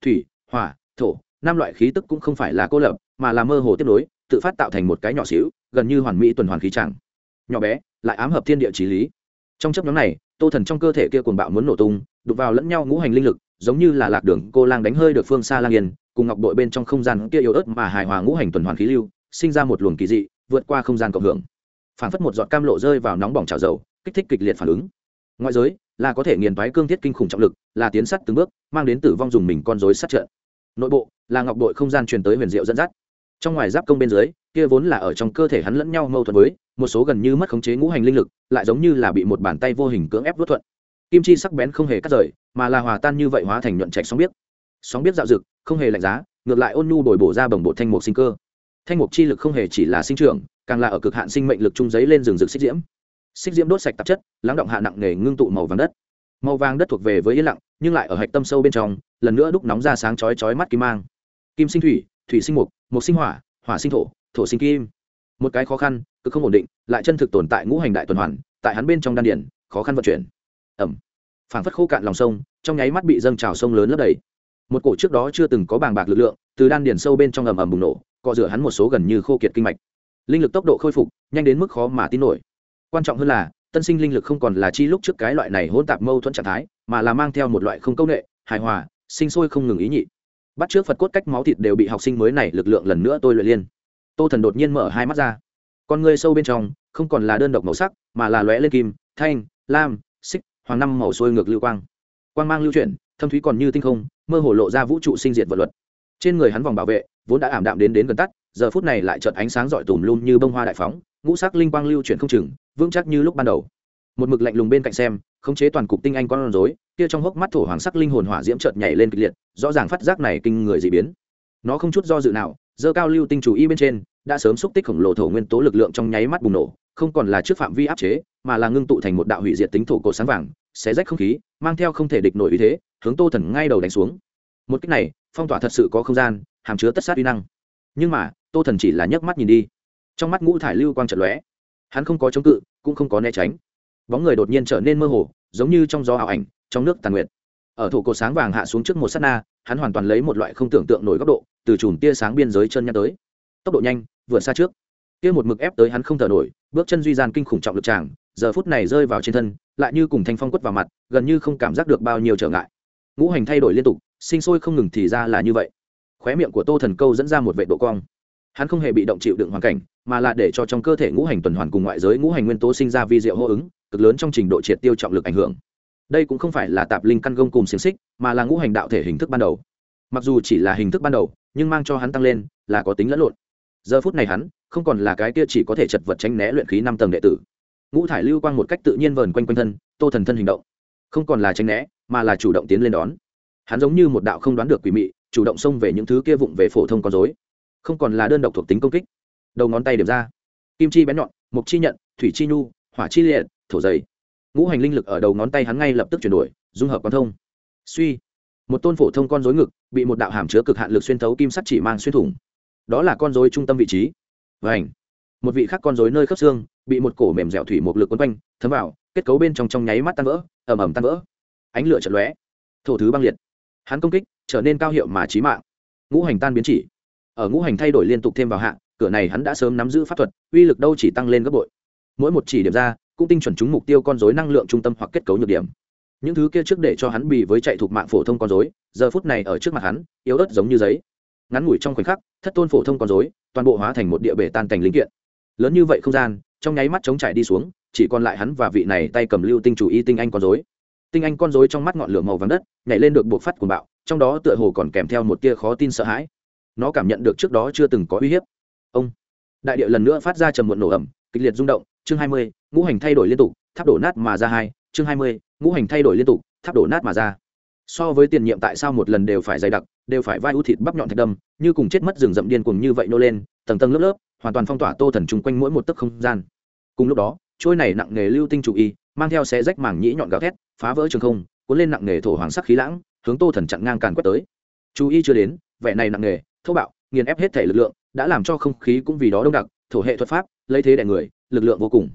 thủy, hỏa, thổ, năm loại khí tức cũng không phải là cô lập, mà là mơ hồ tiếp nối, tự phát tạo thành một cái nhỏ xíu, gần như hoàn mỹ tuần hoàn khí chẳng. Nhỏ bé, lại ám hợp thiên địa trí lý. Trong chấp nhóm này, tô thần trong cơ thể kia cuồng bạo muốn nổ tung đục vào lẫn nhau ngũ hành linh lực, giống như là lạc đường cô lang đánh hơi được phương xa lang yên, cùng ngọc đội bên trong không gian kia yếu ớt mà hài hòa ngũ hành tuần hoàn khí lưu, sinh ra một luồng kỳ dị, vượt qua không gian cộng hưởng. Phản phất một giọt cam lộ rơi vào nóng bỏng trào dầu, kích thích kịch liệt phản ứng. Ngoại giới là có thể nghiền thoái cương thiết kinh khủng trọng lực, là tiến sắt từng bước, mang đến tử vong dùng mình con dối sát trận. Nội bộ, là ngọc đội không gian truyền tới huyền diệu dẫn dắt. Trong ngoài giáp công bên dưới, kia vốn là ở trong cơ thể hắn lẫn nhau mâu thuẫn với, một số gần như mất khống chế ngũ hành linh lực, lại giống như là bị một bàn tay vô hình cưỡng ép vớt thuận. Kim chi sắc bén không hề cắt rời, mà là hòa tan như vậy hóa thành nhuận trạch sóng biết sóng biết dạo dực, không hề lạnh giá, ngược lại ôn nhu bồi bổ ra bồng bộ thanh mục sinh cơ. Thanh mục chi lực không hề chỉ là sinh trưởng, càng là ở cực hạn sinh mệnh lực trung giấy lên rừng rực xích diễm xích diễm đốt sạch tạp chất, lắng động hạ nặng nề ngưng tụ màu vàng đất. Màu vàng đất thuộc về với yên lặng, nhưng lại ở hạch tâm sâu bên trong, lần nữa đúc nóng ra sáng chói chói mắt kim mang. Kim sinh thủy thủy sinh mục mục sinh hỏa hỏa sinh thổ thổ sinh kim. Một cái khó khăn cứ không ổn định, lại chân thực tồn tại ngũ hành đại tuần hoàn, tại hắn bên trong đan điển khó khăn vận chuyển. Ẩm. Phảng phất khô cạn lòng sông, trong nháy mắt bị dâng trào sông lớn lấp đầy. Một cổ trước đó chưa từng có bàng bạc lực lượng, từ đan điển sâu bên trong ầm ầm bùng nổ cọ rửa hắn một số gần như khô kiệt kinh mạch. Linh lực tốc độ khôi phục, nhanh đến mức khó mà tin nổi quan trọng hơn là, tân sinh linh lực không còn là chi lúc trước cái loại này hỗn tạp mâu thuẫn trạng thái, mà là mang theo một loại không công nghệ, hài hòa, sinh sôi không ngừng ý nhị. Bắt trước phật cốt cách máu thịt đều bị học sinh mới này lực lượng lần nữa tôi luyện liên. Tô thần đột nhiên mở hai mắt ra. Con người sâu bên trong, không còn là đơn độc màu sắc, mà là lóe lên kim, thanh, lam, xích, hoàng năm màu sôi ngược lưu quang. Quang mang lưu chuyển, thâm thúy còn như tinh không, mơ hồ lộ ra vũ trụ sinh diệt vật luật. Trên người hắn vòng bảo vệ, vốn đã ảm đạm đến đến gần tắt, giờ phút này lại chợt ánh sáng rọi tùm luôn như bông hoa đại phóng, ngũ sắc linh quang lưu chuyển không chừng vững chắc như lúc ban đầu. Một mực lạnh lùng bên cạnh xem, khống chế toàn cục tinh anh con rối, kia trong hốc mắt thổ hoàng sắc linh hồn hỏa diễm chợt nhảy lên kịch liệt, rõ ràng phát giác này kinh người dị biến. Nó không chút do dự nào dơ cao lưu tinh chủ y bên trên, đã sớm xúc tích khổng lồ thổ nguyên tố lực lượng trong nháy mắt bùng nổ, không còn là trước phạm vi áp chế, mà là ngưng tụ thành một đạo hủy diệt tính thổ cổ sáng vàng, xé rách không khí, mang theo không thể địch nổi ý thế, hướng tô thần ngay đầu đánh xuống. Một cách này, phong tỏa thật sự có không gian, hàm chứa tất sát uy năng. Nhưng mà, tô thần chỉ là nhấc mắt nhìn đi. Trong mắt ngũ thải lưu quang trận lóe hắn không có chống cự, cũng không có né tránh. Bóng người đột nhiên trở nên mơ hồ, giống như trong gió ảo ảnh, trong nước tàn nguyệt. Ở thổ cột sáng vàng hạ xuống trước một s á t na, hắn hoàn toàn lấy một loại không tưởng tượng nổi góc độ, từ chùm tia sáng biên giới chân nhắc tới. Tốc độ nhanh, vượt xa trước. Kia một mực ép tới hắn không thở nổi, bước chân duy gian kinh khủng trọng lực tràng, giờ phút này rơi vào trên thân, lại như cùng thanh phong quất vào mặt, gần như không cảm giác được bao nhiêu trở ngại. Ngũ hành thay đổi liên tục, sinh sôi không ngừng thì ra là như vậy. Khóe miệng của tô thần câu dẫn ra một vệ độ cong hắn không hề bị động chịu đựng hoàn cảnh, mà là để cho trong cơ thể ngũ hành tuần hoàn cùng ngoại giới ngũ hành nguyên tố sinh ra vi diệu hô ứng, cực lớn trong trình độ triệt tiêu trọng lực ảnh hưởng. Đây cũng không phải là tạp linh căn gông cùng xiềng xích, mà là ngũ hành đạo thể hình thức ban đầu. Mặc dù chỉ là hình thức ban đầu, nhưng mang cho hắn tăng lên là có tính lẫn lộn. Giờ phút này hắn, không còn là cái kia chỉ có thể chật vật tránh né luyện khí năm tầng đệ tử. Ngũ thải lưu quang một cách tự nhiên vờn quanh quanh thân, tô thần thân hình động. Không còn là tránh né, mà là chủ động tiến lên đón. Hắn giống như một đạo không đoán được quỷ mị, chủ động xông về những thứ kia vụng về phổ thông con dối không còn là đơn độc thuộc tính công kích. Đầu ngón tay điểm ra. Kim chi bén nhọn mục chi nhận, thủy chi nhu, hỏa chi liệt, thổ dày. Ngũ hành linh lực ở đầu ngón tay hắn ngay lập tức chuyển đổi, dung hợp quan thông. Suy. Một tôn phổ thông con dối ngực bị một đạo hàm chứa cực hạn lực xuyên thấu kim sắt chỉ mang xuyên thủng. Đó là con dối trung tâm vị trí. Và ảnh một vị khác con dối nơi khớp xương bị một cổ mềm dẻo thủy một lực quấn quanh, thấm vào, kết cấu bên trong trong nháy mắt tan vỡ ẩm ẩm tan vỡ. Ánh lửa chật lóe. Thổ thứ băng liệt. Hắn công kích trở nên cao hiệu mà trí mạng. Ngũ hành tan biến chỉ ở ngũ hành thay đổi liên tục thêm vào hạ, cửa này hắn đã sớm nắm giữ pháp thuật, uy lực đâu chỉ tăng lên gấp bội. Mỗi một chỉ điểm ra, cũng tinh chuẩn trúng mục tiêu con dối năng lượng trung tâm hoặc kết cấu nhược điểm. Những thứ kia trước để cho hắn bị với chạy thuộc mạng phổ thông con dối giờ phút này ở trước mặt hắn, yếu ớt giống như giấy. Ngắn ngủi trong khoảnh khắc, thất tôn phổ thông con dối toàn bộ hóa thành một địa bể tan thành linh kiện. Lớn như vậy không gian, trong nháy mắt chống trải đi xuống, chỉ còn lại hắn và vị này tay cầm lưu tinh chủ y tinh anh con dối tinh anh con dối trong mắt ngọn lửa màu vàng đất, nhảy lên được buộc phát của bạo, trong đó tựa hồ còn kèm theo một tia khó tin sợ hãi nó cảm nhận được trước đó chưa từng có uy hiếp. Ông đại địa lần nữa phát ra trầm muộn nổ ẩm, kịch liệt rung động, chương hai mươi, ngũ hành thay đổi liên tục, tháp đổ nát mà ra hai, chương hai mươi, ngũ hành thay đổi liên tục, tháp đổ nát mà ra. So với tiền nhiệm tại sao một lần đều phải dày đặc, đều phải vai ưu thịt bắp nhọn thạch đâm, như cùng chết mất rừng rậm điên cùng như vậy nô lên, tầng tầng lớp lớp, hoàn toàn phong tỏa tô thần chung quanh mỗi một tấc không gian. Cùng lúc đó trôi này nặng nghề lưu tinh chủ y, mang theo xe rách mảng nhĩ nhọn gào thét, phá vỡ trường không, cuốn lên nặng nghề thổ hoàng sắc khí lãng, hướng tô thần chặn ngang càn quét tới. Chú y chưa đến, vẻ này nặng nghề thô bạo, nghiền ép hết thể lực lượng, đã làm cho không khí cũng vì đó đông đặc, thổ hệ thuật pháp, lấy thế đẻ người, lực lượng vô cùng.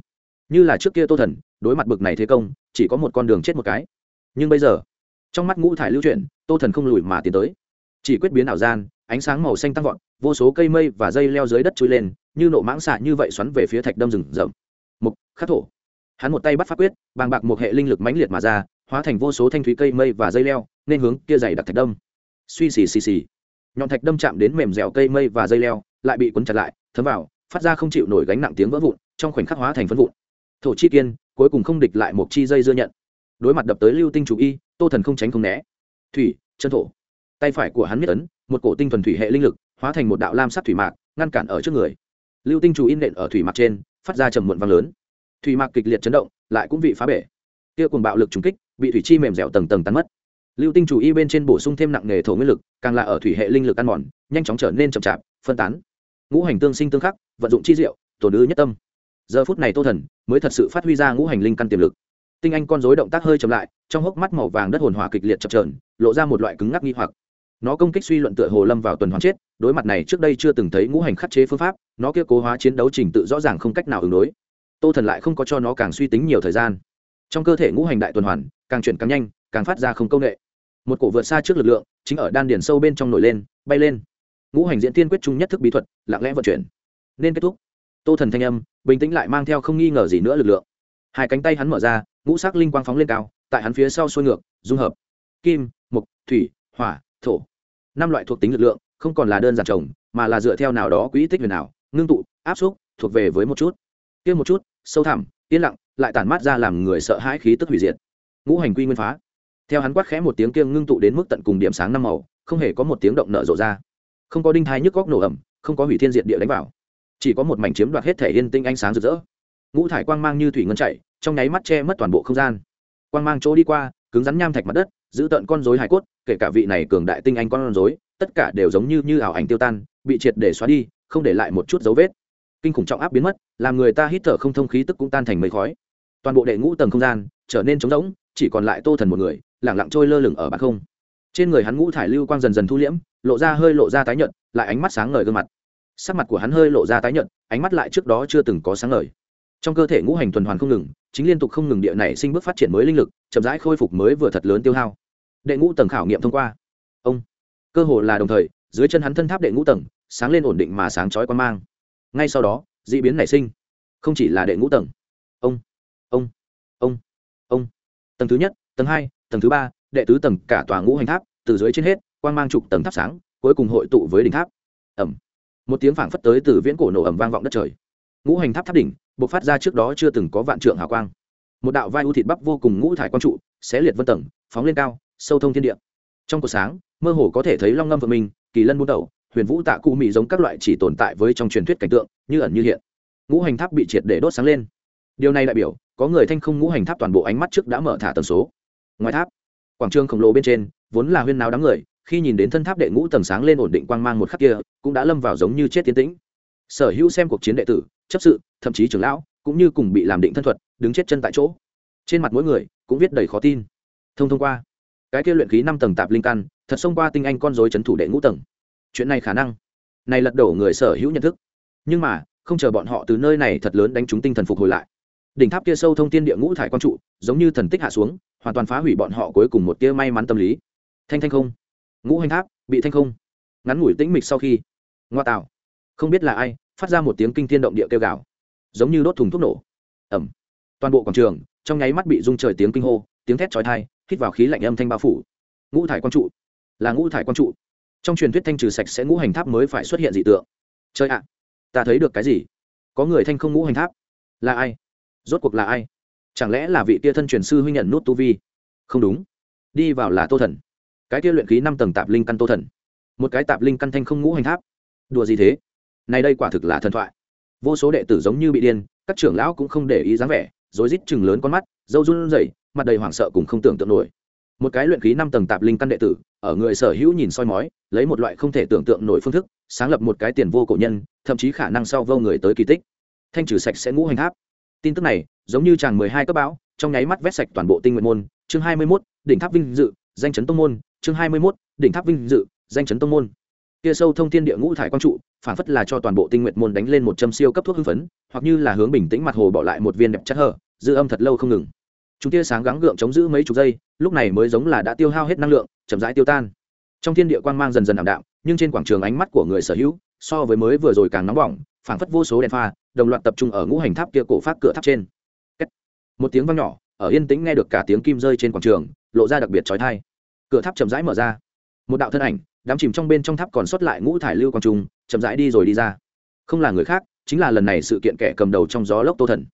Như là trước kia tô thần, đối mặt bực này thế công, chỉ có một con đường chết một cái. Nhưng bây giờ, trong mắt ngũ thải lưu chuyển, tô thần không lùi mà tiến tới. Chỉ quyết biến ảo gian, ánh sáng màu xanh tăng vọt, vô số cây mây và dây leo dưới đất trôi lên, như nộ mãng xạ như vậy xoắn về phía thạch đâm rừng rậm. Mục, khắc thổ. Hắn một tay bắt pháp quyết, bàng bạc một hệ linh lực mãnh liệt mà ra, hóa thành vô số thanh thúy cây mây và dây leo, nên hướng kia dày đặc thạch đâm. Suy xì xì xì nhọn thạch đâm chạm đến mềm dẻo cây mây và dây leo, lại bị cuốn chặt lại, thấm vào, phát ra không chịu nổi gánh nặng tiếng vỡ vụn, trong khoảnh khắc hóa thành phân vụn. Thổ chi kiên, cuối cùng không địch lại một chi dây dưa nhận. Đối mặt đập tới lưu tinh chủ y, tô thần không tránh không né. Thủy, chân thổ. Tay phải của hắn miết ấn, một cổ tinh thuần thủy hệ linh lực, hóa thành một đạo lam sắc thủy mạc, ngăn cản ở trước người. Lưu tinh chủ in nện ở thủy mạc trên, phát ra trầm muộn vang lớn. Thủy mạc kịch liệt chấn động, lại cũng bị phá bể. Kia cùng bạo lực trùng kích, bị thủy chi mềm dẻo tầng tầng tắn mất lưu tinh chủ y bên trên bổ sung thêm nặng nghề thổ nguyên lực, càng là ở thủy hệ linh lực ăn mòn, nhanh chóng trở nên chậm chạp, phân tán. Ngũ hành tương sinh tương khắc, vận dụng chi diệu tổ nữ nhất tâm. Giờ phút này tô thần mới thật sự phát huy ra ngũ hành linh căn tiềm lực. Tinh anh con dối động tác hơi chậm lại, trong hốc mắt màu vàng đất hồn hỏa kịch liệt chập trờn lộ ra một loại cứng ngắc nghi hoặc. Nó công kích suy luận tựa hồ lâm vào tuần hoàn chết, đối mặt này trước đây chưa từng thấy ngũ hành khắc chế phương pháp, nó kia cố hóa chiến đấu trình tự rõ ràng không cách nào ứng đối. Tô thần lại không có cho nó càng suy tính nhiều thời gian. Trong cơ thể ngũ hành đại tuần hoàn, càng chuyển càng nhanh, càng phát ra không công nghệ một cổ vượt xa trước lực lượng chính ở đan điền sâu bên trong nổi lên, bay lên. Ngũ hành diễn tiên quyết chung nhất thức bí thuật, lặng lẽ vận chuyển. Nên kết thúc. Tô thần thanh âm, bình tĩnh lại mang theo không nghi ngờ gì nữa lực lượng. Hai cánh tay hắn mở ra, ngũ sắc linh quang phóng lên cao, tại hắn phía sau xuôi ngược, dung hợp. Kim mục thủy, hỏa, thổ. Năm loại thuộc tính lực lượng, không còn là đơn giản trồng mà là dựa theo nào đó quỹ tích huyền nào ngưng tụ, áp xúc, thuộc về với một chút. Kia một chút, sâu thẳm, yên lặng, lại tản mát ra làm người sợ hãi khí tức hủy diệt. Ngũ hành quy nguyên phá theo hắn quát khẽ một tiếng kiêng ngưng tụ đến mức tận cùng điểm sáng năm màu, không hề có một tiếng động nở rộ ra. Không có đinh thai nhức góc nổ ẩm, không có hủy thiên diệt địa đánh vào. Chỉ có một mảnh chiếm đoạt hết thể yên tinh ánh sáng rực rỡ. Ngũ thải quang mang như thủy ngân chạy, trong nháy mắt che mất toàn bộ không gian. Quang mang chỗ đi qua, cứng rắn nham thạch mặt đất, giữ tận con rối hải cốt, kể cả vị này cường đại tinh anh con rối, tất cả đều giống như như ảo ảnh tiêu tan, bị triệt để xóa đi, không để lại một chút dấu vết. Kinh khủng trọng áp biến mất, làm người ta hít thở không thông khí tức cũng tan thành mây khói. Toàn bộ đệ ngũ tầng không gian trở nên trống rỗng chỉ còn lại tô thần một người, lẳng lặng trôi lơ lửng ở bàn không. Trên người hắn ngũ thải lưu quang dần dần thu liễm, lộ ra hơi lộ ra tái nhợt, lại ánh mắt sáng ngời gương mặt. Sắc mặt của hắn hơi lộ ra tái nhợt, ánh mắt lại trước đó chưa từng có sáng ngời. Trong cơ thể ngũ hành tuần hoàn không ngừng, chính liên tục không ngừng địa này sinh bước phát triển mới linh lực, chậm rãi khôi phục mới vừa thật lớn tiêu hao. Đệ ngũ tầng khảo nghiệm thông qua. Ông. Cơ hồ là đồng thời, dưới chân hắn thân tháp đệ ngũ tầng, sáng lên ổn định mà sáng chói quan mang. Ngay sau đó d ị biến nảy sinh. Không chỉ là đệ ngũ tầng. Ông. Ông. Ông. Ông tầng thứ nhất, tầng hai, tầng thứ ba, đệ tứ tầng cả tòa ngũ hành tháp, từ dưới trên hết quan mang trục tầng tháp sáng, cuối cùng hội tụ với đỉnh tháp. Ẩm. Một tiếng phảng phất tới từ viễn cổ nổ ẩm vang vọng đất trời. Ngũ hành tháp tháp đỉnh b ộ c phát ra trước đó chưa từng có vạn trượng hào quang. Một đạo vai u thịt bắp vô cùng ngũ thải quang trụ, xé liệt vân tầng, phóng lên cao, sâu thông thiên địa. Trong cuộc sáng, mơ hồ có thể thấy long ngâm vợ mình kỳ lân buôn đầu huyền vũ tạ cụ mỹ giống các loại chỉ tồn tại với trong truyền thuyết cảnh tượng, như ẩn như hiện. Ngũ hành tháp bị triệt để đốt sáng lên. Điều này đại biểu có người thanh không ngũ hành tháp toàn bộ ánh mắt trước đã mở thả tần số. Ngoài tháp, quảng trường khổng lồ bên trên, vốn là huyên náo đám người, khi nhìn đến thân tháp đệ ngũ tầng sáng lên ổn định quang mang một khắc kia, cũng đã lâm vào giống như chết tiến tĩnh. Sở hữu xem cuộc chiến đệ tử, chấp sự, thậm chí trưởng lão, cũng như cùng bị làm định thân thuật, đứng chết chân tại chỗ. Trên mặt mỗi người, cũng viết đầy khó tin. Thông thông qua, cái kia luyện khí năm tầng tạp linh căn, thật xông qua tinh anh con dối c h ấ n thủ đệ ngũ tầng. Chuyện này khả năng, này lật đổ người sở hữu nhận thức. Nhưng mà, không chờ bọn họ từ nơi này thật lớn đánh trúng tinh thần phục hồi lại đỉnh tháp kia sâu thông tiên địa ngũ thải quang trụ, giống như thần tích hạ xuống, hoàn toàn phá hủy bọn họ cuối cùng một tia may mắn tâm lý. Thanh thanh không. Ngũ hành tháp, bị thanh không. Ngắn ngủi tĩnh mịch sau khi, ngoa tạo. Không biết là ai, phát ra một tiếng kinh thiên động địa kêu gào. Giống như đốt thùng thuốc nổ. Ẩm toàn bộ quảng trường, trong nháy mắt bị rung trời tiếng kinh hô, tiếng thét chói thai hít vào khí lạnh âm thanh bao phủ. Ngũ thải quang trụ. Là ngũ thải quang trụ. Trong truyền thuyết thanh trừ sạch sẽ ngũ hành tháp mới phải xuất hiện dị tượng. Chơi ạ. Ta thấy được cái gì? Có người thanh không ngũ hành tháp. Là ai? Rốt cuộc là ai? Chẳng lẽ là vị kia thân truyền sư huynh nhận nút tu vi? Không đúng. Đi vào là tô thần. Cái kia luyện khí năm tầng tạp linh căn tô thần. Một cái tạp linh căn thanh không ngũ hành tháp. Đùa gì thế? Này đây quả thực là thần thoại. Vô số đệ tử giống như bị điên, các trưởng lão cũng không để ý dáng vẻ, rối rít chừng lớn con mắt dâu run rẩy, mặt đầy hoảng sợ cùng không tưởng tượng nổi. Một cái luyện khí năm tầng tạp linh căn đệ tử, ở người sở hữu nhìn soi mói, lấy một loại không thể tưởng tượng nổi phương thức, sáng lập một cái tiền vô cổ nhân, thậm chí khả năng sau vô người tới kỳ tích. Thanh trừ sạch sẽ ngũ hành tháp tin tức này, giống như chàng mười hai cấp bão, trong nháy mắt vét sạch toàn bộ tinh nguyện môn. Chương hai mươi mốt, đỉnh tháp vinh dự, danh chấn tông môn. Chương hai mươi mốt, đỉnh tháp vinh dự, danh chấn tông môn. Kia sâu thông thiên địa ngũ thải quang trụ, phản phất là cho toàn bộ tinh nguyện môn đánh lên một châm siêu cấp thuốc hưng phấn, hoặc như là hướng bình tĩnh mặt hồ bỏ lại một viên đẹp chất hở, dư âm thật lâu không ngừng. Chúng tia sáng gắng gượng chống giữ mấy chục giây, lúc này mới giống là đã tiêu hao hết năng lượng, chậm rãi tiêu tan. Trong thiên địa quang mang dần dần ảm đạm, nhưng trên quảng trường ánh mắt của người sở hữu, so với mới vừa rồi càng nóng bỏng phảng phất vô số đèn pha đồng loạt tập trung ở ngũ hành tháp kia cổ phát cửa tháp trên. Một tiếng vang nhỏ, ở yên tĩnh nghe được cả tiếng kim rơi trên quảng trường, lộ ra đặc biệt trói thai cửa tháp chậm rãi mở ra. Một đạo thân ảnh, đám chìm trong bên trong tháp còn sót lại ngũ thải lưu quang trung, chậm rãi đi rồi đi ra. Không là người khác, chính là lần này sự kiện kẻ cầm đầu trong gió lốc tô thần.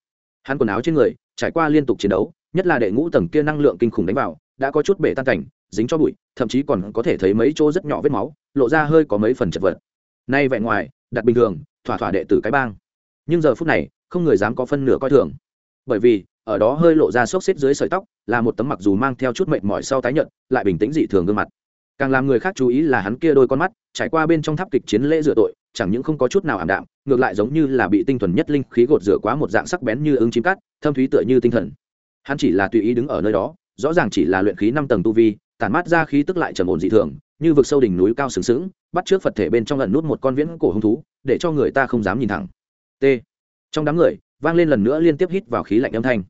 Hắn quần áo trên người, trải qua liên tục chiến đấu, nhất là đệ ngũ tầng kia năng lượng kinh khủng đánh vào, đã có chút bể tan cảnh, dính cho bụi, thậm chí còn có thể thấy mấy chỗ rất nhỏ vết máu, lộ ra hơi có mấy phần chật vật. Nay vẻ ngoài, đặt bình thường, thỏa thỏa đệ tử cái bang nhưng giờ phút này, không người dám có phân nửa coi thường. Bởi vì, ở đó hơi lộ ra xốc xếp dưới sợi tóc, là một tấm mặc dù mang theo chút mệt mỏi sau tái nhận lại bình tĩnh dị thường gương mặt. Càng làm người khác chú ý là hắn kia đôi con mắt, trải qua bên trong tháp kịch chiến lễ rửa tội, chẳng những không có chút nào ảm đạm, ngược lại giống như là bị tinh thuần nhất linh khí gột rửa quá một dạng sắc bén như ứng chim cắt thâm thúy tựa như tinh thần. Hắn chỉ là tùy ý đứng ở nơi đó, rõ ràng chỉ là luyện khí năm tầng tu vi, tản mát ra khí tức lại trầm ổn dị thường, như vực sâu đỉnh núi cao sừng sững, bắt trước phật thể bên trong lần nút một con viễn cổ hung thú, để cho người ta không dám nhìn thẳng t. Trong đám người, vang lên lần nữa liên tiếp hít vào khí lạnh âm thanh.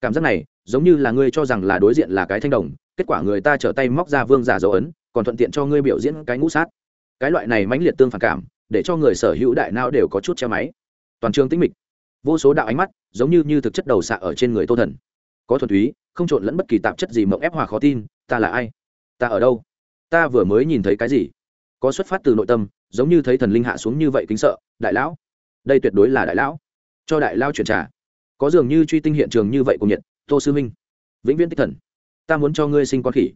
Cảm giác này, giống như là ngươi cho rằng là đối diện là cái thanh đồng, kết quả người ta trở tay móc ra vương giả dấu ấn, còn thuận tiện cho ngươi biểu diễn cái ngũ sát. Cái loại này mãnh liệt tương phản cảm, để cho người sở hữu đại não đều có chút che máy. Toàn trường tĩnh mịch. Vô số đạo ánh mắt, giống như như thực chất đầu xạ ở trên người tô thần. Có thuần túy, không trộn lẫn bất kỳ tạp chất gì mộng ép hòa khó tin, ta là ai? Ta ở đâu? Ta vừa mới nhìn thấy cái gì? Có xuất phát từ nội tâm, giống như thấy thần linh hạ xuống như vậy kính sợ, đại lão đây tuyệt đối là đại lão. Cho đại lao chuyển trả có dường như truy tinh hiện trường như vậy của nhiệt, tô sư minh. Vĩnh viễn tích thần. Ta muốn cho ngươi sinh con khỉ.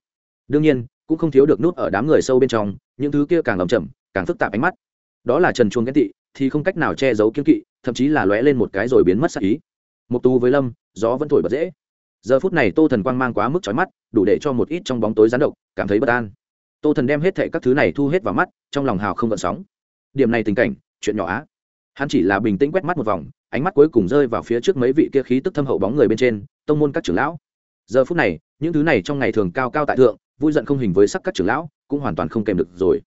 Đương nhiên, cũng không thiếu được nút ở đám người sâu bên trong, những thứ kia càng lầm chậm, càng phức tạp ánh mắt. Đó là trần chuông ghen tị, thì không cách nào che giấu kiên kỵ, thậm chí là lóe lên một cái rồi biến mất sắc ý. Một tu với lâm, gió vẫn thổi bật dễ. Giờ phút này tô thần quang mang quá mức trói mắt, đủ để cho một ít trong bóng tối gián độc, cảm thấy bất an. Tô thần đem hết thệ các thứ này thu hết vào mắt, trong lòng hào không gợn sóng. Điểm này tình cảnh, chuyện nhỏ á hắn chỉ là bình tĩnh quét mắt một vòng ánh mắt cuối cùng rơi vào phía trước mấy vị kia khí tức thâm hậu bóng người bên trên tông môn các trưởng lão. Giờ phút này những thứ này trong ngày thường cao cao tại thượng vui giận không hình với sắc các trưởng lão cũng hoàn toàn không kèm được rồi.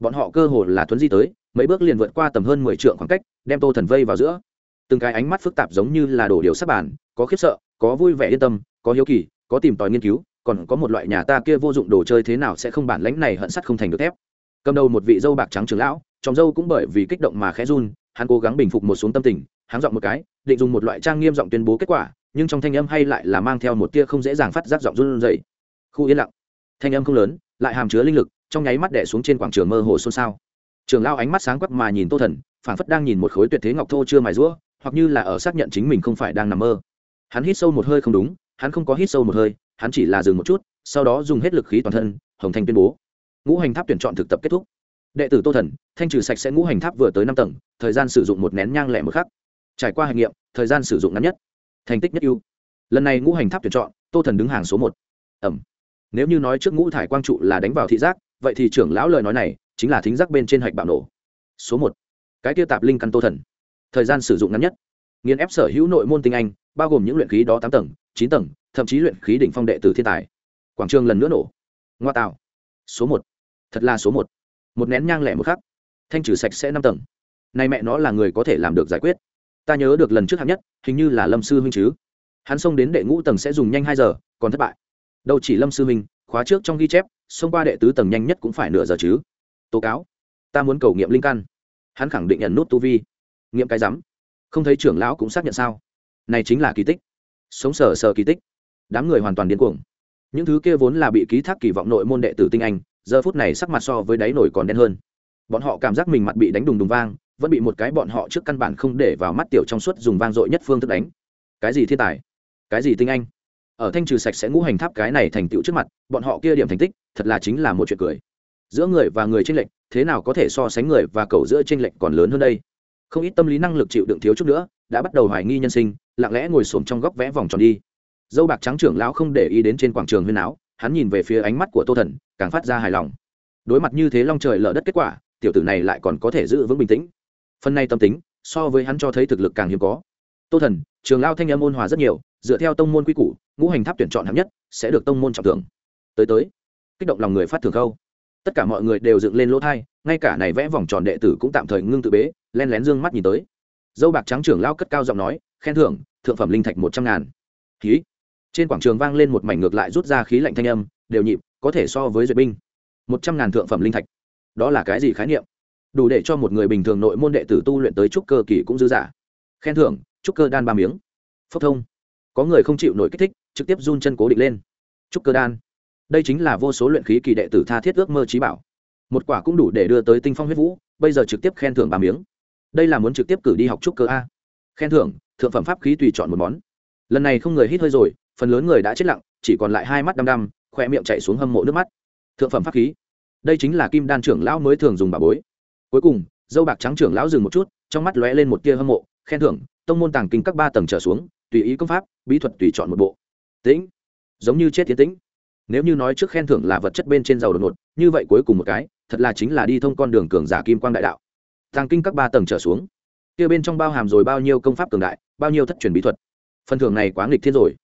Bọn họ cơ hồ là thuấn di tới mấy bước liền vượt qua tầm hơn mười trượng khoảng cách đem tô thần vây vào giữa. Từng cái ánh mắt phức tạp giống như là đổ điều sắp bàn, có khiếp sợ có vui vẻ yên tâm có hiếu kỳ có tìm tòi nghiên cứu còn có một loại nhà ta kia vô dụng đồ chơi thế nào sẽ không bản lãnh này hận sắt không thành được thép. Cầm đầu một vị dâu bạc trắng trưởng lão trong dâu cũng bởi vì kích động mà khẽ run hắn cố gắng bình phục một xuống tâm tình hắn giọng một cái, định dùng một loại trang nghiêm giọng tuyên bố kết quả, nhưng trong thanh âm hay lại là mang theo một tia không dễ dàng phát giác giọng run rẩy. Khu yên lặng. Thanh âm không lớn, lại hàm chứa linh lực, trong nháy mắt đẻ xuống trên quảng trường mơ hồ xôn xao. Trường lao ánh mắt sáng quắc mà nhìn tô thần, phảng phất đang nhìn một khối tuyệt thế ngọc thô chưa mài rũa, hoặc như là ở xác nhận chính mình không phải đang nằm mơ. Hắn hít sâu một hơi không đúng, hắn không có hít sâu một hơi, hắn chỉ là dừng một chút, sau đó dùng hết lực khí toàn thân, hồng thanh tuyên bố. Ngũ hành tháp tuyển chọn thực tập kết thúc đệ tử tô thần, thanh trừ sạch sẽ ngũ hành tháp vừa tới năm tầng, thời gian sử dụng một nén nhang lẻ một khắc. Trải qua hành nghiệm, thời gian sử dụng ngắn nhất. Thành tích nhất ưu. Lần này ngũ hành tháp tuyển chọn, tô thần đứng hàng số một. Ẩm. Nếu như nói trước ngũ thải quang trụ là đánh vào thị giác, vậy thì trưởng lão lời nói này chính là thính giác bên trên hạch bạo nổ. Số một. Cái tiêu tạp linh căn tô thần. Thời gian sử dụng ngắn nhất. Nghiên ép sở hữu nội môn tinh anh, bao gồm những luyện khí đó tám tầng, chín tầng, thậm chí luyện khí đỉnh phong đệ tử thiên tài. Quảng trường lần nữa nổ. Ngoa tạo. Số một. Thật là số một một nén nhang lẻ một khắc. Thanh trừ sạch sẽ năm tầng. Nay mẹ nó là người có thể làm được giải quyết. Ta nhớ được lần trước hạng nhất, hình như là lâm sư huynh chứ. Hắn xông đến đệ ngũ tầng sẽ dùng nhanh hai giờ, còn thất bại. Đâu chỉ lâm sư minh, khóa trước trong ghi chép, xông qua đệ tứ tầng nhanh nhất cũng phải nửa giờ chứ. Tố cáo, ta muốn cầu nghiệm linh căn. Hắn khẳng định nhận nút tu vi. Nghiệm cái rắm không thấy trưởng lão cũng xác nhận sao? Này chính là kỳ tích. Sống sờ sờ kỳ tích. Đám người hoàn toàn điên cuồng. Những thứ kia vốn là bị ký thác kỳ vọng nội môn đệ tử tinh anh giờ phút này sắc mặt so với đáy nổi còn đen hơn. Bọn họ cảm giác mình mặt bị đánh đùng đùng vang, vẫn bị một cái bọn họ trước căn bản không để vào mắt tiểu trong suốt dùng vang dội nhất phương thức đánh. Cái gì thiên tài? Cái gì tinh anh? Ở thanh trừ sạch sẽ ngũ hành tháp cái này thành tựu trước mặt, bọn họ kia điểm thành tích, thật là chính là một chuyện cười. Giữa người và người tranh lệch, thế nào có thể so sánh người và cầu giữa tranh lệch còn lớn hơn đây? Không ít tâm lý năng lực chịu đựng thiếu chút nữa, đã bắt đầu hoài nghi nhân sinh, lặng lẽ ngồi xổm trong góc vẽ vòng tròn đi. Dâu bạc trắng trưởng lão không để ý đến trên quảng trường huyên áo hắn nhìn về phía ánh mắt của tô thần, càng phát ra hài lòng. Đối mặt như thế long trời lở đất kết quả, tiểu tử này lại còn có thể giữ vững bình tĩnh. Phần này tâm tính, so với hắn cho thấy thực lực càng hiếm có. Tô thần, trường lao thanh âm ôn hòa rất nhiều, dựa theo tông môn quy củ, ngũ hành tháp tuyển chọn hạng nhất, sẽ được tông môn trọng thưởng. Tới tới. Kích động lòng người phát thường khâu. Tất cả mọi người đều dựng lên lỗ thai, ngay cả này vẽ vòng tròn đệ tử cũng tạm thời ngưng tự bế, len lén d ư ơ n g mắt nhìn tới. Dâu bạc trắng trưởng lao cất cao giọng nói, khen thưởng, thượng phẩm linh thạch một trăm ngàn. Khí trên quảng trường vang lên một mảnh ngược lại rút ra khí lạnh thanh âm, đều nhịp, có thể so với duyệt binh. Một trăm ngàn thượng phẩm linh thạch. Đó là cái gì khái niệm? Đủ để cho một người bình thường nội môn đệ tử tu luyện tới trúc cơ kỳ cũng dư giả khen thưởng, trúc cơ đan ba miếng. Phốc thông. Có người không chịu nổi kích thích, trực tiếp run chân cố định lên. Trúc cơ đan. Đây chính là vô số luyện khí kỳ đệ tử tha thiết ước mơ trí bảo. Một quả cũng đủ để đưa tới tinh phong huyết vũ, bây giờ trực tiếp khen thưởng ba miếng. Đây là muốn trực tiếp cử đi học trúc cơ a. Khen thưởng, thượng phẩm pháp khí tùy chọn một món. Lần này không người hít hơi rồi phần lớn người đã chết lặng, chỉ còn lại hai mắt đăm đăm khoe miệng chạy xuống hâm mộ nước mắt. Thượng phẩm pháp khí. Đây chính là kim đan trưởng lão mới thường dùng bà bối. Cuối cùng, dâu bạc trắng trưởng lão dừng một chút, trong mắt lóe lên một tia hâm mộ, khen thưởng, tông môn tàng kinh các ba tầng trở xuống, tùy ý công pháp, bí thuật tùy chọn một bộ. Tĩnh. Giống như chết tiến tĩnh. Nếu như nói trước khen thưởng là vật chất bên trên giàu đột ngột, như vậy cuối cùng một cái, thật là chính là đi thông con đường cường giả kim quang đại đạo. Tàng kinh các ba tầng trở xuống. Kia bên trong bao hàm rồi bao nhiêu công pháp cường đại, bao nhiêu thất truyền bí thuật. Phần thưởng này quá nghịch thiên rồi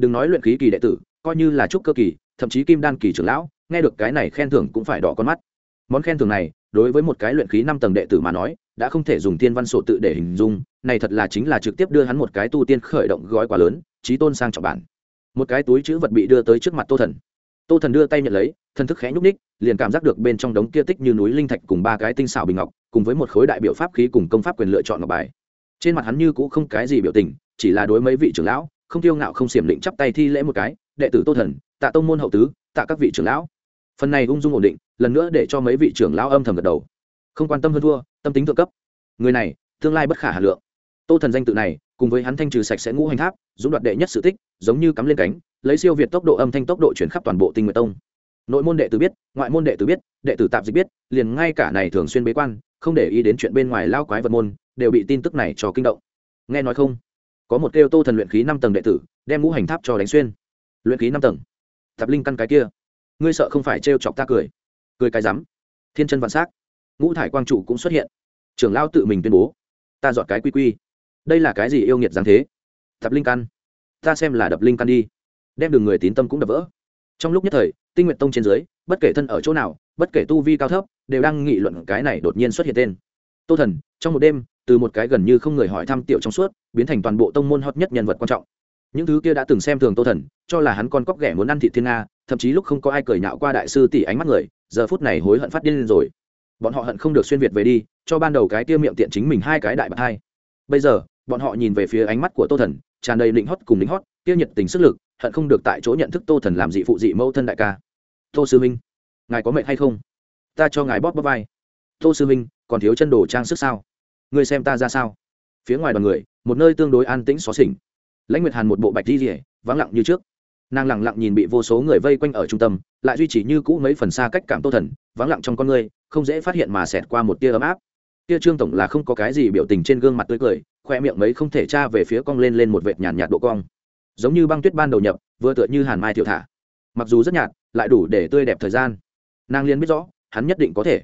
đừng nói luyện khí kỳ đệ tử, coi như là trúc cơ kỳ, thậm chí kim đan kỳ trưởng lão, nghe được cái này khen thưởng cũng phải đỏ con mắt. Món khen thưởng này, đối với một cái luyện khí năm tầng đệ tử mà nói, đã không thể dùng thiên văn sổ tự để hình dung, này thật là chính là trực tiếp đưa hắn một cái tu tiên khởi động gói quá lớn trí tôn sang trọng bản. Một cái túi chữ vật bị đưa tới trước mặt tô thần. Tô thần đưa tay nhận lấy, thân thức khẽ nhúc ních liền cảm giác được bên trong đống kia tích như núi linh thạch cùng ba cái tinh xảo bình ngọc, cùng với một khối đại biểu pháp khí cùng công pháp quyền lựa chọn ngọc bài. Trên mặt hắn như cũ không cái gì biểu tình, chỉ là đối mấy vị trưởng lão không tiêu ngạo không xiểm định chắp tay thi lễ một cái, đệ tử tô thần, tạ tông môn hậu tứ, tạ các vị trưởng lão. Phần này ung dung ổn định, lần nữa để cho mấy vị trưởng lão âm thầm gật đầu. Không quan tâm hơn thua, tâm tính thượng cấp. Người này, tương lai bất khả hà lượng. Tô thần danh tự này, cùng với hắn thanh trừ sạch sẽ ngũ hành tháp, dũng đoạt đệ nhất sự tích, giống như cắm lên cánh, lấy siêu việt tốc độ âm thanh tốc độ chuyển khắp toàn bộ tinh nguyệt tông. Nội môn đệ tử biết, ngoại môn đệ tử biết, đệ tử tạp dịch biết, liền ngay cả này thường xuyên bế quan, không để ý đến chuyện bên ngoài lao quái vật môn, đều bị tin tức này cho kinh động. Nghe nói không? Có một kêu tô thần luyện khí năm tầng đệ tử, đem ngũ hành tháp cho đánh xuyên. Luyện khí năm tầng. Thập linh căn cái kia. Ngươi sợ không phải trêu chọc ta cười. Cười cái rắm. Thiên chân vạn s á c ngũ thải quang trụ cũng xuất hiện. Trưởng lao tự mình tuyên bố. Ta dọn cái quy quy. Đây là cái gì yêu nghiệt dáng thế? Thập linh căn. Ta xem là đập linh căn đi. Đem đường người tín tâm cũng đập vỡ. Trong lúc nhất thời, tinh nguyện tông trên dưới, bất kể thân ở chỗ nào, bất kể tu vi cao thấp, đều đang nghị luận cái này đột nhiên xuất hiện tên. Tô thần, trong một đêm từ một cái gần như không người hỏi thăm tiểu trong suốt, biến thành toàn bộ tông môn hot nhất nhân vật quan trọng. Những thứ kia đã từng xem thường tô thần, cho là hắn con cóc ghẻ muốn ăn thị thiên nga, thậm chí lúc không có ai cười nhạo qua đại sư tỷ ánh mắt người, giờ phút này hối hận phát điên lên rồi. Bọn họ hận không được xuyên việt về đi, cho ban đầu cái kia miệng tiện chính mình hai cái đại bạc hai. Bây giờ, bọn họ nhìn về phía ánh mắt của tô thần, tràn đầy định hót cùng định hót, kia nhiệt tình sức lực, hận không được tại chỗ nhận thức tô thần làm dị phụ dị mẫu thân đại ca. Tô sư minh ngài có mệnh hay không? Ta cho ngài bóp bóp vai. Tô sư minh còn thiếu chân đồ trang sức sao? Người xem ta ra sao? Phía ngoài đoàn người một nơi tương đối an tĩnh xó xỉnh. Lãnh nguyệt hàn một bộ bạch di rỉa vắng lặng như trước. Nàng lẳng lặng nhìn bị vô số người vây quanh ở trung tâm lại duy trì như cũ mấy phần xa cách cảm tô thần vắng lặng trong con ngươi, không dễ phát hiện mà xẹt qua một tia ấm áp. Tia trương tổng là không có cái gì biểu tình trên gương mặt tươi cười khoe miệng mấy không thể tra về phía cong lên lên một vệt nhàn nhạt độ cong. Giống như băng tuyết ban đầu nhập vừa tựa như hàn mai thiệu thả. Mặc dù rất nhạt lại đủ để tươi đẹp thời gian. Nàng liên biết rõ hắn nhất định có thể.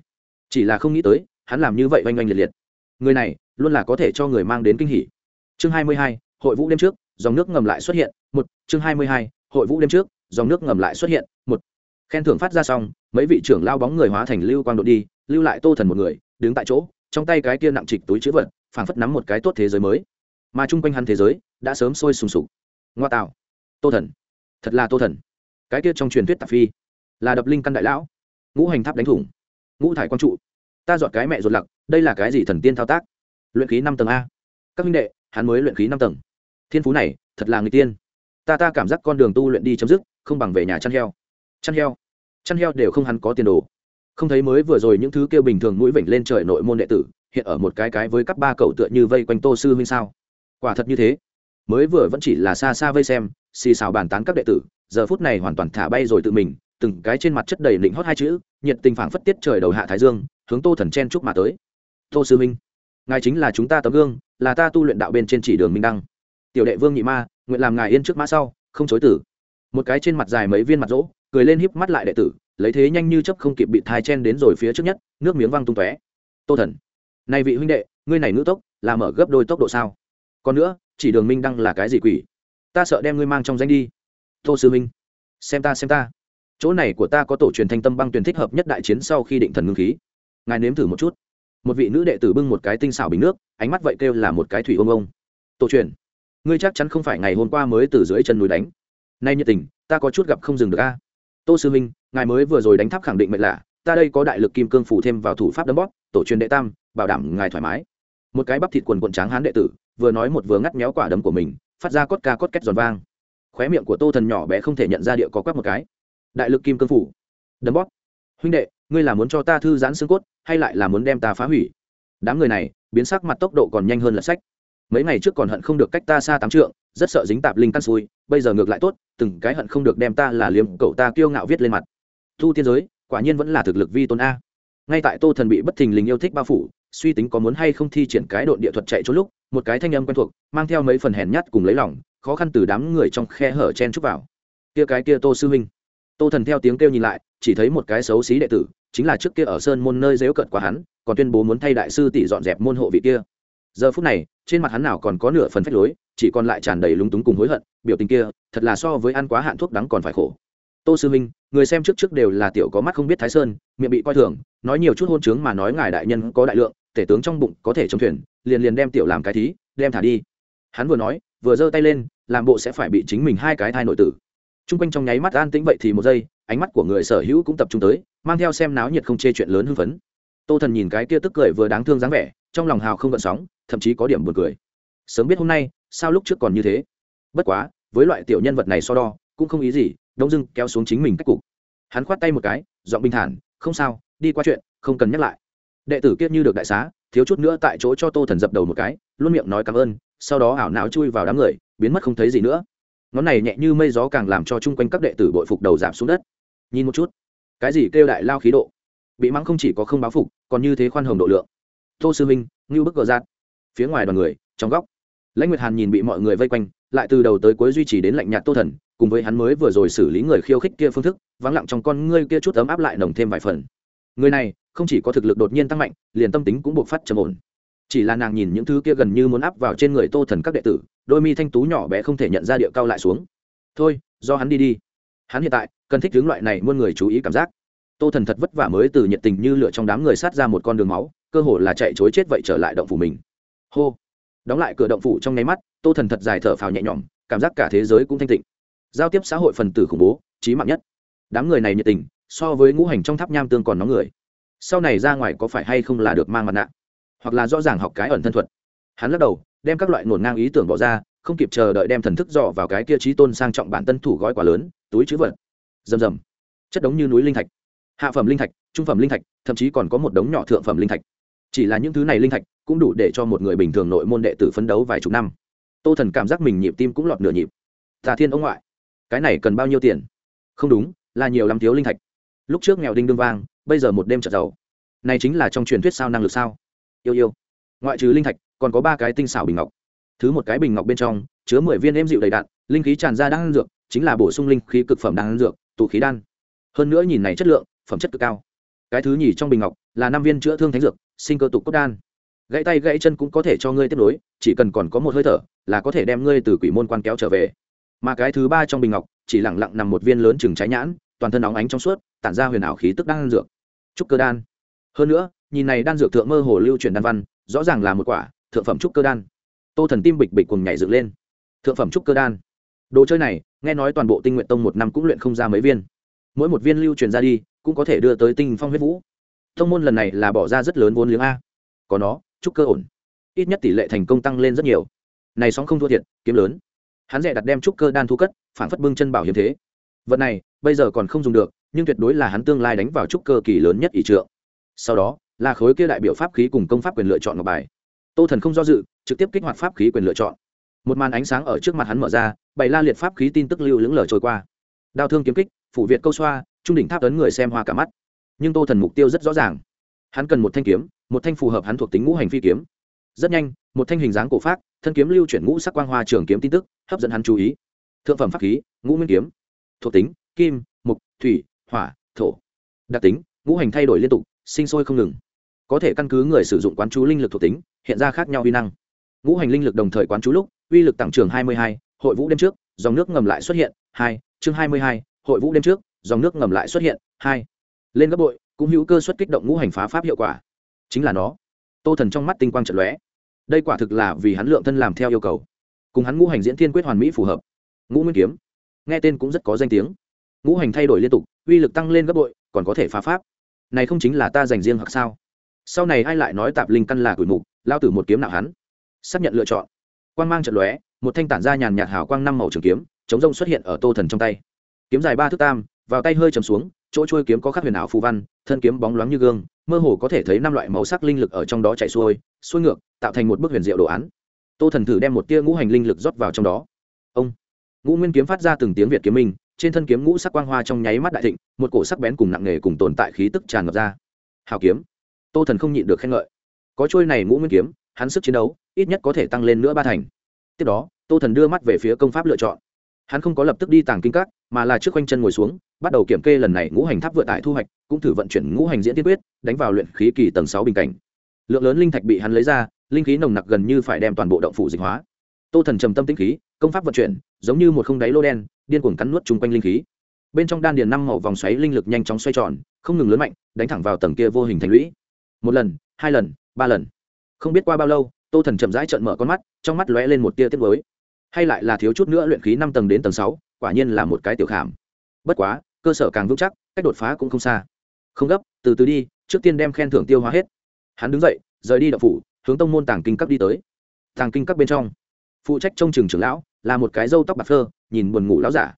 Chỉ là không nghĩ tới hắn làm như vậy oanh oanh liệt liệt người này luôn là có thể cho người mang đến kinh hỉ. Chương hai mươi hai, hội vũ đêm trước, dòng nước ngầm lại xuất hiện, một, chương hai mươi hai, hội vũ đêm trước, dòng nước ngầm lại xuất hiện, một. Khen thưởng phát ra xong, mấy vị trưởng lao bóng người hóa thành lưu quang đội đi, lưu lại tô thần một người, đứng tại chỗ, trong tay cái kia nặng trịch túi chữ vật, phảng phất nắm một cái tốt thế giới mới. Mà chung quanh hắn thế giới đã sớm sôi sùng sục. Ngoa tạo. Tô thần. Thật là tô thần. Cái kia trong truyền thuyết tạp phi, là đập linh căn đại lão. Ngũ hành tháp đánh thủng. Ngũ thải quang trụ. Ta dọn cái mẹ ruột lặc đây là cái gì thần tiên thao tác? Luyện khí năm tầng a. Các minh đệ, hắn mới luyện khí năm tầng. Thiên phú này, thật là người tiên. Ta ta cảm giác con đường tu luyện đi chấm dứt, không bằng về nhà chăn heo. Chăn heo? Chăn heo đều không hắn có tiền đồ. Không thấy mới vừa rồi những thứ kêu bình thường mũi vểnh lên trời nội môn đệ tử, hiện ở một cái cái với các ba cậu tựa như vây quanh tô sư huynh sao? Quả thật như thế. Mới vừa vẫn chỉ là xa xa vây xem, xì xào bàn tán các đệ tử, giờ phút này hoàn toàn thả bay rồi tự mình, từng cái trên mặt chất đầy lĩnh hót hai chữ, nhiệt tình phảng phất tiết trời đầu hạ thái dương, hướng tô thần chen chúc mà tới tô sư minh, ngài chính là chúng ta tấm gương, là ta tu luyện đạo bên trên chỉ đường minh đăng. Tiểu đệ vương nhị ma, nguyện làm ngài yên trước mã sau, không chối tử. Một cái trên mặt dài mấy viên mặt rỗ, cười lên híp mắt lại đệ tử, lấy thế nhanh như chấp không kịp bị thai chen đến rồi phía trước nhất, nước miếng văng tung tóe. Tô thần, này vị huynh đệ, ngươi này ngữ tốc, là mở gấp đôi tốc độ sao? Còn nữa, chỉ đường minh đăng là cái gì quỷ? Ta sợ đem ngươi mang trong danh đi. Tô sư minh, xem ta xem ta. Chỗ này của ta có tổ truyền thanh tâm băng tuyển thích hợp nhất đại chiến sau khi định thần ngưng khí. Ngài nếm thử một chút một vị nữ đệ tử bưng một cái tinh xảo bình nước, ánh mắt vậy kêu là một cái thủy ông ông. Tổ truyền, ngươi chắc chắn không phải ngày hôm qua mới từ dưới chân núi đánh. Nay nhiệt tình, ta có chút gặp không dừng được a. À? Tô sư minh ngài mới vừa rồi đánh tháp khẳng định mệnh lạ, ta đây có đại lực kim cương phủ thêm vào thủ pháp đấm bóp, tổ truyền đệ tam, bảo đảm ngài thoải mái. Một cái bắp thịt quần quần tráng hán đệ tử, vừa nói một vừa ngắt méo quả đấm của mình, phát ra cốt ca cốt két giòn vang. Khóe miệng của tô thần nhỏ bé không thể nhận ra địa có quắc một cái. Đại lực kim cương phủ, đấm bóp. Huynh đệ, ngươi là muốn cho ta thư giãn xương cốt hay lại là muốn đem ta phá hủy? Đám người này, biến sắc mặt tốc độ còn nhanh hơn lật sách. Mấy ngày trước còn hận không được cách ta xa tám trượng, rất sợ dính tạp linh căn xui, bây giờ ngược lại tốt, từng cái hận không được đem ta là liếm, cậu ta kiêu ngạo viết lên mặt. Thu tiên giới, quả nhiên vẫn là thực lực vi tôn a. Ngay tại tô thần bị bất thình lình yêu thích bao phủ, suy tính có muốn hay không thi triển cái độn địa thuật chạy trốn lúc, một cái thanh âm quen thuộc, mang theo mấy phần hèn nhát cùng lấy lòng, khó khăn từ đám người trong khe hở chen chúc vào. Kia cái kia tô sư huynh. Tô thần theo tiếng kêu nhìn lại, chỉ thấy một cái xấu xí đệ tử chính là trước kia ở sơn môn nơi dếu cận qua hắn, còn tuyên bố muốn thay đại sư tỷ dọn dẹp môn hộ vị kia. Giờ phút này, trên mặt hắn nào còn có nửa phần phách lối, chỉ còn lại tràn đầy lúng túng cùng hối hận, biểu tình kia, thật là so với ăn quá hạn thuốc đắng còn phải khổ. Tô sư minh, người xem trước trước đều là tiểu có mắt không biết thái sơn, miệng bị coi thường, nói nhiều chút hôn chướng mà nói ngài đại nhân có đại lượng, tể tướng trong bụng có thể chống thuyền, liền liền đem tiểu làm cái thí, đem thả đi. Hắn vừa nói, vừa giơ tay lên, làm bộ sẽ phải bị chính mình hai cái thai nội tử. T r u n g quanh trong nháy mắt an tĩnh vậy thì một giây ánh mắt của người sở hữu cũng tập trung tới, mang theo xem náo nhiệt không chê chuyện lớn hưng phấn. Tô thần nhìn cái kia tức cười vừa đáng thương dáng vẻ, trong lòng hào không gợn sóng, thậm chí có điểm buồn cười. Sớm biết hôm nay, sao lúc trước còn như thế? Bất quá, với loại tiểu nhân vật này so đo, cũng không ý gì, đông dưng kéo xuống chính mình cách cục. Hắn khoát tay một cái, giọng bình thản, không sao, đi qua chuyện, không cần nhắc lại. Đệ tử kiết như được đại xá, thiếu chút nữa tại chỗ cho tô thần dập đầu một cái, luôn miệng nói cảm ơn, sau đó ảo não chui vào đám người, biến mất không thấy gì nữa. Ngón này nhẹ như mây gió càng làm cho chung quanh các đệ tử bội phục đầu giảm xuống đất nhìn một chút. Cái gì kêu đại lao khí độ? Bị mắng không chỉ có không báo phục, còn như thế khoan hồng độ lượng. Tô sư minh, ngưu bức gờ giạt. Phía ngoài đoàn người, trong góc. Lãnh nguyệt hàn nhìn bị mọi người vây quanh, lại từ đầu tới cuối duy trì đến lạnh nhạt tô thần, cùng với hắn mới vừa rồi xử lý người khiêu khích kia phương thức, vắng lặng trong con ngươi kia chút ấm áp lại nồng thêm vài phần. Người này, không chỉ có thực lực đột nhiên tăng mạnh, liền tâm tính cũng buộc phát trầm ổn. Chỉ là nàng nhìn những thứ kia gần như muốn áp vào trên người tô thần các đệ tử, đôi mi thanh tú nhỏ bé không thể nhận ra địa cao lại xuống. Thôi, do hắn đi đi hắn hiện tại, cần thích hướng loại này muôn người chú ý cảm giác. Tô thần thật vất vả mới từ nhiệt tình như lửa trong đám người sát ra một con đường máu, cơ hồ là chạy chối chết vậy trở lại động phủ mình. Hô. Đóng lại cửa động phủ trong nháy mắt, tô thần thật dài thở phào nhẹ nhõm, cảm giác cả thế giới cũng thanh tịnh. Giao tiếp xã hội phần tử khủng bố trí mạng nhất. Đám người này nhiệt tình, so với ngũ hành trong tháp nham tương còn nóng người. Sau này ra ngoài có phải hay không là được mang mặt nạ? Hoặc là rõ ràng học cái ẩn thân thuật? Hắn lắc đầu, đem các loại ngổn ngang ý tưởng bỏ ra, không kịp chờ đợi đem thần thức dọ vào cái kia trí tôn sang trọng bản tân thủ gói quá lớn túi chữ vật. Rầm rầm. Chất đống như núi linh thạch. Hạ phẩm linh thạch, trung phẩm linh thạch, thậm chí còn có một đống nhỏ thượng phẩm linh thạch. Chỉ là những thứ này linh thạch cũng đủ để cho một người bình thường nội môn đệ tử phấn đấu vài chục năm. Tô thần cảm giác mình nhịp tim cũng lọt nửa nhịp. Tà thiên ông ngoại, cái này cần bao nhiêu tiền? Không đúng, là nhiều lắm thiếu linh thạch. Lúc trước nghèo đinh đương vang, bây giờ một đêm trở giàu này chính là trong truyền thuyết sao năng lực sao? Yêu yêu. Ngoại trừ linh thạch, còn có ba cái tinh xảo bình ngọc. Thứ một cái bình ngọc bên trong chứa mười viên êm dịu đầy đạn linh khí tràn ra đang ăn dược chính là bổ sung linh khí cực phẩm đan dược, tụ khí đan. Hơn nữa nhìn này chất lượng, phẩm chất cực cao. Cái thứ nhì trong bình ngọc là năm viên chữa thương thánh dược, sinh cơ tục cốt đan. Gãy tay gãy chân cũng có thể cho ngươi tiếp nối, chỉ cần còn có một hơi thở là có thể đem ngươi từ quỷ môn quan kéo trở về. Mà cái thứ ba trong bình ngọc chỉ lẳng lặng nằm một viên lớn chừng trái nhãn, toàn thân óng ánh trong suốt, tản ra huyền ảo khí tức đan dược. Trúc cơ đan. Hơn nữa, nhìn này đan dược thượng mơ hồ lưu truyền đan văn, rõ ràng là một quả thượng phẩm trúc cơ đan. Tô thần tim bịch bịch cùng nhảy dựng lên. Thượng phẩm trúc cơ đan. Đồ chơi này nghe nói toàn bộ tinh nguyện tông một năm cũng luyện không ra mấy viên. Mỗi một viên lưu truyền ra đi, cũng có thể đưa tới tinh phong huyết vũ. Tông môn lần này là bỏ ra rất lớn vốn liếng a. Có nó, chúc cơ ổn. Ít nhất tỷ lệ thành công tăng lên rất nhiều. Này sóng không thua thiệt, kiếm lớn. Hắn rẻ đặt đem trúc cơ đan thu cất, phản phất bưng chân bảo hiểm thế. Vật này, bây giờ còn không dùng được, nhưng tuyệt đối là hắn tương lai đánh vào trúc cơ kỳ lớn nhất ỷ trượng. Sau đó, là khối kia đại biểu pháp khí cùng công pháp quyền lựa chọn ngọc bài. Tô thần không do dự, trực tiếp kích hoạt pháp khí quyền lựa chọn một màn ánh sáng ở trước mặt hắn mở ra, bày la liệt pháp khí tin tức lưu lững lờ trôi qua. Đao thương kiếm kích, phủ việt câu xoa, trung đỉnh tháp ấn người xem hoa cả mắt. Nhưng tô thần mục tiêu rất rõ ràng. Hắn cần một thanh kiếm, một thanh phù hợp hắn thuộc tính ngũ hành phi kiếm. Rất nhanh, một thanh hình dáng cổ phát thân kiếm lưu chuyển ngũ sắc quang hoa trường kiếm tin tức, hấp dẫn hắn chú ý. Thượng phẩm pháp khí, ngũ nguyên kiếm. Thuộc tính, kim, mục, thủy, hỏa, thổ. Đặc tính, ngũ hành thay đổi liên tục, sinh sôi không ngừng. Có thể căn cứ người sử dụng quán chú linh lực thuộc tính, hiện ra khác nhau uy năng ngũ hành linh lực đồng thời quán chú lúc, uy lực tăng trưởng hai mươi hai, hội vũ đêm trước, dòng nước ngầm lại xuất hiện, hai, chương hai mươi hai, hội vũ đêm trước, dòng nước ngầm lại xuất hiện, hai. Lên gấp bội, cũng hữu cơ suất kích động ngũ hành phá pháp hiệu quả. Chính là nó. Tô thần trong mắt tinh quang trận lóe. Đây quả thực là vì hắn lượng thân làm theo yêu cầu. Cùng hắn ngũ hành diễn thiên quyết hoàn mỹ phù hợp. Ngũ nguyên kiếm. Nghe tên cũng rất có danh tiếng. Ngũ hành thay đổi liên tục, uy lực tăng lên gấp bội, còn có thể phá pháp. Này không chính là ta dành riêng hoặc sao? Sau này ai lại nói tạp linh căn là cửi mục, lao tử một kiếm nào hắn xác nhận lựa chọn. Quang mang trận lóe, một thanh tản ra nhàn nhạt hào quang năm màu trường kiếm, chống rông xuất hiện ở tô thần trong tay. Kiếm dài ba thước tam, vào tay hơi chầm xuống, chỗ trôi kiếm có khắc huyền ảo phù văn, thân kiếm bóng loáng như gương, mơ hồ có thể thấy năm loại màu sắc linh lực ở trong đó chạy xuôi xuôi ngược, tạo thành một bức huyền diệu đồ án. Tô thần thử đem một tia ngũ hành linh lực rót vào trong đó. Ông. Ngũ nguyên kiếm phát ra từng tiếng việt kiếm minh, trên thân kiếm ngũ sắc quang hoa trong nháy mắt đại thịnh, một cổ sắc bén cùng nặng nề cùng tồn tại khí tức tràn ngập ra. Hào kiếm. Tô thần không nhịn được khen ngợi. Có trôi này ngũ nguyên kiếm, hắn sức chiến đấu ít nhất có thể tăng lên nữa ba thành. Tiếp đó, tô thần đưa mắt về phía công pháp lựa chọn. Hắn không có lập tức đi tàng kinh các, mà là trước quanh chân ngồi xuống, bắt đầu kiểm kê lần này ngũ hành tháp vựa tải thu hoạch, cũng thử vận chuyển ngũ hành diễn tiên quyết, đánh vào luyện khí kỳ tầng sáu bình cảnh. Lượng lớn linh thạch bị hắn lấy ra, linh khí nồng nặc gần như phải đem toàn bộ động phủ dịch hóa. Tô thần trầm tâm tĩnh khí, công pháp vận chuyển, giống như một không đáy lô đen, điên cuồng cắn nuốt chung quanh linh khí. Bên trong đan điền năm màu vòng xoáy linh lực nhanh chóng xoay tròn, không ngừng lớn mạnh, đánh thẳng vào tầng kia vô hình thành lũy. Một lần, hai lần, ba lần. Không biết qua bao lâu tô thần chậm rãi trợn mở con mắt, trong mắt lóe lên một tia tiết mới hay lại là thiếu chút nữa luyện khí năm tầng đến tầng sáu, quả nhiên là một cái tiểu khảm. Bất quá, cơ sở càng vững chắc, cách đột phá cũng không xa. Không gấp, từ từ đi, trước tiên đem khen thưởng tiêu hóa hết. Hắn đứng dậy, rời đi đậu phủ, hướng tông môn tàng kinh cấp đi tới. Tàng kinh cấp bên trong, phụ trách trông trường trưởng lão, là một cái râu tóc bạc phơ, nhìn buồn ngủ lão giả.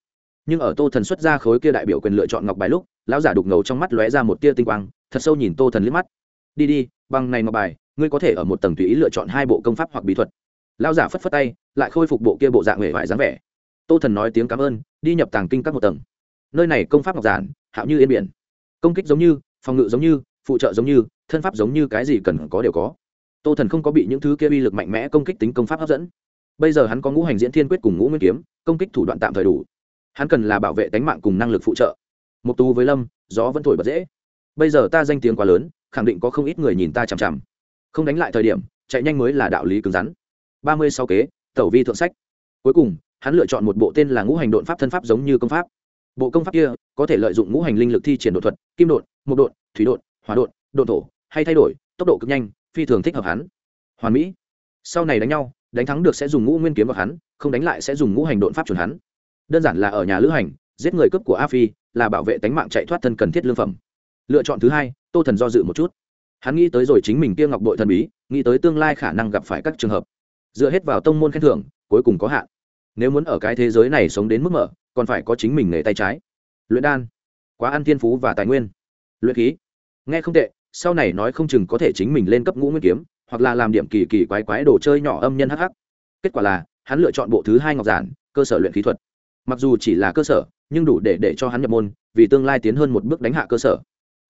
Nhưng ở tô thần xuất ra khối kia đại biểu quyền lựa chọn ngọc bài lúc, lão giả đục ngầu trong mắt lóe ra một tia tinh quang, thật sâu nhìn tô thần liếc mắt. Đi đi bằng này ngọc bài ngươi có thể ở một tầng tùy ý lựa chọn hai bộ công pháp hoặc bí thuật. Lao giả phất phất tay, lại khôi phục bộ kia bộ dạng hề vải dáng vẻ. Tô thần nói tiếng cảm ơn, đi nhập tàng kinh các một tầng. Nơi này công pháp ngọc giản, hạo như yên biển. Công kích giống như, phòng ngự giống như, phụ trợ giống như, thân pháp giống như cái gì cần có đều có. Tô thần không có bị những thứ kia uy lực mạnh mẽ công kích tính công pháp hấp dẫn. Bây giờ hắn có ngũ hành diễn thiên quyết cùng ngũ nguyên kiếm, công kích thủ đoạn tạm thời đủ. Hắn cần là bảo vệ tánh mạng cùng năng lực phụ trợ. Một tu với lâm, gió vẫn thổi bật dễ. Bây giờ ta danh tiếng quá lớn, khẳng định có không ít người nhìn ta chằm chằm không đánh lại thời điểm, chạy nhanh mới là đạo lý cứng rắn. Ba mươi sáu kế, tẩu vi thượng sách. Cuối cùng, hắn lựa chọn một bộ tên là ngũ hành đột pháp thân pháp giống như công pháp. Bộ công pháp kia có thể lợi dụng ngũ hành linh lực thi triển đột thuật, kim đột mục đột thủy đột hỏa đột đột thổ, hay thay đổi, tốc độ cực nhanh, phi thường thích hợp hắn. Hoàn mỹ. Sau này đánh nhau, đánh thắng được sẽ dùng ngũ nguyên kiếm vào hắn, không đánh lại sẽ dùng ngũ hành đột pháp chuẩn hắn. Đơn giản là ở nhà lữ hành, giết người cướp của a phi là bảo vệ tánh mạng chạy thoát thân cần thiết lương phẩm. Lựa chọn thứ hai, tô thần do dự một chút hắn nghĩ tới rồi chính mình kia ngọc đội thần bí, nghĩ tới tương lai khả năng gặp phải các trường hợp. Dựa hết vào tông môn khen thưởng, cuối cùng có hạn. Nếu muốn ở cái thế giới này sống đến mức mở, còn phải có chính mình nghề tay trái. Luyện đan, quá ăn thiên phú và tài nguyên. Luyện khí, nghe không tệ, sau này nói không chừng có thể chính mình lên cấp ngũ nguyên kiếm, hoặc là làm điểm kỳ kỳ quái quái đồ chơi nhỏ âm nhân hh kết quả là, hắn lựa chọn bộ thứ hai ngọc giản, cơ sở luyện khí thuật. Mặc dù chỉ là cơ sở, nhưng đủ để để cho hắn nhập môn, vì tương lai tiến hơn một bước đánh hạ cơ sở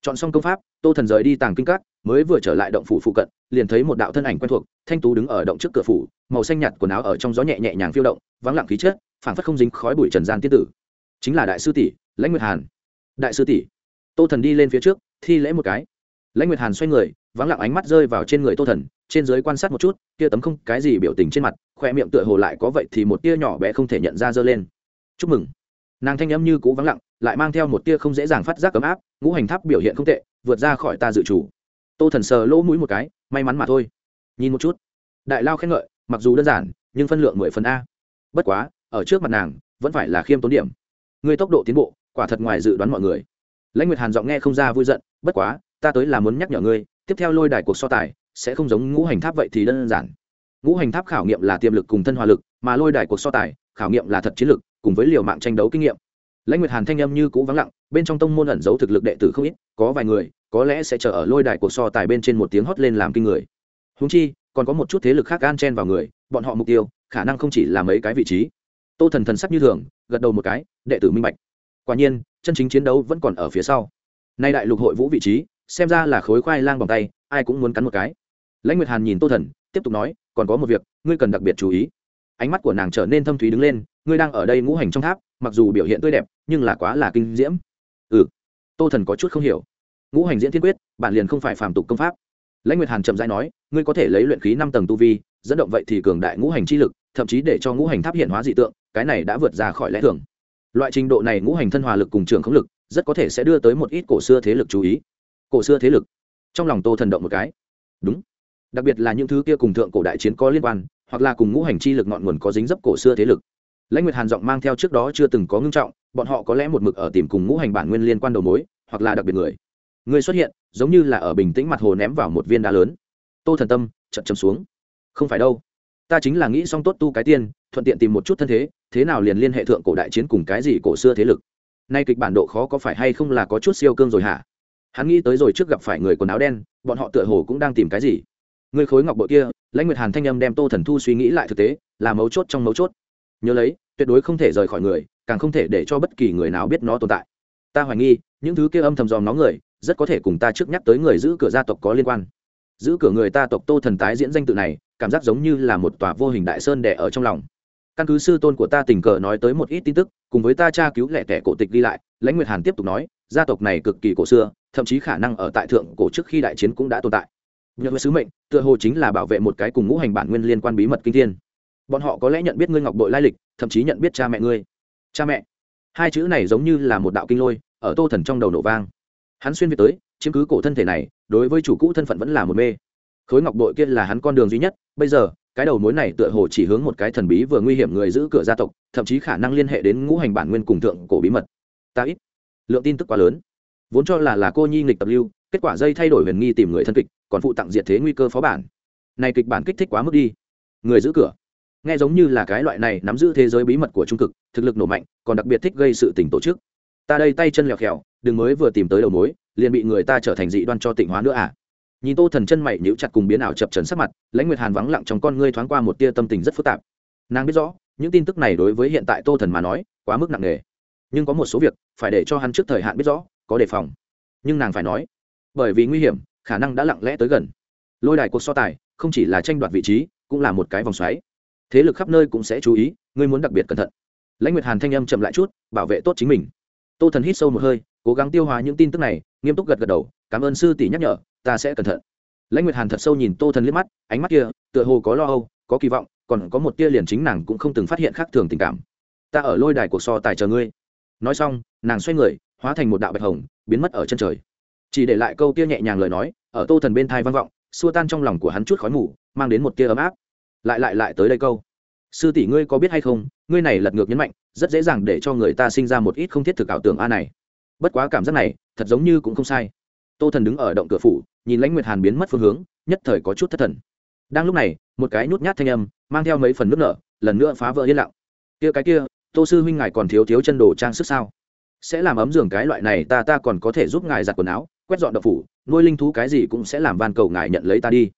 chọn xong công pháp, tô thần rời đi tàng kinh các, mới vừa trở lại động phủ phụ cận, liền thấy một đạo thân ảnh quen thuộc, thanh tú đứng ở động trước cửa phủ, màu xanh nhạt quần áo ở trong gió nhẹ nhẹ nhàng phiêu động, vắng lặng khí chất, phảng phất không dính khói bụi trần gian tiết tử. Chính là đại sư tỷ, lãnh nguyệt hàn. Đại sư tỷ. Tô thần đi lên phía trước, thi lễ một cái. Lãnh nguyệt hàn xoay người, vắng lặng ánh mắt rơi vào trên người tô thần, trên dưới quan sát một chút, kia tấm không cái gì biểu tình trên mặt, khoe miệng tựa hồ lại có vậy thì một tia nhỏ bé không thể nhận ra dơ lên. Chúc mừng. Nàng thanh âm như cũ vắng lặng lại mang theo một tia không dễ dàng phát giác ấm áp, ngũ hành tháp biểu hiện không tệ, vượt ra khỏi ta dự chủ. Tô thần sờ lỗ mũi một cái, may mắn mà thôi. Nhìn một chút. Đại lao khen ngợi, mặc dù đơn giản, nhưng phân lượng mười phần a. Bất quá, ở trước mặt nàng, vẫn phải là khiêm tốn điểm. Ngươi tốc độ tiến bộ, quả thật ngoài dự đoán mọi người. Lãnh nguyệt hàn giọng nghe không ra vui giận, bất quá, ta tới là muốn nhắc nhở ngươi, tiếp theo lôi đài cuộc so tài, sẽ không giống ngũ hành tháp vậy thì đơn giản. Ngũ hành tháp khảo nghiệm là tiềm lực cùng thân hòa lực, mà lôi đài cuộc so tài, khảo nghiệm là thật chiến lực, cùng với liều mạng tranh đấu kinh nghiệm lãnh nguyệt hàn thanh âm như cũ vắng lặng, bên trong tông môn ẩn giấu thực lực đệ tử không ít, có vài người, có lẽ sẽ chờ ở lôi đài cuộc so tài bên trên một tiếng hót lên làm kinh người. Húng chi, còn có một chút thế lực khác gan chen vào người, bọn họ mục tiêu, khả năng không chỉ là mấy cái vị trí. Tô thần thần sắc như thường, gật đầu một cái, đệ tử minh bạch. Quả nhiên, chân chính chiến đấu vẫn còn ở phía sau. Nay đại lục hội vũ vị trí, xem ra là khối khoai lang bằng tay, ai cũng muốn cắn một cái. Lãnh nguyệt hàn nhìn tô thần, tiếp tục nói, còn có một việc, ngươi cần đặc biệt chú ý. Ánh mắt của nàng trở nên thâm thúy đứng lên, ngươi đang ở đây ngũ hành trong tháp mặc dù biểu hiện tươi đẹp, nhưng là quá là kinh diễm. Ừ. Tô thần có chút không hiểu. Ngũ hành diễn thiên quyết bản liền không phải phàm tục công pháp. Lãnh nguyệt hàn chậm rãi nói, ngươi có thể lấy luyện khí năm tầng tu vi, dẫn động vậy thì cường đại ngũ hành chi lực, thậm chí để cho ngũ hành tháp hiện hóa dị tượng, cái này đã vượt ra khỏi lẽ thường. Loại trình độ này ngũ hành thân hòa lực cùng trường không lực, rất có thể sẽ đưa tới một ít cổ xưa thế lực chú ý. Cổ xưa thế lực. Trong lòng tô thần động một cái. Đúng. Đặc biệt là những thứ kia cùng thượng cổ đại chiến có liên quan, hoặc là cùng ngũ hành chi lực ngọn nguồn có dính dấp cổ xưa thế lực lãnh nguyệt hàn giọng mang theo trước đó chưa từng có ngưng trọng, bọn họ có lẽ một mực ở tìm cùng ngũ hành bản nguyên liên quan đầu mối, hoặc là đặc biệt người. Người xuất hiện, giống như là ở bình tĩnh mặt hồ ném vào một viên đá lớn. Tô thần tâm, chậm chậm xuống. Không phải đâu. Ta chính là nghĩ xong tốt tu cái tiên, thuận tiện tìm một chút thân thế thế nào liền liên hệ thượng cổ đại chiến cùng cái gì cổ xưa thế lực. Nay kịch bản độ khó có phải hay không là có chút siêu cương rồi hả? Hắn nghĩ tới rồi trước gặp phải người quần áo đen, bọn họ tựa hồ cũng đang tìm cái gì. Người khối ngọc bội kia, lãnh nguyệt hàn thanh âm đem tô thần thu suy nghĩ lại thực tế, là mấu chốt trong mấu chốt nhớ lấy, tuyệt đối không thể rời khỏi người, càng không thể để cho bất kỳ người nào biết nó tồn tại. Ta hoài nghi, những thứ kia âm thầm dòm nó người, rất có thể cùng ta trước nhắc tới người giữ cửa gia tộc có liên quan. Giữ cửa người ta tộc tô thần tái diễn danh tự này, cảm giác giống như là một tòa vô hình đại sơn đẻ ở trong lòng. Căn cứ sư tôn của ta tình cờ nói tới một ít tin tức, cùng với ta tra cứu lẻ tẻ cổ tịch đi lại, lãnh nguyệt hàn tiếp tục nói, gia tộc này cực kỳ cổ xưa, thậm chí khả năng ở tại thượng cổ trước khi đại chiến cũng đã tồn tại. Nhờ với sứ mệnh, tựa hồ chính là bảo vệ một cái cùng ngũ hành bản nguyên liên quan bí mật kinh thiên bọn họ có lẽ nhận biết ngươi ngọc bội lai lịch, thậm chí nhận biết cha mẹ ngươi. Cha mẹ. Hai chữ này giống như là một đạo kinh lôi, ở tô thần trong đầu nổ vang. Hắn xuyên việt tới, chiếm cứ cổ thân thể này, đối với chủ cũ thân phận vẫn là một mê. Khối ngọc bội kia là hắn con đường duy nhất, bây giờ, cái đầu mối này tựa hồ chỉ hướng một cái thần bí vừa nguy hiểm người giữ cửa gia tộc, thậm chí khả năng liên hệ đến ngũ hành bản nguyên cùng thượng cổ bí mật. Ta ít. Lượng tin tức quá lớn. Vốn cho là là cô nhi nghịch tập lưu, kết quả dây thay đổi huyền nghi tìm người thân kịch, còn phụ tặng diệt thế nguy cơ phó bản. Này kịch bản kích thích quá mức đi. Người giữ cửa nghe giống như là cái loại này nắm giữ thế giới bí mật của trung cực, thực lực nổ mạnh, còn đặc biệt thích gây sự tình tổ chức. Ta đây tay chân lèo khèo đừng mới vừa tìm tới đầu mối, liền bị người ta trở thành dị đoan cho tịnh hóa nữa à? Nhìn tô thần chân mày nhíu chặt cùng biến ảo chập trần sắc mặt, lãnh nguyệt hàn vắng lặng trong con ngươi thoáng qua một tia tâm tình rất phức tạp. Nàng biết rõ, những tin tức này đối với hiện tại tô thần mà nói, quá mức nặng nề. Nhưng có một số việc, phải để cho hắn trước thời hạn biết rõ, có đề phòng. Nhưng nàng phải nói, bởi vì nguy hiểm, khả năng đã lặng lẽ tới gần. Lôi đài cuộc so tài, không chỉ là tranh đoạt vị trí, cũng là một cái vòng xoáy thế lực khắp nơi cũng sẽ chú ý, ngươi muốn đặc biệt cẩn thận. Lãnh nguyệt hàn thanh âm chậm lại chút, bảo vệ tốt chính mình. Tô thần hít sâu một hơi, cố gắng tiêu hóa những tin tức này, nghiêm túc gật gật đầu, cảm ơn sư tỷ nhắc nhở, ta sẽ cẩn thận. Lãnh nguyệt hàn thật sâu nhìn tô thần liếc mắt, ánh mắt kia, tựa hồ có lo âu, có kỳ vọng, còn có một tia liền chính nàng cũng không từng phát hiện khác thường tình cảm. Ta ở lôi đài cuộc so tài chờ ngươi. Nói xong, nàng xoay người, hóa thành một đạo bạch hồng, biến mất ở chân trời. Chỉ để lại câu tia nhẹ nhàng lời nói, ở tô thần bên thai vang vọng, xua tan trong lòng của hắn chút khói mù, mang đến một tia ấm áp lại lại lại tới đây câu. Sư tỷ ngươi có biết hay không, ngươi này lật ngược nhấn mạnh, rất dễ dàng để cho người ta sinh ra một ít không thiết thực ảo tưởng a này. Bất quá cảm giác này, thật giống như cũng không sai. Tô thần đứng ở động cửa phủ, nhìn lãnh nguyệt hàn biến mất phương hướng, nhất thời có chút thất thần. Đang lúc này, một cái nhút nhát thanh âm, mang theo mấy phần nước nở, lần nữa phá vỡ yên lặng. Kia cái kia, tô sư huynh ngài còn thiếu thiếu chân đồ trang sức sao? Sẽ làm ấm giường cái loại này ta ta còn có thể giúp ngài giặt quần áo, quét dọn đậu phủ, nuôi linh thú cái gì cũng sẽ làm van cầu ngài nhận lấy ta đi.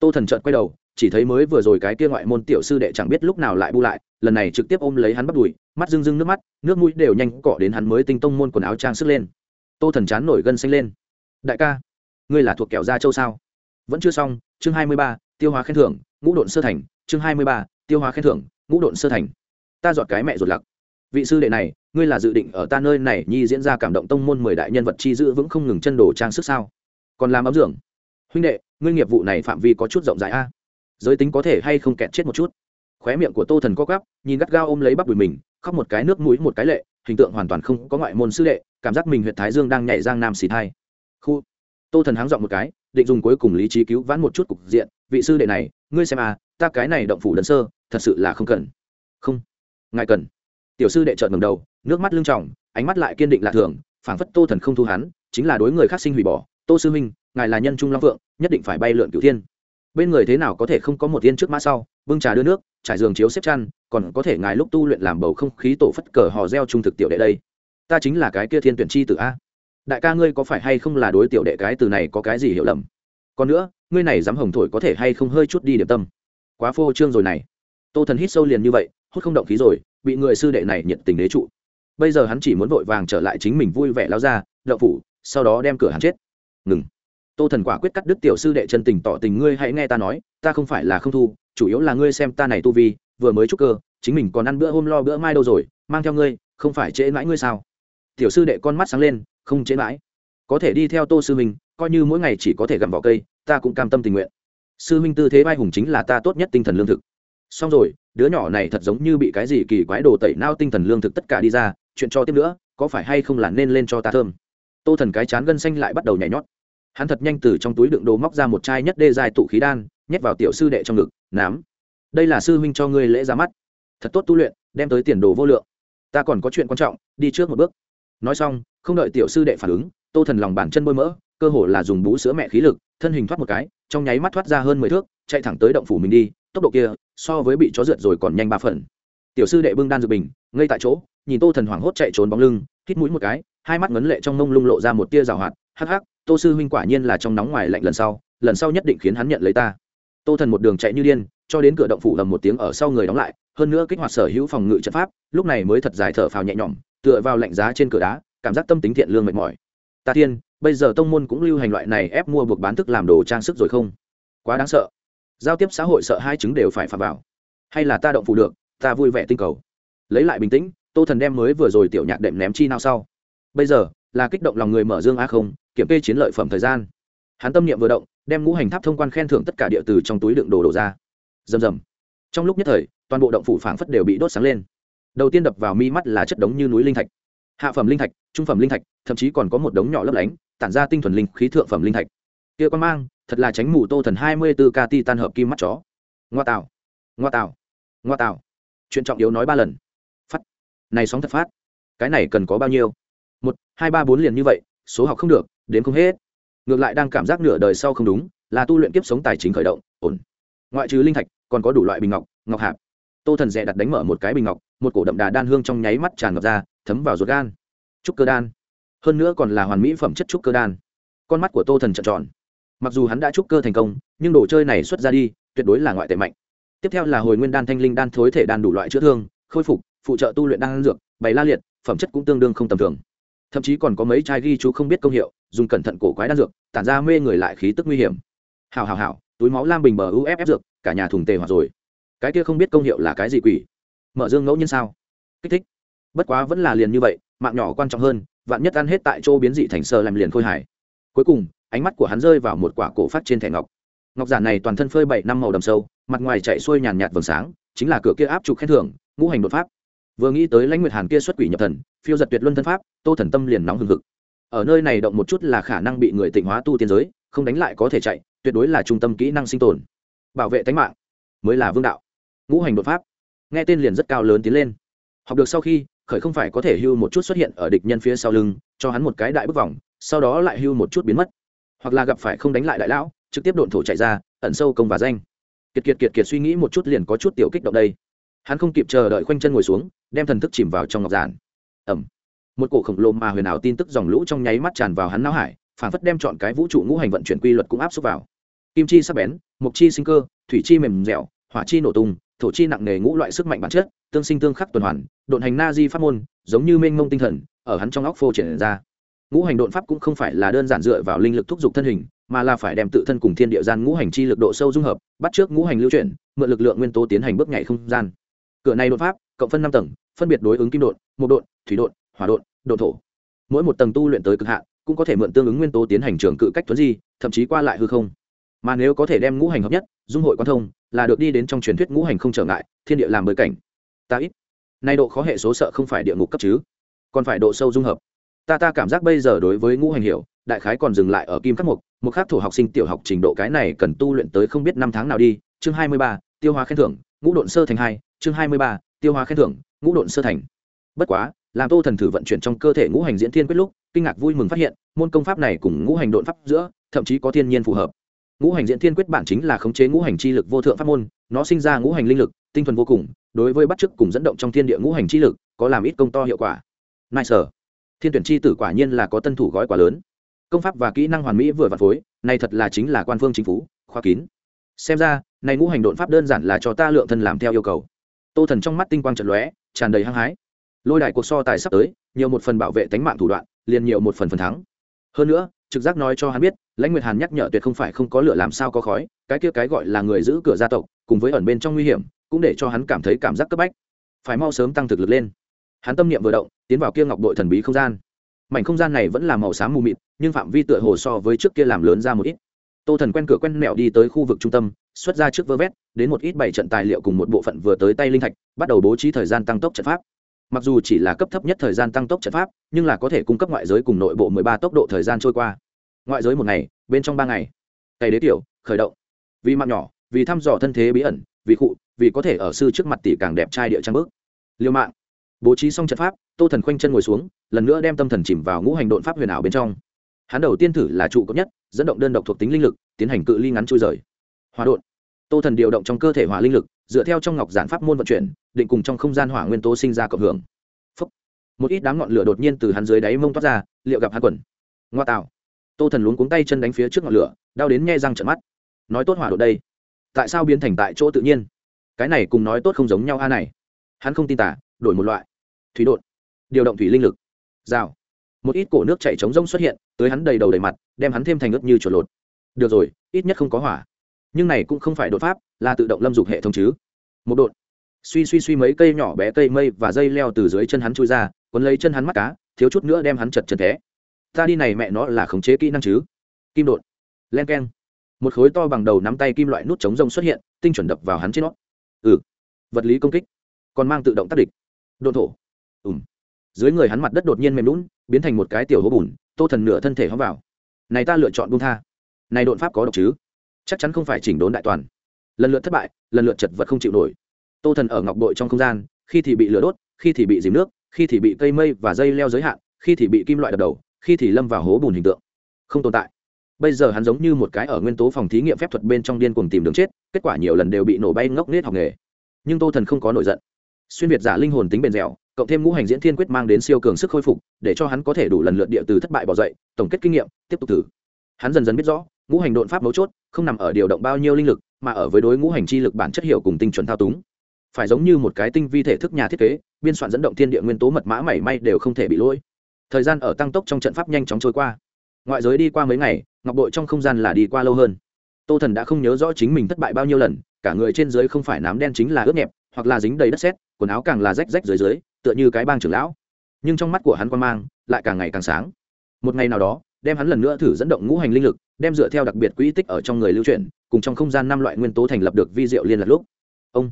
Tô thần trợn quay đầu chỉ thấy mới vừa rồi cái kia ngoại môn tiểu sư đệ chẳng biết lúc nào lại bu lại, lần này trực tiếp ôm lấy hắn bắt đùi, mắt rưng rưng nước mắt, nước mũi đều nhanh cọ đến hắn mới tinh tông môn quần áo trang sức lên. Tô thần chán nổi gân xanh lên. Đại ca, ngươi là thuộc kẻo gia châu sao? Vẫn chưa xong, chương hai mươi ba, tiêu hóa khen thưởng, ngũ độn sơ thành, chương hai mươi ba, tiêu hóa khen thưởng, ngũ độn sơ thành. Ta dọn cái mẹ ruột lặc. Vị sư đệ này, ngươi là dự định ở ta nơi này nhi diễn ra cảm động tông môn mười đại nhân vật chi giữ vững không ngừng chân đồ trang sức sao? Còn làm ấm dưỡng. Huynh đệ, ngươi nghiệp vụ này phạm vi có chút rộng rãi a giới tính có thể hay không kẹt chết một chút. Khóe miệng của tô thần co gắp nhìn gắt gao ôm lấy bắp đùi mình, khóc một cái nước mũi một cái lệ, hình tượng hoàn toàn không có ngoại môn sư đệ, cảm giác mình huyện thái dương đang nhảy giang nam xì thai. Khu. Tô thần háng dọn một cái, định dùng cuối cùng lý trí cứu vãn một chút cục diện, vị sư đệ này, ngươi xem à ta cái này động phủ đơn sơ, thật sự là không cần. Không, ngài cần. Tiểu sư đệ trợn ngầm đầu, nước mắt lưng tròng, ánh mắt lại kiên định lạ thường, phảng phất tô thần không thu hắn, chính là đối người khác sinh hủy bỏ. Tô sư minh ngài là nhân trung long phượng, nhất định phải bay lượn cửu thiên bên người thế nào có thể không có một tiên trước mã sau, bưng trà đưa nước, trải giường chiếu xếp chăn, còn có thể ngài lúc tu luyện làm bầu không khí tổ phất cờ hò reo trung thực tiểu đệ đây. Ta chính là cái kia thiên tuyển chi tử a. Đại ca ngươi có phải hay không là đối tiểu đệ cái từ này có cái gì hiểu lầm? Còn nữa, ngươi này dám hồng thổi có thể hay không hơi chút đi điểm tâm? Quá phô trương rồi này. Tô thần hít sâu liền như vậy, hút không động khí rồi, bị người sư đệ này nhiệt tình đế trụ. Bây giờ hắn chỉ muốn vội vàng trở lại chính mình vui vẻ lao ra, đậu phủ, sau đó đem cửa hắn chết. Ngừng tô thần quả quyết cắt đứt tiểu sư đệ chân tình tỏ tình ngươi hãy nghe ta nói, ta không phải là không thu, chủ yếu là ngươi xem ta này tu vi, vừa mới chúc cơ, chính mình còn ăn bữa hôm lo bữa mai đâu rồi, mang theo ngươi, không phải trễ mãi ngươi sao? Tiểu sư đệ con mắt sáng lên, không trễ mãi. Có thể đi theo tô sư minh coi như mỗi ngày chỉ có thể gặm vỏ cây, ta cũng cam tâm tình nguyện. Sư minh tư thế vai hùng chính là ta tốt nhất tinh thần lương thực. Xong rồi, đứa nhỏ này thật giống như bị cái gì kỳ quái đồ tẩy nao tinh thần lương thực tất cả đi ra, chuyện cho tiếp nữa, có phải hay không là nên lên cho ta thơm? Tô thần cái chán gân xanh lại bắt đầu nhảy nhót hắn thật nhanh từ trong túi đựng đồ móc ra một chai nhất đê dài tụ khí đan, nhét vào tiểu sư đệ trong ngực, nám. Đây là sư huynh cho ngươi lễ ra mắt. Thật tốt tu luyện, đem tới tiền đồ vô lượng. Ta còn có chuyện quan trọng, đi trước một bước. Nói xong, không đợi tiểu sư đệ phản ứng, tô thần lòng bàn chân bôi mỡ, cơ hồ là dùng bú sữa mẹ khí lực, thân hình thoát một cái, trong nháy mắt thoát ra hơn mười thước, chạy thẳng tới động phủ mình đi, tốc độ kia, so với bị chó rượt rồi còn nhanh ba phần. Tiểu sư đệ bưng đan dược bình ngay tại chỗ, nhìn tô thần hoảng hốt chạy trốn bóng lưng, hít mũi một cái, hai mắt ngấn lệ trong mông lung lộ ra một tia rào hoạt hắc hắc, tô sư huynh quả nhiên là trong nóng ngoài lạnh lần sau lần sau nhất định khiến hắn nhận lấy ta. Tô thần một đường chạy như điên, cho đến cửa động phủ lầm một tiếng ở sau người đóng lại, hơn nữa kích hoạt sở hữu phòng ngự trận pháp, lúc này mới thật dài thở phào nhẹ nhõm, tựa vào lạnh giá trên cửa đá, cảm giác tâm tính thiện lương mệt mỏi. Ta thiên bây giờ tông môn cũng lưu hành loại này ép mua buộc bán thức làm đồ trang sức rồi không? Quá đáng sợ. Giao tiếp xã hội sợ hai chứng đều phải phạm vào. Hay là ta động phủ được, ta vui vẻ tinh cầu. Lấy lại bình tĩnh, tô thần đem mới vừa rồi tiểu nhạc đệm ném chi nào sau. Bây giờ là kích động lòng người mở dương a không, kiểm kê chiến lợi phẩm thời gian. Hắn tâm niệm vừa động, đem ngũ hành tháp thông quan khen thưởng tất cả địa từ trong túi đựng đồ đổ ra. Rầm rầm. Trong lúc nhất thời, toàn bộ động phủ phảng phất đều bị đốt sáng lên. Đầu tiên đập vào mi mắt là chất đống như núi linh thạch. Hạ phẩm linh thạch, trung phẩm linh thạch, thậm chí còn có một đống nhỏ lấp lánh, tản ra tinh thuần linh khí thượng phẩm linh thạch. Kia quan mang, thật là tránh mù tô thần hai mươi b ố ca ti tan hợp kim mắt chó. Ngoa tạo. Ngoa tạo. Ngoa tạo. Chuyện trọng yếu nói ba lần. Phát. Này sóng thật phát. Cái này cần có bao nhiêu? Một, hai, ba, bốn liền như vậy, số học không được, đến không hết. Ngược lại đang cảm giác nửa đời sau không đúng, là tu luyện kiếp sống tài chính khởi động, ổn. Ngoại trừ linh thạch, còn có đủ loại bình ngọc ngọc hạp. Tô thần dè đặt đánh mở một cái bình ngọc, một cổ đậm đà đan hương trong nháy mắt tràn ngập ra, thấm vào ruột gan. Trúc cơ đan. Hơn nữa còn là hoàn mỹ phẩm chất trúc cơ đan. Con mắt của tô thần trợn tròn. Mặc dù hắn đã trúc cơ thành công, nhưng đồ chơi này xuất ra đi, tuyệt đối là ngoại tệ mạnh. Tiếp theo là hồi nguyên đan thanh linh đan thối thể đan đủ loại chữa thương, khôi phục, phụ trợ tu luyện đan dược, bày la liệt, phẩm chất cũng tương đương không tầm thường thậm chí còn có mấy chai ghi chú không biết công hiệu, dùng cẩn thận cổ quái đan dược, tản ra mê người lại khí tức nguy hiểm. Hào hào hào túi máu lam bình bờ uff dược, cả nhà thùng tề hoặc rồi. Cái kia không biết công hiệu là cái gì quỷ? Mở dương ngẫu nhiên sao? Kích thích. Bất quá vẫn là liền như vậy, mạng nhỏ quan trọng hơn, vạn nhất ăn hết tại chỗ biến dị thành sơ làm liền khôi hài. Cuối cùng, ánh mắt của hắn rơi vào một quả cổ phát trên thẻ ngọc. Ngọc giản này toàn thân phơi bảy năm màu đầm sâu, mặt ngoài chạy xuôi nhàn nhạt vầng sáng, chính là cửa kia áp trục khen thưởng, ngũ hành đột pháp vừa nghĩ tới lãnh nguyệt hàn kia xuất quỷ nhập thần, phiêu giật tuyệt luân thân pháp, tô thần tâm liền nóng hừng hực. Ở nơi này động một chút là khả năng bị người tịnh hóa tu tiên giới, không đánh lại có thể chạy, tuyệt đối là trung tâm kỹ năng sinh tồn. Bảo vệ tính mạng mới là vương đạo. Ngũ hành đột pháp. Nghe tên liền rất cao lớn tiến lên. Học được sau khi, khởi không phải có thể hưu một chút xuất hiện ở địch nhân phía sau lưng, cho hắn một cái đại bức vòng, sau đó lại hưu một chút biến mất. Hoặc là gặp phải không đánh lại đại lão, trực tiếp độn thổ chạy ra, ẩn sâu công và danh. Kiệt kiệt kiệt kiệt suy nghĩ một chút liền có chút tiểu kích động đây hắn không kịp chờ đợi khoanh chân ngồi xuống, đem thần thức chìm vào trong ngọc giản. Ẩm một cổ khổng lồ mà huyền ảo tin tức dòng lũ trong nháy mắt tràn vào hắn não hải, phản phất đem chọn cái vũ trụ ngũ hành vận chuyển quy luật cũng áp xúc vào. Kim chi sắc bén mục chi sinh cơ, thủy chi mềm dẻo, hỏa chi nổ tung, thổ chi nặng nề ngũ loại sức mạnh bản chất, tương sinh tương khắc tuần hoàn, độn hành na di pháp môn, giống như mênh mông tinh thần, ở hắn trong óc phô triển ra. Ngũ hành độn pháp cũng không phải là đơn giản dựa vào linh lực thúc giục thân hình, mà là phải đem tự thân cùng thiên địa gian ngũ hành chi lực độ sâu dung hợp, bắt trước ngũ hành lưu chuyển, mượn lực lượng nguyên tố tiến hành bước nhảy không gian cửa này đột pháp, cộng phân năm tầng, phân biệt đối ứng kim độn một độn, thủy độn, hỏa độn độn thổ. Mỗi một tầng tu luyện tới cực hạn, cũng có thể mượn tương ứng nguyên tố tiến hành trường cự cách thuấn di, thậm chí qua lại hư không. Mà nếu có thể đem ngũ hành hợp nhất, dung hội quan thông, là được đi đến trong truyền thuyết ngũ hành không trở ngại, thiên địa làm bơi cảnh. Ta ít. Nay độ khó hệ số sợ không phải địa ngục cấp chứ, còn phải độ sâu dung hợp. Ta ta cảm giác bây giờ đối với ngũ hành hiểu, đại khái còn dừng lại ở kim khắc mục một khắc thổ học sinh tiểu học trình độ cái này cần tu luyện tới không biết năm tháng nào đi. Chương hai mươi ba, tiêu hóa khen thưởng, ngũ độn sơ thành hai chương hai mươi ba, tiêu hóa khen thưởng, ngũ độn sơ thành. Bất quá, làm tô thần thử vận chuyển trong cơ thể ngũ hành diễn thiên quyết lúc, kinh ngạc vui mừng phát hiện, môn công pháp này cùng ngũ hành độn pháp giữa, thậm chí có thiên nhiên phù hợp. Ngũ hành diễn thiên quyết bản chính là khống chế ngũ hành chi lực vô thượng pháp môn, nó sinh ra ngũ hành linh lực, tinh thuần vô cùng, đối với bắt chước cùng dẫn động trong thiên địa ngũ hành chi lực, có làm ít công to hiệu quả. Nai sở thiên tuyển chi tử quả nhiên là có tân thủ gói quá lớn. Công pháp và kỹ năng hoàn mỹ vừa vặt phối, này thật là chính là quan phương chính phủ khoa kín. Xem ra, này ngũ hành độn pháp đơn giản là cho ta lượng thân làm theo yêu cầu tô thần trong mắt tinh quang trận lóe, tràn đầy hăng hái. Lôi đài cuộc so tài sắp tới, nhiều một phần bảo vệ tánh mạng thủ đoạn, liền nhiều một phần phần thắng. Hơn nữa, trực giác nói cho hắn biết, lãnh nguyệt hàn nhắc nhở tuyệt không phải không có lửa làm sao có khói, cái kia cái gọi là người giữ cửa gia tộc, cùng với ẩn bên trong nguy hiểm, cũng để cho hắn cảm thấy cảm giác cấp bách. Phải mau sớm tăng thực lực lên. Hắn tâm niệm vừa động, tiến vào kia ngọc đội thần bí không gian. Mảnh không gian này vẫn là màu xám mù mịt, nhưng phạm vi tựa hồ so với trước kia làm lớn ra một ít. Tô thần quen cửa quen mẹo đi tới khu vực trung tâm xuất ra trước vơ vét, đến một ít bảy trận tài liệu cùng một bộ phận vừa tới tay linh thạch, bắt đầu bố trí thời gian tăng tốc trận pháp. Mặc dù chỉ là cấp thấp nhất thời gian tăng tốc trận pháp, nhưng là có thể cung cấp ngoại giới cùng nội bộ 13 tốc độ thời gian trôi qua. Ngoại giới một ngày, bên trong ba ngày. Cày đế tiểu, khởi động. Vì mạng nhỏ, vì thăm dò thân thế bí ẩn, vì cụ vì có thể ở sư trước mặt tỷ càng đẹp trai địa trang bước. Liêu mạng. Bố trí xong trận pháp, tô thần khoanh chân ngồi xuống, lần nữa đem tâm thần chìm vào ngũ hành độn pháp huyền ảo bên trong. Hắn đầu tiên thử là trụ cấp nhất, dẫn động đơn độc thuộc tính linh lực, tiến hành cự ly ngắn trôi rời hòa đột tô thần điều động trong cơ thể hỏa linh lực, dựa theo trong ngọc giản pháp môn vận chuyển, định cùng trong không gian hỏa nguyên tố sinh ra cộng hưởng. Phúc. một ít đám ngọn lửa đột nhiên từ hắn dưới đáy mông toát ra, liệu gặp hắn quần. Ngoa tạo. Tô thần luống cuống tay chân đánh phía trước ngọn lửa, đau đến nghe răng trận mắt. Nói tốt hỏa đột đây. Tại sao biến thành tại chỗ tự nhiên? Cái này cùng nói tốt không giống nhau a này. Hắn không tin tả, đổi một loại. Thủy đột điều động thủy linh lực. Rào. Một ít cổ nước chảy trống rông xuất hiện, tới hắn đầy đầu đầy mặt, đem hắn thêm thành ướp như chuột lột. Được rồi, ít nhất không có hỏa nhưng này cũng không phải đột pháp, là tự động lâm dục hệ thống chứ. Một đột. Suy suy suy mấy cây nhỏ bé cây mây và dây leo từ dưới chân hắn chui ra, quấn lấy chân hắn mắt cá, thiếu chút nữa đem hắn chật chật té. Ta đi này mẹ nó là khống chế kỹ năng chứ. Kim đột. Len k e n một khối to bằng đầu nắm tay kim loại nút chống rông xuất hiện, tinh chuẩn đập vào hắn trên nó. Ừ. Vật lý công kích. Còn mang tự động tác địch. Đột thổ. Ùm. Dưới người hắn mặt đất đột nhiên mềm lún biến thành một cái tiểu hố bùn, tô thần nửa thân thể hóng vào. Này ta lựa chọn buông tha. Này đột pháp có độc chứ? Chắc chắn không phải chỉnh đốn đại toàn. Lần lượt thất bại, lần lượt chật vật không chịu nổi. Tô thần ở ngọc bội trong không gian, khi thì bị lửa đốt, khi thì bị dìm nước, khi thì bị cây mây và dây leo giới hạn, khi thì bị kim loại đập đầu, khi thì lâm vào hố bùn hình tượng. Không tồn tại. Bây giờ hắn giống như một cái ở nguyên tố phòng thí nghiệm phép thuật bên trong điên cuồng tìm đường chết, kết quả nhiều lần đều bị nổ bay ngốc nết học nghề. Nhưng tô thần không có nổi giận. Xuyên việt giả linh hồn tính bền dẻo, cộng thêm ngũ hành diễn thiên quyết mang đến siêu cường sức khôi phục, để cho hắn có thể đủ lần lượt địa từ thất bại bỏ dậy, tổng kết kinh nghiệm, tiếp tục thử. Hắn dần dần biết rõ ngũ hành độn pháp mấu chốt, không nằm ở điều động bao nhiêu linh lực, mà ở với đối ngũ hành chi lực bản chất hiệu cùng tinh chuẩn thao túng. Phải giống như một cái tinh vi thể thức nhà thiết kế, biên soạn dẫn động thiên địa nguyên tố mật mã mảy may đều không thể bị lỗi. Thời gian ở tăng tốc trong trận pháp nhanh chóng trôi qua. Ngoại giới đi qua mấy ngày, ngọc bội trong không gian là đi qua lâu hơn. Tô thần đã không nhớ rõ chính mình thất bại bao nhiêu lần, cả người trên dưới không phải nám đen chính là ướt nhẹp, hoặc là dính đầy đất sét, quần áo càng là rách rách dưới dưới, tựa như cái bang trưởng lão. Nhưng trong mắt của hắn quan mang, lại càng ngày càng sáng. Một ngày nào đó, đem hắn lần nữa thử dẫn động ngũ hành linh lực đem dựa theo đặc biệt quỹ tích ở trong người lưu chuyển, cùng trong không gian năm loại nguyên tố thành lập được vi diệu liên lạc lúc. Ông,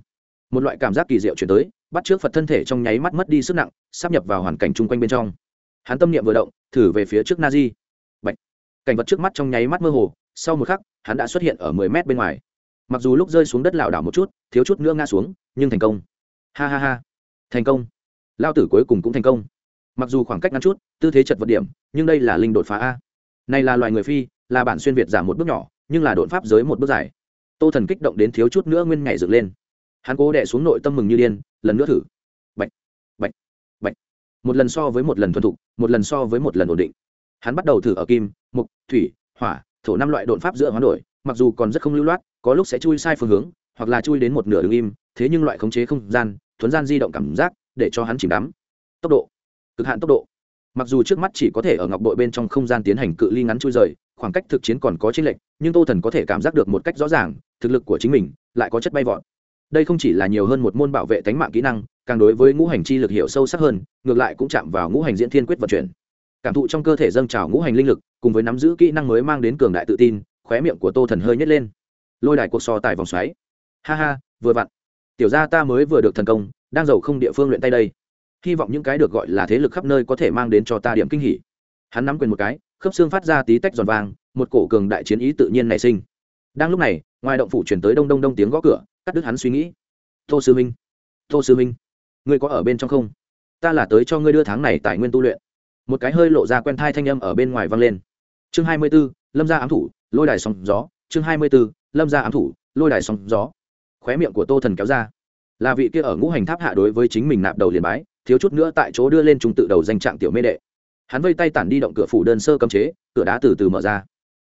một loại cảm giác kỳ diệu chuyển tới, bắt trước phật thân thể trong nháy mắt mất đi sức nặng, sắp nhập vào hoàn cảnh chung quanh bên trong. Hắn tâm niệm vừa động, thử về phía trước na di Bạch. cảnh vật trước mắt trong nháy mắt mơ hồ, sau một khắc, hắn đã xuất hiện ở mười mét bên ngoài. Mặc dù lúc rơi xuống đất lảo đảo một chút, thiếu chút nữa ngã xuống, nhưng thành công. Ha ha ha. Thành công. Lao tử cuối cùng cũng thành công. Mặc dù khoảng cách ngắn chút, tư thế chật vật điểm, nhưng đây là linh đột phá a. Này là loài người phi là bản xuyên việt giảm một bước nhỏ, nhưng là đột pháp giới một bước dài. Tô thần kích động đến thiếu chút nữa nguyên nhảy dựng lên. Hắn cố đẻ xuống nội tâm mừng như điên, lần nữa thử. Bệnh bệnh bệnh một lần so với một lần thuần thục, một lần so với một lần ổn định. Hắn bắt đầu thử ở kim, mục, thủy, hỏa, thổ năm loại đột pháp giữa hoán đổi, mặc dù còn rất không lưu loát, có lúc sẽ chui sai phương hướng, hoặc là chui đến một nửa đường im, thế nhưng loại khống chế không gian, thuấn gian di động cảm giác, để cho hắn chìm đắm. Tốc độ, cực hạn tốc độ. Mặc dù trước mắt chỉ có thể ở ngọc đội bên trong không gian tiến hành cự ly ngắn chui rời khoảng cách thực chiến còn có chênh lệch, nhưng tô thần có thể cảm giác được một cách rõ ràng, thực lực của chính mình lại có chất bay vọt. Đây không chỉ là nhiều hơn một môn bảo vệ tánh mạng kỹ năng, càng đối với ngũ hành chi lực hiểu sâu sắc hơn, ngược lại cũng chạm vào ngũ hành diễn thiên quyết vận chuyển. Cảm thụ trong cơ thể dâng trào ngũ hành linh lực, cùng với nắm giữ kỹ năng mới mang đến cường đại tự tin, khóe miệng của tô thần hơi nhếch lên. Lôi đài cuộc so tại vòng xoáy. Ha ha, vừa vặn. Tiểu gia ta mới vừa được thần công, đang giàu không địa phương luyện tay đây. Hy vọng những cái được gọi là thế lực khắp nơi có thể mang đến cho ta điểm kinh hỉ. Hắn nắm quyền một cái khớp xương phát ra tí tách giòn vàng, một cổ cường đại chiến ý tự nhiên nảy sinh. Đang lúc này, ngoài động phủ chuyển tới đông đông đông tiếng gõ cửa, cắt đứt hắn suy nghĩ. Tô sư minh tô sư minh ngươi có ở bên trong không? Ta là tới cho ngươi đưa tháng này tài nguyên tu luyện. Một cái hơi lộ ra quen thai thanh âm ở bên ngoài vang lên. Chương hai mươi b ố lâm ra ám thủ, lôi đài sóng gió. Chương hai mươi b ố lâm ra ám thủ, lôi đài sóng gió. Khóe miệng của tô thần kéo ra. Là vị kia ở ngũ hành tháp hạ đối với chính mình nạp đầu liền bái, thiếu chút nữa tại chỗ đưa lên trung tự đầu danh trạng tiểu mê đệ hắn vây tay tản đi động cửa phủ đơn sơ cấm chế, cửa đá từ từ mở ra.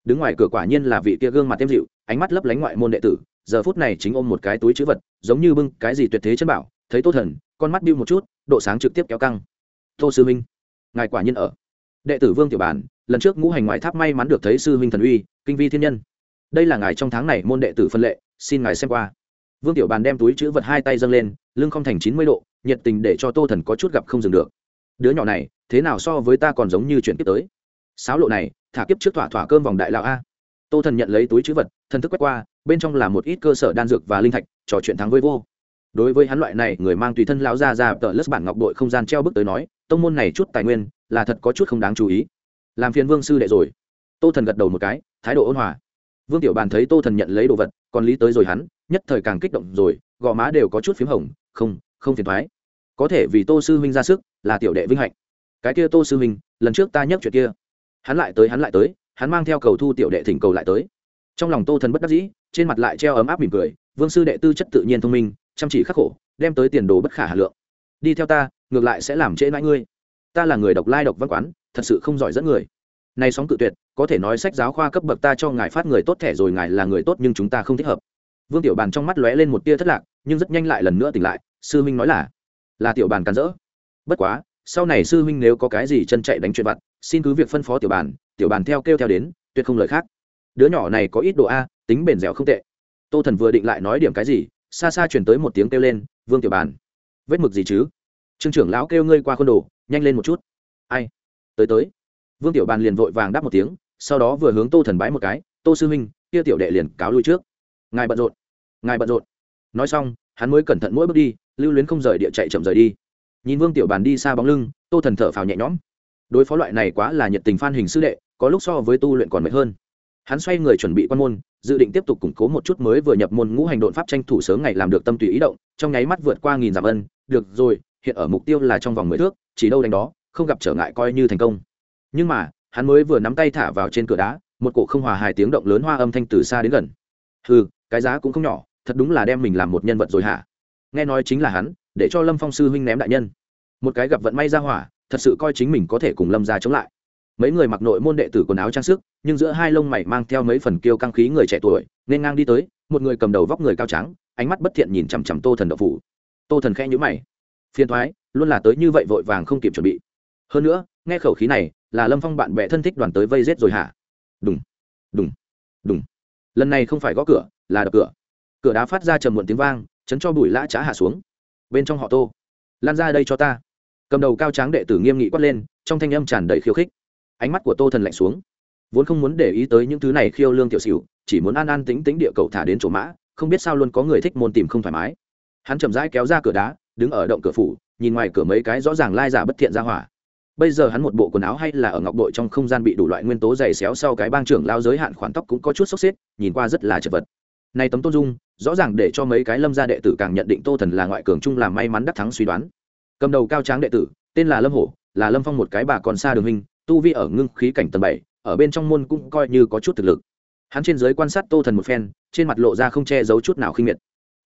Đứng ngoài cửa quả nhiên là vị kia gương mặt tiêm dịu, ánh mắt lấp lánh ngoại môn đệ tử, giờ phút này chính ôm một cái túi chữ vật, giống như bưng cái gì tuyệt thế chân bảo, thấy tô thần, con mắt biêu một chút, độ sáng trực tiếp kéo căng. Tô sư minh ngài quả nhiên ở. Đệ tử vương tiểu bản, lần trước ngũ hành ngoại tháp may mắn được thấy sư huynh thần uy, kinh vi thiên nhân. Đây là ngài trong tháng này môn đệ tử phân lệ, xin ngài xem qua. Vương tiểu bàn đem túi chữ vật hai tay dâng lên, lưng không thành chín mươi độ, nhiệt tình để cho tô thần có chút gặp không dừng được đứa nhỏ này, thế nào so với ta còn giống như chuyện tiếp tới? Sáo lộ này, thả kiếp trước thỏa thỏa cơm vòng đại lão a. Tô thần nhận lấy túi chữ vật, thần thức quét qua, bên trong là một ít cơ sở đan dược và linh thạch, trò chuyện thắng với vô. Đối với hắn loại này, người mang tùy thân lão ra ra tờ lất bản ngọc đội không gian treo bước tới nói, tông môn này chút tài nguyên, là thật có chút không đáng chú ý. Làm phiền vương sư đệ rồi. Tô thần gật đầu một cái, thái độ ôn hòa. Vương tiểu bàn thấy tô thần nhận lấy đồ vật, còn lý tới rồi hắn, nhất thời càng kích động rồi, gò má đều có chút p h í m hồng, không không phiền thoái có thể vì tô sư huynh ra sức, là tiểu đệ vinh hạnh. Cái kia tô sư huynh, lần trước ta nhắc chuyện kia, hắn lại tới, hắn lại tới, hắn mang theo cầu thu tiểu đệ thỉnh cầu lại tới. Trong lòng tô thần bất đắc dĩ, trên mặt lại treo ấm áp mỉm cười, vương sư đệ tư chất tự nhiên thông minh, chăm chỉ khắc khổ, đem tới tiền đồ bất khả hà lượng. Đi theo ta, ngược lại sẽ làm trễ mãi ngươi. Ta là người độc lai độc văn quán, thật sự không giỏi dẫn người. Nay sóng cự tuyệt, có thể nói sách giáo khoa cấp bậc ta cho ngài phát người tốt thẻ rồi ngài là người tốt nhưng chúng ta không thích hợp. Vương tiểu bàn trong mắt lóe lên một tia thất lạc, nhưng rất nhanh lại lần nữa tỉnh lại, sư minh nói là là tiểu bàn càn rỡ. Bất quá, sau này sư huynh nếu có cái gì chân chạy đánh chuyện vặt, xin cứ việc phân phó tiểu bàn tiểu bàn theo kêu theo đến, tuyệt không lời khác. Đứa nhỏ này có ít độ a, tính bền dẻo không tệ. Tô thần vừa định lại nói điểm cái gì, xa xa chuyển tới một tiếng kêu lên, vương tiểu bàn, vết mực gì chứ? Trương trưởng lão kêu ngươi qua khuôn đồ, nhanh lên một chút. Ai? Tới tới. Vương tiểu bàn liền vội vàng đáp một tiếng, sau đó vừa hướng tô thần bái một cái, tô sư huynh, kia tiểu đệ liền cáo lui trước. Ngài bận rộn, ngài bận rộn. Nói xong, hắn mới cẩn thận mỗi bước đi lưu luyến không rời địa chạy chậm rời đi. Nhìn vương tiểu bàn đi xa bóng lưng, tô thần thở phào nhẹ nhõm. Đối phó loại này quá là nhiệt tình phan hình sư đệ, có lúc so với tu luyện còn mệt hơn. Hắn xoay người chuẩn bị quan môn, dự định tiếp tục củng cố một chút mới vừa nhập môn ngũ hành đột pháp tranh thủ sớm ngày làm được tâm tùy ý động, trong nháy mắt vượt qua nghìn giảm ân, được rồi, hiện ở mục tiêu là trong vòng mười thước, chỉ đâu đánh đó, không gặp trở ngại coi như thành công. Nhưng mà, hắn mới vừa nắm tay thả vào trên cửa đá, một cổ không hòa hài tiếng động lớn hoa âm thanh từ xa đến gần. Ừ cái giá cũng không nhỏ, thật đúng là đem mình làm một nhân vật rồi hả? Nghe nói chính là hắn, để cho lâm phong sư huynh ném đại nhân. Một cái gặp vận may ra hỏa, thật sự coi chính mình có thể cùng lâm ra chống lại. Mấy người mặc nội môn đệ tử quần áo trang sức, nhưng giữa hai lông mày mang theo mấy phần kiêu căng khí người trẻ tuổi, nên ngang đi tới, một người cầm đầu vóc người cao trắng, ánh mắt bất thiện nhìn chằm chằm tô thần đậu phủ. Tô thần khẽ nhữ mày. Phiền thoái luôn là tới như vậy vội vàng không kịp chuẩn bị. Hơn nữa, nghe khẩu khí này, là lâm phong bạn bè thân thích đoàn tới vây rết rồi hả? Đúng đúng đúng lần này không phải gõ cửa, là đập cửa. Cửa đá phát ra trầm muộn tiếng vang chấn cho bụi lã trá hạ xuống. Bên trong họ tô. Lan ra đây cho ta. Cầm đầu cao tráng đệ tử nghiêm nghị quát lên, trong thanh âm tràn đầy khiêu khích. Ánh mắt của tô thần lạnh xuống. Vốn không muốn để ý tới những thứ này khiêu lương tiểu xỉu, chỉ muốn an an tính tính địa cầu thả đến chỗ mã, không biết sao luôn có người thích môn tìm không thoải mái. Hắn chậm rãi kéo ra cửa đá, đứng ở động cửa phủ, nhìn ngoài cửa mấy cái rõ ràng lai giả bất thiện ra hỏa. Bây giờ hắn một bộ quần áo hay là ở ngọc bội trong không gian bị đủ loại nguyên tố dày xéo sau cái bang trưởng lao giới hạn khoản tóc cũng có chút sốc xếp, nhìn qua rất là chật vật này tấm tôn dung, rõ ràng để cho mấy cái lâm gia đệ tử càng nhận định tô thần là ngoại cường trung làm may mắn đắc thắng suy đoán. Cầm đầu cao tráng đệ tử, tên là lâm hổ, là lâm phong một cái bà còn xa đường hình tu vi ở ngưng khí cảnh tầng bảy, ở bên trong môn cũng coi như có chút thực lực. Hắn trên giới quan sát tô thần một phen, trên mặt lộ ra không che giấu chút nào khinh miệt.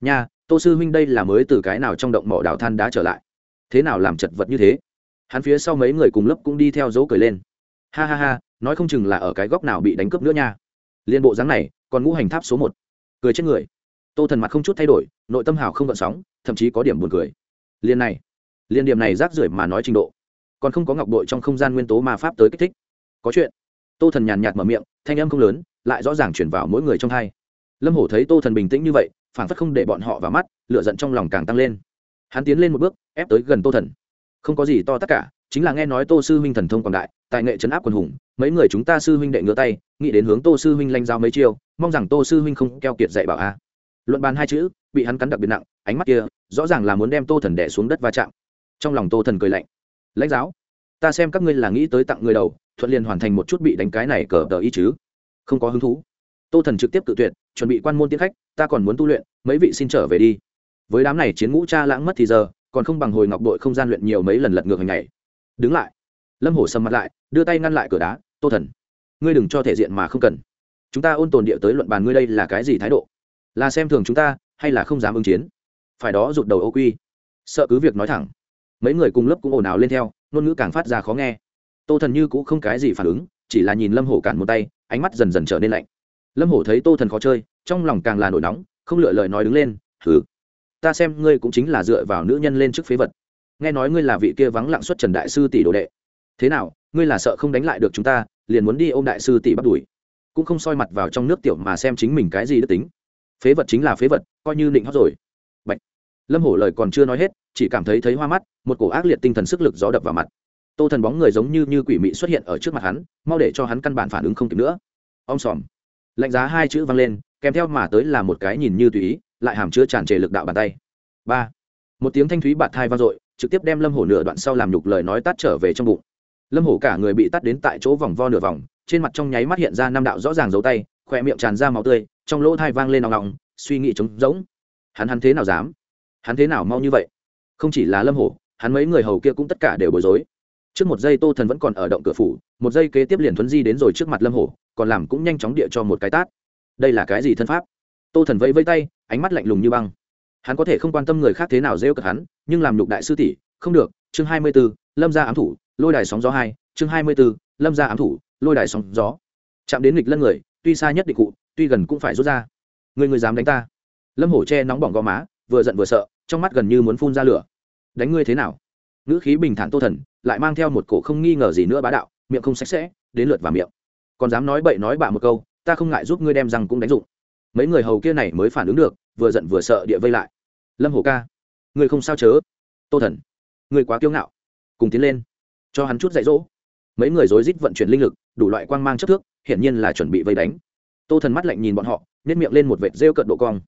Nha, tô sư huynh đây là mới từ cái nào trong động mỏ đào than đá trở lại? Thế nào làm chật vật như thế? Hắn phía sau mấy người cùng lớp cũng đi theo dấu cười lên. Ha ha ha, nói không chừng là ở cái góc nào bị đánh cướp nữa nha. Liên bộ dáng này, còn ngũ hành tháp số một cười chết người. Tô thần mặt không chút thay đổi, nội tâm hào không gợn sóng, thậm chí có điểm buồn cười. Liên này, liên điểm này rác rưởi mà nói trình độ, còn không có ngọc bội trong không gian nguyên tố ma pháp tới kích thích. Có chuyện. Tô thần nhàn nhạt mở miệng, thanh âm không lớn, lại rõ ràng chuyển vào mỗi người trong hai. Lâm hổ thấy tô thần bình tĩnh như vậy phản phất không để bọn họ vào mắt lựa giận trong lòng càng tăng lên. Hắn tiến lên một bước, ép tới gần tô thần. Không có gì to tất cả, chính là nghe nói tô sư minh thần thông quảng đại tại nghệ trấn áp quần hùng mấy người chúng ta sư huynh đệ ngửa tay, nghĩ đến hướng tô sư huynh lanh giao mấy chiêu, mong rằng tô sư huynh không keo kiệt dạy bảo a. Luận bàn hai chữ, bị hắn cắn đặc biệt nặng, ánh mắt kia, rõ ràng là muốn đem tô thần đẻ xuống đất va chạm. Trong lòng tô thần cười lạnh. Lãnh giáo, ta xem các ngươi là nghĩ tới tặng người đầu, thuận liền hoàn thành một chút bị đánh cái này cờ tờ ý chứ. Không có hứng thú. Tô thần trực tiếp tự tuyệt, chuẩn bị quan môn tiến khách, ta còn muốn tu luyện, mấy vị xin trở về đi. Với đám này chiến ngũ cha lãng mất thì giờ, còn không bằng hồi ngọc đội không gian luyện nhiều mấy lần lật ngược hình ngày đứng lại. Lâm hổ sầm mặt lại, đưa tay ngăn lại cửa đá tô thần, ngươi đừng cho thể diện mà không cần. Chúng ta ôn tồn địa tới luận bàn ngươi đây là cái gì thái độ? Là xem thường chúng ta, hay là không dám ứng chiến? Phải đó rụt đầu ô quy. Sợ cứ việc nói thẳng. Mấy người cùng lớp cũng ồn ào lên theo, ngôn ngữ càng phát ra khó nghe. Tô thần như cũng không cái gì phản ứng, chỉ là nhìn lâm hổ cản một tay, ánh mắt dần dần trở nên lạnh. Lâm hổ thấy tô thần khó chơi, trong lòng càng là nổi nóng, không lựa lời nói đứng lên thử ta xem ngươi cũng chính là dựa vào nữ nhân lên trước phế vật. Nghe nói ngươi là vị kia vắng lặng xuất trần đại sư tỷ đồ đệ. Thế nào ngươi là sợ không đánh lại được chúng ta, liền muốn đi ô m đại sư tỷ bắt đuổi. Cũng không soi mặt vào trong nước tiểu mà xem chính mình cái gì đức tính. Phế vật chính là phế vật, coi như định hót rồi. Bạch. lâm hổ lời còn chưa nói hết, chỉ cảm thấy thấy hoa mắt, một cổ ác liệt tinh thần sức lực gió đập vào mặt. Tô thần bóng người giống như như quỷ mị xuất hiện ở trước mặt hắn, mau để cho hắn căn bản phản ứng không kịp nữa. Om sòm. Lạnh giá hai chữ vang lên, kèm theo mà tới là một cái nhìn như tùy ý, lại hàm chứa tràn trề lực đạo bàn tay. Ba. Một tiếng thanh thúy bạt thai vang dội, trực tiếp đem lâm hổ nửa đoạn sau làm nhục lời nói tắt trở về trong bụng lâm hổ cả người bị tắt đến tại chỗ vòng vo nửa vòng, trên mặt trong nháy mắt hiện ra năm đạo rõ ràng dấu tay khỏe miệng tràn ra máu tươi, trong lỗ thai vang lên nòng nòng, suy nghĩ trống rỗng. Hắn hắn thế nào dám? Hắn thế nào mau như vậy? Không chỉ là lâm hổ, hắn mấy người hầu kia cũng tất cả đều bối rối. Trước một giây tô thần vẫn còn ở động cửa phủ, một giây kế tiếp liền thuấn di đến rồi trước mặt lâm hổ, còn làm cũng nhanh chóng địa cho một cái tát. Đây là cái gì thân pháp? Tô thần vẫy vẫy tay, ánh mắt lạnh lùng như băng. Hắn có thể không quan tâm người khác thế nào rêu cực hắn, nhưng làm nhục đại sư tỷ, không được, chương hai mươi b ố lâm ra ám thủ lôi đài sóng gió hai, chương hai mươi b ố lâm ra ám thủ, lôi đài sóng gió. Chạm đến nghịch lân người, tuy xa nhất định cụ, tuy gần cũng phải rút ra. Người người dám đánh ta. Lâm hổ che nóng bỏng gò má, vừa giận vừa sợ, trong mắt gần như muốn phun ra lửa. Đánh ngươi thế nào? Ngữ khí bình thản tô thần, lại mang theo một cổ không nghi ngờ gì nữa bá đạo, miệng không sạch sẽ, đến lượt vào miệng. Còn dám nói bậy nói bạ một câu, ta không ngại giúp ngươi đem răng cũng đánh dụng. Mấy người hầu kia này mới phản ứng được, vừa giận vừa sợ địa vây lại. Lâm hổ ca người không sao chớ. Tô thần người quá kiêu ngạo. Cùng tiến lên cho hắn chút dạy dỗ. Mấy người rối rít vận chuyển linh lực, đủ loại quang mang chất thước, hiển nhiên là chuẩn bị vây đánh. Tô thần mắt lạnh nhìn bọn họ nhét miệng lên một vệt rêu cận độ cong.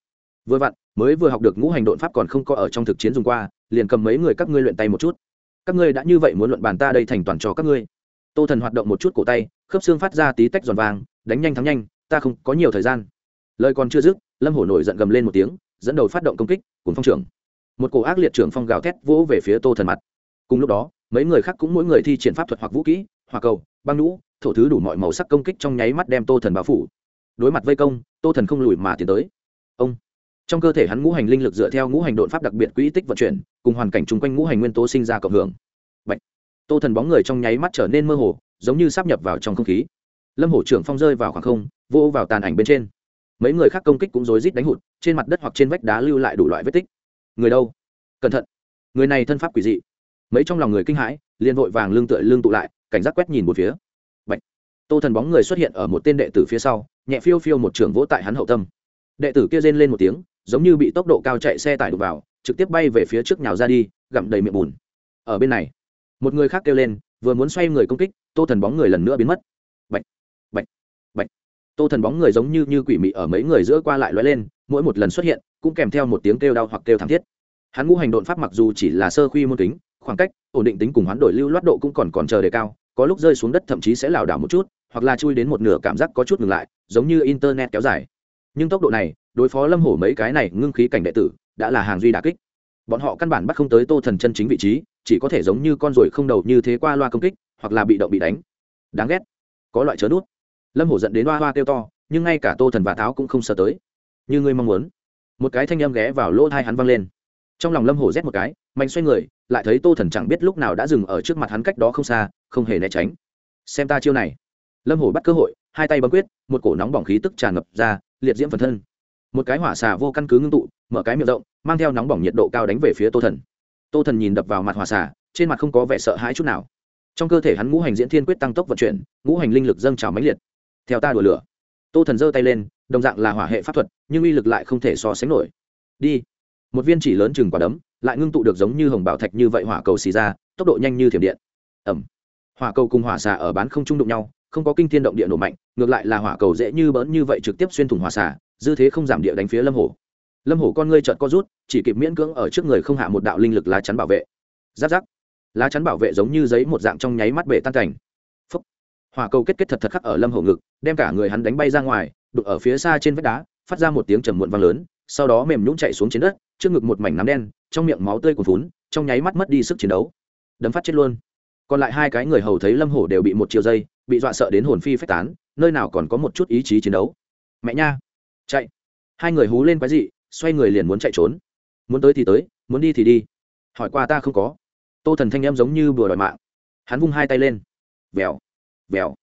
Vừa vặn, mới vừa học được ngũ hành đột pháp còn không có ở trong thực chiến dùng qua, liền cầm mấy người các ngươi luyện tay một chút. Các ngươi đã như vậy muốn luận bàn ta đây thành toàn cho các ngươi. Tô thần hoạt động một chút cổ tay, khớp xương phát ra tí tách giòn vàng, đánh nhanh thắng nhanh, ta không có nhiều thời gian. Lời còn chưa dứt, lâm hổ nổi giận gầm lên một tiếng, dẫn đầu phát động công kích, cùng phong trưởng. Một cổ ác liệt trưởng phong gào thét vỗ về phía tô thần mặt. Cùng lúc đó mấy người khác cũng mỗi người thi triển pháp thuật hoặc vũ kỹ hoặc cầu, băng lũ thổ thứ đủ mọi màu sắc công kích trong nháy mắt đem tô thần bao phủ. Đối mặt vây công, tô thần không lùi mà tiến tới. Ông. Trong cơ thể hắn ngũ hành linh lực dựa theo ngũ hành đột pháp đặc biệt quỹ tích vận chuyển, cùng hoàn cảnh chung quanh ngũ hành nguyên tố sinh ra cộng hưởng. Bạch. tô thần bóng người trong nháy mắt trở nên mơ hồ, giống như sắp nhập vào trong không khí. Lâm hổ trưởng phong rơi vào khoảng không, vô vào tàn ảnh bên trên. Mấy người khác công kích cũng rối rít đánh hụt, trên mặt đất hoặc trên vách đá lưu lại đủ loại vết tích. Người đâu? Cẩn thận. Người này thân pháp quỷ dị mấy trong lòng người kinh hãi, liền vội vàng lương tựa lương tụ lại, cảnh giác quét nhìn một phía Bạch. tô thần bóng người xuất hiện ở một tên đệ tử phía sau, nhẹ phiêu phiêu một trường vỗ tại hắn hậu tâm đệ tử kia rên lên một tiếng, giống như bị tốc độ cao chạy xe tải đục vào, trực tiếp bay về phía trước nhào ra đi, gặm đầy miệng bùn ở bên này, một người khác kêu lên, vừa muốn xoay người công kích, tô thần bóng người lần nữa biến mất Bạch. Bạch. Bạch. tô thần bóng người giống như như quỷ mị ở mấy người giữa qua lại lóe lên, mỗi một lần xuất hiện, cũng kèm theo một tiếng kêu đau hoặc kêu thảm thiết hắn ngũ hành đột pháp mặc dù chỉ là sơ khuy môn kính khoảng cách, ổn định tính cùng hoán đổi lưu loát độ cũng còn còn chờ đề cao, có lúc rơi xuống đất thậm chí sẽ lảo đảo một chút, hoặc là chui đến một nửa cảm giác có chút ngừng lại, giống như internet kéo dài. Nhưng tốc độ này, đối phó lâm hổ mấy cái này ngưng khí cảnh đệ tử, đã là hàng duy đà kích. Bọn họ căn bản bắt không tới tô thần chân chính vị trí, chỉ có thể giống như con ruồi không đầu như thế qua loa công kích, hoặc là bị động bị đánh. Đáng ghét. Có loại chớ nút. Lâm hổ dẫn đến hoa hoa kêu to, nhưng ngay cả tô thần và tháo cũng không sợ tới. Như ngươi mong muốn. Một cái thanh âm ghé vào lỗ thai hắn văng lên trong lòng lâm hổ rét một cái, mạnh xoay người, lại thấy tô thần chẳng biết lúc nào đã dừng ở trước mặt hắn cách đó không xa, không hề né tránh. Xem ta chiêu này. Lâm hổ bắt cơ hội, hai tay bấm quyết, một cổ nóng bỏng khí tức tràn ngập ra, liệt diễm phần thân. Một cái hỏa xà vô căn cứ ngưng tụ, mở cái miệng rộng, mang theo nóng bỏng nhiệt độ cao đánh về phía tô thần. Tô thần nhìn đập vào mặt hỏa xà, trên mặt không có vẻ sợ hãi chút nào. Trong cơ thể hắn ngũ hành diễn thiên quyết tăng tốc vận chuyển, ngũ hành linh lực dâng trào mãnh liệt. Theo ta đùa lửa. Tô thần giơ tay lên, đồng dạng là hỏa hệ pháp thuật, nhưng uy lực lại không thể so sánh nổi. Đi một viên chỉ lớn chừng quả đấm, lại ngưng tụ được giống như hồng bảo thạch như vậy hỏa cầu xì ra, tốc độ nhanh như thiểm điện. Ẩm hỏa cầu cùng hỏa xà ở bán không trung đụng nhau, không có kinh thiên động địa nổ mạnh, ngược lại là hỏa cầu dễ như bỡn như vậy trực tiếp xuyên thủng hỏa xà, dư thế không giảm địa đánh phía lâm hổ. Lâm hổ con ngươi trợt co rút, chỉ kịp miễn cưỡng ở trước người không hạ một đạo linh lực lá chắn bảo vệ. Giáp giáp. Lá chắn bảo vệ giống như giấy một dạng trong nháy mắt bể tan cảnh. Phấp hỏa cầu kết kết thật thật khắc ở lâm hổ ngực, đem cả người hắn đánh bay ra ngoài, đụng ở phía xa trên vách đá, phát ra một tiếng trầm muộn vang lớn, sau đó mềm nhũng chạy xuống trên đất trước ngực một mảnh nám đen, trong miệng máu tươi cuồn vốn trong nháy mắt mất đi sức chiến đấu. Đấm phát chết luôn. Còn lại hai cái người hầu thấy lâm hổ đều bị một chiều dây, bị dọa sợ đến hồn phi phách tán, nơi nào còn có một chút ý chí chiến đấu. Mẹ nha. Chạy. Hai người hú lên quái dị, xoay người liền muốn chạy trốn. Muốn tới thì tới, muốn đi thì đi. Hỏi qua ta không có. Tô thần thanh em giống như bừa đòi mạng. Hắn vung hai tay lên. Vèo. Vèo.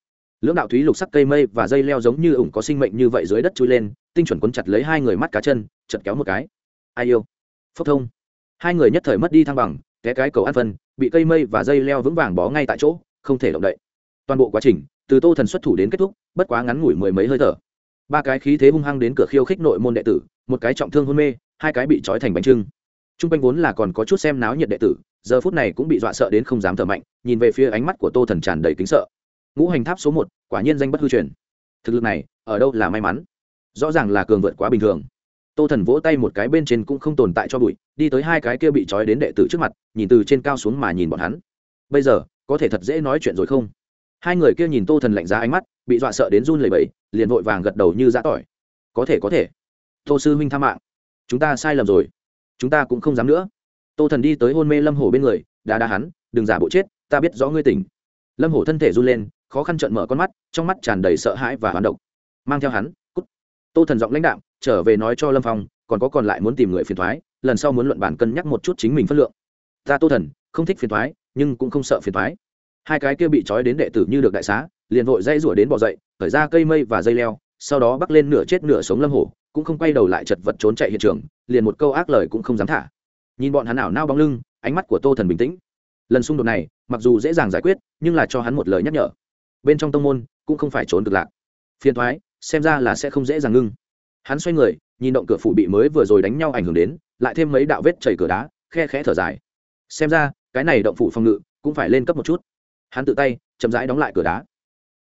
Lưỡng đạo thúy lục sắc cây mây và dây leo giống như ủng có sinh mệnh như vậy dưới đất chui lên, tinh chuẩn quấn chặt lấy hai người mắt cá chân, chật kéo một cái ai yêu? Phốc thông. Hai người nhất thời mất đi thăng bằng, té cái cầu ăn phân, bị cây mây và dây leo vững vàng bó ngay tại chỗ, không thể động đậy. Toàn bộ quá trình, từ tô thần xuất thủ đến kết thúc, bất quá ngắn ngủi mười mấy hơi thở. Ba cái khí thế hung hăng đến cửa khiêu khích nội môn đệ tử, một cái trọng thương hôn mê, hai cái bị trói thành bánh trưng. T r u n g quanh vốn là còn có chút xem náo nhiệt đệ tử, giờ phút này cũng bị dọa sợ đến không dám thở mạnh, nhìn về phía ánh mắt của tô thần tràn đầy kính sợ. Ngũ hành tháp số một, quả nhiên danh bất hư truyền. Thực lực này, ở đâu là may mắn? Rõ ràng là cường vượt quá bình thường tô thần vỗ tay một cái bên trên cũng không tồn tại cho bụi, đi tới hai cái kia bị trói đến đệ tử trước mặt, nhìn từ trên cao xuống mà nhìn bọn hắn. Bây giờ, có thể thật dễ nói chuyện rồi không? Hai người kia nhìn tô thần lạnh giá ánh mắt, bị dọa sợ đến run lầy bẫy liền vội vàng gật đầu như giã tỏi. Có thể có thể. Tô sư huynh tha mạng. Chúng ta sai lầm rồi. Chúng ta cũng không dám nữa. Tô thần đi tới hôn mê lâm hổ bên người đá đá hắn, đừng giả bộ chết, ta biết rõ ngươi tỉnh lâm hổ thân thể run lên, khó khăn trợn mở con mắt, trong mắt tràn đầy sợ hãi và hoán độc. Mang theo hắn, cút. Tô thần giọng lãnh đạm trở về nói cho lâm phong, còn có còn lại muốn tìm người phiền thoái, lần sau muốn luận bản cân nhắc một chút chính mình phất lượng. Ta tô thần, không thích phiền thoái, nhưng cũng không sợ phiền thoái. Hai cái kia bị trói đến đệ tử như được đại xá, liền vội dây rủa đến bỏ dậy, khởi ra cây mây và dây leo, sau đó bắc lên nửa chết nửa sống lâm hổ, cũng không quay đầu lại chật vật trốn chạy hiện trường, liền một câu ác lời cũng không dám thả. Nhìn bọn hắn ảo nao bóng lưng, ánh mắt của tô thần bình tĩnh. Lần xung đột này, mặc dù dễ dàng giải quyết, nhưng là cho hắn một lời nhắc nhở. Bên trong tông môn, cũng không phải trốn cực lạc. Phiền thoái, xem ra là sẽ không dễ dàng ngưng hắn xoay người, nhìn động cửa phủ bị mới vừa rồi đánh nhau ảnh hưởng đến, lại thêm mấy đạo vết chảy cửa đá, khe khẽ thở dài. Xem ra, cái này động phủ phòng ngự cũng phải lên cấp một chút. Hắn tự tay chậm rãi đóng lại cửa đá.